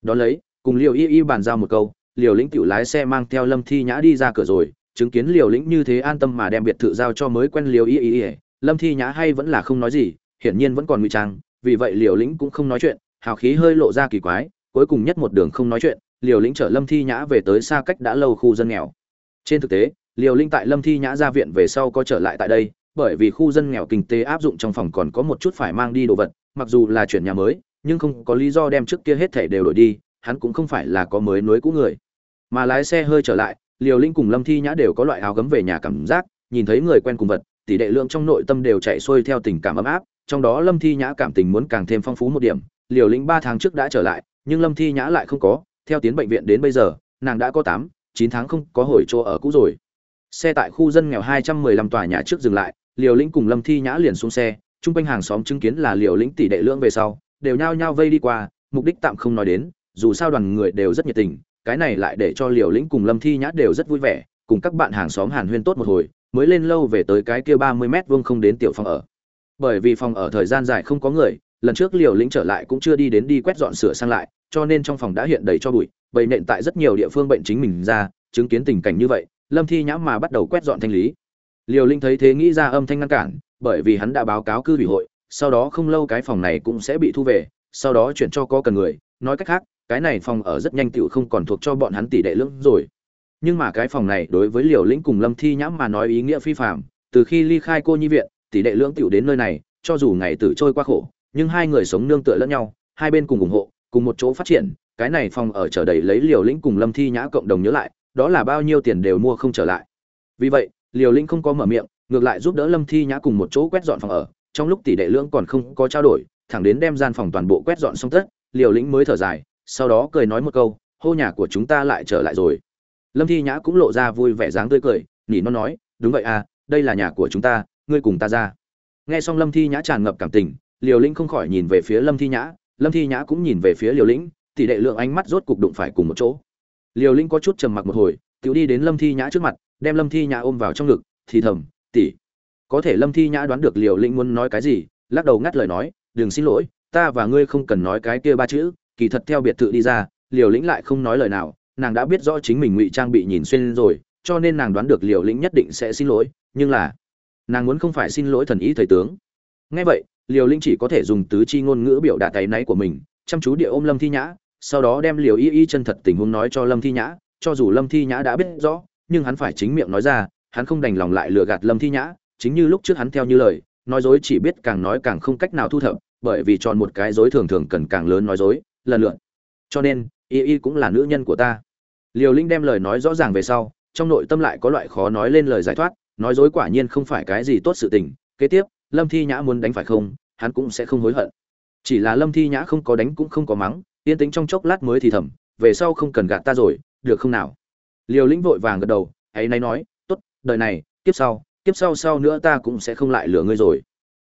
Đón lấy, cùng liều y y bàn giao một câu, liều lĩnh tiểu lái xe mang theo lâm thi nhã đi ra cửa rồi, chứng kiến liều lĩnh như thế an tâm mà đem biệt thự giao cho mới quen liều y y y, lâm thi nhã hay vẫn là không nói gì, hiển nhiên vẫn còn ngụy trang, vì vậy liều lĩnh cũng không nói chuyện, hào khí hơi lộ ra kỳ quái, cuối cùng nhất một đường không nói chuyện liều lĩnh chở lâm thi nhã về tới xa cách đã lâu khu dân nghèo. Trên thực tế, liều linh tại lâm thi nhã ra viện về sau có trở lại tại đây, bởi vì khu dân nghèo kinh tế áp dụng trong phòng còn có một chút phải mang đi đồ vật, mặc dù là chuyển nhà mới, nhưng không có lý do đem trước kia hết thảy đều đổi đi, hắn cũng không phải là có mới nối cũ người. Mà lái xe hơi trở lại, liều linh cùng lâm thi nhã đều có loại áo gấm về nhà cảm giác, nhìn thấy người quen cùng vật, tỷ đệ lượng trong nội tâm đều chạy xuôi theo tình cảm ấm áp, trong đó lâm thi nhã cảm tình muốn càng thêm phong phú một điểm. Liều linh ba tháng trước đã trở lại, nhưng lâm thi nhã lại không có theo tiến bệnh viện đến bây giờ, nàng đã có tám, chín tháng không có hồi chỗ ở cũ rồi. Xe tại khu dân nghèo hai trăm mười lăm tòa nhà trước dừng lại, liều lĩnh cùng lâm thi nhã liền xuống xe, chung quanh hàng xóm chứng kiến là liều lĩnh tỷ đệ lưỡng về sau, đều nhao nhao vây đi qua, mục đích tạm không nói đến, dù sao đoàn người đều rất nhiệt tình, cái này lại để cho liều lĩnh cùng lâm thi nhã đều rất vui vẻ, cùng các bạn hàng xóm hàn huyên tốt một hồi, mới lên lâu về tới cái kia ba mươi mét vuông không đến tiểu phòng ở. Bởi vì phòng ở thời gian dài không có người, lần trước liều lĩnh trở lại cũng chưa đi đến đi quét dọn sửa sang lại cho nên trong phòng đã hiện đầy cho bụi, bầy nện tại rất nhiều địa phương bệnh chính mình ra, chứng kiến tình cảnh như vậy, lâm thi nhãm mà bắt đầu quét dọn thanh lý. Liều linh thấy thế nghĩ ra âm thanh ngăn cản, bởi vì hắn đã báo cáo cư ủy hội, sau đó không lâu cái phòng này cũng sẽ bị thu về, sau đó chuyển cho có cần người. Nói cách khác, cái này phòng ở rất nhanh tựu không còn thuộc cho bọn hắn tỷ đệ lưỡng rồi. Nhưng mà cái phòng này đối với liều lĩnh cùng lâm thi nhãm mà nói ý nghĩa phi phạm từ khi ly khai cô nhi viện, tỷ đệ lưỡng tựu đến nơi này, cho dù ngày tử trôi qua khổ, nhưng hai người sống nương tựa lẫn nhau, hai bên cùng ủng hộ cùng một chỗ phát triển, cái này phòng ở chờ đầy lấy liều lĩnh cùng lâm thi nhã cộng đồng nhớ lại, đó là bao nhiêu tiền đều mua không trở lại. Vì vậy, liều lĩnh không có mở miệng, ngược lại giúp đỡ lâm thi nhã cùng một chỗ quét dọn phòng ở, trong lúc tỷ đệ lưỡng còn không có trao đổi, thẳng đến đem gian phòng toàn bộ quét dọn xong tất, liều lĩnh mới thở dài, sau đó cười nói một câu, hô nhà của chúng ta lại trở lại rồi. Lâm thi nhã cũng lộ ra vui vẻ dáng tươi cười, nỉ nó nói, đúng vậy à đây là nhà của chúng ta, ngươi cùng ta ra. Nghe xong lâm thi nhã tràn ngập cảm tình, liều lĩnh không khỏi nhìn về phía lâm thi nhã lâm thi nhã cũng nhìn về phía liều lĩnh, tỷ đệ lượng ánh mắt rốt cục đụng phải cùng một chỗ. Liều linh có chút trầm mặc một hồi tự đi đến lâm thi nhã trước mặt, đem lâm thi nhã ôm vào trong ngực, thì thầm, tỷ, có thể lâm thi nhã đoán được liều linh muốn nói cái gì, lắc đầu ngắt lời nói, đừng xin lỗi, ta và ngươi không cần nói cái kia ba chữ, kỳ thật theo biệt thự đi ra liều lĩnh lại không nói lời nào, nàng đã biết rõ chính mình ngụy trang bị nhìn xuyên rồi, cho nên nàng đoán được liều lĩnh nhất định sẽ xin lỗi, nhưng là, nàng muốn không phải xin lỗi thần ý thầy tướng. Ngay vậy liều linh chỉ có thể dùng tứ chi ngôn ngữ biểu đạt tay náy của mình, chăm chú địa ôm lâm thi nhã, sau đó đem liều y y chân thật tình huống nói cho lâm thi nhã, cho dù lâm thi nhã đã biết rõ, nhưng hắn phải chính miệng nói ra, hắn không đành lòng lại lừa gạt lâm thi nhã, chính như lúc trước hắn theo như lời, nói dối chỉ biết càng nói càng không cách nào thu thập, bởi vì chọn một cái dối thường thường cần càng lớn nói dối, lần lượt. Cho nên, y y cũng là nữ nhân của ta. Liều linh đem lời nói rõ ràng về sau, trong nội tâm lại có loại khó nói lên lời giải thoát, nói dối quả nhiên không phải cái gì tốt sự tình. Kế tiếp lâm thi nhã muốn đánh phải không, hắn cũng sẽ không hối hận. Chỉ là lâm thi nhã không có đánh cũng không có mắng, yên tĩnh trong chốc lát mới thì thầm, về sau không cần gạt ta rồi, được không nào? Liều lĩnh vội vàng gật đầu, ấy nay nói, tốt đời này, kiếp sau kiếp sau sau nữa ta cũng sẽ không lại lừa ngươi rồi.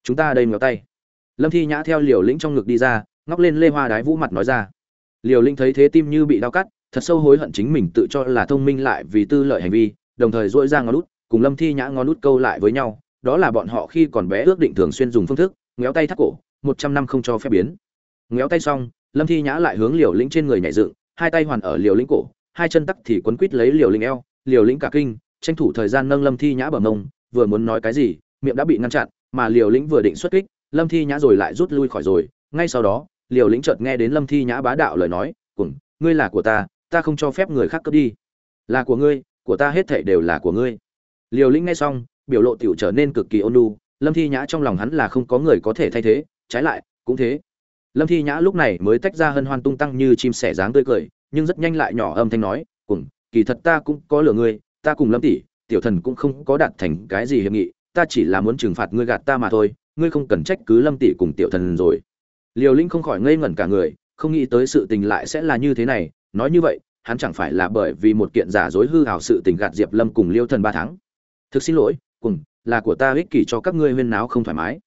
Chúng ta đây ngéo tay. Lâm thi nhã theo liều lĩnh trong ngực đi ra, ngóc lên lê hoa đái vũ mặt nói ra, liều lĩnh thấy thế tim như bị đau cắt, thật sâu hối hận chính mình tự cho là thông minh lại vì tư lợi hành vi, đồng thời dỗi ra ngón út, cùng lâm thi nhã ngón út câu lại với nhau đó là bọn họ khi còn bé ước định thường xuyên dùng phương thức, ngéo tay thắt cổ, một trăm năm không cho phép biến. Ngéo tay xong, lâm thi nhã lại hướng liều lĩnh trên người nhảy dựng, hai tay hoàn ở liều lĩnh cổ, hai chân tắc thì quấn quít lấy liều lĩnh eo, liều lĩnh cả kinh, tranh thủ thời gian nâng lâm thi nhã bờ mông, vừa muốn nói cái gì, miệng đã bị ngăn chặn, mà liều lĩnh vừa định xuất kích, lâm thi nhã rồi lại rút lui khỏi rồi, ngay sau đó, liều lĩnh chợt nghe đến lâm thi nhã bá đạo lời nói cùng ngươi là của ta ta không cho phép người khác cướp đi. Là của ngươi, của ta hết thảy đều là của ngươi. Liều lĩnh nghe xong biểu lộ tiểu trở nên cực kỳ ôn nhu. Lâm thi nhã trong lòng hắn là không có người có thể thay thế, trái lại, cũng thế. Lâm thi nhã lúc này mới tách ra hân hoan tung tăng như chim sẻ dáng tươi cười, nhưng rất nhanh lại nhỏ âm thanh nói cùng kỳ thật ta cũng có lừa ngươi, ta cùng lâm tỷ, tiểu thần cũng không có đạt thành cái gì hiệp nghị, ta chỉ là muốn trừng phạt ngươi gạt ta mà thôi, ngươi không cần trách cứ lâm tỷ cùng tiểu thần rồi. Liều linh không khỏi ngây ngẩn cả người, không nghĩ tới sự tình lại sẽ là như thế này, nói như vậy, hắn chẳng phải là bởi vì một kiện giả dối hư hào sự tình gạt diệp lâm cùng liêu thần ba tháng. Thực xin lỗi cùng, là của ta ích kỷ cho các ngươi huyên náo không thoải mái.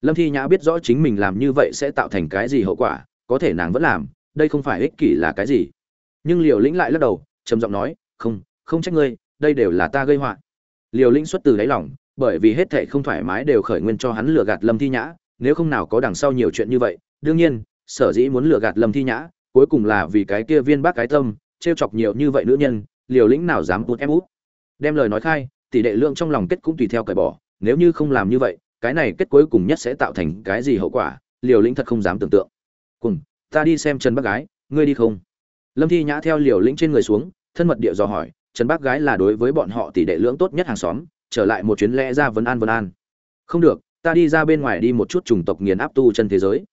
Lâm thi nhã biết rõ chính mình làm như vậy sẽ tạo thành cái gì hậu quả, có thể nàng vẫn làm, đây không phải ích kỷ là cái gì. Nhưng liều lĩnh lại lắc đầu, trầm giọng nói, không không trách ngươi, đây đều là ta gây họa. Liều lĩnh xuất từ đáy lòng, bởi vì hết thệ không thoải mái đều khởi nguyên cho hắn lừa gạt lâm thi nhã, nếu không nào có đằng sau nhiều chuyện như vậy. Đương nhiên, sở dĩ muốn lừa gạt lâm thi nhã, cuối cùng là vì cái kia viên bác cái tâm, trêu chọc nhiều như vậy nữ nhân, liều lĩnh nào dám út em út. Đem lời nói khai tỷ đệ lượng trong lòng kết cũng tùy theo cởi bỏ, nếu như không làm như vậy, cái này kết cuối cùng nhất sẽ tạo thành cái gì hậu quả, liều lĩnh thật không dám tưởng tượng. Cùng, ta đi xem trần bác gái, ngươi đi không? Lâm thi nhã theo liều lĩnh trên người xuống, thân mật địa dò hỏi, trần bác gái là đối với bọn họ tỷ đệ lưỡng tốt nhất hàng xóm, trở lại một chuyến lẽ ra vấn an vấn an. Không được, ta đi ra bên ngoài đi một chút chủng tộc nghiền áp tu chân thế giới.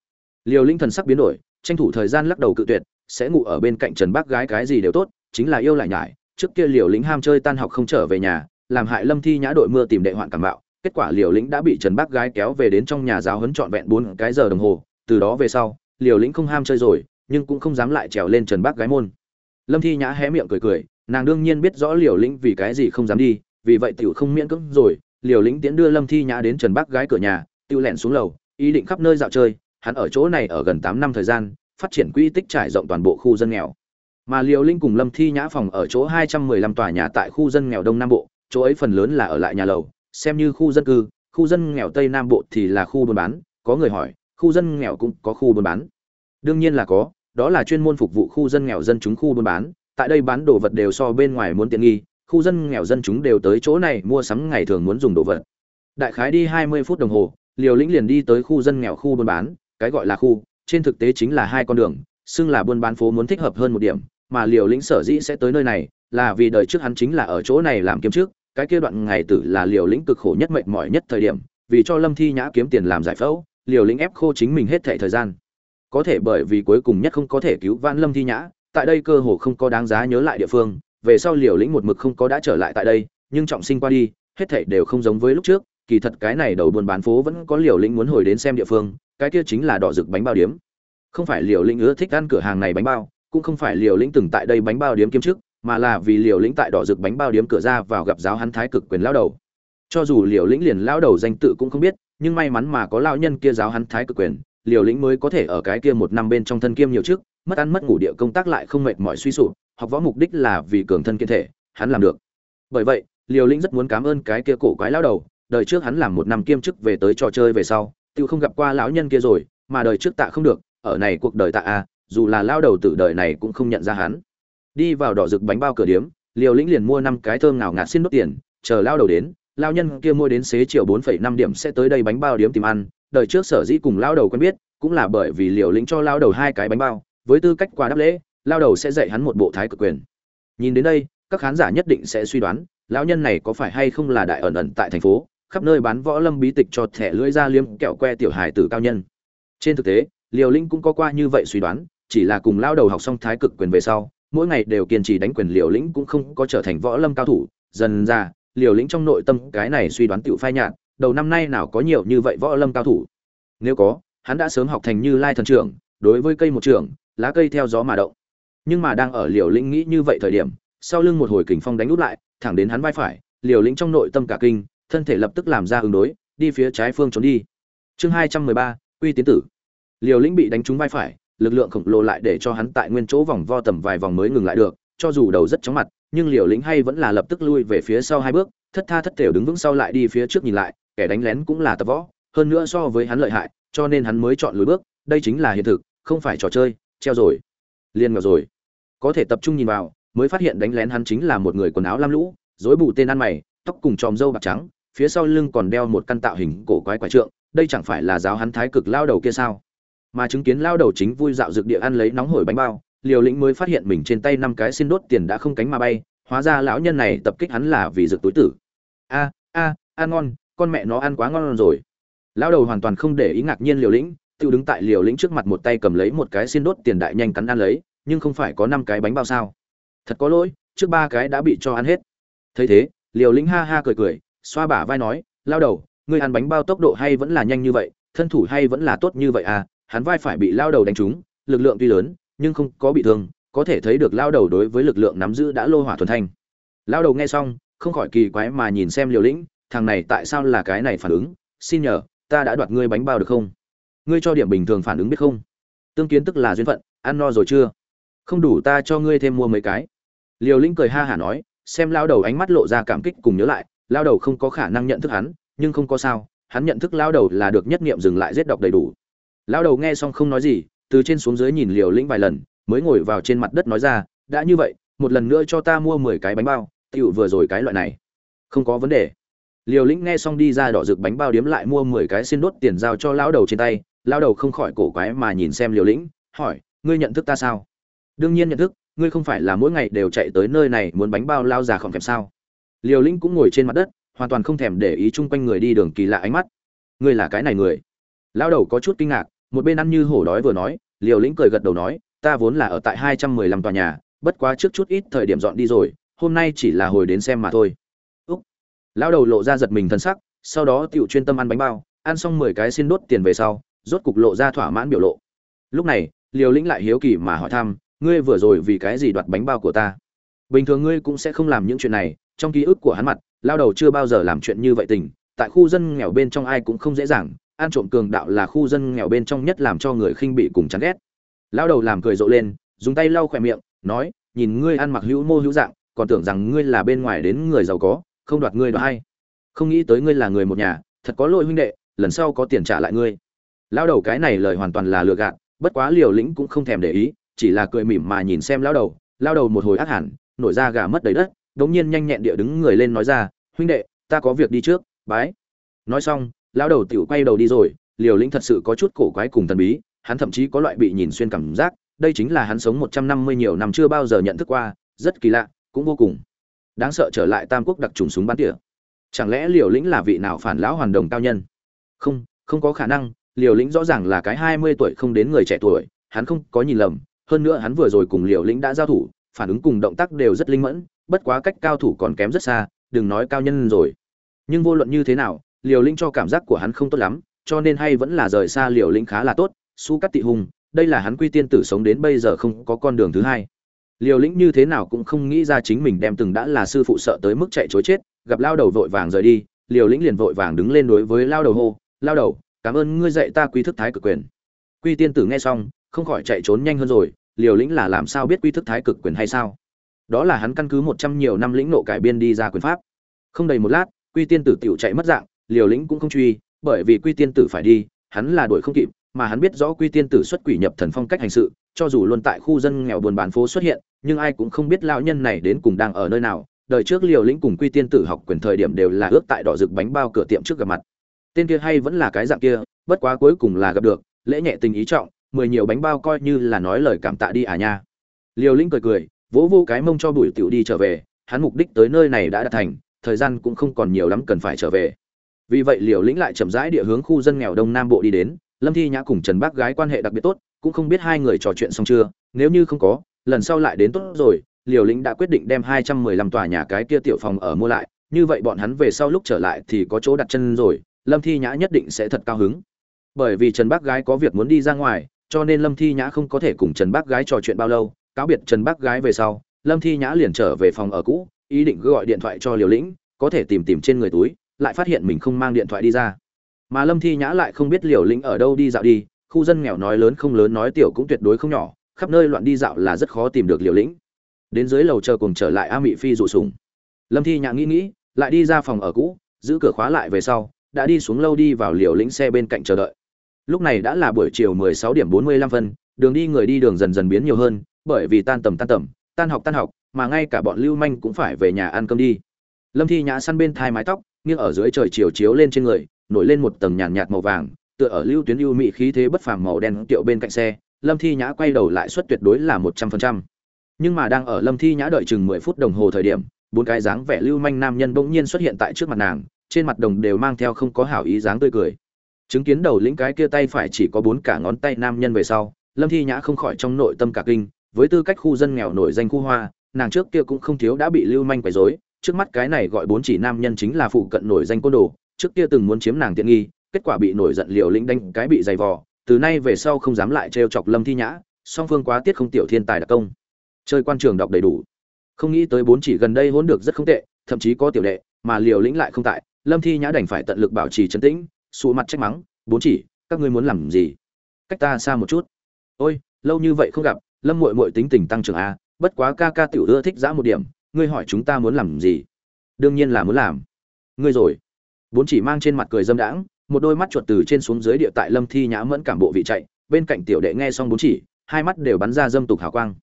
Liều lĩnh thần sắc biến đổi, tranh thủ thời gian lắc đầu cự tuyệt, sẽ ngủ ở bên cạnh trần bác gái cái gì đều tốt, chính là yêu lại nhải, trước kia liều lĩnh ham chơi tan học không trở về nhà làm hại lâm thi nhã đội mưa tìm đệ hoạn cảm bạo kết quả liều lĩnh đã bị trần bác gái kéo về đến trong nhà giáo huấn trọn vẹn bốn cái giờ đồng hồ, từ đó về sau, liều lĩnh không ham chơi rồi, nhưng cũng không dám lại trèo lên trần bác gái môn. Lâm thi nhã hé miệng cười cười, nàng đương nhiên biết rõ liều lĩnh vì cái gì không dám đi, vì vậy tiểu không miễn cưỡng rồi, liều lĩnh tiễn đưa lâm thi nhã đến trần bác gái cửa nhà tiêu lẹn xuống lầu, ý định khắp nơi dạo chơi, hắn ở chỗ này ở gần tám năm thời gian, phát triển quỹ tích trải rộng toàn bộ khu dân nghèo. Mà liều linh cùng lâm thi nhã phòng ở chỗ hai trăm mười lăm tòa nhà tại khu dân nghèo đông nam bộ chỗ ấy phần lớn là ở lại nhà lầu, xem như khu dân cư, khu dân nghèo tây nam bộ thì là khu buôn bán, có người hỏi, khu dân nghèo cũng có khu buôn bán. Đương nhiên là có, đó là chuyên môn phục vụ khu dân nghèo dân chúng khu buôn bán, tại đây bán đồ vật đều so bên ngoài muốn tiện nghi, khu dân nghèo dân chúng đều tới chỗ này mua sắm ngày thường muốn dùng đồ vật. Đại khái đi hai mươi phút đồng hồ, liều lĩnh liền đi tới khu dân nghèo khu buôn bán, cái gọi là khu, trên thực tế chính là hai con đường, xưng là buôn bán phố muốn thích hợp hơn một điểm, mà liều lĩnh sở dĩ sẽ tới nơi này là vì đời trước hắn chính là ở chỗ này làm kiếm trước cái kia đoạn ngày tử là liều lĩnh cực khổ nhất mệt mỏi nhất thời điểm, vì cho lâm thi nhã kiếm tiền làm giải phẫu, liều lĩnh ép khô chính mình hết thảy thời gian. Có thể bởi vì cuối cùng nhất không có thể cứu vãn lâm thi nhã, tại đây cơ hồ không có đáng giá nhớ lại địa phương, về sau liều lĩnh một mực không có đã trở lại tại đây, nhưng trọng sinh qua đi, hết thảy đều không giống với lúc trước, kỳ thật cái này đầu buôn bán phố vẫn có liều lĩnh muốn hồi đến xem địa phương, cái kia chính là đỏ rực bánh bao điếm. Không phải liều lĩnh ưa thích ăn cửa hàng này bánh bao, cũng không phải liều lĩnh từng tại đây bánh bao điếm kiếm trước mà là vì liều lĩnh tại đỏ rực bánh bao điếm cửa ra vào gặp giáo hắn thái cực quyền lao đầu. Cho dù liều lĩnh liền lao đầu danh tự cũng không biết, nhưng may mắn mà có lao nhân kia giáo hắn thái cực quyền, liều lĩnh mới có thể ở cái kia một năm bên trong thân kiêm nhiều trước mất ăn mất ngủ địa công tác lại không mệt mỏi suy sụp, học võ mục đích là vì cường thân kiên thể, hắn làm được. Bởi vậy, liều lĩnh rất muốn cảm ơn cái kia cổ quái lao đầu, đời trước hắn làm một năm kiêm chức về tới trò chơi về sau, tự không gặp qua lão nhân kia rồi, mà đời trước tạ không được, ở này cuộc đời tạ a dù là lao đầu tử đời này cũng không nhận ra hắn đi vào đỏ rực bánh bao cửa điếm, liều lĩnh liền mua năm cái thơm ngào ngạt xin đốt tiền, chờ lao đầu đến, lao nhân kia mua đến xế chiều bốn phẩy năm điểm sẽ tới đây bánh bao điếm tìm ăn. Đời trước sở dĩ cùng lao đầu quen biết, cũng là bởi vì liều lĩnh cho lao đầu hai cái bánh bao, với tư cách qua đáp lễ, lao đầu sẽ dạy hắn một bộ thái cực quyền. Nhìn đến đây, các khán giả nhất định sẽ suy đoán, lão nhân này có phải hay không là đại ẩn ẩn tại thành phố, khắp nơi bán võ lâm bí tịch cho thẻ lưỡi ra liếm kẹo que tiểu hài tử cao nhân. Trên thực tế, liều lĩnh cũng có qua như vậy suy đoán, chỉ là cùng lao đầu học xong thái cực quyền về sau mỗi ngày đều kiên trì đánh quyền liều lĩnh cũng không có trở thành võ lâm cao thủ. Dần ra, liều lĩnh trong nội tâm cái này suy đoán tiểu phai nhạt, đầu năm nay nào có nhiều như vậy võ lâm cao thủ? Nếu có, hắn đã sớm học thành như lai thần trưởng, đối với cây một trưởng, lá cây theo gió mà động. Nhưng mà đang ở liều lĩnh nghĩ như vậy thời điểm, sau lưng một hồi kình phong đánh út lại, thẳng đến hắn vai phải, liều lĩnh trong nội tâm cả kinh, thân thể lập tức làm ra ứng đối, đi phía trái phương trốn đi. Chương hai trăm mười ba uy tiến tử. Liều lĩnh bị đánh trúng vai phải lực lượng khổng lồ lại để cho hắn tại nguyên chỗ vòng vo tầm vài vòng mới ngừng lại được, cho dù đầu rất chóng mặt, nhưng liều lĩnh hay vẫn là lập tức lui về phía sau hai bước, thất tha thất thểu đứng vững sau lại đi phía trước nhìn lại, kẻ đánh lén cũng là tập võ, hơn nữa so với hắn lợi hại, cho nên hắn mới chọn lùi bước, đây chính là hiện thực, không phải trò chơi, treo rồi liên ngờ rồi. Có thể tập trung nhìn vào, mới phát hiện đánh lén hắn chính là một người quần áo lam lũ, rối bù tên ăn mày, tóc cùng tròm râu bạc trắng, phía sau lưng còn đeo một căn tạo hình cổ quái quái trượng, đây chẳng phải là giáo hắn thái cực lao đầu kia sao? Mà chứng kiến lao đầu chính vui dạo dược địa ăn lấy nóng hổi bánh bao, liều lĩnh mới phát hiện mình trên tay năm cái xin đốt tiền đã không cánh mà bay, hóa ra lão nhân này tập kích hắn là vì dược túi tử. A a, ăn ngon, con mẹ nó ăn quá ngon rồi. Lao đầu hoàn toàn không để ý ngạc nhiên liều lĩnh, tự đứng tại liều lĩnh trước mặt một tay cầm lấy một cái xin đốt tiền đại nhanh cắn ăn lấy, nhưng không phải có năm cái bánh bao sao? Thật có lỗi, trước ba cái đã bị cho ăn hết. Thấy thế, liều lĩnh ha ha cười cười, xoa bả vai nói lao đầu, ngươi ăn bánh bao tốc độ hay vẫn là nhanh như vậy, thân thủ hay vẫn là tốt như vậy à? Hắn vai phải bị lao đầu đánh trúng, lực lượng tuy lớn, nhưng không có bị thương, có thể thấy được lao đầu đối với lực lượng nắm giữ đã lô hỏa thuần thanh. Lao đầu nghe xong, không khỏi kỳ quái mà nhìn xem liều lĩnh, thằng này tại sao là cái này phản ứng? Xin nhờ, ta đã đoạt ngươi bánh bao được không? Ngươi cho điểm bình thường phản ứng biết không? Tương kiến tức là duyên phận, ăn no rồi chưa? Không đủ ta cho ngươi thêm mua mấy cái. Liều lĩnh cười ha hả nói, xem lao đầu ánh mắt lộ ra cảm kích cùng nhớ lại, lao đầu không có khả năng nhận thức hắn, nhưng không có sao, hắn nhận thức lao đầu là được nhất nghiệm dừng lại giết độc đầy đủ lao đầu nghe xong không nói gì, từ trên xuống dưới nhìn liều lĩnh vài lần, mới ngồi vào trên mặt đất nói ra, đã như vậy, một lần nữa cho ta mua mười cái bánh bao tựu vừa rồi cái loại này. Không có vấn đề. Liều lĩnh nghe xong đi ra đỏ rực bánh bao điếm lại mua mười cái xin đốt tiền giao cho lão đầu trên tay. Lão đầu không khỏi cổ quái mà nhìn xem liều lĩnh, hỏi, ngươi nhận thức ta sao? Đương nhiên nhận thức, ngươi không phải là mỗi ngày đều chạy tới nơi này muốn bánh bao lao già khỏng kèm sao? Liều lĩnh cũng ngồi trên mặt đất, hoàn toàn không thèm để ý chung quanh người đi đường kỳ lạ ánh mắt. Ngươi là cái này người? Lão đầu có chút kinh ngạc một bên ăn như hổ đói vừa nói, liều lĩnh cười gật đầu nói, ta vốn là ở tại hai trăm mười lăm tòa nhà, bất quá trước chút ít thời điểm dọn đi rồi, hôm nay chỉ là hồi đến xem mà thôi. Úc. Lão đầu lộ ra giật mình thân sắc, sau đó tựu chuyên tâm ăn bánh bao, ăn xong mười cái xin đốt tiền về sau, rốt cục lộ ra thỏa mãn biểu lộ. Lúc này, liều lĩnh lại hiếu kỳ mà hỏi thăm, ngươi vừa rồi vì cái gì đoạt bánh bao của ta? Bình thường ngươi cũng sẽ không làm những chuyện này, trong ký ức của hắn mặt lao đầu chưa bao giờ làm chuyện như vậy tình, tại khu dân nghèo bên trong ai cũng không dễ dàng ăn trộm cường đạo là khu dân nghèo bên trong nhất làm cho người khinh bị cùng chán ghét. Lao đầu làm cười rộ lên, dùng tay lau khỏe miệng, nói, nhìn ngươi ăn mặc hữu mô hữu dạng, còn tưởng rằng ngươi là bên ngoài đến người giàu có, không đoạt ngươi đoạt hay. Không nghĩ tới ngươi là người một nhà, thật có lỗi huynh đệ, lần sau có tiền trả lại ngươi. Lao đầu cái này lời hoàn toàn là lừa gạt, bất quá liều lĩnh cũng không thèm để ý, chỉ là cười mỉm mà nhìn xem lao đầu. Lao đầu một hồi ác hẳn, nổi ra gà mất đầy đất, đống nhiên nhanh nhẹn địa đứng người lên nói ra, huynh đệ, ta có việc đi trước, bái. Nói xong Lão đầu tiểu quay đầu đi rồi, liều lĩnh thật sự có chút cổ quái cùng thần bí, hắn thậm chí có loại bị nhìn xuyên cảm giác, đây chính là hắn sống một trăm năm mươi nhiều năm chưa bao giờ nhận thức qua, rất kỳ lạ, cũng vô cùng đáng sợ trở lại tam quốc đặc trùng súng bắn tỉa. Chẳng lẽ liều lĩnh là vị nào phản lão hoàn đồng cao nhân? Không không có khả năng, liều lĩnh rõ ràng là cái hai mươi tuổi không đến người trẻ tuổi, hắn không có nhìn lầm, hơn nữa hắn vừa rồi cùng liều lĩnh đã giao thủ, phản ứng cùng động tác đều rất linh mẫn, bất quá cách cao thủ còn kém rất xa, đừng nói cao nhân rồi. Nhưng vô luận như thế nào liều lĩnh cho cảm giác của hắn không tốt lắm, cho nên hay vẫn là rời xa liều lĩnh khá là tốt. Su cắt tị hùng, đây là hắn quy tiên tử sống đến bây giờ không có con đường thứ hai. Liều lĩnh như thế nào cũng không nghĩ ra chính mình đem từng đã là sư phụ sợ tới mức chạy chối chết, gặp lao đầu vội vàng rời đi, liều lĩnh liền vội vàng đứng lên đối với lao đầu hô, lao đầu, cảm ơn ngươi dạy ta quy thức thái cực quyền. Quy tiên tử nghe xong, không khỏi chạy trốn nhanh hơn rồi, liều lĩnh là làm sao biết quy thức thái cực quyền hay sao? Đó là hắn căn cứ một trăm nhiều năm lĩnh nộ cải biên đi ra quyền pháp. Không đầy một lát, quy tiên tử tiểu chạy mất dạng liều lĩnh cũng không truy, bởi vì quy tiên tử phải đi, hắn là đuổi không kịp, mà hắn biết rõ quy tiên tử xuất quỷ nhập thần phong cách hành sự, cho dù luôn tại khu dân nghèo buồn bán phố xuất hiện, nhưng ai cũng không biết lão nhân này đến cùng đang ở nơi nào. Đời trước liều lĩnh cùng quy tiên tử học quyền thời điểm đều là ước tại đỏ rực bánh bao cửa tiệm trước gặp mặt. Tên kia hay vẫn là cái dạng kia, bất quá cuối cùng là gặp được, lễ nhẹ tình ý trọng, mười nhiều bánh bao coi như là nói lời cảm tạ đi à nha. Liều lĩnh cười cười, vỗ vô cái mông cho bùi tiểu đi trở về, hắn mục đích tới nơi này đã đạt thành, thời gian cũng không còn nhiều lắm cần phải trở về vì vậy liều lĩnh lại chậm rãi địa hướng khu dân nghèo đông nam bộ đi đến. Lâm thi nhã cùng trần bác gái quan hệ đặc biệt tốt, cũng không biết hai người trò chuyện xong chưa. Nếu như không có, lần sau lại đến tốt rồi. Liều lĩnh đã quyết định đem hai trăm mười lăm tòa nhà cái kia tiểu phòng ở mua lại. Như vậy bọn hắn về sau lúc trở lại thì có chỗ đặt chân rồi. Lâm thi nhã nhất định sẽ thật cao hứng. Bởi vì trần bác gái có việc muốn đi ra ngoài, cho nên lâm thi nhã không có thể cùng trần bác gái trò chuyện bao lâu. Cáo biệt trần bác gái về sau, lâm thi nhã liền trở về phòng ở cũ, ý định gọi điện thoại cho liều lĩnh, có thể tìm tìm trên người túi lại phát hiện mình không mang điện thoại đi ra. Mà lâm thi nhã lại không biết liều lĩnh ở đâu đi dạo đi, khu dân nghèo nói lớn không lớn nói tiểu cũng tuyệt đối không nhỏ, khắp nơi loạn đi dạo là rất khó tìm được liều lĩnh. Đến dưới lầu chờ cùng trở lại a mị phi rụ sùng. Lâm thi nhã nghĩ nghĩ, lại đi ra phòng ở cũ, giữ cửa khóa lại về sau, đã đi xuống lâu đi vào liều lĩnh xe bên cạnh chờ đợi. Lúc này đã là buổi chiều 16 điểm 45 phân, đường đi người đi đường dần dần biến nhiều hơn, bởi vì tan tầm tan tầm, tan học tan học, mà ngay cả bọn lưu manh cũng phải về nhà ăn cơm đi. Lâm thi nhã săn bên thai mái tóc nghiêng ở dưới trời chiều chiếu lên trên người, nổi lên một tầng nhàn nhạt màu vàng, tựa ở lưu tuyến ưu mị khí thế bất phàm màu đen tiệu bên cạnh xe, lâm thi nhã quay đầu lại suất tuyệt đối là một trăm phần trăm. Nhưng mà đang ở lâm thi nhã đợi chừng mười phút đồng hồ thời điểm, bốn cái dáng vẻ lưu manh nam nhân bỗng nhiên xuất hiện tại trước mặt nàng, trên mặt đồng đều mang theo không có hảo ý dáng tươi cười. Chứng kiến đầu lĩnh cái kia tay phải chỉ có bốn cả ngón tay nam nhân về sau, lâm thi nhã không khỏi trong nội tâm cả kinh, với tư cách khu dân nghèo nổi danh khu hoa, nàng trước kia cũng không thiếu đã bị lưu manh quấy rối trước mắt cái này gọi bốn chỉ nam nhân chính là phụ cận nổi danh côn đồ, trước kia từng muốn chiếm nàng tiện nghi, kết quả bị nổi giận liều lĩnh đánh cái bị dày vò, từ nay về sau không dám lại trêu chọc lâm thi nhã, song phương quá tiết không tiểu thiên tài đặc công. Chơi quan trường đọc đầy đủ. Không nghĩ tới bốn chỉ gần đây hỗn được rất không tệ, thậm chí có tiểu đệ, mà liều lĩnh lại không tại, lâm thi nhã đành phải tận lực bảo trì trấn tĩnh, sụ mặt trách mắng, bốn chỉ, các ngươi muốn làm gì? Cách ta xa một chút. Ôi, lâu như vậy không gặp, lâm mội mội tính tình tăng trưởng a bất quá ca ca tiểu ưa thích giã một điểm ngươi hỏi chúng ta muốn làm gì? Đương nhiên là muốn làm. Ngươi rồi. Bốn chỉ mang trên mặt cười dâm đãng, một đôi mắt chuột từ trên xuống dưới địa tại lâm thi nhã mẫn cảm bộ vị chạy, bên cạnh tiểu đệ nghe xong bốn chỉ, hai mắt đều bắn ra dâm tục hào quang.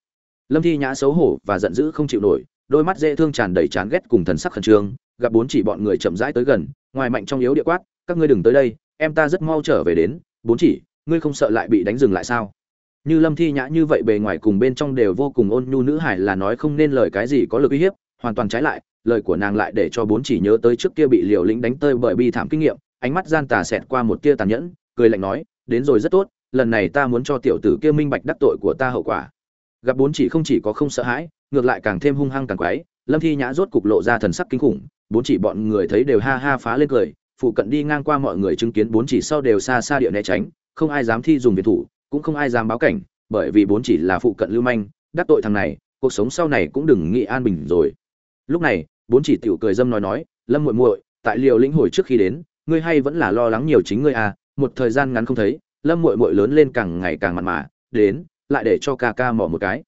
Lâm thi nhã xấu hổ và giận dữ không chịu nổi, đôi mắt dễ thương tràn đầy chán ghét cùng thần sắc khẩn trương, gặp bốn chỉ bọn người chậm rãi tới gần, ngoài mạnh trong yếu địa quát, các ngươi đừng tới đây, em ta rất mau trở về đến. Bốn chỉ, ngươi không sợ lại bị đánh dừng lại sao? Như lâm thi nhã như vậy bề ngoài cùng bên trong đều vô cùng ôn nhu nữ hải là nói không nên lời cái gì có lực uy hiếp, hoàn toàn trái lại, lời của nàng lại để cho bốn chỉ nhớ tới trước kia bị liều lĩnh đánh tơi bởi bi thảm kinh nghiệm, ánh mắt gian tà xẹt qua một tia tàn nhẫn, cười lạnh nói, đến rồi rất tốt, lần này ta muốn cho tiểu tử kia minh bạch đắc tội của ta hậu quả. Gặp bốn chỉ không chỉ có không sợ hãi, ngược lại càng thêm hung hăng càng quái, lâm thi nhã rốt cục lộ ra thần sắc kinh khủng, bốn chỉ bọn người thấy đều ha ha phá lên cười, phụ cận đi ngang qua mọi người chứng kiến bốn chỉ sau đều xa xa địa né tránh, không ai dám thi dùng biệt thủ cũng không ai dám báo cảnh, bởi vì bốn chỉ là phụ cận lưu manh, đắc tội thằng này, cuộc sống sau này cũng đừng nghĩ an bình rồi. Lúc này, bốn chỉ tiểu cười dâm nói nói, lâm muội muội, tại liều lĩnh hồi trước khi đến, ngươi hay vẫn là lo lắng nhiều chính ngươi à một thời gian ngắn không thấy, lâm muội muội lớn lên càng ngày càng mặn mà, đến, lại để cho ca ca mò một cái.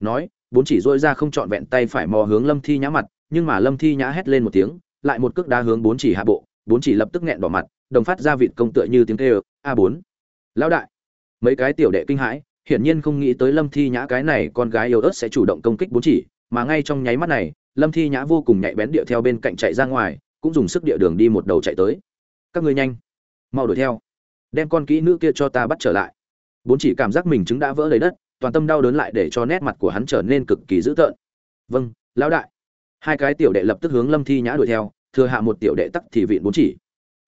Nói, bốn chỉ dỗi ra không trọn vẹn tay phải mò hướng lâm thi nhã mặt, nhưng mà lâm thi nhã hét lên một tiếng, lại một cước đá hướng bốn chỉ hạ bộ, bốn chỉ lập tức nghẹn đỏ mặt, đồng phát ra vịt công tựa như tiếng kêu, a bốn, lão đại mấy cái tiểu đệ kinh hãi, hiển nhiên không nghĩ tới lâm thi nhã cái này con gái yếu ớt sẽ chủ động công kích bốn chỉ, mà ngay trong nháy mắt này, lâm thi nhã vô cùng nhạy bén điệu theo bên cạnh chạy ra ngoài, cũng dùng sức địa đường đi một đầu chạy tới. Các ngươi nhanh, mau đuổi theo, đem con kỹ nữ kia cho ta bắt trở lại. Bốn chỉ cảm giác mình chứng đã vỡ lấy đất, toàn tâm đau đớn lại để cho nét mặt của hắn trở nên cực kỳ dữ tợn. Vâng lão đại. Hai cái tiểu đệ lập tức hướng lâm thi nhã đuổi theo, thừa hạ một tiểu đệ tắc thì vịn bốn chỉ.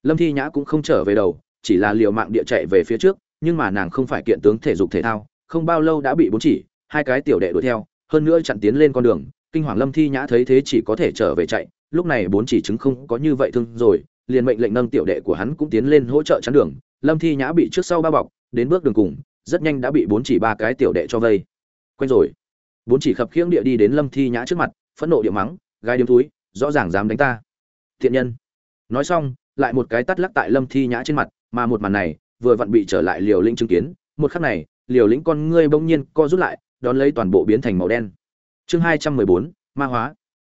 Lâm thi nhã cũng không trở về đầu, chỉ là liều mạng địa chạy về phía trước nhưng mà nàng không phải kiện tướng thể dục thể thao, không bao lâu đã bị bốn chỉ, hai cái tiểu đệ đuổi theo, hơn nữa chặn tiến lên con đường, kinh hoàng lâm thi nhã thấy thế chỉ có thể trở về chạy, lúc này bốn chỉ chứng không có như vậy thương rồi, liền mệnh lệnh nâng tiểu đệ của hắn cũng tiến lên hỗ trợ chắn đường, lâm thi nhã bị trước sau bao bọc, đến bước đường cùng, rất nhanh đã bị bốn chỉ ba cái tiểu đệ cho vây. Quen rồi. Bốn chỉ khập khiễng địa đi đến lâm thi nhã trước mặt, phẫn nộ địa mắng gai điếm túi rõ ràng dám đánh ta. Thiện nhân. Nói xong, lại một cái tát lắc tại lâm thi nhã trên mặt, mà một màn này vừa vặn bị trở lại liều lĩnh chứng kiến. Một khắc này, liều lĩnh con ngươi bỗng nhiên co rút lại, đón lấy toàn bộ biến thành màu đen. Chương hai trăm mười bốn, ma hóa.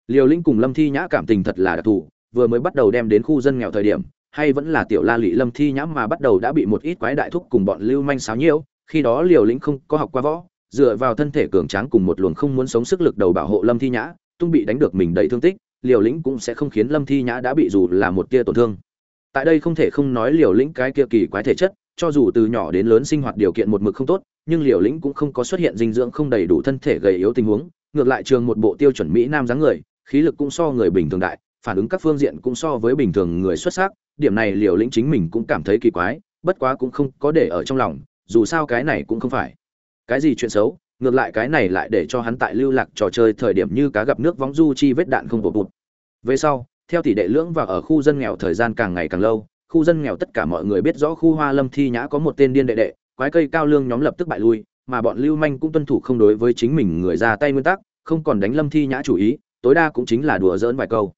Liều lĩnh cùng lâm thi nhã cảm tình thật là đặc thù, vừa mới bắt đầu đem đến khu dân nghèo thời điểm, hay vẫn là tiểu la lị lâm thi nhã mà bắt đầu đã bị một ít quái đại thúc cùng bọn lưu manh sáo nhiễu, khi đó liều lĩnh không có học qua võ, dựa vào thân thể cường tráng cùng một luồng không muốn sống sức lực đầu bảo hộ lâm thi nhã, tung bị đánh được mình đầy thương tích, liều lĩnh cũng sẽ không khiến lâm thi nhã đã bị dù là một tia tổn thương tại đây không thể không nói liều lĩnh cái kia kỳ quái thể chất, cho dù từ nhỏ đến lớn sinh hoạt điều kiện một mực không tốt, nhưng liều lĩnh cũng không có xuất hiện dinh dưỡng không đầy đủ thân thể gầy yếu tình huống, ngược lại trường một bộ tiêu chuẩn mỹ nam dáng người, khí lực cũng so người bình thường đại, phản ứng các phương diện cũng so với bình thường người xuất sắc, điểm này liều lĩnh chính mình cũng cảm thấy kỳ quái, bất quá cũng không có để ở trong lòng, dù sao cái này cũng không phải cái gì chuyện xấu, ngược lại cái này lại để cho hắn tại lưu lạc trò chơi thời điểm như cá gặp nước vóng du chi vết đạn không bột bụt. Về sau theo tỷ đệ lưỡng và ở khu dân nghèo thời gian càng ngày càng lâu, khu dân nghèo tất cả mọi người biết rõ khu hoa lâm thi nhã có một tên điên đệ đệ, quái cây cao lương nhóm lập tức bại lui, mà bọn lưu manh cũng tuân thủ không đối với chính mình người ra tay nguyên tắc, không còn đánh lâm thi nhã chủ ý, tối đa cũng chính là đùa giỡn vài câu.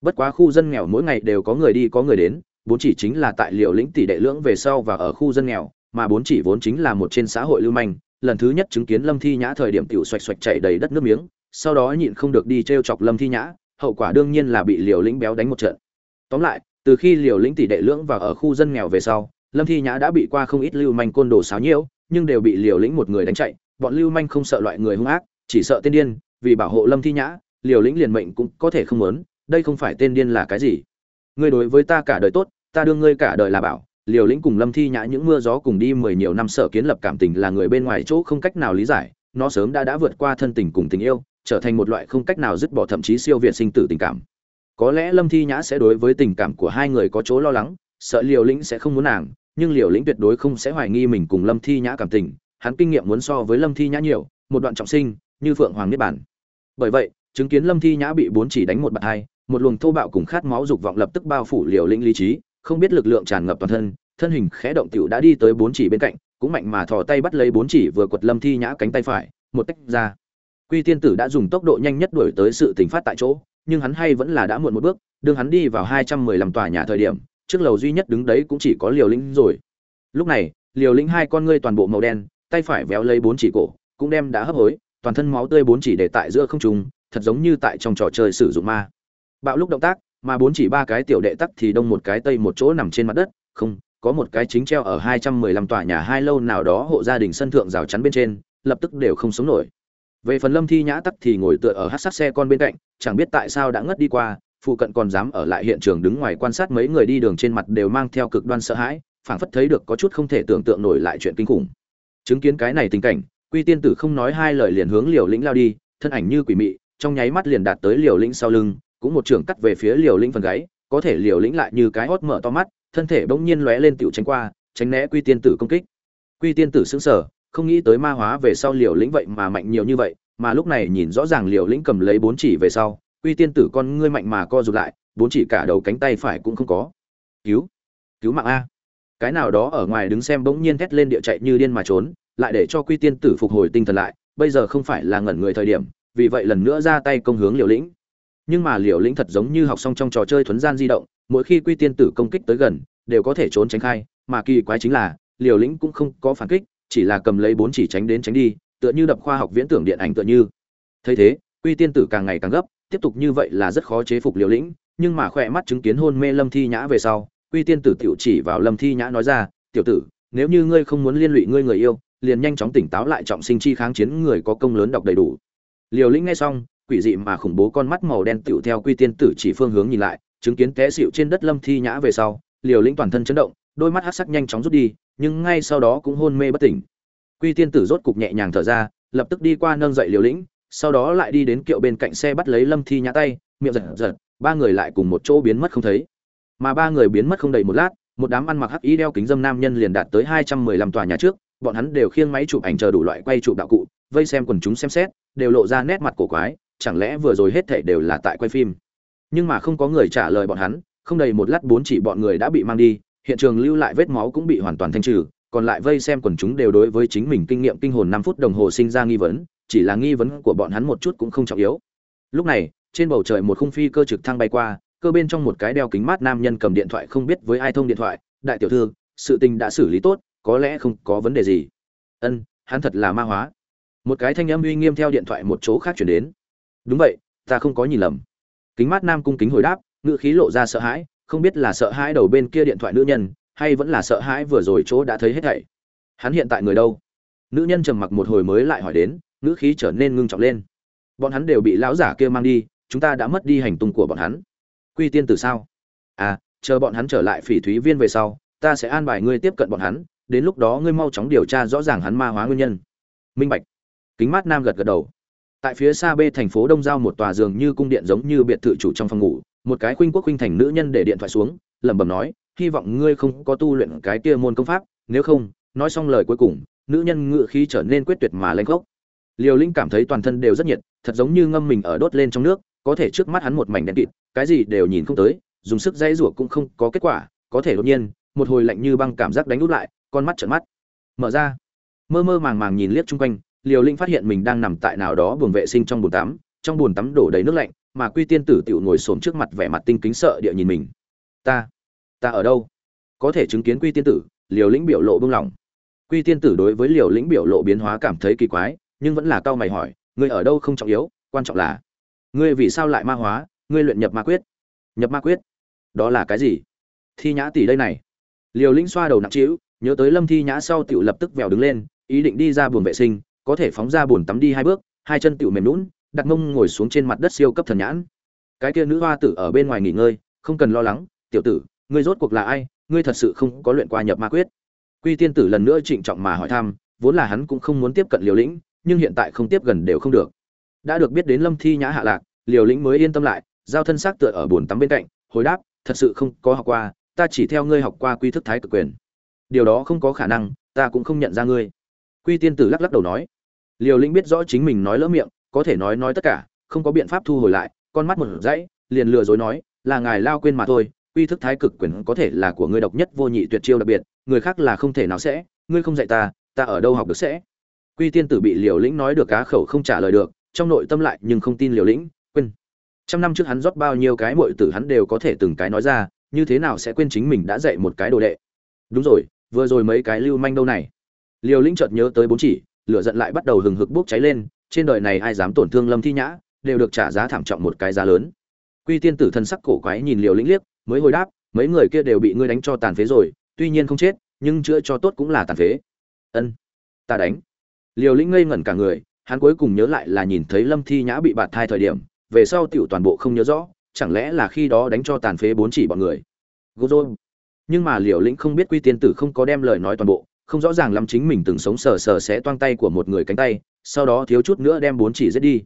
Bất quá khu dân nghèo mỗi ngày đều có người đi có người đến, bốn chỉ chính là tại liệu lĩnh tỷ đệ lưỡng về sau và ở khu dân nghèo, mà bốn chỉ vốn chính là một trên xã hội lưu manh, lần thứ nhất chứng kiến lâm thi nhã thời điểm tiểu xoạch xoạch chạy đầy đất nước miếng, sau đó nhịn không được đi t chọc lâm thi nhã hậu quả đương nhiên là bị liều lĩnh béo đánh một trận. Tóm lại, từ khi liều lĩnh tỷ đệ lưỡng và ở khu dân nghèo về sau, lâm thi nhã đã bị qua không ít lưu manh côn đồ xáo nhiễu, nhưng đều bị liều lĩnh một người đánh chạy. Bọn lưu manh không sợ loại người hung ác, chỉ sợ tên điên, vì bảo hộ lâm thi nhã, liều lĩnh liền mệnh cũng có thể không muốn, đây không phải tên điên là cái gì. Ngươi đối với ta cả đời tốt, ta đương ngươi cả đời là bảo. Liều lĩnh cùng lâm thi nhã những mưa gió cùng đi mười nhiều năm sở kiến lập cảm tình là người bên ngoài chỗ không cách nào lý giải, nó sớm đã đã vượt qua thân tình cùng tình yêu trở thành một loại không cách nào dứt bỏ thậm chí siêu việt sinh tử tình cảm. Có lẽ lâm thi nhã sẽ đối với tình cảm của hai người có chỗ lo lắng, sợ liều lĩnh sẽ không muốn nàng, nhưng liều lĩnh tuyệt đối không sẽ hoài nghi mình cùng lâm thi nhã cảm tình, hắn kinh nghiệm muốn so với lâm thi nhã nhiều, một đoạn trọng sinh, như phượng hoàng niết bản bởi vậy, chứng kiến lâm thi nhã bị bốn chỉ đánh một bạt hai, một luồng thô bạo cùng khát máu dục vọng lập tức bao phủ liều lĩnh lý trí, không biết lực lượng tràn ngập toàn thân thân hình khẽ động tiểu đã đi tới bốn chỉ bên cạnh, cũng mạnh mà thò tay bắt lấy bốn chỉ vừa quật lâm thi nhã cánh tay phải, một tách ra quy tiên tử đã dùng tốc độ nhanh nhất đuổi tới sự tình phát tại chỗ, nhưng hắn hay vẫn là đã muộn một bước đương hắn đi vào hai trăm mười lăm tòa nhà thời điểm, trước lầu duy nhất đứng đấy cũng chỉ có liều linh rồi. Lúc này, liều linh hai con ngươi toàn bộ màu đen, tay phải véo lấy bốn chỉ cổ, cũng đem đã hấp hối, toàn thân máu tươi bốn chỉ để tại giữa không trung, thật giống như tại trong trò chơi sử dụng ma. Bạo lúc động tác, mà bốn chỉ ba cái tiểu đệ tắc thì đông một cái tây một chỗ nằm trên mặt đất, không, có một cái chính treo ở hai trăm mười lăm tòa nhà hai lâu nào đó hộ gia đình sân thượng rào chắn bên trên, lập tức đều không sống nổi về phần lâm thi nhã tắc thì ngồi tựa ở hát sát xe con bên cạnh, chẳng biết tại sao đã ngất đi qua, phụ cận còn dám ở lại hiện trường đứng ngoài quan sát mấy người đi đường trên mặt đều mang theo cực đoan sợ hãi, phảng phất thấy được có chút không thể tưởng tượng nổi lại chuyện kinh khủng. Chứng kiến cái này tình cảnh, quy tiên tử không nói hai lời liền hướng liều lĩnh lao đi, thân ảnh như quỷ mị, trong nháy mắt liền đạt tới liều lĩnh sau lưng, cũng một trường cắt về phía liều lĩnh phần gáy, có thể liều lĩnh lại như cái hót mở to mắt, thân thể bỗng nhiên lóe lên tựu tránh qua, tránh né quy tiên tử công kích. Quy tiên tử sững sờ không nghĩ tới ma hóa về sau liều lĩnh vậy mà mạnh nhiều như vậy, mà lúc này nhìn rõ ràng liều lĩnh cầm lấy bốn chỉ về sau quy tiên tử con ngươi mạnh mà co rụt lại, bốn chỉ cả đầu cánh tay phải cũng không có. Cứu cứu mạng a. Cái nào đó ở ngoài đứng xem bỗng nhiên thét lên địa chạy như điên mà trốn, lại để cho quy tiên tử phục hồi tinh thần lại, bây giờ không phải là ngẩn người thời điểm, vì vậy lần nữa ra tay công hướng liều lĩnh. Nhưng mà liều lĩnh thật giống như học xong trong trò chơi thuấn gian di động, mỗi khi quy tiên tử công kích tới gần, đều có thể trốn tránh khai, mà kỳ quái chính là, liều lĩnh cũng không có phản kích chỉ là cầm lấy bốn chỉ tránh đến tránh đi, tựa như đập khoa học viễn tưởng điện ảnh tựa như. Thấy thế, quy tiên tử càng ngày càng gấp, tiếp tục như vậy là rất khó chế phục liều lĩnh, nhưng mà khỏe mắt chứng kiến hôn mê lâm thi nhã về sau, quy tiên tử tiểu chỉ vào lâm thi nhã nói ra, tiểu tử, nếu như ngươi không muốn liên lụy ngươi người yêu, liền nhanh chóng tỉnh táo lại trọng sinh chi kháng chiến người có công lớn đọc đầy đủ. Liều lĩnh nghe xong, quỷ dị mà khủng bố con mắt màu đen tiểu theo quy tiên tử chỉ phương hướng nhìn lại, chứng kiến té xịu trên đất lâm thi nhã về sau liều lĩnh toàn thân chấn động đôi mắt hắc sắc nhanh chóng rút đi, nhưng ngay sau đó cũng hôn mê bất tỉnh. Quy tiên tử rốt cục nhẹ nhàng thở ra, lập tức đi qua nâng dậy liều lĩnh, sau đó lại đi đến kiệu bên cạnh xe bắt lấy lâm thi nhã tay, miệng giật giật, ba người lại cùng một chỗ biến mất không thấy. Mà ba người biến mất không đầy một lát, một đám ăn mặc hắc y đeo kính dâm nam nhân liền đạt tới hai trăm mười lăm tòa nhà trước, bọn hắn đều khiêng máy chụp ảnh chờ đủ loại quay chụp đạo cụ, vây xem quần chúng xem xét, đều lộ ra nét mặt cổ quái, chẳng lẽ vừa rồi hết thảy đều là tại quay phim? Nhưng mà không có người trả lời bọn hắn, không đầy một lát bốn chỉ bọn người đã bị mang đi hiện trường lưu lại vết máu cũng bị hoàn toàn thanh trừ, còn lại vây xem quần chúng đều đối với chính mình kinh nghiệm kinh hồn năm phút đồng hồ sinh ra nghi vấn, chỉ là nghi vấn của bọn hắn một chút cũng không trọng yếu. Lúc này, trên bầu trời một khung phi cơ trực thăng bay qua, cơ bên trong một cái đeo kính mát nam nhân cầm điện thoại không biết với ai thông điện thoại, đại tiểu thư, sự tình đã xử lý tốt, có lẽ không có vấn đề gì. Ân, hắn thật là ma hóa. Một cái thanh âm uy nghiêm theo điện thoại một chỗ khác chuyển đến. Đúng vậy, ta không có nhìn lầm. Kính mát nam cung kính hồi đáp, ngữ khí lộ ra sợ hãi không biết là sợ hãi đầu bên kia điện thoại nữ nhân, hay vẫn là sợ hãi vừa rồi chỗ đã thấy hết thảy. Hắn hiện tại người đâu? Nữ nhân trầm mặc một hồi mới lại hỏi đến, ngữ khí trở nên ngưng trọng lên. Bọn hắn đều bị lão giả kia mang đi, chúng ta đã mất đi hành tung của bọn hắn. Quy tiên từ sao? À chờ bọn hắn trở lại phỉ thúy viên về sau, ta sẽ an bài ngươi tiếp cận bọn hắn, đến lúc đó ngươi mau chóng điều tra rõ ràng hắn ma hóa nguyên nhân. Minh bạch. Kính mát nam gật gật đầu. Tại phía xa b thành phố đông giao một tòa giường như cung điện giống như biệt thự chủ trong phòng ngủ một cái khuynh quốc khuynh thành nữ nhân để điện thoại xuống, lẩm bẩm nói, hy vọng ngươi không có tu luyện cái kia môn công pháp, nếu không, nói xong lời cuối cùng, nữ nhân ngự khí trở nên quyết tuyệt mà lanh gốc liều linh cảm thấy toàn thân đều rất nhiệt, thật giống như ngâm mình ở đốt lên trong nước, có thể trước mắt hắn một mảnh đen kịt, cái gì đều nhìn không tới, dùng sức dãy rủa cũng không có kết quả, có thể đột nhiên, một hồi lạnh như băng cảm giác đánh úp lại, con mắt trợn mắt. Mở ra. Mơ mơ màng màng nhìn liếc chung quanh, liều linh phát hiện mình đang nằm tại nào đó buồng vệ sinh trong bồn tắm, trong bồn tắm đổ đầy nước lạnh mà quy tiên tử tiểu ngồi xổm trước mặt vẻ mặt tinh kính sợ địa nhìn mình. Ta ta ở đâu? Có thể chứng kiến quy tiên tử, liều lĩnh biểu lộ bưng lòng. Quy tiên tử đối với liều lĩnh biểu lộ biến hóa cảm thấy kỳ quái, nhưng vẫn là cao mày hỏi, ngươi ở đâu không trọng yếu, quan trọng là ngươi vì sao lại ma hóa, ngươi luyện nhập ma quyết. Nhập ma quyết? Đó là cái gì? Thi nhã tỷ đây này. Liều lĩnh xoa đầu nặng trĩu, nhớ tới lâm thi nhã sau tiểu lập tức vèo đứng lên, ý định đi ra buồng vệ sinh, có thể phóng ra buồng tắm đi hai bước, hai chân tiểu mềm lún đặt mông ngồi xuống trên mặt đất siêu cấp thần nhãn. Cái kia nữ hoa tử ở bên ngoài nghỉ ngơi, không cần lo lắng, tiểu tử, ngươi rốt cuộc là ai? Ngươi thật sự không có luyện qua nhập ma quyết. Quy tiên tử lần nữa trịnh trọng mà hỏi thăm, vốn là hắn cũng không muốn tiếp cận liều lĩnh, nhưng hiện tại không tiếp gần đều không được. Đã được biết đến lâm thi nhã hạ lạc, liều lĩnh mới yên tâm lại, giao thân xác tựa ở bồn tắm bên cạnh, hồi đáp, thật sự không có học qua, ta chỉ theo ngươi học qua quy thức thái cực quyền. Điều đó không có khả năng, ta cũng không nhận ra ngươi. Quy tiên tử lắc lắc đầu nói. Liều lĩnh biết rõ chính mình nói lỡ miệng có thể nói nói tất cả, không có biện pháp thu hồi lại, con mắt một dãy, liền lừa dối nói, là ngài lao quên mà thôi, quy thức thái cực quyền có thể là của ngươi độc nhất vô nhị tuyệt chiêu đặc biệt, người khác là không thể nào sẽ, ngươi không dạy ta ta ở đâu học được sẽ? Quy tiên tử bị liều lĩnh nói được cá khẩu không trả lời được, trong nội tâm lại nhưng không tin liều lĩnh, quên. Trăm năm trước hắn rót bao nhiêu cái muội tử hắn đều có thể từng cái nói ra, như thế nào sẽ quên chính mình đã dạy một cái đồ đệ? Đúng rồi, vừa rồi mấy cái lưu manh đâu này? Liều lĩnh chợt nhớ tới bốn chỉ, lửa giận lại bắt đầu hừng hực bốc cháy lên trên đời này ai dám tổn thương lâm thi nhã, đều được trả giá thảm trọng một cái giá lớn. Quy tiên tử thân sắc cổ quái nhìn liều lĩnh liếc, mới hồi đáp, mấy người kia đều bị ngươi đánh cho tàn phế rồi, tuy nhiên không chết, nhưng chữa cho tốt cũng là tàn phế. Ân, ta đánh. Liều lĩnh ngây ngẩn cả người, hắn cuối cùng nhớ lại là nhìn thấy lâm thi nhã bị bạt thai thời điểm, về sau tiểu toàn bộ không nhớ rõ, chẳng lẽ là khi đó đánh cho tàn phế bốn chỉ bọn người. Gozo. nhưng mà liều lĩnh không biết quy tiên tử không có đem lời nói toàn bộ, không rõ ràng lắm chính mình từng sống sờ sờ sẽ toang tay của một người cánh tay sau đó thiếu chút nữa đem bốn chỉ giết đi.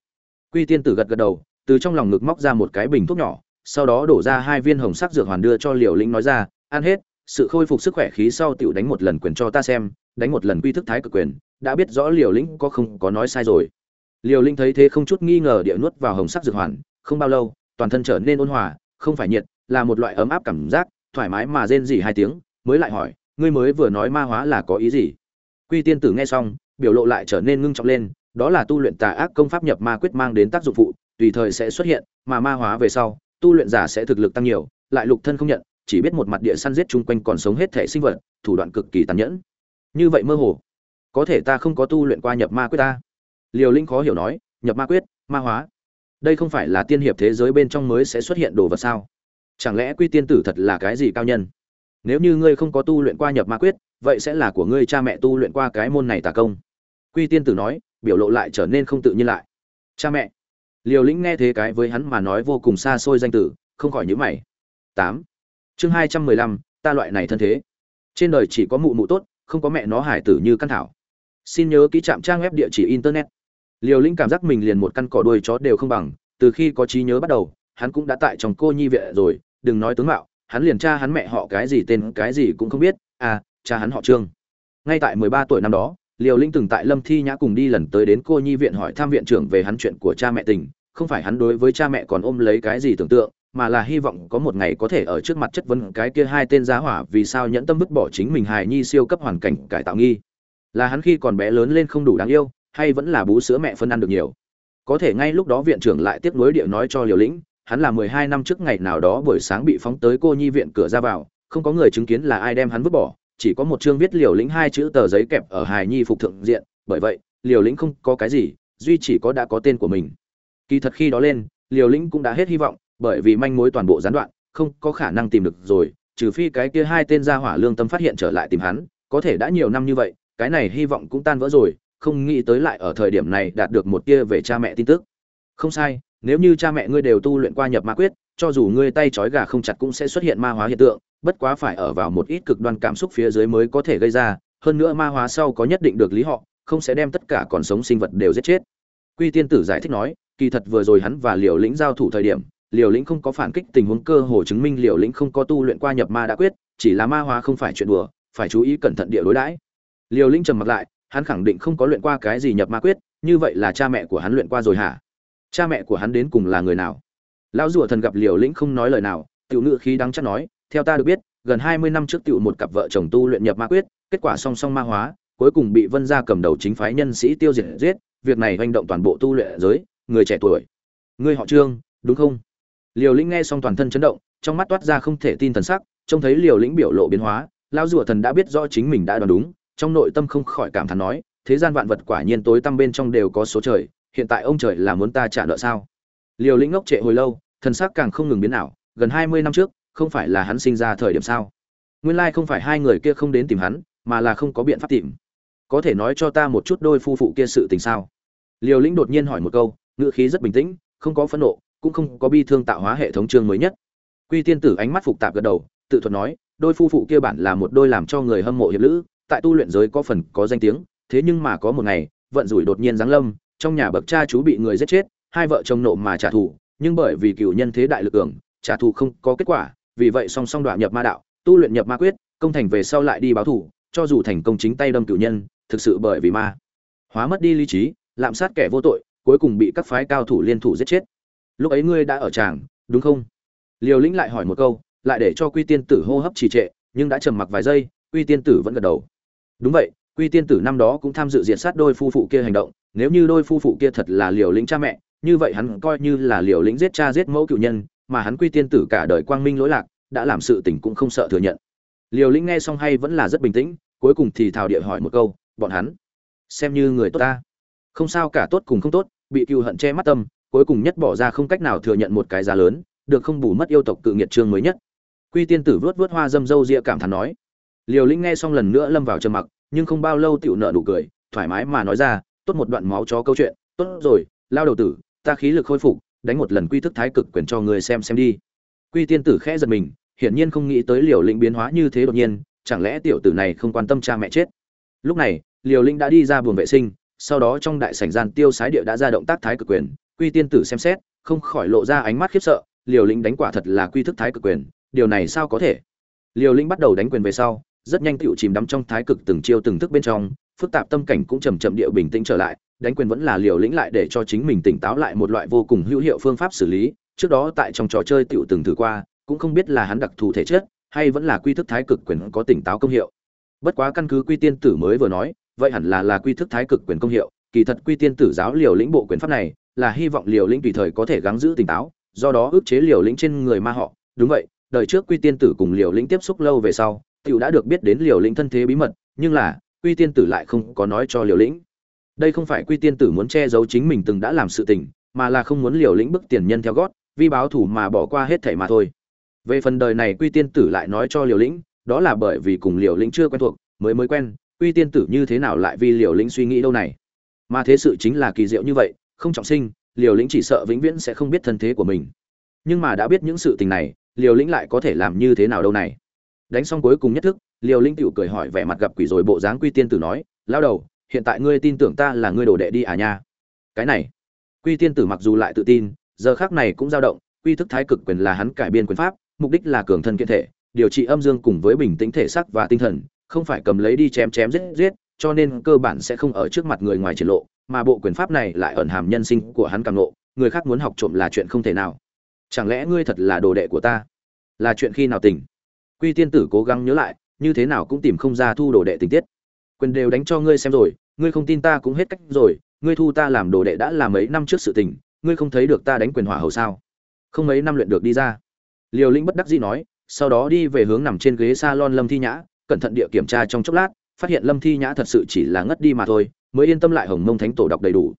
Quy tiên tử gật gật đầu, từ trong lòng ngực móc ra một cái bình thuốc nhỏ, sau đó đổ ra hai viên hồng sắc dược hoàn đưa cho liều lĩnh nói ra, ăn hết, sự khôi phục sức khỏe khí sau tiểu đánh một lần quyền cho ta xem, đánh một lần quy thức thái cực quyền, đã biết rõ liều lĩnh có không, có nói sai rồi. Liều lĩnh thấy thế không chút nghi ngờ địa nuốt vào hồng sắc dược hoàn, không bao lâu, toàn thân trở nên ôn hòa, không phải nhiệt, là một loại ấm áp cảm giác, thoải mái mà rên rỉ hai tiếng, mới lại hỏi, ngươi mới vừa nói ma hóa là có ý gì? Quy tiên tử nghe xong biểu lộ lại trở nên ngưng trọng lên, đó là tu luyện tà ác công pháp nhập ma quyết mang đến tác dụng phụ, tùy thời sẽ xuất hiện, mà ma hóa về sau, tu luyện giả sẽ thực lực tăng nhiều, lại lục thân không nhận, chỉ biết một mặt địa săn giết chung quanh còn sống hết thể sinh vật, thủ đoạn cực kỳ tàn nhẫn. Như vậy mơ hồ, có thể ta không có tu luyện qua nhập ma quyết ta? Liều linh khó hiểu nói, nhập ma quyết, ma hóa. Đây không phải là tiên hiệp thế giới bên trong mới sẽ xuất hiện đồ vật sao? Chẳng lẽ quy tiên tử thật là cái gì cao nhân? Nếu như ngươi không có tu luyện qua nhập ma quyết, vậy sẽ là của ngươi cha mẹ tu luyện qua cái môn này tà công quy tiên tử nói, biểu lộ lại trở nên không tự nhiên lại. Cha mẹ. Liều lĩnh nghe thế cái với hắn mà nói vô cùng xa xôi danh tử, không khỏi nhữ mày. Tám. Chương hai trăm mười lăm, ta loại này thân thế. Trên đời chỉ có mụ mụ tốt, không có mẹ nó hải tử như căn thảo. Xin nhớ ký trạm trang web địa chỉ internet. Liều lĩnh cảm giác mình liền một căn cỏ đuôi chó đều không bằng, từ khi có trí nhớ bắt đầu, hắn cũng đã tại trong cô nhi viện rồi, đừng nói tướng mạo, hắn liền cha hắn mẹ họ cái gì tên cái gì cũng không biết à cha hắn họ trương. Ngay tại mười ba tuổi năm đó liều linh từng tại lâm thi nhã cùng đi lần tới đến cô nhi viện hỏi thăm viện trưởng về hắn chuyện của cha mẹ tình, không phải hắn đối với cha mẹ còn ôm lấy cái gì tưởng tượng, mà là hy vọng có một ngày có thể ở trước mặt chất vấn cái kia hai tên giá hỏa vì sao nhẫn tâm vứt bỏ chính mình hài nhi siêu cấp hoàn cảnh cải tạo nghi. Là hắn khi còn bé lớn lên không đủ đáng yêu, hay vẫn là bú sữa mẹ phân ăn được nhiều. Có thể ngay lúc đó viện trưởng lại tiếp nối địa nói cho liều lĩnh, hắn là mười hai năm trước ngày nào đó buổi sáng bị phóng tới cô nhi viện cửa ra vào, không có người chứng kiến là ai đem hắn vứt bỏ chỉ có một chương viết liều lĩnh hai chữ tờ giấy kẹp ở hài nhi phục thượng diện, bởi vậy, liều lĩnh không có cái gì, duy chỉ có đã có tên của mình. Kỳ thật khi đó lên, liều lĩnh cũng đã hết hy vọng, bởi vì manh mối toàn bộ gián đoạn, không có khả năng tìm được rồi, trừ phi cái kia hai tên gia hỏa lương tâm phát hiện trở lại tìm hắn, có thể đã nhiều năm như vậy, cái này hy vọng cũng tan vỡ rồi, không nghĩ tới lại ở thời điểm này đạt được một tia về cha mẹ tin tức. Không sai, nếu như cha mẹ ngươi đều tu luyện qua nhập ma quyết, cho dù ngươi tay trói gà không chặt cũng sẽ xuất hiện ma hóa hiện tượng bất quá phải ở vào một ít cực đoan cảm xúc phía dưới mới có thể gây ra, hơn nữa ma hóa sau có nhất định được lý họ, không sẽ đem tất cả còn sống sinh vật đều giết chết. Quy tiên tử giải thích nói, kỳ thật vừa rồi hắn và liều lĩnh giao thủ thời điểm, liều lĩnh không có phản kích tình huống cơ hồ chứng minh liều lĩnh không có tu luyện qua nhập ma đã quyết, chỉ là ma hóa không phải chuyện đùa, phải chú ý cẩn thận địa đối đãi. Liều lĩnh trầm mặc lại, hắn khẳng định không có luyện qua cái gì nhập ma quyết, như vậy là cha mẹ của hắn luyện qua rồi hả? Cha mẹ của hắn đến cùng là người nào? Lão rùa thần gặp liều lĩnh không nói lời nào, tiểu nữ khí đắng chắc nói theo ta được biết, gần hai mươi năm trước tựu một cặp vợ chồng tu luyện nhập ma quyết, kết quả song song ma hóa, cuối cùng bị vân gia cầm đầu chính phái nhân sĩ tiêu diệt giết, việc này hành động toàn bộ tu luyện giới, người trẻ tuổi. Người họ trương, đúng không? Liều lĩnh nghe xong toàn thân chấn động, trong mắt toát ra không thể tin thần sắc, trông thấy liều lĩnh biểu lộ biến hóa, lão rùa thần đã biết rõ chính mình đã đoán đúng, trong nội tâm không khỏi cảm thán nói, thế gian vạn vật quả nhiên tối tăm bên trong đều có số trời, hiện tại ông trời là muốn ta trả nợ sao? Liều lĩnh ngốc trệ hồi lâu, thần sắc càng không ngừng biến ảo, gần hai mươi năm trước không phải là hắn sinh ra thời điểm sao? Nguyên lai không phải hai người kia không đến tìm hắn, mà là không có biện pháp tìm. Có thể nói cho ta một chút đôi phu phụ kia sự tình sao? Liều lĩnh đột nhiên hỏi một câu, ngữ khí rất bình tĩnh, không có phẫn nộ, cũng không có bi thương tạo hóa hệ thống chương mới nhất. Quy tiên tử ánh mắt phục tạp gật đầu, tự thuật nói, đôi phu phụ kia bản là một đôi làm cho người hâm mộ hiệp lữ, tại tu luyện giới có phần có danh tiếng, thế nhưng mà có một ngày, vận rủi đột nhiên giáng lâm, trong nhà bậc cha chú bị người giết chết, hai vợ chồng nộ mà trả thù, nhưng bởi vì cựu nhân thế đại lực cường, trả thù không có kết quả vì vậy song song đoạn nhập ma đạo, tu luyện nhập ma quyết, công thành về sau lại đi báo thù cho dù thành công chính tay đâm cửu nhân, thực sự bởi vì ma hóa mất đi lý trí, lạm sát kẻ vô tội, cuối cùng bị các phái cao thủ liên thủ giết chết. Lúc ấy ngươi đã ở tràng, đúng không? Liều lĩnh lại hỏi một câu, lại để cho quy tiên tử hô hấp trì trệ, nhưng đã trầm mặc vài giây, quy tiên tử vẫn gật đầu. Đúng vậy, quy tiên tử năm đó cũng tham dự diện sát đôi phu phụ kia hành động, nếu như đôi phu phụ kia thật là liều lĩnh cha mẹ, như vậy hắn coi như là liều lĩnh giết cha giết mẫu cựu nhân mà hắn quy tiên tử cả đời quang minh lỗi lạc, đã làm sự tình cũng không sợ thừa nhận. Liều lĩnh nghe xong hay vẫn là rất bình tĩnh, cuối cùng thì thảo địa hỏi một câu, bọn hắn xem như người tốt ta. Không sao cả, tốt cùng không tốt. Bị cựu hận che mắt tâm, cuối cùng nhất bỏ ra không cách nào thừa nhận một cái giá lớn, được không bù mất yêu tộc cự nghiệt trương mới nhất. Quy tiên tử vớt vớt hoa dâm dâu ria cảm thán nói, liều lĩnh nghe xong lần nữa lâm vào trầm mặc, nhưng không bao lâu tiểu nợ nụ cười, thoải mái mà nói ra, tốt một đoạn máu chó câu chuyện, tốt rồi, lao đầu tử, ta khí lực khôi phục đánh một lần quy thức thái cực quyền cho người xem xem đi. Quy tiên tử khẽ giật mình, hiển nhiên không nghĩ tới liều lĩnh biến hóa như thế đột nhiên, chẳng lẽ tiểu tử này không quan tâm cha mẹ chết? Lúc này, liều lĩnh đã đi ra buồng vệ sinh, sau đó trong đại sảnh gian tiêu sái địa đã ra động tác thái cực quyền. Quy tiên tử xem xét, không khỏi lộ ra ánh mắt khiếp sợ, liều lĩnh đánh quả thật là quy thức thái cực quyền, điều này sao có thể? Liều lĩnh bắt đầu đánh quyền về sau, rất nhanh tựu chìm đắm trong thái cực từng chiêu từng thức bên trong, phức tạp tâm cảnh cũng chầm chậm địa bình tĩnh trở lại đánh quyền vẫn là liều lĩnh lại để cho chính mình tỉnh táo lại một loại vô cùng hữu hiệu phương pháp xử lý. Trước đó tại trong trò chơi tựu từng thử qua, cũng không biết là hắn đặc thù thể chất, hay vẫn là quy thức thái cực quyền có tỉnh táo công hiệu. Bất quá căn cứ quy tiên tử mới vừa nói, vậy hẳn là là quy thức thái cực quyền công hiệu. Kỳ thật quy tiên tử giáo liều lĩnh bộ quyền pháp này, là hy vọng liều lĩnh tùy thời có thể gắng giữ tỉnh táo, do đó ức chế liều lĩnh trên người ma họ. Đúng vậy, đời trước quy tiên tử cùng liều lĩnh tiếp xúc lâu về sau, tiểu đã được biết đến liều lĩnh thân thế bí mật, nhưng là quy tiên tử lại không có nói cho liều lĩnh đây không phải quy tiên tử muốn che giấu chính mình từng đã làm sự tình, mà là không muốn liều lĩnh bức tiền nhân theo gót vi báo thủ mà bỏ qua hết thảy mà thôi. Về phần đời này quy tiên tử lại nói cho liều lĩnh, đó là bởi vì cùng liều lĩnh chưa quen thuộc, mới mới quen, quy tiên tử như thế nào lại vì liều lĩnh suy nghĩ đâu này? Mà thế sự chính là kỳ diệu như vậy, không trọng sinh, liều lĩnh chỉ sợ vĩnh viễn sẽ không biết thân thế của mình. Nhưng mà đã biết những sự tình này, liều lĩnh lại có thể làm như thế nào đâu này? Đánh xong cuối cùng nhất thức, liều lĩnh tựu cười hỏi vẻ mặt gặp quỷ rồi bộ dáng quy tiên tử nói lao đầu hiện tại ngươi tin tưởng ta là ngươi đồ đệ đi à nha. Cái này, quy tiên tử mặc dù lại tự tin, giờ khác này cũng dao động, quy thức thái cực quyền là hắn cải biên quyền pháp, mục đích là cường thân kiện thể, điều trị âm dương cùng với bình tĩnh thể sắc và tinh thần, không phải cầm lấy đi chém chém giết giết, cho nên cơ bản sẽ không ở trước mặt người ngoài triển lộ, mà bộ quyền pháp này lại ẩn hàm nhân sinh của hắn càng nộ người khác muốn học trộm là chuyện không thể nào. Chẳng lẽ ngươi thật là đồ đệ của ta? Là chuyện khi nào tỉnh? Quy tiên tử cố gắng nhớ lại, như thế nào cũng tìm không ra thu đồ đệ tình tiết. Quyền đều đánh cho ngươi xem rồi ngươi không tin ta cũng hết cách rồi, ngươi thu ta làm đồ đệ đã là mấy năm trước sự tình, ngươi không thấy được ta đánh quyền hỏa hầu sao? Không mấy năm luyện được đi ra. Liều lĩnh bất đắc dĩ nói, sau đó đi về hướng nằm trên ghế salon lâm thi nhã, cẩn thận địa kiểm tra trong chốc lát, phát hiện lâm thi nhã thật sự chỉ là ngất đi mà thôi, mới yên tâm lại hồng mông thánh tổ đọc đầy đủ.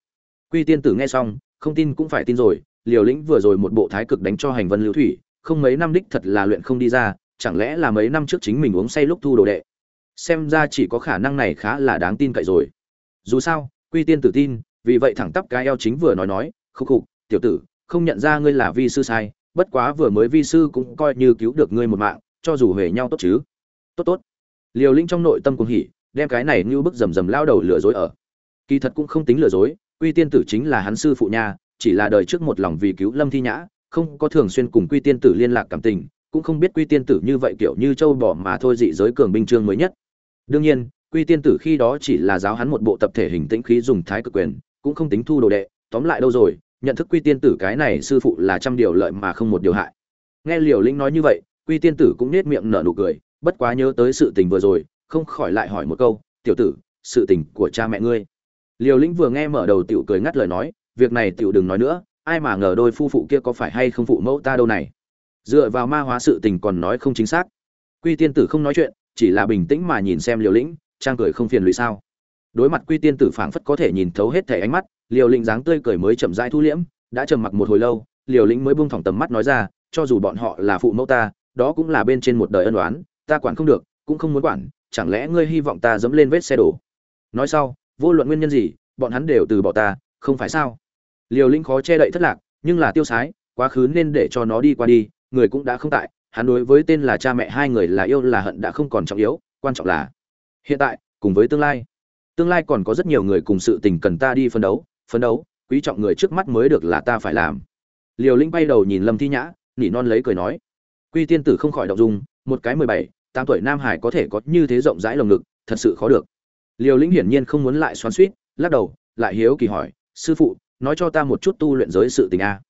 Quy tiên tử nghe xong, không tin cũng phải tin rồi, liều lĩnh vừa rồi một bộ thái cực đánh cho hành vân lưu thủy, không mấy năm đích thật là luyện không đi ra, chẳng lẽ là mấy năm trước chính mình uống say lúc thu đồ đệ? Xem ra chỉ có khả năng này khá là đáng tin cậy rồi dù sao, quy tiên tử tin, vì vậy thẳng tắp cái eo chính vừa nói nói khúc khục tiểu tử, không nhận ra ngươi là vi sư sai, bất quá vừa mới vi sư cũng coi như cứu được ngươi một mạng, cho dù huề nhau tốt chứ. Tốt tốt. Liều linh trong nội tâm cũng hỉ, đem cái này như bức rầm rầm lao đầu lừa dối ở. Kỳ thật cũng không tính lừa dối, quy tiên tử chính là hắn sư phụ nha, chỉ là đời trước một lòng vì cứu lâm thi nhã, không có thường xuyên cùng quy tiên tử liên lạc cảm tình, cũng không biết quy tiên tử như vậy kiểu như châu bỏ mà thôi dị giới cường binh trương mới nhất. Đương nhiên quy tiên tử khi đó chỉ là giáo hắn một bộ tập thể hình tĩnh khí dùng thái cực quyền, cũng không tính thu đồ đệ, tóm lại đâu rồi, nhận thức quy tiên tử cái này sư phụ là trăm điều lợi mà không một điều hại. Nghe liều lĩnh nói như vậy, quy tiên tử cũng nết miệng nở nụ cười, bất quá nhớ tới sự tình vừa rồi, không khỏi lại hỏi một câu, tiểu tử, sự tình của cha mẹ ngươi? Liều lĩnh vừa nghe mở đầu tiểu cười ngắt lời nói, việc này tiểu đừng nói nữa, ai mà ngờ đôi phu phụ kia có phải hay không phụ mẫu ta đâu này? Dựa vào ma hóa sự tình còn nói không chính xác. Quy tiên tử không nói chuyện, chỉ là bình tĩnh mà nhìn xem liều lĩnh trang cười không phiền lụy sao? Đối mặt quy tiên tử phảng phất có thể nhìn thấu hết thẻ ánh mắt, liều lĩnh dáng tươi cười mới chậm rãi thu liễm, đã trầm mặc một hồi lâu, liều lĩnh mới buông thỏng tầm mắt nói ra, cho dù bọn họ là phụ mẫu ta, đó cũng là bên trên một đời ân oán, ta quản không được, cũng không muốn quản, chẳng lẽ ngươi hy vọng ta dẫm lên vết xe đổ? Nói sau, vô luận nguyên nhân gì, bọn hắn đều từ bỏ ta, không phải sao? Liều lĩnh khó che đậy thất lạc, nhưng là tiêu sái, quá khứ nên để cho nó đi qua đi, người cũng đã không tại, hắn đối với tên là cha mẹ hai người là yêu là hận đã không còn trọng yếu, quan trọng là hiện tại, cùng với tương lai. Tương lai còn có rất nhiều người cùng sự tình cần ta đi phân đấu, phấn đấu, quý trọng người trước mắt mới được là ta phải làm. Liều lĩnh bay đầu nhìn lâm thi nhã, nỉ non lấy cười nói. Quy tiên tử không khỏi động dung, một cái mười bảy, tám tuổi nam hải có thể có như thế rộng rãi lồng ngực, thật sự khó được. Liều lĩnh hiển nhiên không muốn lại xoắn suýt lắc đầu, lại hiếu kỳ hỏi, sư phụ, nói cho ta một chút tu luyện giới sự tình a.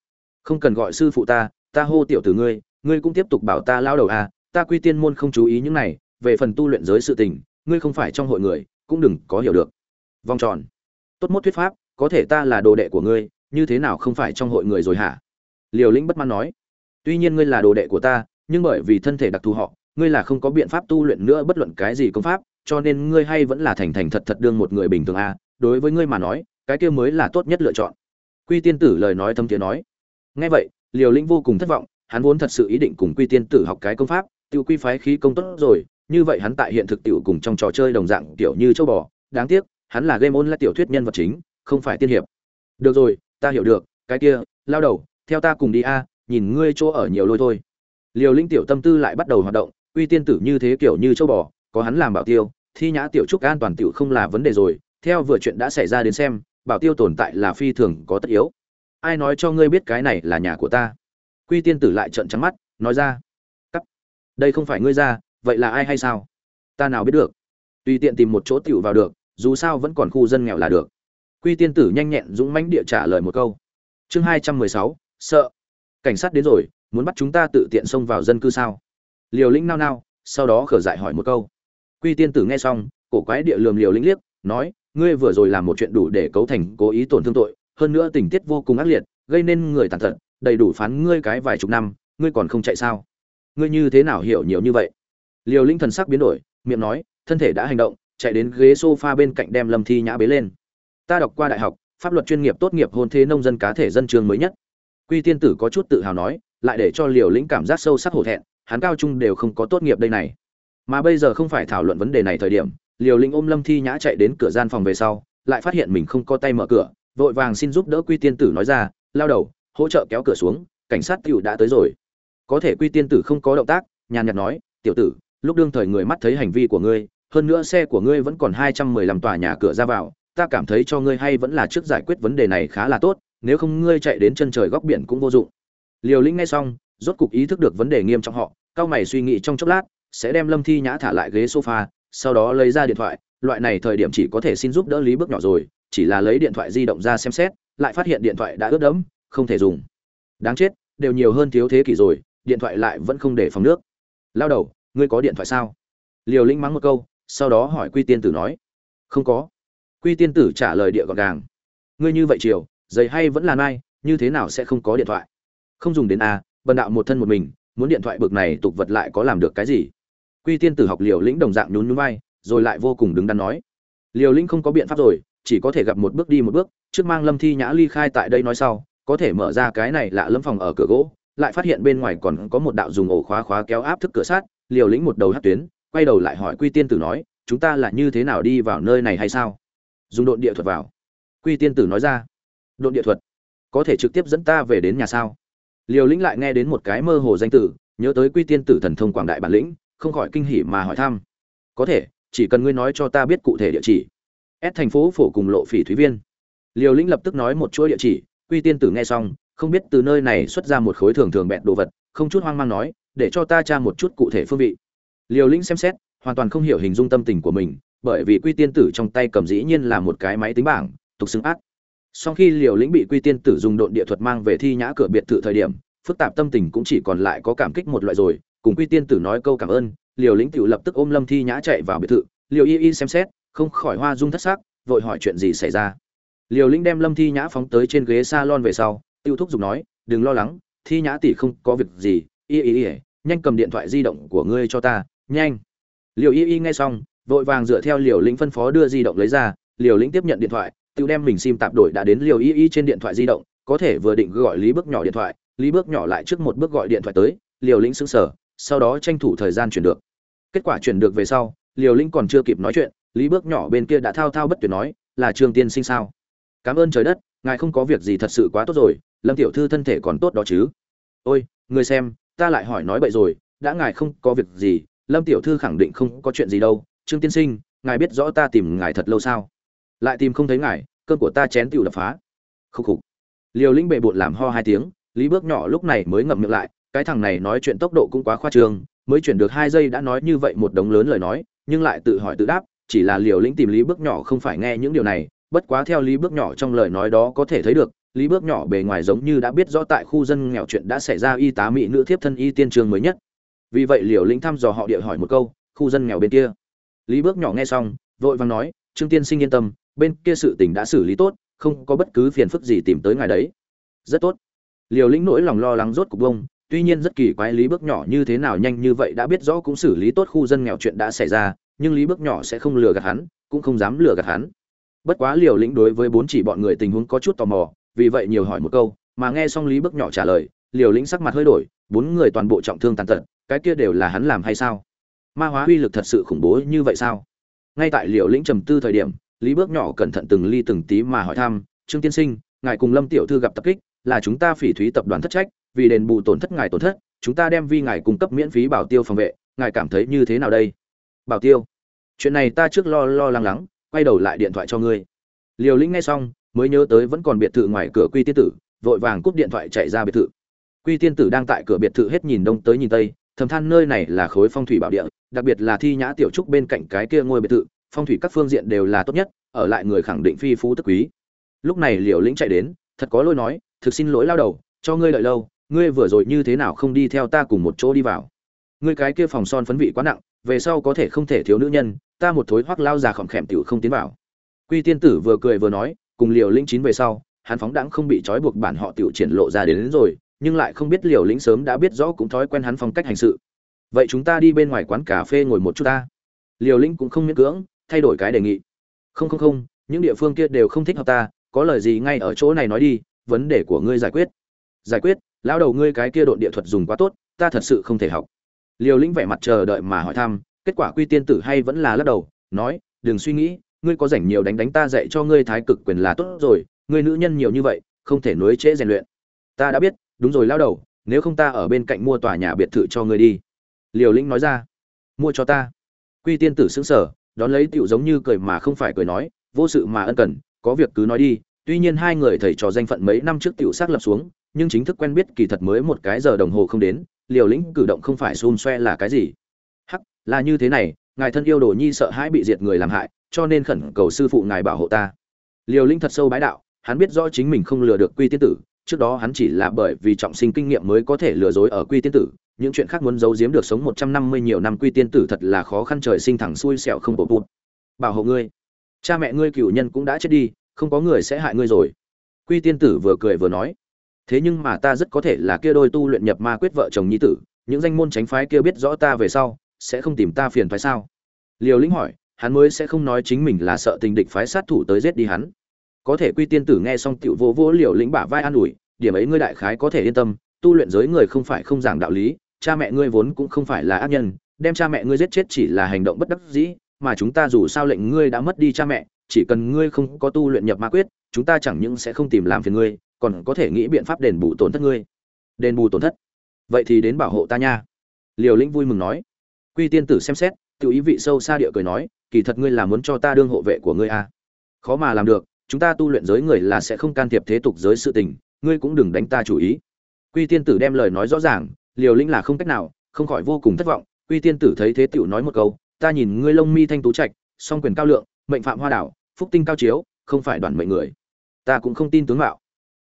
Không cần gọi sư phụ ta ta hô tiểu tử ngươi ngươi cũng tiếp tục bảo ta lao đầu a, ta quy tiên môn không chú ý những này, về phần tu luyện giới sự tình ngươi không phải trong hội người, cũng đừng có hiểu được. Vòng tròn. Tốt mốt thuyết pháp, có thể ta là đồ đệ của ngươi, như thế nào không phải trong hội người rồi hả? Liều lĩnh bất mãn nói. Tuy nhiên ngươi là đồ đệ của ta, nhưng bởi vì thân thể đặc thù họ, ngươi là không có biện pháp tu luyện nữa bất luận cái gì công pháp, cho nên ngươi hay vẫn là thành thành thật thật đương một người bình thường à? đối với ngươi mà nói, cái kia mới là tốt nhất lựa chọn. Quy tiên tử lời nói thâm tiếng nói. Nghe vậy, liều lĩnh vô cùng thất vọng, hắn vốn thật sự ý định cùng quy tiên tử học cái công pháp, tiêu quy phái khí công tốt rồi như vậy hắn tại hiện thực tiểu cùng trong trò chơi đồng dạng tiểu như châu bò. Đáng tiếc, hắn là game online tiểu thuyết nhân vật chính, không phải tiên hiệp. Được rồi, ta hiểu được, cái kia, lao đầu, theo ta cùng đi a, nhìn ngươi chỗ ở nhiều lôi thôi. Liều linh tiểu tâm tư lại bắt đầu hoạt động, uy tiên tử như thế kiểu như châu bò, có hắn làm bảo tiêu, thi nhã tiểu trúc an toàn tiểu không là vấn đề rồi. Theo vừa chuyện đã xảy ra đến xem, bảo tiêu tồn tại là phi thường có tất yếu. Ai nói cho ngươi biết cái này là nhà của ta? Quy tiên tử lại trợn trắng mắt, nói ra. Cắt. Đây không phải ngươi ra vậy là ai hay sao? Ta nào biết được. Tùy tiện tìm một chỗ tiểu vào được, dù sao vẫn còn khu dân nghèo là được. Quy tiên tử nhanh nhẹn dũng mãnh địa trả lời một câu. Chương hai trăm mười sáu, sợ. Cảnh sát đến rồi, muốn bắt chúng ta tự tiện xông vào dân cư sao? Liều lĩnh nao nao, sau đó khở dại hỏi một câu. Quy tiên tử nghe xong, cổ quái địa lườm liều lĩnh liếc, nói, ngươi vừa rồi làm một chuyện đủ để cấu thành cố ý tổn thương tội, hơn nữa tình tiết vô cùng ác liệt, gây nên người tàn tật, đầy đủ phán ngươi cái vài chục năm, ngươi còn không chạy sao? Ngươi như thế nào hiểu nhiều như vậy? Liều linh thần sắc biến đổi, miệng nói, thân thể đã hành động, chạy đến ghế sofa bên cạnh đem lâm thi nhã bế lên. Ta đọc qua đại học, pháp luật chuyên nghiệp tốt nghiệp hôn thế nông dân cá thể dân trường mới nhất. Quy tiên tử có chút tự hào nói, lại để cho liều lĩnh cảm giác sâu sắc hổ thẹn, hắn cao trung đều không có tốt nghiệp đây này. Mà bây giờ không phải thảo luận vấn đề này thời điểm, liều lĩnh ôm lâm thi nhã chạy đến cửa gian phòng về sau, lại phát hiện mình không có tay mở cửa, vội vàng xin giúp đỡ quy tiên tử nói ra, lao đầu, hỗ trợ kéo cửa xuống, cảnh sát tiểu đã tới rồi. Có thể quy tiên tử không có động tác, nhàn nhạt nói, tiểu tử lúc đương thời người mắt thấy hành vi của ngươi, hơn nữa xe của ngươi vẫn còn hai trăm mười lăm tòa nhà cửa ra vào, ta cảm thấy cho ngươi hay vẫn là trước giải quyết vấn đề này khá là tốt, nếu không ngươi chạy đến chân trời góc biển cũng vô dụng. Liều Linh nghe xong, rốt cục ý thức được vấn đề nghiêm trọng họ, cao mày suy nghĩ trong chốc lát, sẽ đem lâm thi nhã thả lại ghế sofa, sau đó lấy ra điện thoại, loại này thời điểm chỉ có thể xin giúp đỡ lý bước nhỏ rồi, chỉ là lấy điện thoại di động ra xem xét, lại phát hiện điện thoại đã ướt đẫm, không thể dùng. Đáng chết, đều nhiều hơn thiếu thế kỷ rồi, điện thoại lại vẫn không để phòng nước. Lao đầu ngươi có điện thoại sao? Liều lĩnh mắng một câu, sau đó hỏi quy tiên tử nói, không có. Quy tiên tử trả lời địa gọn gàng, ngươi như vậy chiều, giày hay vẫn là mai như thế nào sẽ không có điện thoại? Không dùng đến a, bần đạo một thân một mình, muốn điện thoại bực này tục vật lại có làm được cái gì? Quy tiên tử học liều lĩnh đồng dạng nhún nhún vai, rồi lại vô cùng đứng đắn nói, liều lĩnh không có biện pháp rồi, chỉ có thể gặp một bước đi một bước, trước mang lâm thi nhã ly khai tại đây nói sau, có thể mở ra cái này lạ lâm phòng ở cửa gỗ, lại phát hiện bên ngoài còn có một đạo dùng ổ khóa khóa kéo áp thức cửa sát liều lĩnh một đầu hát tuyến, quay đầu lại hỏi quy tiên tử nói, chúng ta là như thế nào đi vào nơi này hay sao? Dùng độn địa thuật vào. Quy tiên tử nói ra, độn địa thuật? Có thể trực tiếp dẫn ta về đến nhà sao? Liều lĩnh lại nghe đến một cái mơ hồ danh tử, nhớ tới quy tiên tử thần thông quảng đại bản lĩnh, không khỏi kinh hỉ mà hỏi thăm, có thể, chỉ cần ngươi nói cho ta biết cụ thể địa chỉ. S thành phố phổ cùng lộ phỉ thúy viên. Liều lĩnh lập tức nói một chuỗi địa chỉ, quy tiên tử nghe xong, không biết từ nơi này xuất ra một khối thường thường bẹn đồ vật, không chút hoang mang nói để cho ta tra một chút cụ thể phương vị. Liều lĩnh xem xét, hoàn toàn không hiểu hình dung tâm tình của mình, bởi vì quy tiên tử trong tay cầm dĩ nhiên là một cái máy tính bảng, tục xứng ác. Sau khi liều lĩnh bị quy tiên tử dùng độn địa thuật mang về thi nhã cửa biệt thự thời điểm, phức tạp tâm tình cũng chỉ còn lại có cảm kích một loại rồi, cùng quy tiên tử nói câu cảm ơn, liều lĩnh tự lập tức ôm lâm thi nhã chạy vào biệt thự. Liều y y xem xét, không khỏi hoa dung thất sắc, vội hỏi chuyện gì xảy ra. Liều lĩnh đem lâm thi nhã phóng tới trên ghế salon về sau, tiêu thúc giục nói, đừng lo lắng, thi nhã tỷ không có việc gì y y y, nhanh cầm điện thoại di động của ngươi cho ta, nhanh. Liều y y nghe xong, vội vàng dựa theo liều lĩnh phân phó đưa di động lấy ra, liều lĩnh tiếp nhận điện thoại, tự đem mình sim tạp đổi đã đến liều y y trên điện thoại di động, có thể vừa định gọi lý bước nhỏ điện thoại, lý bước nhỏ lại trước một bước gọi điện thoại tới, liều lĩnh xứng sở sau đó tranh thủ thời gian chuyển được. Kết quả chuyển được về sau, liều lĩnh còn chưa kịp nói chuyện, lý bước nhỏ bên kia đã thao thao bất tuyệt nói, là trương tiên sinh sao? Cảm ơn trời đất, ngài không có việc gì thật sự quá tốt rồi, lâm tiểu thư thân thể còn tốt đó chứ? Ôi, người xem ta lại hỏi nói bậy rồi, đã ngài không có việc gì, lâm tiểu thư khẳng định không có chuyện gì đâu. Trương tiên sinh, ngài biết rõ ta tìm ngài thật lâu sao? Lại tìm không thấy ngài, cơn của ta chén tựu đập phá. Khúc khục. Liều lĩnh bệ bộn làm ho hai tiếng, lý bước nhỏ lúc này mới ngậm miệng lại, cái thằng này nói chuyện tốc độ cũng quá khoa trương, mới chuyển được hai giây đã nói như vậy một đống lớn lời nói, nhưng lại tự hỏi tự đáp, chỉ là liều lĩnh tìm lý bước nhỏ không phải nghe những điều này, bất quá theo lý bước nhỏ trong lời nói đó có thể thấy được lý bước nhỏ bề ngoài giống như đã biết rõ tại khu dân nghèo chuyện đã xảy ra y tá mỹ nữ thiếp thân y tiên trường mới nhất. Vì vậy liều lĩnh thăm dò họ địa hỏi một câu, khu dân nghèo bên kia? Lý bước nhỏ nghe xong, vội vàng nói, trương tiên sinh yên tâm, bên kia sự tình đã xử lý tốt, không có bất cứ phiền phức gì tìm tới ngài đấy. Rất tốt. Liều lĩnh nỗi lòng lo lắng rốt cục bông tuy nhiên rất kỳ quái lý bước nhỏ như thế nào nhanh như vậy đã biết rõ cũng xử lý tốt khu dân nghèo chuyện đã xảy ra, nhưng lý bước nhỏ sẽ không lừa gạt hắn, cũng không dám lừa gạt hắn. Bất quá liều lĩnh đối với bốn chỉ bọn người tình huống có chút tò mò vì vậy nhiều hỏi một câu, mà nghe xong lý bước nhỏ trả lời, liều lĩnh sắc mặt hơi đổi, bốn người toàn bộ trọng thương tàn tật, cái kia đều là hắn làm hay sao? Ma hóa uy lực thật sự khủng bố như vậy sao? Ngay tại liều lĩnh trầm tư thời điểm, lý bước nhỏ cẩn thận từng ly từng tí mà hỏi thăm, trương tiên sinh, ngài cùng lâm tiểu thư gặp tập kích, là chúng ta phỉ thúy tập đoàn thất trách, vì đền bù tổn thất ngài tổn thất, chúng ta đem vi ngài cung cấp miễn phí bảo tiêu phòng vệ, ngài cảm thấy như thế nào đây? Bảo tiêu? Chuyện này ta trước lo lo lắng lắng, quay đầu lại điện thoại cho ngươi. Liều lĩnh nghe xong mới nhớ tới vẫn còn biệt thự ngoài cửa quy tiên tử, vội vàng cúp điện thoại chạy ra biệt thự. Quy tiên tử đang tại cửa biệt thự hết nhìn đông tới nhìn tây, thầm than nơi này là khối phong thủy bảo địa, đặc biệt là thi nhã tiểu trúc bên cạnh cái kia ngôi biệt thự, phong thủy các phương diện đều là tốt nhất, ở lại người khẳng định phi phú tức quý. Lúc này liều lĩnh chạy đến, thật có lỗi nói, thực xin lỗi lao đầu, cho ngươi đợi lâu, ngươi vừa rồi như thế nào không đi theo ta cùng một chỗ đi vào? Ngươi cái kia phòng son phấn vị quá nặng, về sau có thể không thể thiếu nữ nhân, ta một thối hoắc lao già khỏm khẽm tiểu không tiến vào. Quy tiên tử vừa cười vừa nói cùng liều lĩnh chín về sau hắn phóng đãng không bị trói buộc bản họ tiểu triển lộ ra đến, đến rồi nhưng lại không biết liều lĩnh sớm đã biết rõ cũng thói quen hắn phong cách hành sự. Vậy chúng ta đi bên ngoài quán cà phê ngồi một chút ta. Liều lĩnh cũng không miễn cưỡng thay đổi cái đề nghị. Không không không những địa phương kia đều không thích hợp ta có lời gì ngay ở chỗ này nói đi vấn đề của ngươi giải quyết. Giải quyết lão đầu ngươi cái kia độn địa thuật dùng quá tốt ta thật sự không thể học. Liều lĩnh vẻ mặt chờ đợi mà hỏi thăm kết quả quy tiên tử hay vẫn là lắc đầu nói đừng suy nghĩ ngươi có rảnh nhiều đánh đánh ta dạy cho ngươi thái cực quyền là tốt rồi, ngươi nữ nhân nhiều như vậy, không thể nối trễ rèn luyện. Ta đã biết, đúng rồi lao đầu, nếu không ta ở bên cạnh mua tòa nhà biệt thự cho ngươi đi. Liều lĩnh nói ra. Mua cho ta. Quy tiên tử xứng sở đón lấy tựu giống như cười mà không phải cười nói, vô sự mà ân cần, có việc cứ nói đi. Tuy nhiên hai người thầy trò danh phận mấy năm trước tựu xác lập xuống, nhưng chính thức quen biết kỳ thật mới một cái giờ đồng hồ không đến, liều lĩnh cử động không phải xôn xoe là cái gì. Hắc, là như thế này, ngài thân yêu đồ nhi sợ hãi bị diệt người làm hại cho nên khẩn cầu sư phụ ngài bảo hộ ta. Liều Linh thật sâu bái đạo, hắn biết rõ chính mình không lừa được quy tiên tử, trước đó hắn chỉ là bởi vì trọng sinh kinh nghiệm mới có thể lừa dối ở quy tiên tử, những chuyện khác muốn giấu giếm được sống một trăm năm mươi nhiều năm quy tiên tử thật là khó khăn trời sinh thẳng xuôi sẹo không bổ bụt bảo hộ ngươi. Cha mẹ ngươi cựu nhân cũng đã chết đi, không có người sẽ hại ngươi rồi. Quy tiên tử vừa cười vừa nói. Thế nhưng mà ta rất có thể là kia đôi tu luyện nhập ma quyết vợ chồng nhi tử, những danh môn tránh phái kia biết rõ ta về sau, sẽ không tìm ta phiền phải sao? Liều lĩnh hỏi hắn mới sẽ không nói chính mình là sợ tình địch phái sát thủ tới giết đi hắn. Có thể quy tiên tử nghe xong tiểu vô vô liều lĩnh bả vai an ủi, điểm ấy ngươi đại khái có thể yên tâm, tu luyện giới người không phải không giảng đạo lý, cha mẹ ngươi vốn cũng không phải là ác nhân, đem cha mẹ ngươi giết chết chỉ là hành động bất đắc dĩ, mà chúng ta dù sao lệnh ngươi đã mất đi cha mẹ, chỉ cần ngươi không có tu luyện nhập ma quyết, chúng ta chẳng những sẽ không tìm làm phiền ngươi, còn có thể nghĩ biện pháp đền bù tổn thất ngươi. Đền bù tổn thất? Vậy thì đến bảo hộ ta nha. Liều lĩnh vui mừng nói. Quy tiên tử xem xét tự ý vị sâu xa địa cười nói kỳ thật ngươi là muốn cho ta đương hộ vệ của ngươi à. khó mà làm được, chúng ta tu luyện giới người là sẽ không can thiệp thế tục giới sự tình, ngươi cũng đừng đánh ta chủ ý. Quy tiên tử đem lời nói rõ ràng, liều lĩnh là không cách nào, không khỏi vô cùng thất vọng. Quy tiên tử thấy thế tiểu nói một câu, ta nhìn ngươi lông mi thanh tú trạch, song quyền cao lượng, mệnh phạm hoa đảo, phúc tinh cao chiếu, không phải đoàn mệnh người. Ta cũng không tin tướng mạo.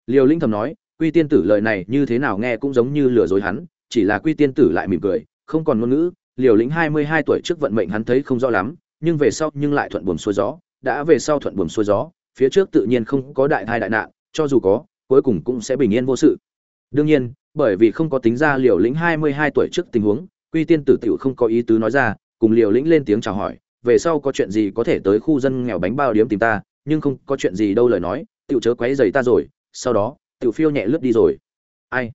Liều lĩnh thầm nói, quy tiên tử lời này như thế nào nghe cũng giống như lừa dối hắn, chỉ là quy tiên tử lại mỉm cười, không còn ngôn ngữ, liều lĩnh hai mươi hai tuổi trước vận mệnh hắn thấy không rõ lắm nhưng về sau nhưng lại thuận buồm xuôi gió, đã về sau thuận buồm xuôi gió, phía trước tự nhiên không có đại thai đại nạn, cho dù có, cuối cùng cũng sẽ bình yên vô sự. Đương nhiên, bởi vì không có tính ra liều lĩnh hai mươi hai tuổi trước tình huống, quy tiên tử tiểu không có ý tứ nói ra, cùng liều lĩnh lên tiếng chào hỏi, về sau có chuyện gì có thể tới khu dân nghèo bánh bao điếm tìm ta, nhưng không có chuyện gì đâu lời nói, tiểu chớ quấy rầy ta rồi, sau đó, tiểu phiêu nhẹ lướt đi rồi. Ai?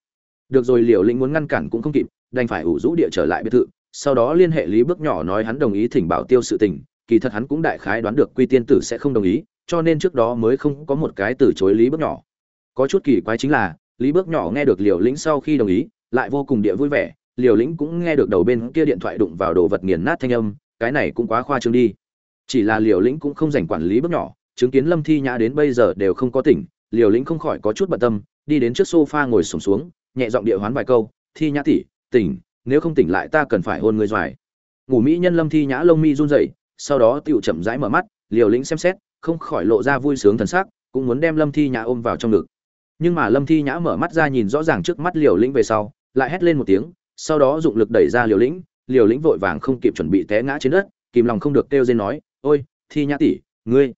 Được rồi, liều lĩnh muốn ngăn cản cũng không kịp, đành phải ủ rũ địa trở lại biệt thự sau đó liên hệ lý bước nhỏ nói hắn đồng ý thỉnh bảo tiêu sự tình kỳ thật hắn cũng đại khái đoán được quy tiên tử sẽ không đồng ý cho nên trước đó mới không có một cái từ chối lý bước nhỏ. Có chút kỳ quái chính là lý bước nhỏ nghe được liều lĩnh sau khi đồng ý lại vô cùng địa vui vẻ liều lĩnh cũng nghe được đầu bên kia điện thoại đụng vào đồ vật nghiền nát thanh âm cái này cũng quá khoa trương đi. Chỉ là liều lĩnh cũng không dành quản lý bước nhỏ chứng kiến lâm thi nhã đến bây giờ đều không có tỉnh liều lĩnh không khỏi có chút bận tâm đi đến trước sofa ngồi sùng xuống, xuống nhẹ giọng địa hoán vài câu thi nhã tỷ tỉnh nếu không tỉnh lại ta cần phải hôn người doài. Ngủ mỹ nhân lâm thi nhã lông mi run rẩy, sau đó tựu chậm rãi mở mắt, liều lĩnh xem xét, không khỏi lộ ra vui sướng thần sắc, cũng muốn đem lâm thi nhã ôm vào trong ngực. Nhưng mà lâm thi nhã mở mắt ra nhìn rõ ràng trước mắt liều lĩnh về sau, lại hét lên một tiếng, sau đó dụng lực đẩy ra liều lĩnh liều lĩnh vội vàng không kịp chuẩn bị té ngã trên đất, kìm lòng không được kêu dên nói, ôi, thi nhã tỷ, ngươi.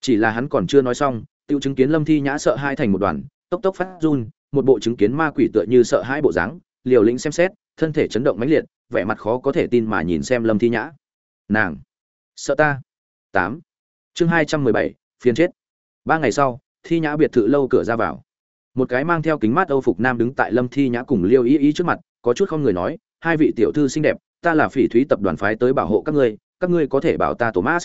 Chỉ là hắn còn chưa nói xong tựu chứng kiến lâm thi nhã sợ hai thành một đoàn, tốc tốc phát run, một bộ chứng kiến ma quỷ tựa như sợ hai bộ dáng, liều lĩnh xem xét thân thể chấn động mãnh liệt, vẻ mặt khó có thể tin mà nhìn xem lâm thi nhã. Nàng, sợ ta. Tám. Chương hai trăm mười bảy phiên chết. Ba ngày sau, thi nhã biệt thự lâu cửa ra vào. Một cái mang theo kính mát âu phục nam đứng tại lâm thi nhã cùng liêu ý ý trước mặt, có chút không người nói, hai vị tiểu thư xinh đẹp, ta là phỉ thúy tập đoàn phái tới bảo hộ các ngươi các ngươi có thể bảo ta thomas.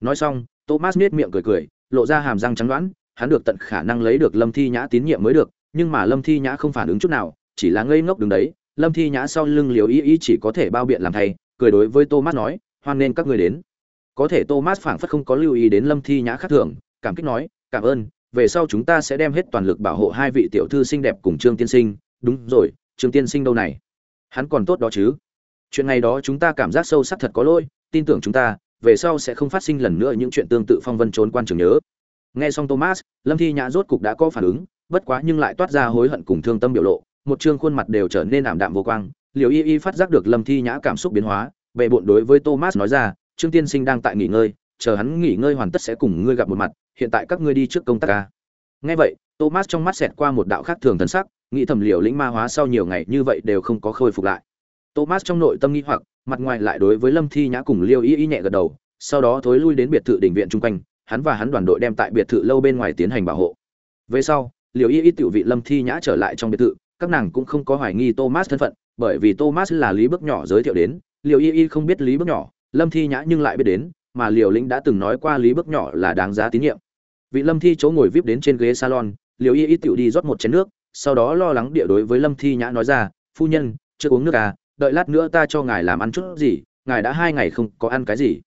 Nói xong, thomas nết miệng cười cười, lộ ra hàm răng trắng đoán, hắn được tận khả năng lấy được lâm thi nhã tín nhiệm mới được, nhưng mà lâm thi nhã không phản ứng chút nào, chỉ là ngây ngốc đứng đấy lâm thi nhã sau lưng liều ý ý chỉ có thể bao biện làm thay, cười đối với thomas nói, hoan nên các người đến. Có thể thomas phảng phất không có lưu ý đến lâm thi nhã khác thường, cảm kích nói, cảm ơn, về sau chúng ta sẽ đem hết toàn lực bảo hộ hai vị tiểu thư xinh đẹp cùng trương tiên sinh. Đúng rồi, trương tiên sinh đâu này? Hắn còn tốt đó chứ? Chuyện này đó chúng ta cảm giác sâu sắc thật có lỗi, tin tưởng chúng ta, về sau sẽ không phát sinh lần nữa những chuyện tương tự phong vân trốn quan trường nhớ. Nghe xong thomas lâm thi nhã rốt cục đã có phản ứng, bất quá nhưng lại toát ra hối hận cùng thương tâm biểu lộ một chương khuôn mặt đều trở nên ảm đạm vô quang liều y y phát giác được lâm thi nhã cảm xúc biến hóa bệ bộn đối với thomas nói ra, trương tiên sinh đang tại nghỉ ngơi, chờ hắn nghỉ ngơi hoàn tất sẽ cùng ngươi gặp một mặt, hiện tại các ngươi đi trước công tác ca nghe vậy, thomas trong mắt xẹt qua một đạo khác thường thần sắc, nghĩ thầm liều lĩnh ma hóa sau nhiều ngày như vậy đều không có khôi phục lại. Thomas trong nội tâm nghĩ hoặc, mặt ngoài lại đối với lâm thi nhã cùng liêu y y nhẹ gật đầu, sau đó thối lui đến biệt thự đình viện chung quanh, hắn và hắn đoàn đội đem tại biệt thự lâu bên ngoài tiến hành bảo hộ. Về sau liều y y tiểu vị lâm thi nhã trở lại trong biệt thự các nàng cũng không có hoài nghi thomas thân phận, bởi vì thomas là lý bước nhỏ giới thiệu đến liều y y không biết lý bước nhỏ, lâm thi nhã nhưng lại biết đến, mà liều lĩnh đã từng nói qua lý bước nhỏ là đáng giá tín nhiệm. Vị lâm thi chỗ ngồi vip đến trên ghế salon liều y y tiểu đi rót một chén nước, sau đó lo lắng địa đối với lâm thi nhã nói ra, phu nhân, chưa uống nước à đợi lát nữa ta cho ngài làm ăn chút gì, ngài đã hai ngày không có ăn cái gì.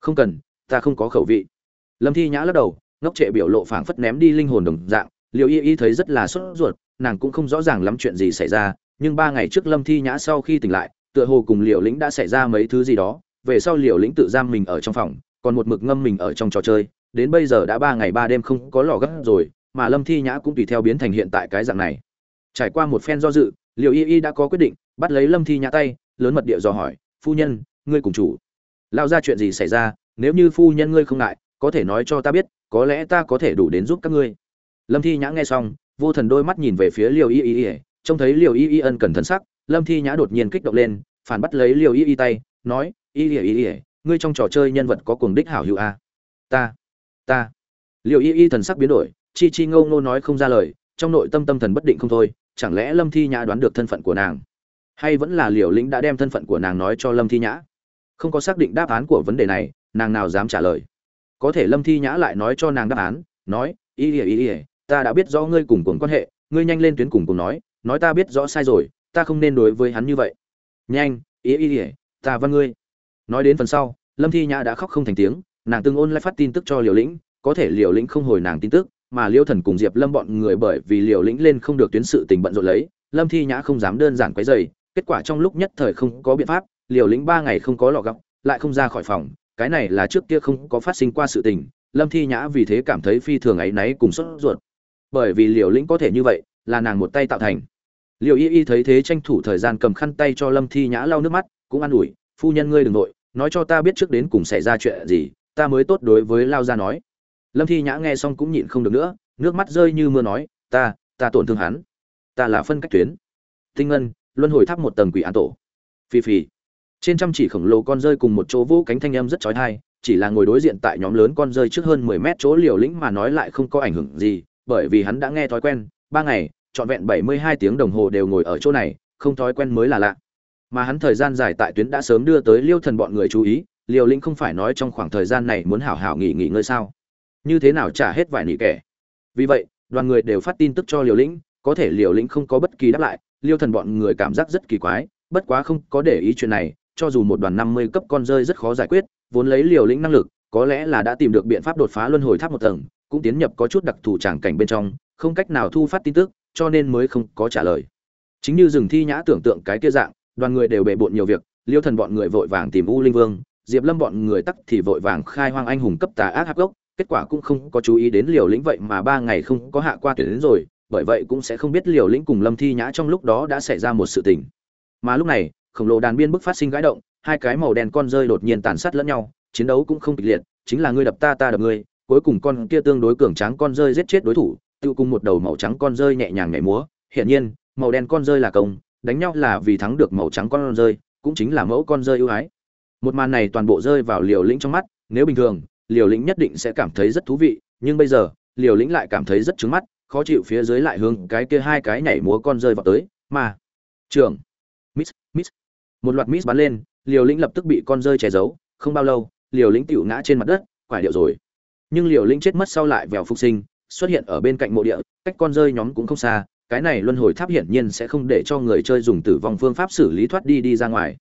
Không cần, ta không có khẩu vị. Lâm thi nhã lắc đầu, ngốc trệ biểu lộ phảng phất ném đi linh hồn đồng dạng liều y y thấy rất là sốt ruột nàng cũng không rõ ràng lắm chuyện gì xảy ra, nhưng ba ngày trước lâm thi nhã sau khi tỉnh lại, tựa hồ cùng liều lĩnh đã xảy ra mấy thứ gì đó, về sau liều lĩnh tự giam mình ở trong phòng, còn một mực ngâm mình ở trong trò chơi, đến bây giờ đã ba ngày ba đêm không có lò gấp rồi, mà lâm thi nhã cũng tùy theo biến thành hiện tại cái dạng này. Trải qua một phen do dự Liệu y y đã có quyết định, bắt lấy lâm thi nhã tay, lớn mật địa dò hỏi, phu nhân, ngươi cùng chủ lao ra chuyện gì xảy ra? Nếu như phu nhân ngươi không ngại, có thể nói cho ta biết, có lẽ ta có thể đủ đến giúp các ngươi. Lâm thi nhã nghe xong vô thần đôi mắt nhìn về phía liều y y y, trông thấy liều y y ân cần thân sắc, lâm thi nhã đột nhiên kích động lên, phản bắt lấy liều y y tay, nói, y y y y, ngươi trong trò chơi nhân vật có cuồng đích hảo hữu a. À? ta ta. Liều y y thần sắc biến đổi, chi chi ngâu ngô nói không ra lời, trong nội tâm tâm thần bất định không thôi, chẳng lẽ lâm thi nhã đoán được thân phận của nàng? Hay vẫn là liều lĩnh đã đem thân phận của nàng nói cho lâm thi nhã? Không có xác định đáp án của vấn đề này, nàng nào dám trả lời. Có thể lâm thi nhã lại nói cho nàng đáp án, nói, y ỉa y ỉa ta đã biết rõ ngươi cùng cùng quan hệ, ngươi nhanh lên tuyến cùng cùng nói nói ta biết rõ sai rồi, ta không nên đối với hắn như vậy. Nhanh, ý ý ỉa ta văn ngươi. Nói đến phần sau, lâm thi nhã đã khóc không thành tiếng, nàng từng ôn lại phát tin tức cho liều lĩnh, có thể liều lĩnh không hồi nàng tin tức, mà liêu thần cùng diệp lâm bọn người bởi vì liều lĩnh lên không được tuyến sự tình bận rộn lấy, lâm thi nhã không dám đơn giản quấy dày kết quả trong lúc nhất thời không có biện pháp liều lĩnh ba ngày không có lọ gọc lại không ra khỏi phòng, cái này là trước kia không có phát sinh qua sự tình, lâm thi nhã vì thế cảm thấy phi thường áy náy cùng sốt ruột bởi vì liều lĩnh có thể như vậy, là nàng một tay tạo thành. Liều y y thấy thế tranh thủ thời gian cầm khăn tay cho lâm thi nhã lau nước mắt, cũng an ủi, phu nhân ngươi đ ừ n g nội nói cho ta biết trước đến cùng xảy ra chuyện gì, ta mới tốt đối với lao gia nói. Lâm thi nhã nghe xong cũng nhịn không được nữa, nước mắt rơi như mưa nói, ta ta tổn thương hắn. Ta là phân cách tuyến. Tinh ngân, luân hồi tháp một tầng quỷ án tổ. Phi phi trên trăm chỉ khổng lồ con rơi cùng một chỗ vũ cánh thanh âm rất trói thai chỉ là ngồi đối diện tại nhóm lớn con rơi trước hơn mười mét chỗ liều lĩnh mà nói lại không có ảnh hưởng gì bởi vì hắn đã nghe thói quen, ba ngày, trọn vẹn bảy mươi hai tiếng đồng hồ đều ngồi ở chỗ này, không thói quen mới là lạ. Mà hắn thời gian dài tại tuyến đã sớm đưa tới liêu thần bọn người chú ý liều lĩnh không phải nói trong khoảng thời gian này muốn hảo hảo nghỉ nghỉ ngơi sao? Như thế nào trả hết vài nỉ kẻ? Vì vậy, đoàn người đều phát tin tức cho liều lĩnh có thể liều lĩnh không có bất kỳ đáp lại, liêu thần bọn người cảm giác rất kỳ quái, bất quá không có để ý chuyện này, cho dù một đoàn năm mươi cấp con rơi rất khó giải quyết, vốn lấy liều lĩnh năng lực, có lẽ là đã tìm được biện pháp đột phá luân hồi tháp một tầng cũng tiến nhập có chút đặc thù tràng cảnh bên trong, không cách nào thu phát tin tức, cho nên mới không có trả lời. Chính như rừng thi nhã tưởng tượng cái kia dạng, đoàn người đều bề bộn nhiều việc, liêu thần bọn người vội vàng tìm u linh vương, diệp lâm bọn người tắc thì vội vàng khai hoang anh hùng cấp tà ác hắc gốc, kết quả cũng không có chú ý đến liều lĩnh vậy mà ba ngày không có hạ qua tuyển đến rồi, bởi vậy cũng sẽ không biết liều lĩnh cùng lâm thi nhã trong lúc đó đã xảy ra một sự tình. Mà lúc này, khổng lồ đàn biên bức phát sinh gãi động, hai cái màu đen con rơi đột nhiên tàn sát lẫn nhau, chiến đấu cũng không kịch liệt, chính là ngươi đập ta ta đập ngươi cuối cùng con kia tương đối cường tráng con rơi giết chết đối thủ tự cùng một đầu màu trắng con rơi nhẹ nhàng nhảy múa. Hiển nhiên, màu đen con rơi là công, đánh nhau là vì thắng được màu trắng con rơi, cũng chính là mẫu con rơi ưu ái. Một màn này toàn bộ rơi vào liều lĩnh trong mắt, nếu bình thường, liều lĩnh nhất định sẽ cảm thấy rất thú vị, nhưng bây giờ, liều lĩnh lại cảm thấy rất chướng mắt, khó chịu phía dưới lại hướng cái kia hai cái nhảy múa con rơi vào tới, mà trưởng, miss miss. Một loạt miss bắn lên, liều lĩnh lập tức bị con rơi che giấu, không bao lâu, liều lĩnh tiểu ngã trên mặt đất, quải điệu rồi nhưng liều lĩnh chết mất sau lại vèo phục sinh, xuất hiện ở bên cạnh mộ địa, cách con rơi nhóm cũng không xa, cái này luân hồi tháp hiển nhiên sẽ không để cho người chơi dùng tử vong phương pháp xử lý thoát đi đi ra ngoài.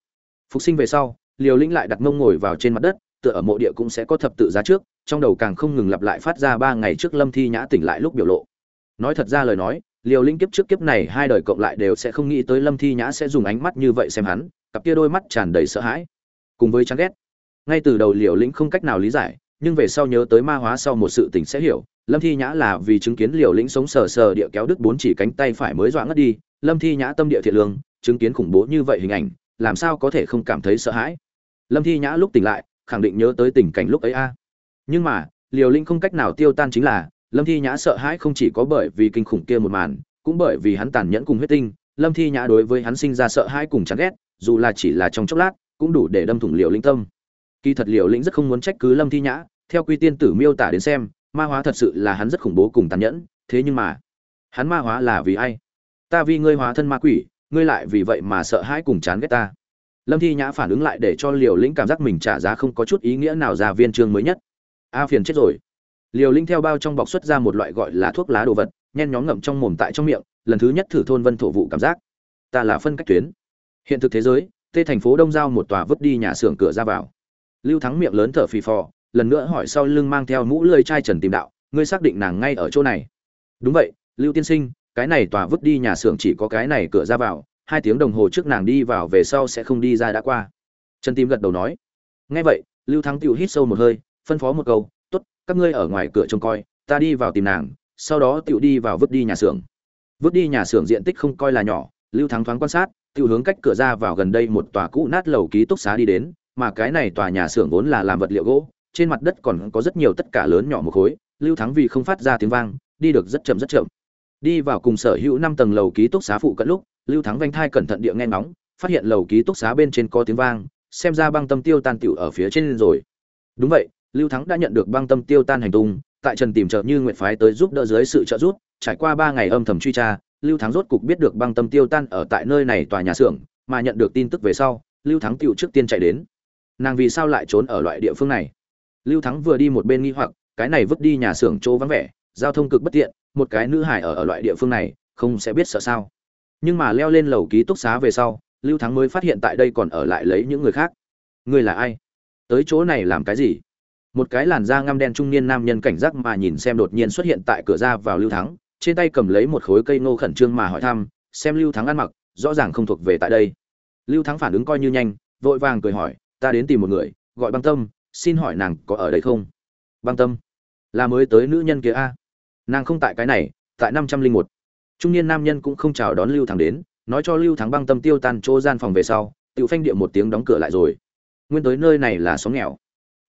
Phục sinh về sau, liều lĩnh lại đặt mông ngồi vào trên mặt đất, tựa ở mộ địa cũng sẽ có thập tự giá trước, trong đầu càng không ngừng lặp lại phát ra ba ngày trước lâm thi nhã tỉnh lại lúc biểu lộ. Nói thật ra lời nói, liều linh kiếp trước kiếp này hai đời cộng lại đều sẽ không nghĩ tới lâm thi nhã sẽ dùng ánh mắt như vậy xem hắn, cặp kia đôi mắt tràn đầy sợ hãi, cùng với chán ghét. Ngay từ đầu liều lĩnh không cách nào lý giải nhưng về sau nhớ tới ma hóa sau một sự tình sẽ hiểu. Lâm thi nhã là vì chứng kiến liều lĩnh sống sờ sờ địa kéo đứt bốn chỉ cánh tay phải mới dọa ngất đi. Lâm thi nhã tâm địa thiện lương, chứng kiến khủng bố như vậy hình ảnh, làm sao có thể không cảm thấy sợ hãi? Lâm thi nhã lúc tỉnh lại, khẳng định nhớ tới tình cảnh lúc ấy a. Nhưng mà, liều lĩnh không cách nào tiêu tan chính là, lâm thi nhã sợ hãi không chỉ có bởi vì kinh khủng kia một màn, cũng bởi vì hắn tàn nhẫn cùng huyết tinh. Lâm thi nhã đối với hắn sinh ra sợ hãi cùng chán ghét, dù là chỉ là trong chốc lát, cũng đủ để đâm thủng liều lĩnh tâm kỳ thật liều lĩnh rất không muốn trách cứ lâm thi nhã, theo quy tiên tử miêu tả đến xem, ma hóa thật sự là hắn rất khủng bố cùng tàn nhẫn, thế nhưng mà, hắn ma hóa là vì ai? Ta vì ngươi hóa thân ma quỷ, ngươi lại vì vậy mà sợ hãi cùng chán ghét ta. Lâm thi nhã phản ứng lại để cho liều lĩnh cảm giác mình trả giá không có chút ý nghĩa nào ra viên chương mới nhất. A phiền chết rồi. Liều lĩnh theo bao trong bọc xuất ra một loại gọi là thuốc lá đồ vật, nhen nhóm ngậm trong mồm tại trong miệng, lần thứ nhất thử thôn vân thổ vụ cảm giác. Ta là phân cách tuyến. Hiện thực thế giới, tê thành phố đông giao một tòa vứt đi nhà xưởng cửa ra vào lưu thắng miệng lớn thở phì phò, lần nữa hỏi sau lưng mang theo mũ lơi chai trần tìm đạo, ngươi xác định nàng ngay ở chỗ này? Đúng vậy, lưu tiên sinh, cái này tòa vứt đi nhà xưởng chỉ có cái này cửa ra vào, hai tiếng đồng hồ trước nàng đi vào về sau sẽ không đi ra đã qua. Trần tìm gật đầu nói. Nghe vậy, lưu thắng tựu hít sâu một hơi, phân phó một câu, tốt, các ngươi ở ngoài cửa trông coi, ta đi vào tìm nàng, sau đó tựu đi vào vứt đi nhà xưởng. Vứt đi nhà xưởng diện tích không coi là nhỏ, lưu thắng thoáng quan sát tựu hướng cách cửa ra vào gần đây một tòa cũ nát lầu ký túc xá đi đến mà cái này tòa nhà xưởng vốn là làm vật liệu gỗ, trên mặt đất còn có rất nhiều tất cả lớn nhỏ một khối, lưu thắng vì không phát ra tiếng vang, đi được rất chậm rất chậm. Đi vào cùng sở hữu năm tầng lầu ký túc xá phụ cận lúc, lưu thắng vênh thai cẩn thận địa nghe ngóng, phát hiện lầu ký túc xá bên trên có tiếng vang, xem ra băng tâm tiêu tan tiểu ở phía trên rồi. Đúng vậy, lưu thắng đã nhận được băng tâm tiêu tan hành tung, tại trần tìm trợ như nguyện phái tới giúp đỡ dưới sự trợ giúp, trải qua ba ngày âm thầm truy tra, lưu thắng rốt cục biết được băng tâm tiêu tan ở tại nơi này tòa nhà xưởng, mà nhận được tin tức về sau, lưu thắng tiểu trước tiên chạy đến nàng vì sao lại trốn ở loại địa phương này? Lưu thắng vừa đi một bên nghi hoặc, cái này vứt đi nhà xưởng chỗ vắng vẻ, giao thông cực bất tiện, một cái nữ hải ở ở loại địa phương này, không sẽ biết sợ sao. Nhưng mà leo lên lầu ký túc xá về sau, lưu thắng mới phát hiện tại đây còn ở lại lấy những người khác. Người là ai? Tới chỗ này làm cái gì? Một cái làn da ngăm đen trung niên nam nhân cảnh giác mà nhìn xem đột nhiên xuất hiện tại cửa ra vào lưu thắng, trên tay cầm lấy một khối cây ngô khẩn trương mà hỏi thăm, xem lưu thắng ăn mặc, rõ ràng không thuộc về tại đây. Lưu thắng phản ứng coi như nhanh, vội vàng cười hỏi ta đến tìm một người, gọi băng tâm, xin hỏi nàng có ở đây không? Băng tâm, là mới tới nữ nhân kia a. Nàng không tại cái này, tại năm trăm linh một. Trung niên nam nhân cũng không chào đón lưu thắng đến, nói cho lưu thắng băng tâm tiêu tan chỗ gian phòng về sau tự phanh địa một tiếng đóng cửa lại rồi. Nguyên tới nơi này là xóm nghèo.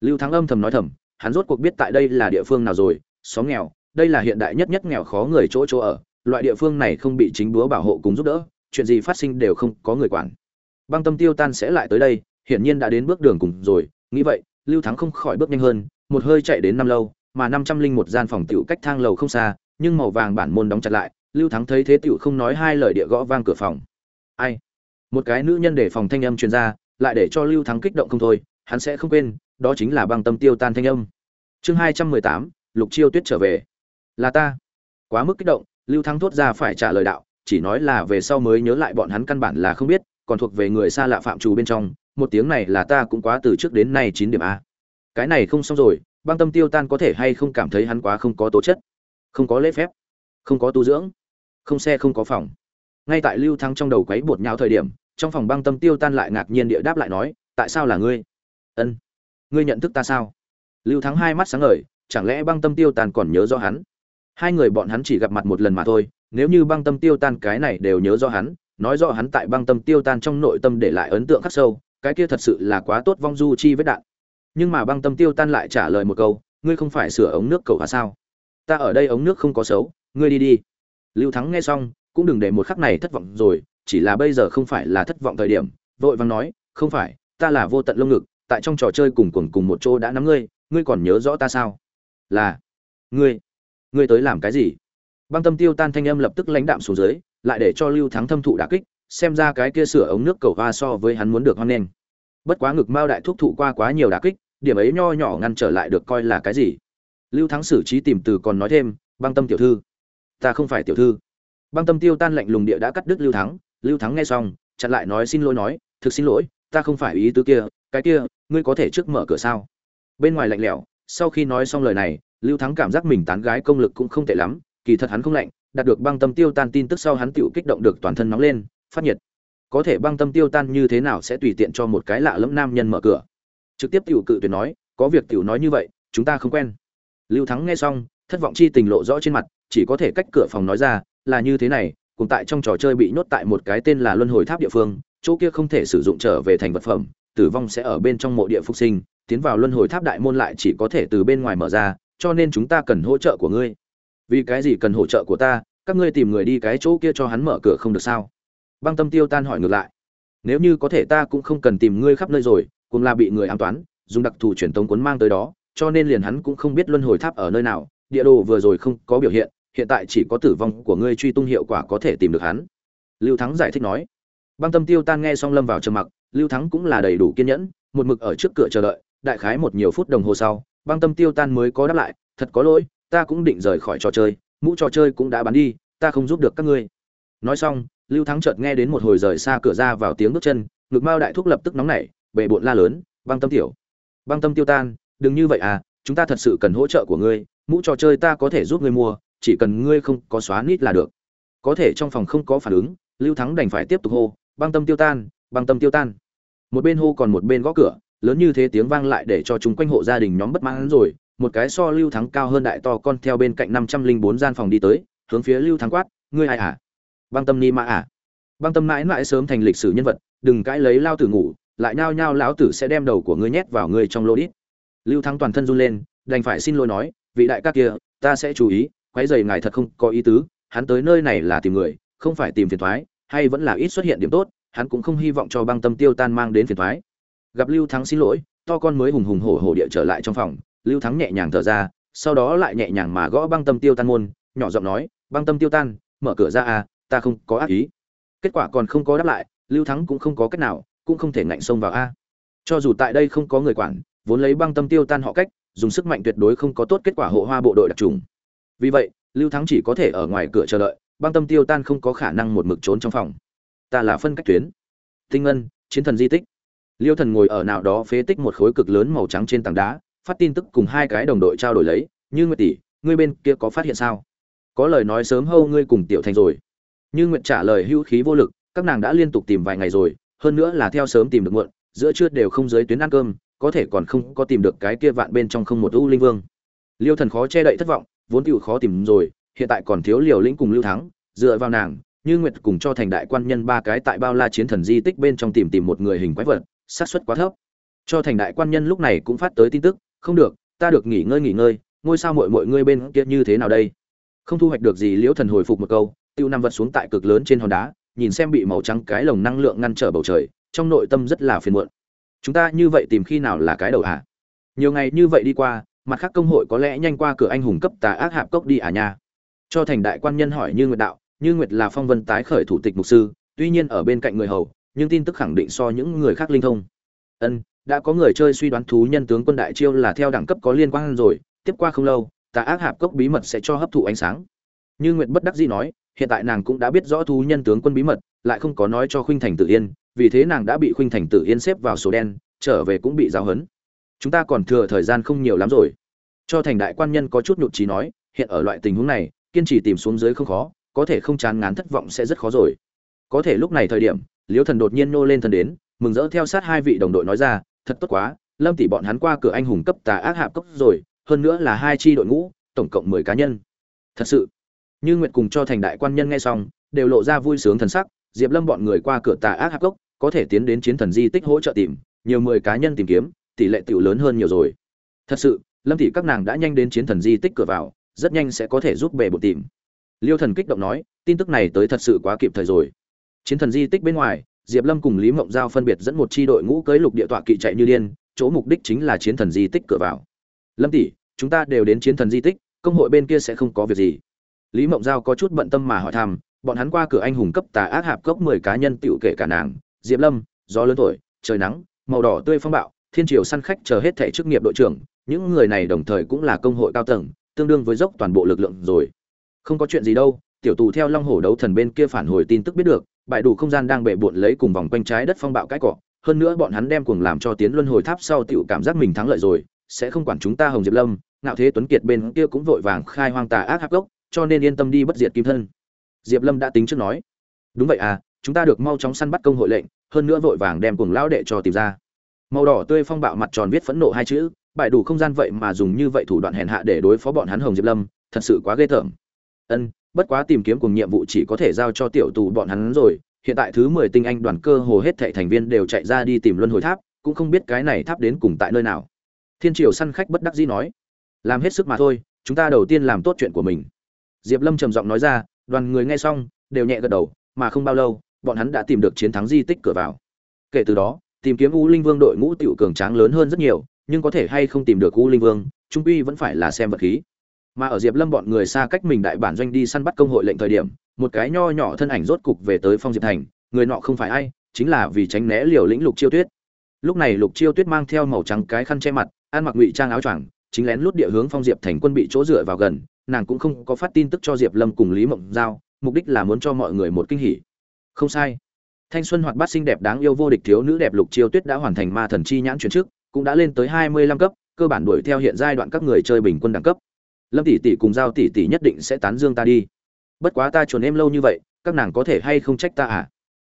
Lưu thắng âm thầm nói thầm, hắn rốt cuộc biết tại đây là địa phương nào rồi, xóm nghèo, đây là hiện đại nhất nhất nghèo khó người chỗ chỗ ở, loại địa phương này không bị chính búa bảo hộ cùng giúp đỡ, chuyện gì phát sinh đều không có người quản. Băng tâm tiêu tan sẽ lại tới đây hiển nhiên đã đến bước đường cùng rồi. Nghĩ vậy, lưu thắng không khỏi bước nhanh hơn, một hơi chạy đến năm lâu, mà năm trăm linh một gian phòng tiểu cách thang lầu không xa, nhưng màu vàng bản môn đóng chặt lại, lưu thắng thấy thế tiểu không nói hai lời địa gõ vang cửa phòng. Ai? Một cái nữ nhân để phòng thanh âm truyền ra, lại để cho lưu thắng kích động không thôi, hắn sẽ không quên, đó chính là băng tâm tiêu tan thanh âm. Chương hai trăm mười tám, lục chiêu tuyết trở về. Là ta. Quá mức kích động, lưu thắng thốt ra phải trả lời đạo, chỉ nói là về sau mới nhớ lại bọn hắn căn bản là không biết, còn thuộc về người xa lạ phạm trù bên trong một tiếng này là ta cũng quá từ trước đến nay chín điểm a. Cái này không xong rồi, băng tâm tiêu tan có thể hay không cảm thấy hắn quá không có tố chất, không có lễ phép, không có tu dưỡng, không xe không có phòng. Ngay tại lưu thắng trong đầu quấy bột nhau thời điểm, trong phòng băng tâm tiêu tan lại ngạc nhiên địa đáp lại nói, tại sao là ngươi? Ân, ngươi nhận thức ta sao? Lưu thắng hai mắt sáng ngời, chẳng lẽ băng tâm tiêu tan còn nhớ rõ hắn? Hai người bọn hắn chỉ gặp mặt một lần mà thôi, nếu như băng tâm tiêu tan cái này đều nhớ rõ hắn, nói rõ hắn tại băng tâm tiêu tan trong nội tâm để lại ấn tượng khắc sâu cái kia thật sự là quá tốt vong du chi với đạn. Nhưng mà băng tâm tiêu tan lại trả lời một câu, ngươi không phải sửa ống nước cầu hóa sao? Ta ở đây ống nước không có xấu, ngươi đi đi. Lưu thắng nghe xong, cũng đừng để một khắc này thất vọng rồi, chỉ là bây giờ không phải là thất vọng thời điểm, vội vàng nói, không phải, ta là vô tận lông ngực, tại trong trò chơi cùng cùng cùng một chỗ đã nắm ngươi ngươi còn nhớ rõ ta sao? Là, ngươi ngươi tới làm cái gì? Băng tâm tiêu tan thanh âm lập tức lãnh đạm xuống dưới, lại để cho lưu thắng thâm thụ đả kích xem ra cái kia sửa ống nước cầu hoa so với hắn muốn được hoan nghênh. Bất quá ngực mao đại thúc thụ qua quá nhiều đả kích, điểm ấy nho nhỏ ngăn trở lại được coi là cái gì? Lưu thắng xử trí tìm từ còn nói thêm, băng tâm tiểu thư, ta không phải tiểu thư. Băng tâm tiêu tan lạnh lùng địa đã cắt đứt lưu thắng lưu thắng nghe xong, chặn lại nói, xin lỗi nói, thực xin lỗi, ta không phải ý tứ kia, cái kia, ngươi có thể trước mở cửa sao? Bên ngoài lạnh lẽo, sau khi nói xong lời này, lưu thắng cảm giác mình tán gái công lực cũng không tệ lắm, kỳ thật hắn không lạnh, đạt được băng tâm tiêu tan tin tức sau hắn tựu kích động được toàn thân nóng lên phát nhiệt. Có thể băng tâm tiêu tan như thế nào sẽ tùy tiện cho một cái lạ lẫm nam nhân mở cửa. Trực tiếp tiểu cự tuyệt nói, có việc tiểu nói như vậy, chúng ta không quen. Lưu thắng nghe xong, thất vọng chi tình lộ rõ trên mặt, chỉ có thể cách cửa phòng nói ra, là như thế này, cùng tại trong trò chơi bị nhốt tại một cái tên là luân hồi tháp địa phương, chỗ kia không thể sử dụng trở về thành vật phẩm, tử vong sẽ ở bên trong mộ địa phục sinh, tiến vào luân hồi tháp đại môn lại chỉ có thể từ bên ngoài mở ra, cho nên chúng ta cần hỗ trợ của ngươi. Vì cái gì cần hỗ trợ của ta, các ngươi tìm người đi cái chỗ kia cho hắn mở cửa không được sao? Băng tâm tiêu tan hỏi ngược lại. Nếu như có thể ta cũng không cần tìm ngươi khắp nơi rồi, cùng là bị người an toán, dùng đặc thù truyền tống cuốn mang tới đó, cho nên liền hắn cũng không biết luân hồi tháp ở nơi nào, địa đồ vừa rồi không có biểu hiện hiện tại chỉ có tử vong của ngươi truy tung hiệu quả có thể tìm được hắn. Lưu thắng giải thích nói. Băng tâm tiêu tan nghe xong lâm vào trầm mặc, lưu thắng cũng là đầy đủ kiên nhẫn, một mực ở trước cửa chờ đợi, đại khái một nhiều phút đồng hồ sau, băng tâm tiêu tan mới có đáp lại, thật có lỗi, ta cũng định rời khỏi trò chơi, mũ trò chơi cũng đã bán đi, ta không giúp được các ngươi. Nói xong lưu thắng chợt nghe đến một hồi rời xa cửa ra vào tiếng bước chân, ngực mao đại thúc lập tức nóng nảy bệ bộn la lớn, băng tâm tiểu, băng tâm tiêu tan, đừng như vậy à chúng ta thật sự cần hỗ trợ của ngươi, mũ trò chơi ta có thể giúp ngươi mua, chỉ cần ngươi không có xóa nít là được. Có thể trong phòng không có phản ứng, lưu thắng đành phải tiếp tục hô, băng tâm tiêu tan, băng tâm tiêu tan. Một bên hô còn một bên gõ cửa, lớn như thế tiếng vang lại để cho chúng quanh hộ gia đình nhóm bất mãn rồi, một cái so lưu thắng cao hơn đại to con theo bên cạnh năm trăm linh bốn gian phòng đi tới, hướng phía lưu thắng quát, ngươi ai à? Băng tâm ni mã à. Băng tâm mãi mãi sớm thành lịch sử nhân vật, đừng cãi lấy lao tử ngủ, lại nhao nhao lão tử sẽ đem đầu của ngươi nhét vào ngươi trong lô đít. Lưu thắng toàn thân run lên, đành phải xin lỗi nói, vị đại các kia, ta sẽ chú ý quái giày ngài thật không có ý tứ, hắn tới nơi này là tìm người, không phải tìm phiền thoái, hay vẫn là ít xuất hiện điểm tốt, hắn cũng không hy vọng cho băng tâm tiêu tan mang đến phiền thoái. Gặp lưu thắng xin lỗi, to con mới hùng hùng hổ hổ địa trở lại trong phòng, lưu thắng nhẹ nhàng thở ra, sau đó lại nhẹ nhàng mà gõ băng tâm tiêu tan môn, nhỏ giọng nói, băng tâm tiêu tan, mở cửa ra à ta không có ác ý. Kết quả còn không có đáp lại, lưu thắng cũng không có cách nào, cũng không thể ngạnh xông vào a. Cho dù tại đây không có người quản, vốn lấy băng tâm tiêu tan họ cách, dùng sức mạnh tuyệt đối không có tốt kết quả hộ hoa bộ đội đặc trùng. Vì vậy, lưu thắng chỉ có thể ở ngoài cửa chờ đợi, băng tâm tiêu tan không có khả năng một mực trốn trong phòng. Ta là phân cách tuyến. Tinh ngân, chiến thần di tích. Liêu thần ngồi ở nào đó phế tích một khối cực lớn màu trắng trên tảng đá, phát tin tức cùng hai cái đồng đội trao đổi lấy, như nguyệt tỷ, ngươi bên kia có phát hiện sao? Có lời nói sớm hâu ngươi cùng tiểu thành rồi như nguyệt trả lời hữu khí vô lực, các nàng đã liên tục tìm vài ngày rồi, hơn nữa là theo sớm tìm được muộn, giữa trưa đều không dưới tuyến ăn cơm, có thể còn không có tìm được cái kia vạn bên trong không một u linh vương. Liêu thần khó che đậy thất vọng, vốn tiểu khó tìm rồi, hiện tại còn thiếu liều lĩnh cùng lưu thắng, dựa vào nàng, như nguyệt cùng cho thành đại quan nhân ba cái tại bao la chiến thần di tích bên trong tìm tìm một người hình quái vật, xác suất quá thấp. Cho thành đại quan nhân lúc này cũng phát tới tin tức, không được, ta được nghỉ ngơi nghỉ ngơi, ngôi sao muội muội ngươi bên kia như thế nào đây? Không thu hoạch được gì liễu thần hồi phục một câu tiêu nằm vật xuống tại cực lớn trên hòn đá, nhìn xem bị màu trắng cái lồng năng lượng ngăn trở bầu trời, trong nội tâm rất là phiền muộn. Chúng ta như vậy tìm khi nào là cái đầu hả? Nhiều ngày như vậy đi qua, mặt khác công hội có lẽ nhanh qua cửa anh hùng cấp tà ác hạp cốc đi à nha? Cho thành đại quan nhân hỏi như nguyệt đạo, như nguyệt là phong vân tái khởi thủ tịch mục sư, tuy nhiên ở bên cạnh người hầu, nhưng tin tức khẳng định so những người khác linh thông. Ân, đã có người chơi suy đoán thú nhân tướng quân đại chiêu là theo đẳng cấp có liên quan rồi, tiếp qua không lâu, tà ác hạp cốc bí mật sẽ cho hấp thụ ánh sáng như nguyệt bất đắc dĩ nói, hiện tại nàng cũng đã biết rõ thú nhân tướng quân bí mật, lại không có nói cho khuynh thành tử yên, vì thế nàng đã bị khuynh thành tử yên xếp vào số đen, trở về cũng bị giáo huấn. chúng ta còn thừa thời gian không nhiều lắm rồi. Cho thành đại quan nhân có chút nhụt chí nói, hiện ở loại tình huống này, kiên trì tìm xuống dưới không khó, có thể không chán ngán thất vọng sẽ rất khó rồi. Có thể lúc này thời điểm, liễu thần đột nhiên nô lên thần đến, mừng rỡ theo sát hai vị đồng đội nói ra, thật tốt quá, lâm tỷ bọn hắn qua cửa anh hùng cấp tà ác hạp cấp rồi, hơn nữa là hai chi đội ngũ, tổng cộng mười cá nhân. Thật sự? Như nguyệt cùng cho thành đại quan nhân nghe xong, đều lộ ra vui sướng thần sắc, diệp lâm bọn người qua cửa tà ác hạp cốc, có thể tiến đến chiến thần di tích hỗ trợ tìm, nhiều mười cá nhân tìm kiếm, tỷ lệ tiểu lớn hơn nhiều rồi. Thật sự, lâm tỷ các nàng đã nhanh đến chiến thần di tích cửa vào, rất nhanh sẽ có thể giúp bề bộ tìm. Liêu thần kích động nói, tin tức này tới thật sự quá kịp thời rồi. Chiến thần di tích bên ngoài, diệp lâm cùng lý mộng giao phân biệt dẫn một chi đội ngũ cưới lục địa tọa kỵ chạy như điên, chỗ mục đích chính là chiến thần di tích cửa vào. Lâm tỷ, chúng ta đều đến chiến thần di tích, công hội bên kia sẽ không có việc gì lý mộng giao có chút bận tâm mà hỏi thăm, bọn hắn qua cửa anh hùng cấp tà ác hạp cốc mười cá nhân tựu kể cả nàng, diệp lâm, gió lớn tuổi, trời nắng, màu đỏ tươi phong bạo, thiên triều săn khách chờ hết thẻ chức nghiệp đội trưởng, những người này đồng thời cũng là công hội cao tầng, tương đương với dốc toàn bộ lực lượng rồi. Không có chuyện gì đâu, tiểu tù theo long hổ đấu thần bên kia phản hồi tin tức biết được, bại đủ không gian đang bệ bộn lấy cùng vòng quanh trái đất phong bạo cái cọ hơn nữa bọn hắn đem cuồng làm cho tiến luân hồi tháp sau tiểu cảm giác mình thắng lợi rồi, sẽ không quản chúng ta hồng diệp lâm, ngạo thế tuấn kiệt bên kia cũng vội vàng khai hoang tà ác hắc gốc cho nên yên tâm đi bất diệt kim thân. Diệp lâm đã tính trước nói. Đúng vậy à chúng ta được mau chóng săn bắt công hội lệnh, hơn nữa vội vàng đem cuồng lão đệ cho tìm ra. Màu đỏ tươi phong bạo mặt tròn viết phẫn nộ hai chữ, bại đủ không gian vậy mà dùng như vậy thủ đoạn hèn hạ để đối phó bọn hắn hồng diệp lâm, thật sự quá ghê tởm. Ân, bất quá tìm kiếm cùng nhiệm vụ chỉ có thể giao cho tiểu tù bọn hắn rồi, hiện tại thứ mười tinh anh đoàn cơ hồ hết thảy thành viên đều chạy ra đi tìm luân hồi tháp, cũng không biết cái này tháp đến cùng tại nơi nào. Thiên triều săn khách bất đắc dĩ nói. Làm hết sức mà thôi, chúng ta đầu tiên làm tốt chuyện của mình diệp lâm trầm giọng nói ra, đoàn người nghe xong, đều nhẹ gật đầu, mà không bao lâu, bọn hắn đã tìm được chiến thắng di tích cửa vào. Kể từ đó, tìm kiếm u linh vương đội ngũ tiểu cường tráng lớn hơn rất nhiều, nhưng có thể hay không tìm được u linh vương, trung quy vẫn phải là xem vật khí. Mà ở diệp lâm bọn người xa cách mình đại bản doanh đi săn bắt công hội lệnh thời điểm, một cái nho nhỏ thân ảnh rốt cục về tới phong diệp thành, người nọ không phải ai, chính là vì tránh né liều lĩnh lục chiêu tuyết. Lúc này lục chiêu tuyết mang theo màu trắng cái khăn che mặt, ăn mặc ngụy trang áo choàng, chính lén lút địa hướng phong diệp thành quân bị chỗ dựa vào gần nàng cũng không có phát tin tức cho diệp lâm cùng lý mộng giao, mục đích là muốn cho mọi người một kinh hỉ. Không sai. Thanh xuân hoạt bát xinh đẹp đáng yêu vô địch thiếu nữ đẹp lục chiêu tuyết đã hoàn thành ma thần chi nhãn chuyển trước cũng đã lên tới hai mươi lăm cấp, cơ bản đuổi theo hiện giai đoạn các người chơi bình quân đẳng cấp. Lâm tỷ tỷ cùng giao tỷ tỷ nhất định sẽ tán dương ta đi. Bất quá ta chuồn em lâu như vậy, các nàng có thể hay không trách ta à?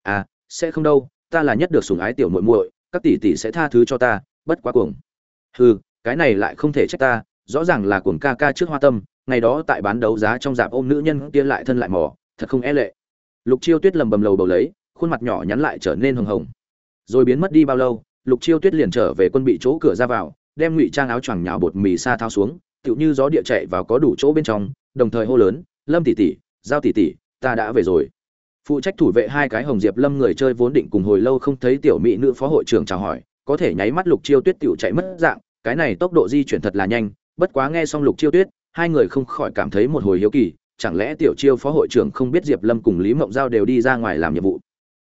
À sẽ không đâu, ta là nhất được sủng ái tiểu muội muội, các tỷ tỷ sẽ tha thứ cho ta, bất quá cuồng. Hừ, cái này lại không thể trách ta rõ ràng là cuồng ca ca trước hoa tâm, ngày đó tại bán đấu giá trong dạp ôm nữ nhân kia lại thân lại mỏ thật không e lệ. Lục chiêu tuyết lầm bầm lầu bầu lấy, khuôn mặt nhỏ nhắn lại trở nên hồng hồng. Rồi biến mất đi bao lâu, lục chiêu tuyết liền trở về quân bị chỗ cửa ra vào, đem ngụy trang áo choàng nhào bột mì sa thao xuống, tựu như gió địa chạy vào có đủ chỗ bên trong, đồng thời hô lớn, lâm tỷ tỷ, giao tỷ tỷ, ta đã về rồi. Phụ trách thủ vệ hai cái hồng diệp lâm người chơi vốn định cùng hồi lâu không thấy tiểu mỹ nữ phó hội trưởng chào hỏi, có thể nháy mắt lục chiêu tuyết tựu chạy mất dạng, cái này tốc độ di chuyển thật là nhanh bất quá nghe xong lục chiêu tuyết, hai người không khỏi cảm thấy một hồi hiếu kỳ, chẳng lẽ tiểu chiêu phó hội trưởng không biết diệp lâm cùng lý mộng giao đều đi ra ngoài làm nhiệm vụ?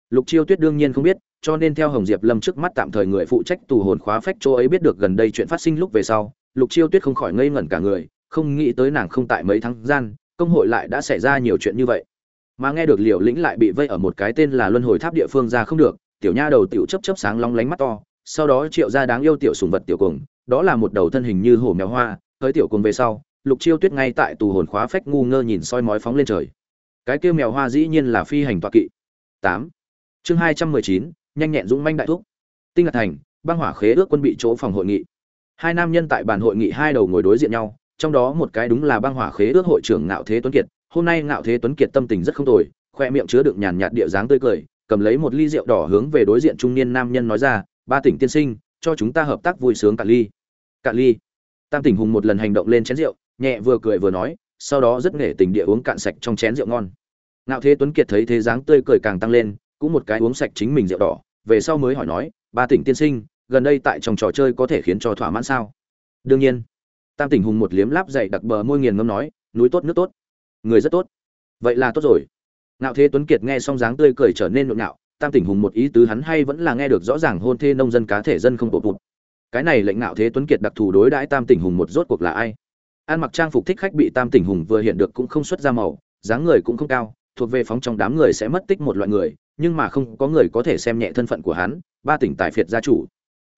Lục chiêu tuyết đương nhiên không biết, cho nên theo hồng diệp lâm trước mắt tạm thời người phụ trách tù hồn khóa phách chỗ ấy biết được gần đây chuyện phát sinh lúc về sau, lục chiêu tuyết không khỏi ngây ngẩn cả người, không nghĩ tới nàng không tại mấy tháng gian, công hội lại đã xảy ra nhiều chuyện như vậy. Mà nghe được liều lĩnh lại bị vây ở một cái tên là luân hồi tháp địa phương ra không được, tiểu nha đầu tiểu chấp chấp sáng long lánh mắt to, sau đó triệu ra đáng yêu tiểu sùng vật tiểu cùng, đó là một đầu thân hình như hổ mèo hoa hỡi tiểu cùng về sau, lục chiêu tuyết ngay tại tù hồn khóa phách ngu ngơ nhìn soi mói phóng lên trời. Cái kêu mèo hoa dĩ nhiên là phi hành toạ kỵ. Tám. Chương hai trăm mười chín, nhanh nhẹn dũng manh đại thúc. Tinh lạc thành, băng hỏa khế ước quân bị chỗ phòng hội nghị. Hai nam nhân tại bàn hội nghị hai đầu ngồi đối diện nhau, trong đó một cái đúng là băng hỏa khế ước hội trưởng ngạo thế tuấn kiệt. Hôm nay ngạo thế tuấn kiệt tâm tình rất không tồi, khoe miệng chứa đựng nhàn nhạt địa dáng tươi cười, cầm lấy một ly rượu đỏ hướng về đối diện trung niên nam nhân nói ra, ba tỉnh tiên sinh, cho chúng ta hợp tác vui sướng cả ly. Cả ly tam tỉnh hùng một lần hành động lên chén rượu, nhẹ vừa cười vừa nói, sau đó rất nghệ tình địa uống cạn sạch trong chén rượu ngon. Ngạo thế tuấn kiệt thấy thế dáng tươi cười càng tăng lên, cũng một cái uống sạch chính mình rượu đỏ, về sau mới hỏi nói, ba tỉnh tiên sinh, gần đây tại trong trò chơi có thể khiến cho thỏa mãn sao? Đương nhiên. Tam tỉnh hùng một liếm láp dậy đặc bờ môi nghiền ngâm nói, núi tốt, nước tốt. Người rất tốt. Vậy là tốt rồi. Ngạo thế tuấn kiệt nghe xong dáng tươi cười trở nên nhộn nhạo, tam tỉnh hùng một ý tứ hắn hay vẫn là nghe được rõ ràng hôn thê nông dân cá thể dân không bộ bụt cái này lệnh ngạo thế tuấn kiệt đặc thù đối đãi tam tỉnh hùng một rốt cuộc là ai? Ăn mặc trang phục thích khách bị tam tỉnh hùng vừa hiện được cũng không xuất ra màu, dáng người cũng không cao, thuộc về phóng trong đám người sẽ mất tích một loại người, nhưng mà không có người có thể xem nhẹ thân phận của hắn, ba tỉnh tài phiệt gia chủ.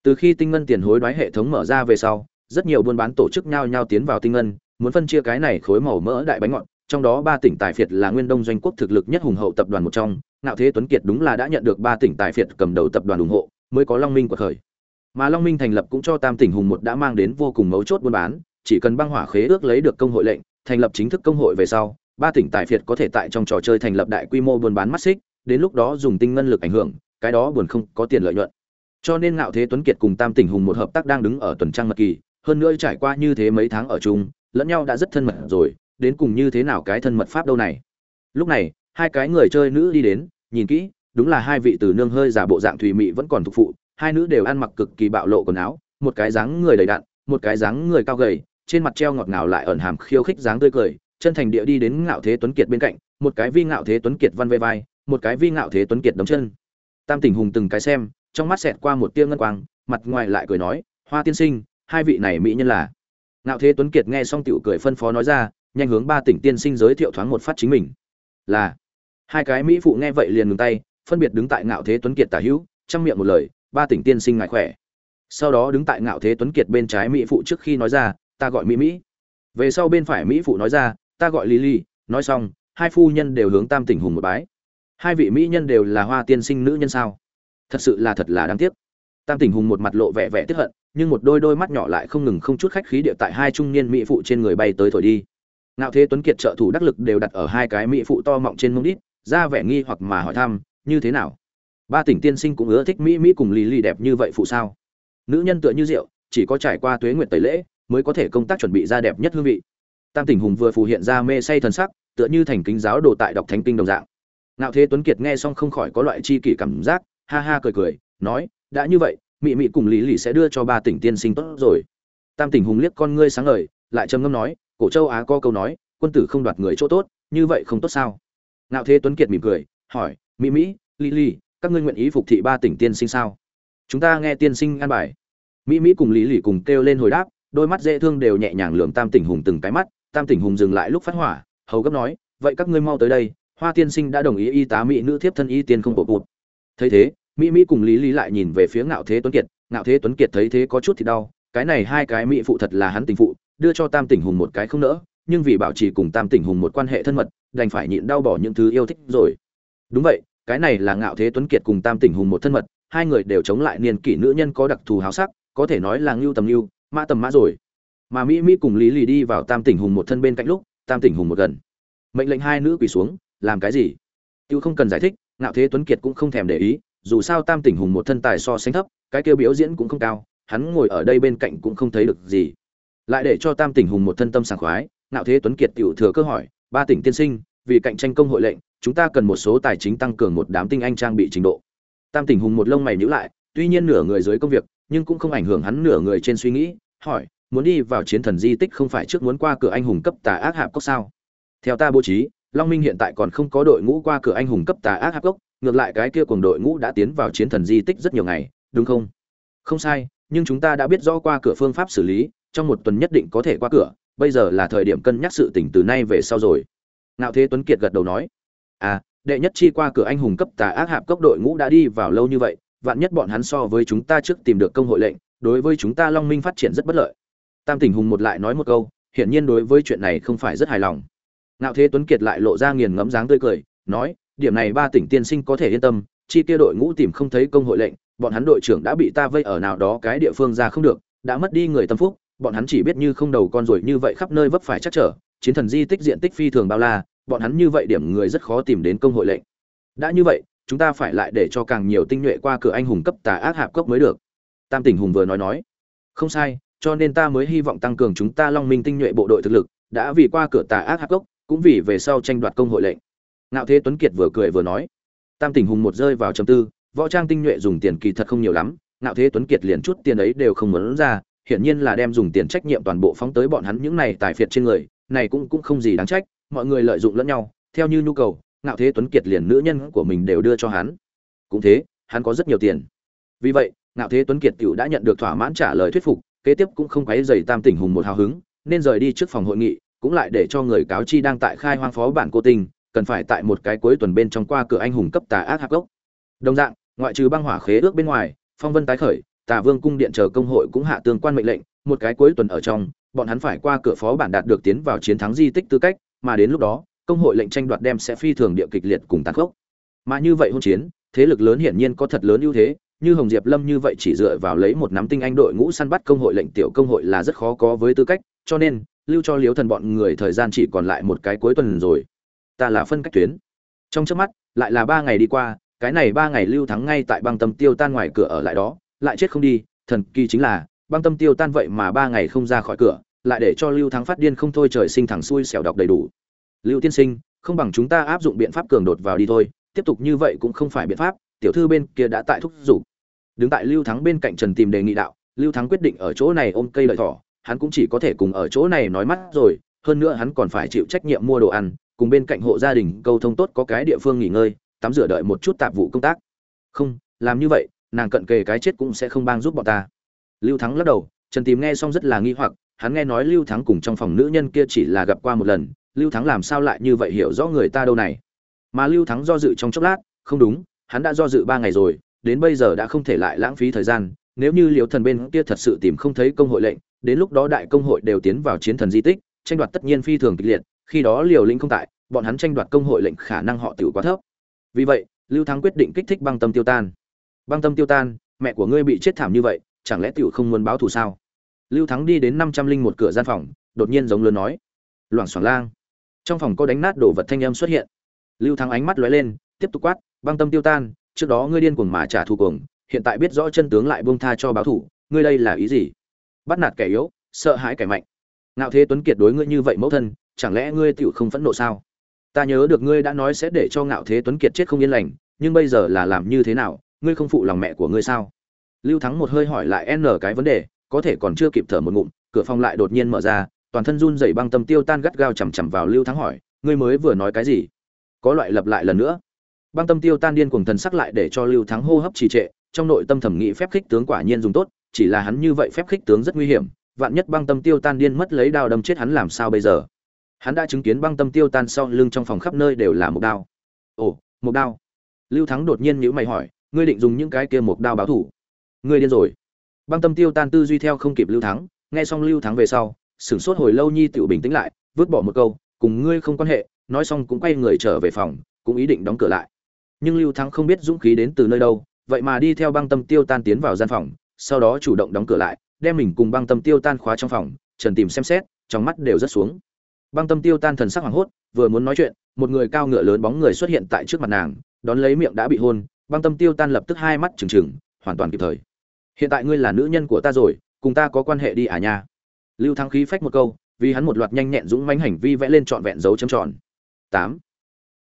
Từ khi tinh ngân tiền hối đoái hệ thống mở ra về sau, rất nhiều buôn bán tổ chức nhao nhao tiến vào tinh ngân, muốn phân chia cái này khối màu mỡ đại bánh ngọt, trong đó ba tỉnh tài phiệt là nguyên đông doanh quốc thực lực nhất hùng hậu tập đoàn một trong, ngạo thế tuấn kiệt đúng là đã nhận được ba tỉnh tài phiệt cầm đầu tập đoàn ủng hộ, mới có long minh của khởi mà long minh thành lập cũng cho tam tỉnh hùng một đã mang đến vô cùng mấu chốt buôn bán, chỉ cần băng hỏa khế ước lấy được công hội lệnh, thành lập chính thức công hội về sau, ba tỉnh tài phiệt có thể tại trong trò chơi thành lập đại quy mô buôn bán mắt xích, đến lúc đó dùng tinh ngân lực ảnh hưởng, cái đó buồn không có tiền lợi nhuận. Cho nên ngạo thế tuấn kiệt cùng tam tỉnh hùng một hợp tác đang đứng ở tuần trăng mật kỳ, hơn nữa trải qua như thế mấy tháng ở chung, lẫn nhau đã rất thân mật rồi, đến cùng như thế nào cái thân mật pháp đâu này. Lúc này, hai cái người chơi nữ đi đến, nhìn kỹ, đúng là hai vị từ nương hơi giả bộ dạng thùy mị vẫn còn thuộc phụ hai nữ đều ăn mặc cực kỳ bạo lộ quần áo, một cái dáng người đầy đặn, một cái dáng người cao gầy, trên mặt treo ngọt ngào lại ẩn hàm khiêu khích dáng tươi cười, chân thành địa đi đến ngạo thế tuấn kiệt bên cạnh, một cái vi ngạo thế tuấn kiệt văn vê vai, một cái vi ngạo thế tuấn kiệt đấm chân. Tam tỉnh hùng từng cái xem, trong mắt xẹt qua một tia ngân quang, mặt ngoài lại cười nói, hoa tiên sinh, hai vị này mỹ nhân là. Ngạo thế tuấn kiệt nghe xong tiểu cười phân phó nói ra, nhanh hướng ba tỉnh tiên sinh giới thiệu thoáng một phát chính mình. Là. Hai cái mỹ phụ nghe vậy liền ngừng tay, phân biệt đứng tại ngạo thế tuấn kiệt tả hữu, trong miệng một lời ba tỉnh tiên sinh ngại khỏe. Sau đó đứng tại ngạo thế tuấn kiệt bên trái mỹ phụ trước khi nói ra, ta gọi mỹ mỹ. Về sau bên phải mỹ phụ nói ra, ta gọi lý lý nói xong, hai phu nhân đều hướng tam tỉnh hùng một bái. Hai vị mỹ nhân đều là hoa tiên sinh nữ nhân sao? Thật sự là thật là đáng tiếc. Tam tỉnh hùng một mặt lộ vẻ vẻ tiếp hận, nhưng một đôi đôi mắt nhỏ lại không ngừng không chút khách khí địa tại hai trung niên mỹ phụ trên người bay tới thổi đi. Ngạo thế tuấn kiệt trợ thủ đắc lực đều đặt ở hai cái mỹ phụ to mọng trên mông đít, ra vẻ nghi hoặc mà hỏi thăm, như thế nào? Ba tỉnh tiên sinh cũng ưa thích mỹ mỹ cùng lì lì đẹp như vậy phụ sao? Nữ nhân tựa như rượu, chỉ có trải qua tuế nguyện tẩy lễ, mới có thể công tác chuẩn bị ra đẹp nhất hương vị. Tam tỉnh hùng vừa phù hiện ra mê say thần sắc, tựa như thành kính giáo đồ tại đọc thánh kinh đồng dạng. Ngạo thế tuấn kiệt nghe xong không khỏi có loại chi kỷ cảm giác, ha ha cười cười, nói, đã như vậy mị mị cùng lý lì sẽ đưa cho ba tỉnh tiên sinh tốt rồi. Tam tỉnh hùng liếc con ngươi sáng ngời, lại trầm ngâm nói, cổ châu á có câu nói, quân tử không đoạt người chỗ tốt, như vậy không tốt sao? Ngạo thế tuấn kiệt mỉm cười, hỏi, mỹ mỹ, lì lì các ngươi nguyện ý phục thị ba tỉnh tiên sinh sao? Chúng ta nghe tiên sinh an bài. Mỹ mỹ cùng lý lì cùng kêu lên hồi đáp, đôi mắt dễ thương đều nhẹ nhàng lường tam tỉnh hùng từng cái mắt. Tam tỉnh hùng dừng lại lúc phát hỏa, hầu gấp nói, vậy các ngươi mau tới đây, hoa tiên sinh đã đồng ý y tá mỹ nữ thiếp thân y tiên không bộ bụt. Thấy thế, mỹ mỹ cùng lý lý lại nhìn về phía ngạo thế tuấn kiệt. Ngạo thế tuấn kiệt thấy thế có chút thì đau, cái này hai cái mỹ phụ thật là hắn tình phụ, đưa cho tam tỉnh hùng một cái không nỡ, nhưng vì bảo trì cùng tam tỉnh hùng một quan hệ thân mật, đành phải nhịn đau bỏ những thứ yêu thích rồi. Đúng vậy cái này là ngạo thế tuấn kiệt cùng tam tỉnh hùng một thân mật, hai người đều chống lại niên kỷ nữ nhân có đặc thù háo sắc, có thể nói là ngưu tầm ngưu, mã tầm mã rồi. Mà mỹ mỹ cùng lý lì đi vào tam tỉnh hùng một thân bên cạnh lúc, tam tỉnh hùng một gần. Mệnh lệnh hai nữ quỳ xuống, làm cái gì? Tiêu không cần giải thích, ngạo thế tuấn kiệt cũng không thèm để ý, dù sao tam tỉnh hùng một thân tài so sánh thấp, cái kêu biểu diễn cũng không cao, hắn ngồi ở đây bên cạnh cũng không thấy được gì. Lại để cho tam tỉnh hùng một thân tâm sảng khoái, ngạo thế tuấn kiệt tiểu thừa cơ hỏi, ba tỉnh tiên sinh, vì cạnh tranh công hội lệnh chúng ta cần một số tài chính tăng cường một đám tinh anh trang bị trình độ. Tam tỉnh hùng một lông mày nhíu lại, tuy nhiên nửa người dưới công việc, nhưng cũng không ảnh hưởng hắn nửa người trên suy nghĩ, hỏi, muốn đi vào chiến thần di tích không phải trước muốn qua cửa anh hùng cấp tà ác hạp cốc sao? Theo ta bố trí, long minh hiện tại còn không có đội ngũ qua cửa anh hùng cấp tà ác hạp cốc, ngược lại cái kia cùng đội ngũ đã tiến vào chiến thần di tích rất nhiều ngày, đúng không? Không sai, nhưng chúng ta đã biết rõ qua cửa phương pháp xử lý, trong một tuần nhất định có thể qua cửa, bây giờ là thời điểm cân nhắc sự tình từ nay về sau rồi. Ngạo thế tuấn kiệt gật đầu nói à đệ nhất chi qua cửa anh hùng cấp tà ác hạp cốc đội ngũ đã đi vào lâu như vậy, vạn nhất bọn hắn so với chúng ta trước tìm được công hội lệnh, đối với chúng ta long minh phát triển rất bất lợi. Tam tỉnh hùng một lại nói một câu, hiển nhiên đối với chuyện này không phải rất hài lòng. Ngạo thế tuấn kiệt lại lộ ra nghiền ngẫm dáng tươi cười, nói, điểm này ba tỉnh tiên sinh có thể yên tâm, chi kia đội ngũ tìm không thấy công hội lệnh, bọn hắn đội trưởng đã bị ta vây ở nào đó cái địa phương ra không được, đã mất đi người tâm phúc, bọn hắn chỉ biết như không đầu con rồi như vậy khắp nơi vấp phải chắc trở, chiến thần di tích diện tích phi thường bao la bọn hắn như vậy điểm người rất khó tìm đến công hội lệnh. Đã như vậy, chúng ta phải lại để cho càng nhiều tinh nhuệ qua cửa anh hùng cấp tà ác hạp cốc mới được. Tam tỉnh hùng vừa nói nói. Không sai, cho nên ta mới hy vọng tăng cường chúng ta long minh tinh nhuệ bộ đội thực lực, đã vì qua cửa tà ác hạp cốc, cũng vì về sau tranh đoạt công hội lệnh. Ngạo thế tuấn kiệt vừa cười vừa nói. Tam tỉnh hùng một rơi vào trầm tư, võ trang tinh nhuệ dùng tiền kỳ thật không nhiều lắm, ngạo thế tuấn kiệt liền chút tiền ấy đều không muốn ra, hiển nhiên là đem dùng tiền trách nhiệm toàn bộ phóng tới bọn hắn những này tài phiệt trên người, này cũng cũng không gì đáng trách mọi người lợi dụng lẫn nhau, theo như nhu cầu, ngạo thế tuấn kiệt liền nữ nhân của mình đều đưa cho hắn. Cũng thế, hắn có rất nhiều tiền. Vì vậy, ngạo thế tuấn kiệt tiểu đã nhận được thỏa mãn trả lời thuyết phục, kế tiếp cũng không quấy dày tam tỉnh hùng một hào hứng, nên rời đi trước phòng hội nghị, cũng lại để cho người cáo chi đang tại khai hoang phó bản cô tình cần phải tại một cái cuối tuần bên trong qua cửa anh hùng cấp tà ác hạc gốc. Đồng dạng, ngoại trừ băng hỏa khế ước bên ngoài, phong vân tái khởi, tà vương cung điện chờ công hội cũng hạ tương quan mệnh lệnh, một cái cuối tuần ở trong, bọn hắn phải qua cửa phó bản đạt được tiến vào chiến thắng di tích tư cách mà đến lúc đó, công hội lệnh tranh đoạt đem sẽ phi thường địa kịch liệt cùng tàn khốc. Mà như vậy hôn chiến, thế lực lớn hiển nhiên có thật lớn ưu thế, như hồng diệp lâm như vậy chỉ dựa vào lấy một nắm tinh anh đội ngũ săn bắt công hội lệnh tiểu công hội là rất khó có với tư cách, cho nên, lưu cho liếu thần bọn người thời gian chỉ còn lại một cái cuối tuần rồi. Ta là phân cách tuyến. Trong trước mắt, lại là ba ngày đi qua, cái này ba ngày lưu thắng ngay tại băng tâm tiêu tan ngoài cửa ở lại đó, lại chết không đi, thần kỳ chính là, băng tâm tiêu tan vậy mà ba ngày không ra khỏi cửa lại để cho lưu thắng phát điên không thôi trời sinh thẳng xuôi xẻo đọc đầy đủ. Lưu tiên sinh, không bằng chúng ta áp dụng biện pháp cường đột vào đi thôi, tiếp tục như vậy cũng không phải biện pháp, tiểu thư bên kia đã tại thúc giục. Đứng tại lưu thắng bên cạnh trần tìm đề nghị đạo, lưu thắng quyết định ở chỗ này ôm cây lợi thỏ, hắn cũng chỉ có thể cùng ở chỗ này nói mắt rồi, hơn nữa hắn còn phải chịu trách nhiệm mua đồ ăn, cùng bên cạnh hộ gia đình câu thông tốt có cái địa phương nghỉ ngơi, tắm rửa đợi một chút tạp vụ công tác. Không, làm như vậy, nàng cận kề cái chết cũng sẽ không bang giúp bọn ta. Lưu thắng lắc đầu, trần tìm nghe xong rất là nghi hoặc hắn nghe nói lưu thắng cùng trong phòng nữ nhân kia chỉ là gặp qua một lần, lưu thắng làm sao lại như vậy hiểu rõ người ta đâu này? Mà lưu thắng do dự trong chốc lát, không đúng, hắn đã do dự ba ngày rồi, đến bây giờ đã không thể lại lãng phí thời gian, nếu như liều thần bên kia thật sự tìm không thấy công hội lệnh, đến lúc đó đại công hội đều tiến vào chiến thần di tích, tranh đoạt tất nhiên phi thường kịch liệt, khi đó liều lĩnh không tại, bọn hắn tranh đoạt công hội lệnh khả năng họ tiểu quá thấp. Vì vậy, lưu thắng quyết định kích thích băng tâm tiêu tan. Băng tâm tiêu tan, mẹ của ngươi bị chết thảm như vậy, chẳng lẽ tiểu không muốn báo thù sao? Lưu thắng đi đến năm trăm linh một cửa gian phòng, đột nhiên giống lớn nói. Loảng xoảng lang. Trong phòng có đánh nát đồ vật thanh âm xuất hiện. Lưu thắng ánh mắt lóe lên, tiếp tục quát, băng tâm tiêu tan, trước đó ngươi điên cuồng mà trả thù cuồng, hiện tại biết rõ chân tướng lại buông tha cho báo thủ, ngươi đây là ý gì? Bắt nạt kẻ yếu, sợ hãi kẻ mạnh. Ngạo thế tuấn kiệt đối ngươi như vậy mẫu thân, chẳng lẽ ngươi tựu không phẫn nộ sao? Ta nhớ được ngươi đã nói sẽ để cho ngạo thế tuấn kiệt chết không yên lành, nhưng bây giờ là làm như thế nào, ngươi không phụ lòng mẹ của ngươi sao? Lưu thắng một hơi hỏi lại n cái vấn đề có thể còn chưa kịp thở một ngụm, cửa phòng lại đột nhiên mở ra, toàn thân run rẩy băng tâm tiêu tan gắt gao chằm chằm vào lưu thắng hỏi, ngươi mới vừa nói cái gì? Có loại lập lại lần nữa. Băng tâm tiêu tan điên cuồng thần sắc lại để cho lưu thắng hô hấp trì trệ, trong nội tâm thẩm nghĩ phép khích tướng quả nhiên dùng tốt, chỉ là hắn như vậy phép khích tướng rất nguy hiểm, vạn nhất băng tâm tiêu tan điên mất lấy đao đâm chết hắn làm sao bây giờ? Hắn đã chứng kiến băng tâm tiêu tan sau lưng trong phòng khắp nơi đều là một đao. Ồ một đao. Lưu thắng đột nhiên nhữ mày hỏi, ngươi định dùng những cái kia một đao báo thủ? Ngươi điên rồi băng tâm tiêu tan tư duy theo không kịp lưu thắng, nghe xong lưu thắng về sau, sửng sốt hồi lâu nhi tựu bình tĩnh lại, vứt bỏ một câu, cùng ngươi không quan hệ. Nói xong cũng quay người trở về phòng, cũng ý định đóng cửa lại. Nhưng lưu thắng không biết dũng khí đến từ nơi đâu, vậy mà đi theo băng tâm tiêu tan tiến vào gian phòng, sau đó chủ động đóng cửa lại, đem mình cùng băng tâm tiêu tan khóa trong phòng, trần tìm xem xét, trong mắt đều rất xuống. Băng tâm tiêu tan thần sắc hoảng hốt, vừa muốn nói chuyện, một người cao ngựa lớn bóng người xuất hiện tại trước mặt nàng, đón lấy miệng đã bị hôn, băng tâm tiêu tan lập tức hai mắt trừng trừng, hoàn toàn kịp thời hiện tại ngươi là nữ nhân của ta rồi, cùng ta có quan hệ đi à nha. Lưu thắng khí phách một câu, vì hắn một loạt nhanh nhẹn dũng mãnh hành vi vẽ lên trọn vẹn dấu chấm tròn. Tám.